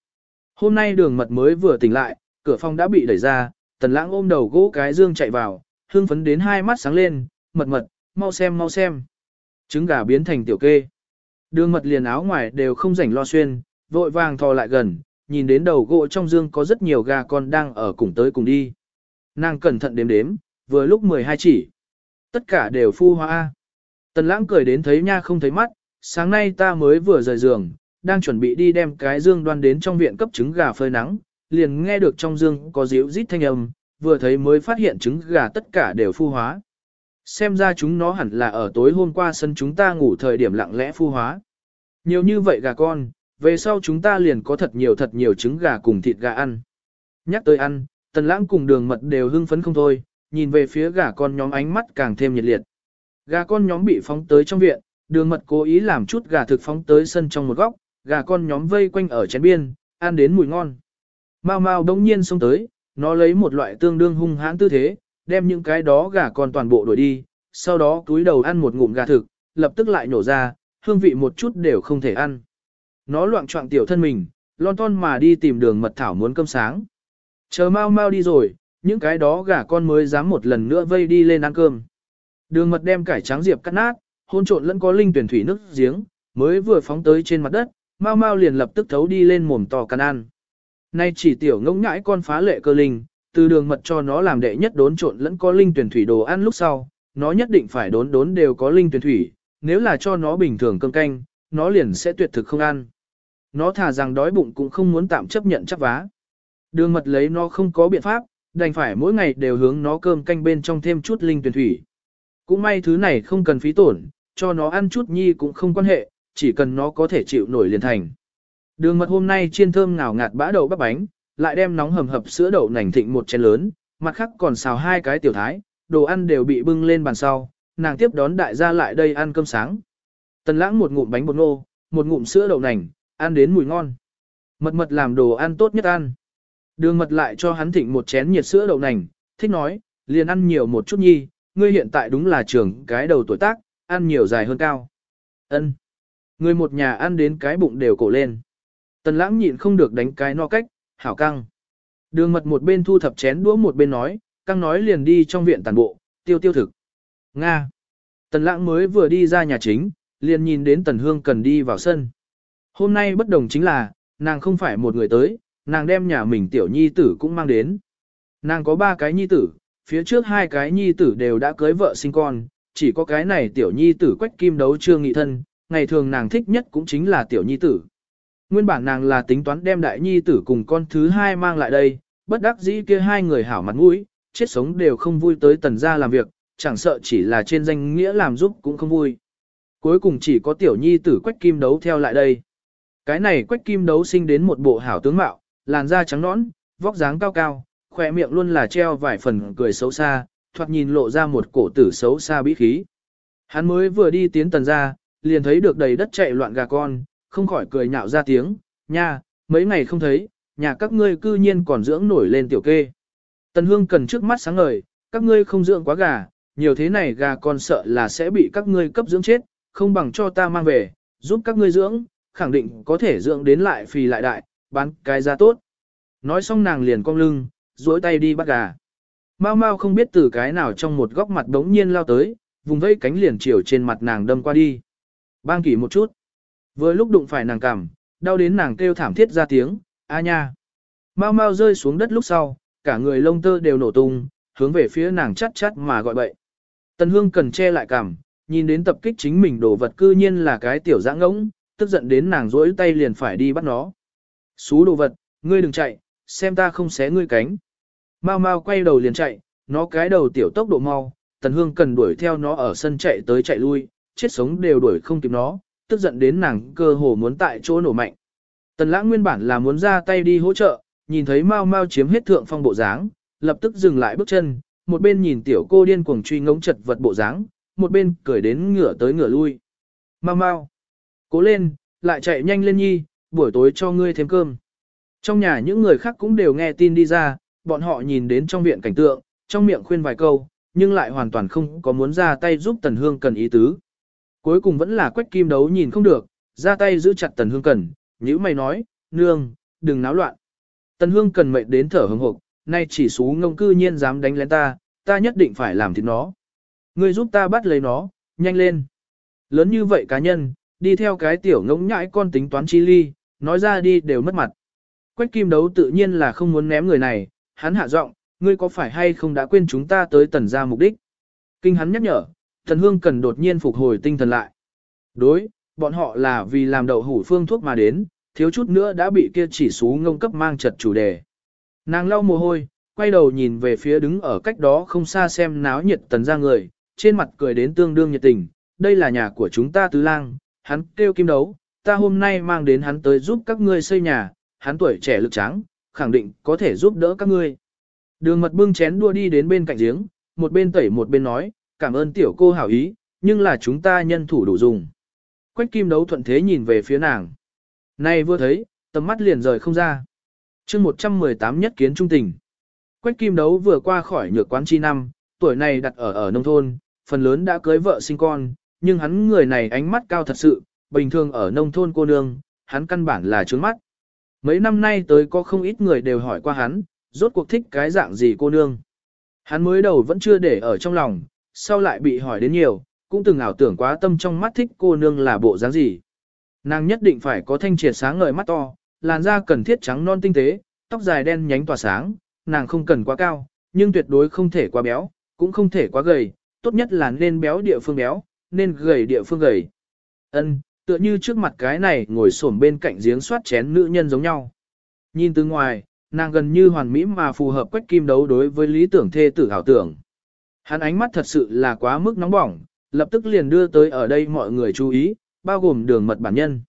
Hôm nay đường mật mới vừa tỉnh lại, cửa phòng đã bị đẩy ra, tần lãng ôm đầu gỗ cái dương chạy vào, hương phấn đến hai mắt sáng lên, mật mật, mau xem mau xem. Trứng gà biến thành tiểu kê. Đường mật liền áo ngoài đều không rảnh lo xuyên, vội vàng thò lại gần, nhìn đến đầu gỗ trong dương có rất nhiều gà con đang ở cùng tới cùng đi. Nàng cẩn thận đếm đếm, vừa lúc 12 chỉ. Tất cả đều phu hoa. Tần lãng cười đến thấy nha không thấy mắt, sáng nay ta mới vừa rời giường, đang chuẩn bị đi đem cái dương đoan đến trong viện cấp trứng gà phơi nắng, liền nghe được trong dương có díu rít thanh âm, vừa thấy mới phát hiện trứng gà tất cả đều phu hóa. Xem ra chúng nó hẳn là ở tối hôm qua sân chúng ta ngủ thời điểm lặng lẽ phu hóa. Nhiều như vậy gà con, về sau chúng ta liền có thật nhiều thật nhiều trứng gà cùng thịt gà ăn. Nhắc tới ăn, tần lãng cùng đường mật đều hưng phấn không thôi, nhìn về phía gà con nhóm ánh mắt càng thêm nhiệt liệt. Gà con nhóm bị phóng tới trong viện, đường mật cố ý làm chút gà thực phóng tới sân trong một góc, gà con nhóm vây quanh ở chén biên, ăn đến mùi ngon. Mao Mao đống nhiên xông tới, nó lấy một loại tương đương hung hãn tư thế, đem những cái đó gà con toàn bộ đuổi đi, sau đó túi đầu ăn một ngụm gà thực, lập tức lại nổ ra, hương vị một chút đều không thể ăn. Nó loạn trọng tiểu thân mình, lon ton mà đi tìm đường mật thảo muốn cơm sáng. Chờ mau mau đi rồi, những cái đó gà con mới dám một lần nữa vây đi lên ăn cơm. Đường mật đem cải trắng diệp cắt nát, hôn trộn lẫn có linh tuyển thủy nước giếng, mới vừa phóng tới trên mặt đất, mau mau liền lập tức thấu đi lên mồm to cắn ăn. Nay chỉ tiểu ngỗng ngãi con phá lệ cơ linh, từ đường mật cho nó làm đệ nhất đốn trộn lẫn có linh tuyển thủy đồ ăn lúc sau, nó nhất định phải đốn đốn đều có linh tuyển thủy, nếu là cho nó bình thường cơm canh, nó liền sẽ tuyệt thực không ăn. Nó thà rằng đói bụng cũng không muốn tạm chấp nhận chấp vá. Đường mật lấy nó không có biện pháp, đành phải mỗi ngày đều hướng nó cơm canh bên trong thêm chút linh tuyển thủy. Cũng may thứ này không cần phí tổn, cho nó ăn chút nhi cũng không quan hệ, chỉ cần nó có thể chịu nổi liền thành. Đường mật hôm nay chiên thơm ngào ngạt bã đậu bắp bánh, lại đem nóng hầm hập sữa đậu nành thịnh một chén lớn, mặt khác còn xào hai cái tiểu thái, đồ ăn đều bị bưng lên bàn sau, nàng tiếp đón đại gia lại đây ăn cơm sáng. Tần lãng một ngụm bánh bột ngô, một ngụm sữa đậu nành, ăn đến mùi ngon. Mật mật làm đồ ăn tốt nhất ăn. Đường mật lại cho hắn thịnh một chén nhiệt sữa đậu nành, thích nói, liền ăn nhiều một chút nhi, ngươi hiện tại đúng là trưởng cái đầu tuổi tác, ăn nhiều dài hơn cao. Ân. Người một nhà ăn đến cái bụng đều cổ lên. Tần lãng nhịn không được đánh cái no cách, hảo căng. Đường mật một bên thu thập chén đũa một bên nói, căng nói liền đi trong viện tàn bộ, tiêu tiêu thực. Nga. Tần lãng mới vừa đi ra nhà chính, liền nhìn đến tần hương cần đi vào sân. Hôm nay bất đồng chính là, nàng không phải một người tới, nàng đem nhà mình tiểu nhi tử cũng mang đến. Nàng có ba cái nhi tử, phía trước hai cái nhi tử đều đã cưới vợ sinh con, chỉ có cái này tiểu nhi tử quách kim đấu trương nghị thân, ngày thường nàng thích nhất cũng chính là tiểu nhi tử. Nguyên bản nàng là tính toán đem đại nhi tử cùng con thứ hai mang lại đây, bất đắc dĩ kia hai người hảo mặt mũi, chết sống đều không vui tới tần gia làm việc, chẳng sợ chỉ là trên danh nghĩa làm giúp cũng không vui. Cuối cùng chỉ có tiểu nhi tử quách kim đấu theo lại đây. Cái này quách kim đấu sinh đến một bộ hảo tướng mạo, làn da trắng nõn, vóc dáng cao cao, khỏe miệng luôn là treo vài phần cười xấu xa, thoạt nhìn lộ ra một cổ tử xấu xa bí khí. Hắn mới vừa đi tiến tần ra, liền thấy được đầy đất chạy loạn gà con, không khỏi cười nhạo ra tiếng, nha, mấy ngày không thấy, nhà các ngươi cư nhiên còn dưỡng nổi lên tiểu kê. Tần hương cần trước mắt sáng ngời, các ngươi không dưỡng quá gà, nhiều thế này gà con sợ là sẽ bị các ngươi cấp dưỡng chết, không bằng cho ta mang về, giúp các ngươi dưỡng, khẳng định có thể dưỡng đến lại phì lại đại, bán cái giá tốt. Nói xong nàng liền cong lưng, duỗi tay đi bắt gà. mau mau không biết từ cái nào trong một góc mặt đống nhiên lao tới, vùng vây cánh liền chiều trên mặt nàng đâm qua đi. Bang kỷ một chút. Vừa lúc đụng phải nàng cằm, đau đến nàng kêu thảm thiết ra tiếng, a nha. mau mau rơi xuống đất lúc sau, cả người lông tơ đều nổ tung, hướng về phía nàng chắt chắt mà gọi bậy. Tần Hương cần che lại cằm, nhìn đến tập kích chính mình đồ vật cư nhiên là cái tiểu dã ngỗng, tức giận đến nàng rỗi tay liền phải đi bắt nó. Xú đồ vật, ngươi đừng chạy, xem ta không xé ngươi cánh. Mao Mao quay đầu liền chạy, nó cái đầu tiểu tốc độ mau, Tần Hương cần đuổi theo nó ở sân chạy tới chạy lui, chết sống đều đuổi không kịp nó, tức giận đến nàng cơ hồ muốn tại chỗ nổ mạnh. Tần Lãng nguyên bản là muốn ra tay đi hỗ trợ, nhìn thấy Mao Mao chiếm hết thượng phong bộ dáng, lập tức dừng lại bước chân, một bên nhìn tiểu cô điên cuồng truy ngống chật vật bộ dáng, một bên cười đến ngửa tới ngửa lui. Mau mau, cố lên, lại chạy nhanh lên nhi, buổi tối cho ngươi thêm cơm. Trong nhà những người khác cũng đều nghe tin đi ra, bọn họ nhìn đến trong viện cảnh tượng, trong miệng khuyên vài câu, nhưng lại hoàn toàn không có muốn ra tay giúp Tần Hương Cần ý tứ. Cuối cùng vẫn là quách kim đấu nhìn không được, ra tay giữ chặt Tần Hương Cần, nhữ mày nói, nương, đừng náo loạn. Tần Hương Cần mệt đến thở hừng hộp, nay chỉ xú ngông cư nhiên dám đánh lén ta, ta nhất định phải làm thịt nó. Ngươi giúp ta bắt lấy nó, nhanh lên. Lớn như vậy cá nhân, đi theo cái tiểu ngỗng nhãi con tính toán chi ly, nói ra đi đều mất mặt. Quách kim đấu tự nhiên là không muốn ném người này, hắn hạ giọng, ngươi có phải hay không đã quên chúng ta tới tần gia mục đích. Kinh hắn nhắc nhở, thần hương cần đột nhiên phục hồi tinh thần lại. Đối, bọn họ là vì làm đậu hủ phương thuốc mà đến, thiếu chút nữa đã bị kia chỉ xú ngông cấp mang chật chủ đề. Nàng lau mồ hôi, quay đầu nhìn về phía đứng ở cách đó không xa xem náo nhiệt tần ra người, trên mặt cười đến tương đương nhiệt tình, đây là nhà của chúng ta tứ lang, hắn kêu kim đấu, ta hôm nay mang đến hắn tới giúp các ngươi xây nhà, hắn tuổi trẻ lực tráng, khẳng định có thể giúp đỡ các ngươi. Đường mật bưng chén đua đi đến bên cạnh giếng, một bên tẩy một bên nói, cảm ơn tiểu cô hảo ý, nhưng là chúng ta nhân thủ đủ dùng. Quách kim đấu thuận thế nhìn về phía nàng. Này vừa thấy, tầm mắt liền rời không ra. chương 118 nhất kiến trung tình. Quách kim đấu vừa qua khỏi nhược quán chi năm, tuổi này đặt ở ở nông thôn, phần lớn đã cưới vợ sinh con, nhưng hắn người này ánh mắt cao thật sự, bình thường ở nông thôn cô nương, hắn căn bản là trướng mắt. Mấy năm nay tới có không ít người đều hỏi qua hắn, rốt cuộc thích cái dạng gì cô nương. Hắn mới đầu vẫn chưa để ở trong lòng, sau lại bị hỏi đến nhiều, cũng từng ảo tưởng quá tâm trong mắt thích cô nương là bộ dáng gì. Nàng nhất định phải có thanh triệt sáng ngời mắt to, làn da cần thiết trắng non tinh tế, tóc dài đen nhánh tỏa sáng, nàng không cần quá cao, nhưng tuyệt đối không thể quá béo, cũng không thể quá gầy, tốt nhất là nên béo địa phương béo, nên gầy địa phương gầy. Ân, tựa như trước mặt cái này ngồi xổm bên cạnh giếng soát chén nữ nhân giống nhau. Nhìn từ ngoài, nàng gần như hoàn mỹ mà phù hợp quách kim đấu đối với lý tưởng thê tử ảo tưởng. Hắn ánh mắt thật sự là quá mức nóng bỏng, lập tức liền đưa tới ở đây mọi người chú ý, bao gồm đường mật bản nhân.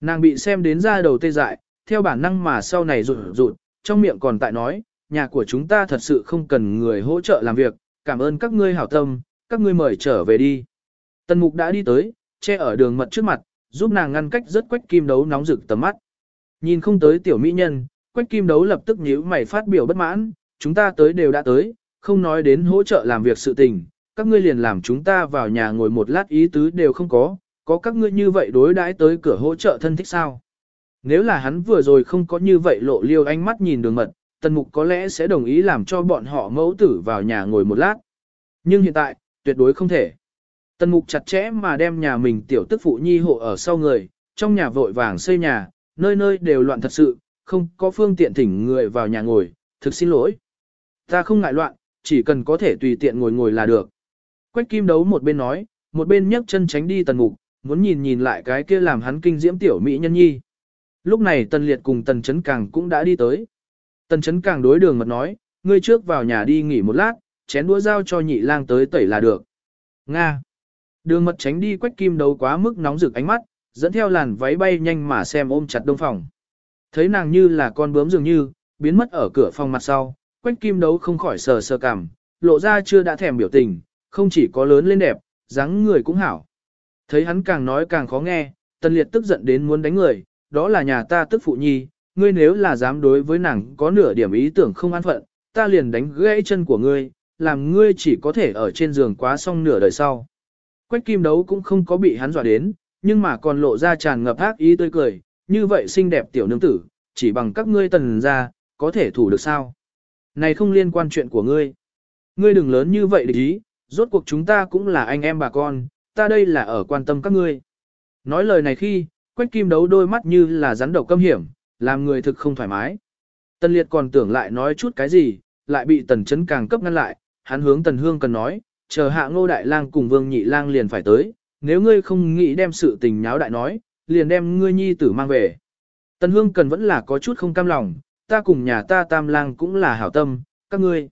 Nàng bị xem đến ra đầu tê dại, theo bản năng mà sau này rụt rụt, trong miệng còn tại nói, nhà của chúng ta thật sự không cần người hỗ trợ làm việc, cảm ơn các ngươi hảo tâm, các ngươi mời trở về đi. Tần mục đã đi tới, che ở đường mật trước mặt, giúp nàng ngăn cách rất quách kim đấu nóng rực tầm mắt. Nhìn không tới tiểu mỹ nhân, quách kim đấu lập tức nhíu mày phát biểu bất mãn, chúng ta tới đều đã tới, không nói đến hỗ trợ làm việc sự tình, các ngươi liền làm chúng ta vào nhà ngồi một lát ý tứ đều không có, có các ngươi như vậy đối đãi tới cửa hỗ trợ thân thích sao. Nếu là hắn vừa rồi không có như vậy lộ liêu ánh mắt nhìn đường mật, tần mục có lẽ sẽ đồng ý làm cho bọn họ mẫu tử vào nhà ngồi một lát. Nhưng hiện tại, tuyệt đối không thể. Tần mục chặt chẽ mà đem nhà mình tiểu tức phụ nhi hộ ở sau người, trong nhà vội vàng xây nhà, nơi nơi đều loạn thật sự, không có phương tiện thỉnh người vào nhà ngồi, thực xin lỗi. Ta không ngại loạn, chỉ cần có thể tùy tiện ngồi ngồi là được. Quách kim đấu một bên nói, một bên nhấc chân tránh đi tần mục, muốn nhìn nhìn lại cái kia làm hắn kinh diễm tiểu mỹ nhân nhi. Lúc này tần liệt cùng tần chấn càng cũng đã đi tới. Tần chấn càng đối đường mật nói, ngươi trước vào nhà đi nghỉ một lát, chén đũa dao cho nhị lang tới tẩy là được. Nga. Đường mật tránh đi quách kim đấu quá mức nóng rực ánh mắt, dẫn theo làn váy bay nhanh mà xem ôm chặt đông phòng. Thấy nàng như là con bướm dường như, biến mất ở cửa phòng mặt sau, quách kim đấu không khỏi sờ sờ cảm, lộ ra chưa đã thèm biểu tình, không chỉ có lớn lên đẹp, dáng người cũng hảo. Thấy hắn càng nói càng khó nghe, tần liệt tức giận đến muốn đánh người, đó là nhà ta tức phụ nhi, ngươi nếu là dám đối với nàng có nửa điểm ý tưởng không an phận, ta liền đánh gãy chân của ngươi, làm ngươi chỉ có thể ở trên giường quá xong nửa đời sau. Quách kim đấu cũng không có bị hắn dọa đến, nhưng mà còn lộ ra tràn ngập ác ý tươi cười, như vậy xinh đẹp tiểu nương tử, chỉ bằng các ngươi tần ra, có thể thủ được sao? Này không liên quan chuyện của ngươi. Ngươi đừng lớn như vậy để ý, rốt cuộc chúng ta cũng là anh em bà con, ta đây là ở quan tâm các ngươi. Nói lời này khi, Quách Kim đấu đôi mắt như là rắn đầu câm hiểm, làm người thực không thoải mái. Tần Liệt còn tưởng lại nói chút cái gì, lại bị Tần Chấn càng cấp ngăn lại, hắn hướng Tần Hương cần nói, chờ hạ Ngô Đại Lang cùng Vương Nhị Lang liền phải tới, nếu ngươi không nghĩ đem sự tình nháo đại nói, liền đem ngươi nhi tử mang về. Tần Hương cần vẫn là có chút không cam lòng, ta cùng nhà ta Tam Lang cũng là hảo tâm, các ngươi.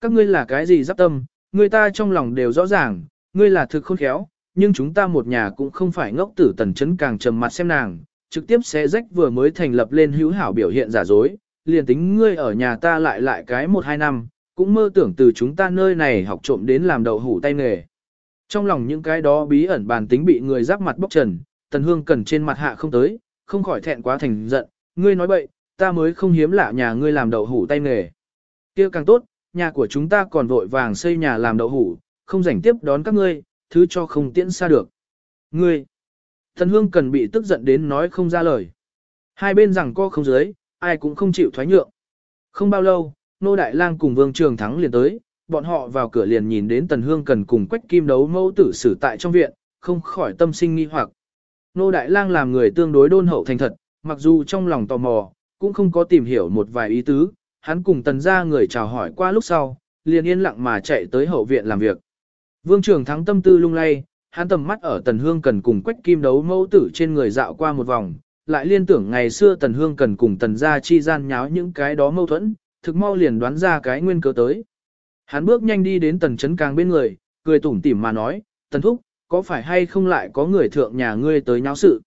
Các ngươi là cái gì giáp tâm, người ta trong lòng đều rõ ràng, ngươi là thực khôn khéo, nhưng chúng ta một nhà cũng không phải ngốc tử tần chấn càng trầm mặt xem nàng, trực tiếp sẽ rách vừa mới thành lập lên hữu hảo biểu hiện giả dối, liền tính ngươi ở nhà ta lại lại cái một hai năm, cũng mơ tưởng từ chúng ta nơi này học trộm đến làm đậu hủ tay nghề. Trong lòng những cái đó bí ẩn bản tính bị người giáp mặt bóc trần, Tần Hương cần trên mặt hạ không tới, không khỏi thẹn quá thành giận, ngươi nói bậy, ta mới không hiếm lạ nhà ngươi làm đậu hủ tay nghề. kia càng tốt, nhà của chúng ta còn vội vàng xây nhà làm đậu hủ, không rảnh tiếp đón các ngươi, thứ cho không tiễn xa được. Ngươi, Tần Hương cần bị tức giận đến nói không ra lời. Hai bên rằng co không dưới, ai cũng không chịu thoái nhượng. Không bao lâu, Nô Đại Lang cùng Vương Trường Thắng liền tới, bọn họ vào cửa liền nhìn đến Tần Hương cần cùng Quách Kim đấu mẫu tử xử tại trong viện, không khỏi tâm sinh nghi hoặc. Nô Đại Lang làm người tương đối đôn hậu thành thật, mặc dù trong lòng tò mò, cũng không có tìm hiểu một vài ý tứ, hắn cùng Tần gia người chào hỏi qua lúc sau, liền yên lặng mà chạy tới hậu viện làm việc. Vương Trường Thắng tâm tư lung lay, hắn tầm mắt ở Tần Hương cần cùng Quách Kim đấu mẫu tử trên người dạo qua một vòng, lại liên tưởng ngày xưa Tần Hương cần cùng Tần gia chi gian nháo những cái đó mâu thuẫn, thực mau liền đoán ra cái nguyên cớ tới. Hắn bước nhanh đi đến Tần Chấn Càng bên người, cười tủm tỉm mà nói, Tần Thúc, có phải hay không lại có người thượng nhà ngươi tới nháo sự?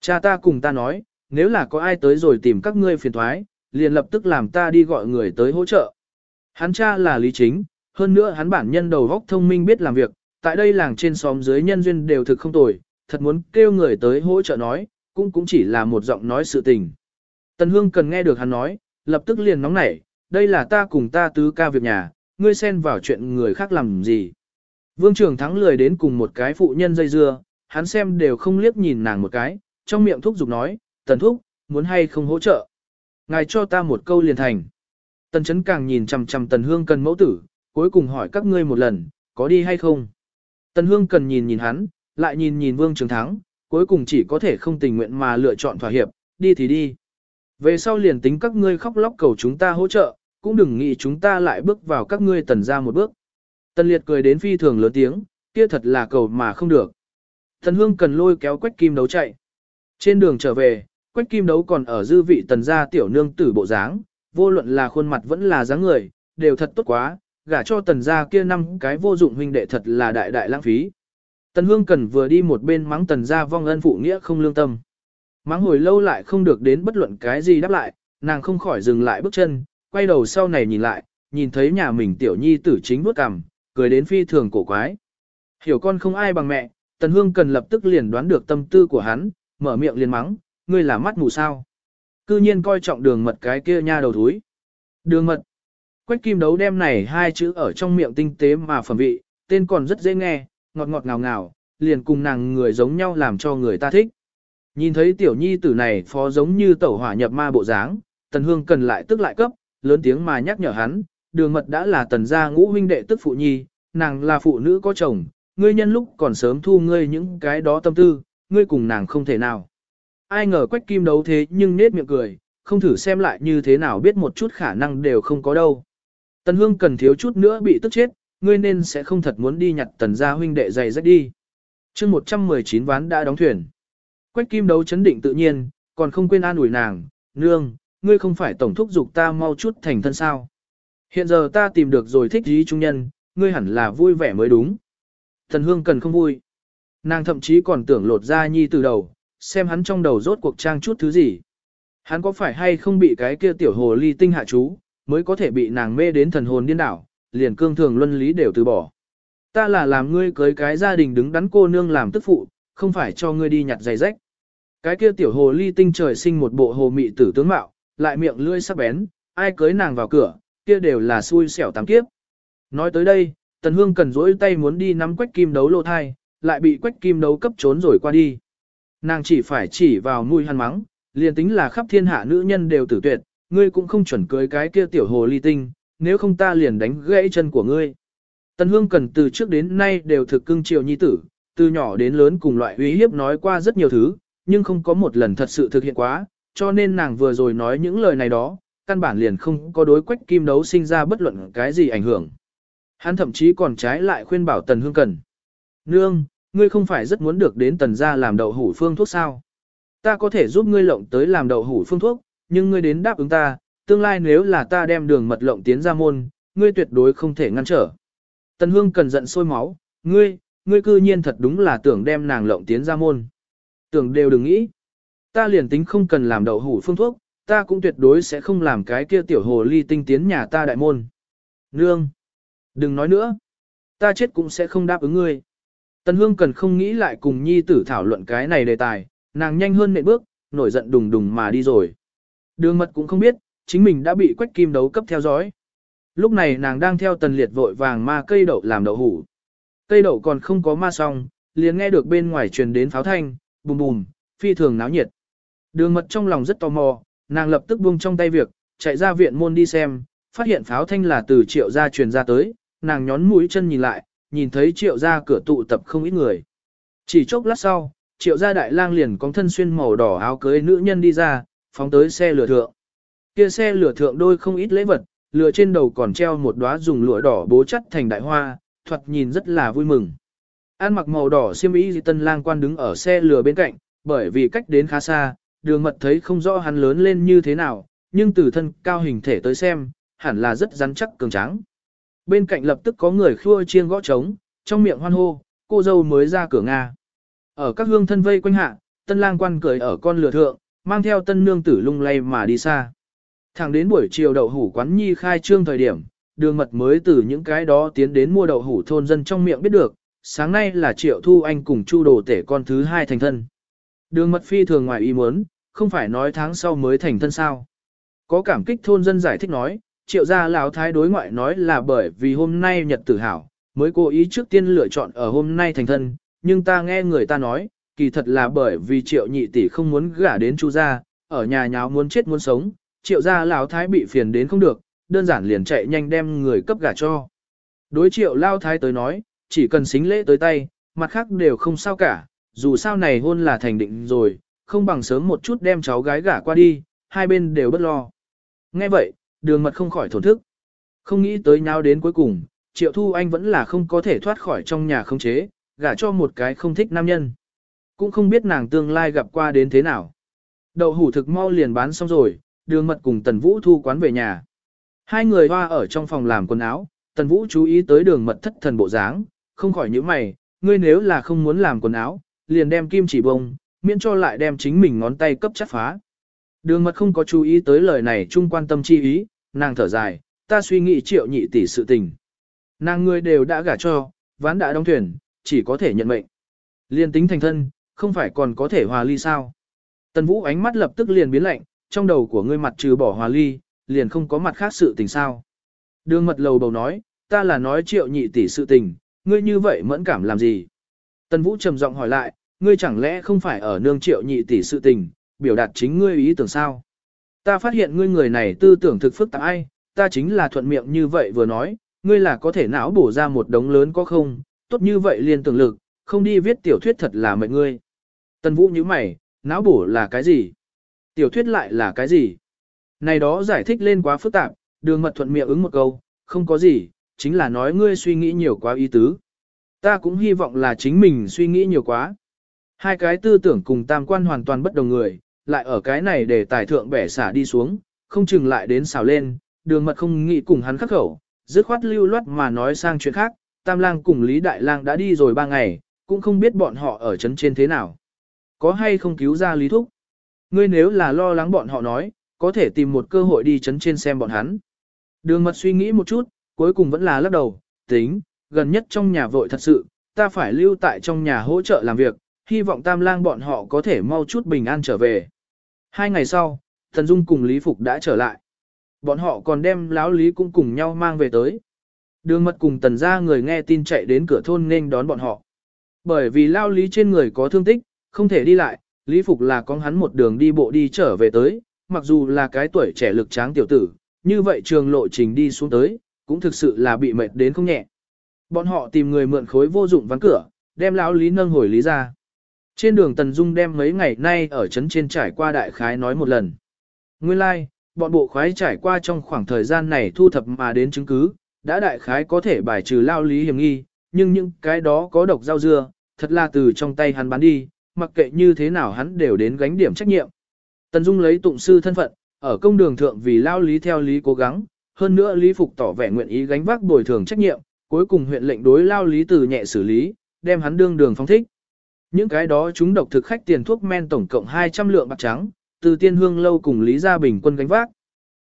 Cha ta cùng ta nói, nếu là có ai tới rồi tìm các ngươi phiền thoái, liền lập tức làm ta đi gọi người tới hỗ trợ. Hắn cha là lý chính, hơn nữa hắn bản nhân đầu góc thông minh biết làm việc, tại đây làng trên xóm dưới nhân duyên đều thực không tồi, thật muốn kêu người tới hỗ trợ nói, cũng cũng chỉ là một giọng nói sự tình. Tần Hương cần nghe được hắn nói, lập tức liền nóng nảy, đây là ta cùng ta tứ ca việc nhà, ngươi xen vào chuyện người khác làm gì. Vương Trường Thắng lười đến cùng một cái phụ nhân dây dưa, hắn xem đều không liếc nhìn nàng một cái, trong miệng thúc giục nói, tần thúc, muốn hay không hỗ trợ. Ngài cho ta một câu liền thành. Tần chấn càng nhìn chằm chằm tần hương cần mẫu tử, cuối cùng hỏi các ngươi một lần, có đi hay không. Tần hương cần nhìn nhìn hắn, lại nhìn nhìn vương trường thắng, cuối cùng chỉ có thể không tình nguyện mà lựa chọn thỏa hiệp, đi thì đi. Về sau liền tính các ngươi khóc lóc cầu chúng ta hỗ trợ, cũng đừng nghĩ chúng ta lại bước vào các ngươi tần ra một bước. Tần liệt cười đến phi thường lớn tiếng, kia thật là cầu mà không được. Tần hương cần lôi kéo quách kim đấu chạy. Trên đường trở về, quách kim đấu còn ở dư vị tần gia tiểu nương tử bộ dáng, vô luận là khuôn mặt vẫn là dáng người, đều thật tốt quá, gả cho tần gia kia năm cái vô dụng huynh đệ thật là đại đại lãng phí. Tần hương cần vừa đi một bên mắng tần gia vong ân phụ nghĩa không lương tâm. Mắng hồi lâu lại không được đến bất luận cái gì đáp lại, nàng không khỏi dừng lại bước chân, quay đầu sau này nhìn lại, nhìn thấy nhà mình tiểu nhi tử chính bước cằm, cười đến phi thường cổ quái. Hiểu con không ai bằng mẹ, Tần Hương cần lập tức liền đoán được tâm tư của hắn, mở miệng liền mắng, ngươi là mắt mù sao. Cư nhiên coi trọng đường mật cái kia nha đầu thúi. Đường mật. Quách kim đấu đem này hai chữ ở trong miệng tinh tế mà phẩm vị, tên còn rất dễ nghe, ngọt ngọt ngào ngào, liền cùng nàng người giống nhau làm cho người ta thích. Nhìn thấy tiểu nhi tử này phó giống như tẩu hỏa nhập ma bộ dáng, tần hương cần lại tức lại cấp, lớn tiếng mà nhắc nhở hắn, đường mật đã là tần gia ngũ huynh đệ tức phụ nhi, nàng là phụ nữ có chồng, ngươi nhân lúc còn sớm thu ngươi những cái đó tâm tư, ngươi cùng nàng không thể nào. Ai ngờ quách kim đấu thế nhưng nết miệng cười, không thử xem lại như thế nào biết một chút khả năng đều không có đâu. Tần hương cần thiếu chút nữa bị tức chết, ngươi nên sẽ không thật muốn đi nhặt tần gia huynh đệ giày rách đi. chương 119 ván đã đóng thuyền. Quách kim đấu chấn định tự nhiên, còn không quên an ủi nàng, nương, ngươi không phải tổng thúc dục ta mau chút thành thân sao. Hiện giờ ta tìm được rồi thích ý trung nhân, ngươi hẳn là vui vẻ mới đúng. Thần hương cần không vui. Nàng thậm chí còn tưởng lột ra nhi từ đầu, xem hắn trong đầu rốt cuộc trang chút thứ gì. Hắn có phải hay không bị cái kia tiểu hồ ly tinh hạ chú, mới có thể bị nàng mê đến thần hồn điên đảo, liền cương thường luân lý đều từ bỏ. Ta là làm ngươi cưới cái gia đình đứng đắn cô nương làm tức phụ, không phải cho ngươi đi nhặt giày rách. Cái kia tiểu hồ ly tinh trời sinh một bộ hồ mị tử tướng mạo, lại miệng lưỡi sắc bén, ai cưới nàng vào cửa, kia đều là xui xẻo tám kiếp. Nói tới đây, Tần Hương cần dỗi tay muốn đi nắm quách kim đấu lô thai, lại bị quách kim đấu cấp trốn rồi qua đi. Nàng chỉ phải chỉ vào mũi hăn mắng, liền tính là khắp thiên hạ nữ nhân đều tử tuyệt, ngươi cũng không chuẩn cưới cái kia tiểu hồ ly tinh, nếu không ta liền đánh gãy chân của ngươi. Tần Hương cần từ trước đến nay đều thực cưng chiều nhi tử, từ nhỏ đến lớn cùng loại uy hiếp nói qua rất nhiều thứ, nhưng không có một lần thật sự thực hiện quá, cho nên nàng vừa rồi nói những lời này đó, căn bản liền không có đối quách kim đấu sinh ra bất luận cái gì ảnh hưởng. Hắn thậm chí còn trái lại khuyên bảo Tần Hương Cần. Nương, ngươi không phải rất muốn được đến Tần gia làm đậu hủ phương thuốc sao? Ta có thể giúp ngươi lộng tới làm đậu hủ phương thuốc, nhưng ngươi đến đáp ứng ta, tương lai nếu là ta đem đường mật lộng tiến ra môn, ngươi tuyệt đối không thể ngăn trở. Tần Hương Cần giận sôi máu, ngươi, ngươi cư nhiên thật đúng là tưởng đem nàng lộng tiến ra môn. Tưởng đều đừng nghĩ. Ta liền tính không cần làm đậu hủ phương thuốc, ta cũng tuyệt đối sẽ không làm cái kia tiểu hồ ly tinh tiến nhà ta đại môn. Nương! Đừng nói nữa! Ta chết cũng sẽ không đáp ứng ngươi. Tần Hương cần không nghĩ lại cùng nhi tử thảo luận cái này đề tài, nàng nhanh hơn nệm bước, nổi giận đùng đùng mà đi rồi. Đường mật cũng không biết, chính mình đã bị quách kim đấu cấp theo dõi. Lúc này nàng đang theo tần liệt vội vàng ma cây đậu làm đậu hủ. Cây đậu còn không có ma xong, liền nghe được bên ngoài truyền đến pháo thanh, bùm bùm, phi thường náo nhiệt. Đường mật trong lòng rất tò mò, nàng lập tức buông trong tay việc, chạy ra viện môn đi xem, phát hiện pháo thanh là từ triệu gia truyền ra tới, nàng nhón mũi chân nhìn lại, nhìn thấy triệu gia cửa tụ tập không ít người. Chỉ chốc lát sau, triệu gia đại lang liền có thân xuyên màu đỏ áo cưới nữ nhân đi ra, phóng tới xe lửa thượng. Kia xe lửa thượng đôi không ít lễ vật, lửa trên đầu còn treo một đóa dùng lụa đỏ bố chất thành đại hoa, thoạt nhìn rất là vui mừng. An mặc màu đỏ xiêm y tân lang quan đứng ở xe lửa bên cạnh, bởi vì cách đến khá xa, đường mật thấy không rõ hắn lớn lên như thế nào, nhưng từ thân cao hình thể tới xem, hẳn là rất rắn chắc cường tráng. Bên cạnh lập tức có người khua chiêng gõ trống, trong miệng hoan hô, cô dâu mới ra cửa Nga. Ở các hương thân vây quanh hạ, tân lang quan cười ở con lửa thượng, mang theo tân nương tử lung lay mà đi xa. Thẳng đến buổi chiều đậu hủ quán nhi khai trương thời điểm, đường mật mới từ những cái đó tiến đến mua đậu hủ thôn dân trong miệng biết được, sáng nay là triệu thu anh cùng chu đồ tể con thứ hai thành thân. Đường mật phi thường ngoài ý muốn, không phải nói tháng sau mới thành thân sao. Có cảm kích thôn dân giải thích nói, triệu gia lão thái đối ngoại nói là bởi vì hôm nay nhật tử hảo, mới cố ý trước tiên lựa chọn ở hôm nay thành thân, nhưng ta nghe người ta nói, kỳ thật là bởi vì triệu nhị tỷ không muốn gả đến chu gia, ở nhà nháo muốn chết muốn sống, triệu gia lão thái bị phiền đến không được, đơn giản liền chạy nhanh đem người cấp gả cho. Đối triệu lao thái tới nói, chỉ cần xính lễ tới tay, mặt khác đều không sao cả, dù sao này hôn là thành định rồi, không bằng sớm một chút đem cháu gái gả qua đi, hai bên đều bất lo. Nghe vậy, đường mật không khỏi thổn thức. Không nghĩ tới nhau đến cuối cùng, triệu thu anh vẫn là không có thể thoát khỏi trong nhà không chế, gả cho một cái không thích nam nhân. Cũng không biết nàng tương lai gặp qua đến thế nào. Đậu hủ thực mau liền bán xong rồi, đường mật cùng tần vũ thu quán về nhà. Hai người hoa ở trong phòng làm quần áo, tần vũ chú ý tới đường mật thất thần bộ dáng, không khỏi những mày, ngươi nếu là không muốn làm quần áo, liền đem kim chỉ bông, miễn cho lại đem chính mình ngón tay cấp chắt phá. Đường mật không có chú ý tới lời này chung quan tâm chi ý, nàng thở dài, ta suy nghĩ triệu nhị tỷ sự tình. Nàng người đều đã gả cho, ván đã đóng thuyền, chỉ có thể nhận mệnh. Liên tính thành thân, không phải còn có thể hòa ly sao. Tần Vũ ánh mắt lập tức liền biến lạnh, trong đầu của ngươi mặt trừ bỏ hòa ly, liền không có mặt khác sự tình sao. Đường mật lầu bầu nói, ta là nói triệu nhị tỷ sự tình, ngươi như vậy mẫn cảm làm gì? Tần Vũ trầm giọng hỏi lại, ngươi chẳng lẽ không phải ở nương triệu nhị tỷ sự tình, biểu đạt chính ngươi ý tưởng sao? Ta phát hiện ngươi người này tư tưởng thực phức tạp ai, ta chính là thuận miệng như vậy vừa nói, ngươi là có thể não bổ ra một đống lớn có không, tốt như vậy liền tưởng lực, không đi viết tiểu thuyết thật là mệnh ngươi. Tần Vũ như mày, não bổ là cái gì? Tiểu thuyết lại là cái gì? Này đó giải thích lên quá phức tạp, đường mật thuận miệng ứng một câu, không có gì, chính là nói ngươi suy nghĩ nhiều quá ý tứ. Ta cũng hy vọng là chính mình suy nghĩ nhiều quá. Hai cái tư tưởng cùng tam quan hoàn toàn bất đồng người, lại ở cái này để tài thượng bẻ xả đi xuống, không chừng lại đến xào lên, đường mật không nghĩ cùng hắn khắc khẩu, dứt khoát lưu loát mà nói sang chuyện khác, tam lang cùng Lý Đại lang đã đi rồi ba ngày, cũng không biết bọn họ ở chấn trên thế nào. Có hay không cứu ra Lý Thúc? Ngươi nếu là lo lắng bọn họ nói, có thể tìm một cơ hội đi chấn trên xem bọn hắn. Đường mật suy nghĩ một chút, cuối cùng vẫn là lắc đầu, tính, gần nhất trong nhà vội thật sự, ta phải lưu tại trong nhà hỗ trợ làm việc, hy vọng tam lang bọn họ có thể mau chút bình an trở về. Hai ngày sau, Thần Dung cùng Lý Phục đã trở lại. Bọn họ còn đem láo Lý cũng cùng nhau mang về tới. Đường mật cùng tần ra người nghe tin chạy đến cửa thôn nên đón bọn họ. Bởi vì lao Lý trên người có thương tích, không thể đi lại, Lý Phục là con hắn một đường đi bộ đi trở về tới, mặc dù là cái tuổi trẻ lực tráng tiểu tử, như vậy trường lộ trình đi xuống tới, cũng thực sự là bị mệt đến không nhẹ. Bọn họ tìm người mượn khối vô dụng ván cửa, đem lão Lý nâng hồi Lý ra. Trên đường Tần Dung đem mấy ngày nay ở trấn trên trải qua đại khái nói một lần. Nguyên lai, like, bọn bộ khoái trải qua trong khoảng thời gian này thu thập mà đến chứng cứ, đã đại khái có thể bài trừ lao lý hiểm nghi, nhưng những cái đó có độc rau dưa, thật là từ trong tay hắn bán đi, mặc kệ như thế nào hắn đều đến gánh điểm trách nhiệm. Tần Dung lấy tụng sư thân phận, ở công đường thượng vì lao lý theo lý cố gắng, hơn nữa lý phục tỏ vẻ nguyện ý gánh vác bồi thường trách nhiệm, cuối cùng huyện lệnh đối lao lý từ nhẹ xử lý, đem hắn đương đường phóng thích. Những cái đó chúng độc thực khách tiền thuốc men tổng cộng 200 lượng bạc trắng, từ tiên hương lâu cùng Lý Gia Bình quân gánh vác.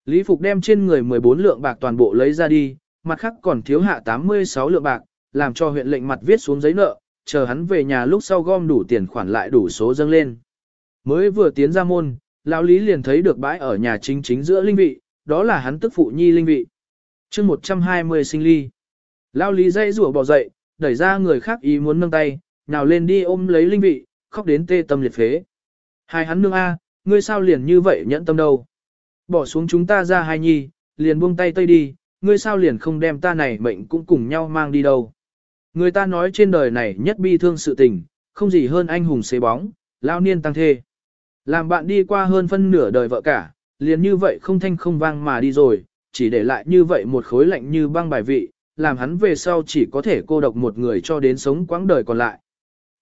Lý Phục đem trên người 14 lượng bạc toàn bộ lấy ra đi, mặt khác còn thiếu hạ 86 lượng bạc, làm cho huyện lệnh mặt viết xuống giấy nợ, chờ hắn về nhà lúc sau gom đủ tiền khoản lại đủ số dâng lên. Mới vừa tiến ra môn, lão lý liền thấy được bãi ở nhà chính chính giữa linh vị, đó là hắn tức phụ nhi linh vị. chương 120 sinh ly. Lão lý dây rủa bỏ dậy, đẩy ra người khác ý muốn nâng tay, nào lên đi ôm lấy linh vị, khóc đến tê tâm liệt phế. Hai hắn nương A, ngươi sao liền như vậy nhẫn tâm đâu. Bỏ xuống chúng ta ra hai nhi, liền buông tay tây đi, ngươi sao liền không đem ta này mệnh cũng cùng nhau mang đi đâu. Người ta nói trên đời này nhất bi thương sự tình, không gì hơn anh hùng xế bóng, lao niên tăng thê. Làm bạn đi qua hơn phân nửa đời vợ cả, liền như vậy không thanh không vang mà đi rồi, chỉ để lại như vậy một khối lạnh như băng bài vị, làm hắn về sau chỉ có thể cô độc một người cho đến sống quãng đời còn lại.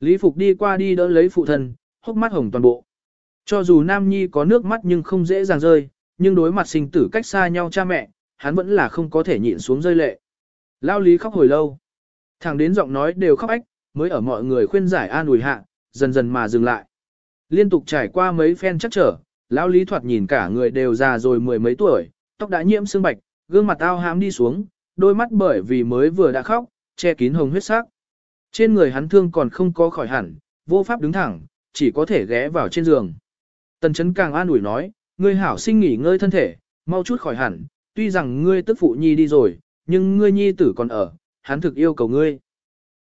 Lý Phục đi qua đi đỡ lấy phụ thân, hốc mắt hồng toàn bộ. Cho dù Nam Nhi có nước mắt nhưng không dễ dàng rơi, nhưng đối mặt sinh tử cách xa nhau cha mẹ, hắn vẫn là không có thể nhịn xuống rơi lệ. Lao Lý khóc hồi lâu. Thẳng đến giọng nói đều khóc ách, mới ở mọi người khuyên giải an ủi hạ, dần dần mà dừng lại. Liên tục trải qua mấy phen chắc trở, Lão Lý thoạt nhìn cả người đều già rồi mười mấy tuổi, tóc đã nhiễm sương bạch, gương mặt ao hám đi xuống, đôi mắt bởi vì mới vừa đã khóc, che kín hồng huyết sắc. Trên người hắn thương còn không có khỏi hẳn, vô pháp đứng thẳng, chỉ có thể ghé vào trên giường. Tần chấn càng an ủi nói, ngươi hảo sinh nghỉ ngơi thân thể, mau chút khỏi hẳn, tuy rằng ngươi tức phụ nhi đi rồi, nhưng ngươi nhi tử còn ở, hắn thực yêu cầu ngươi.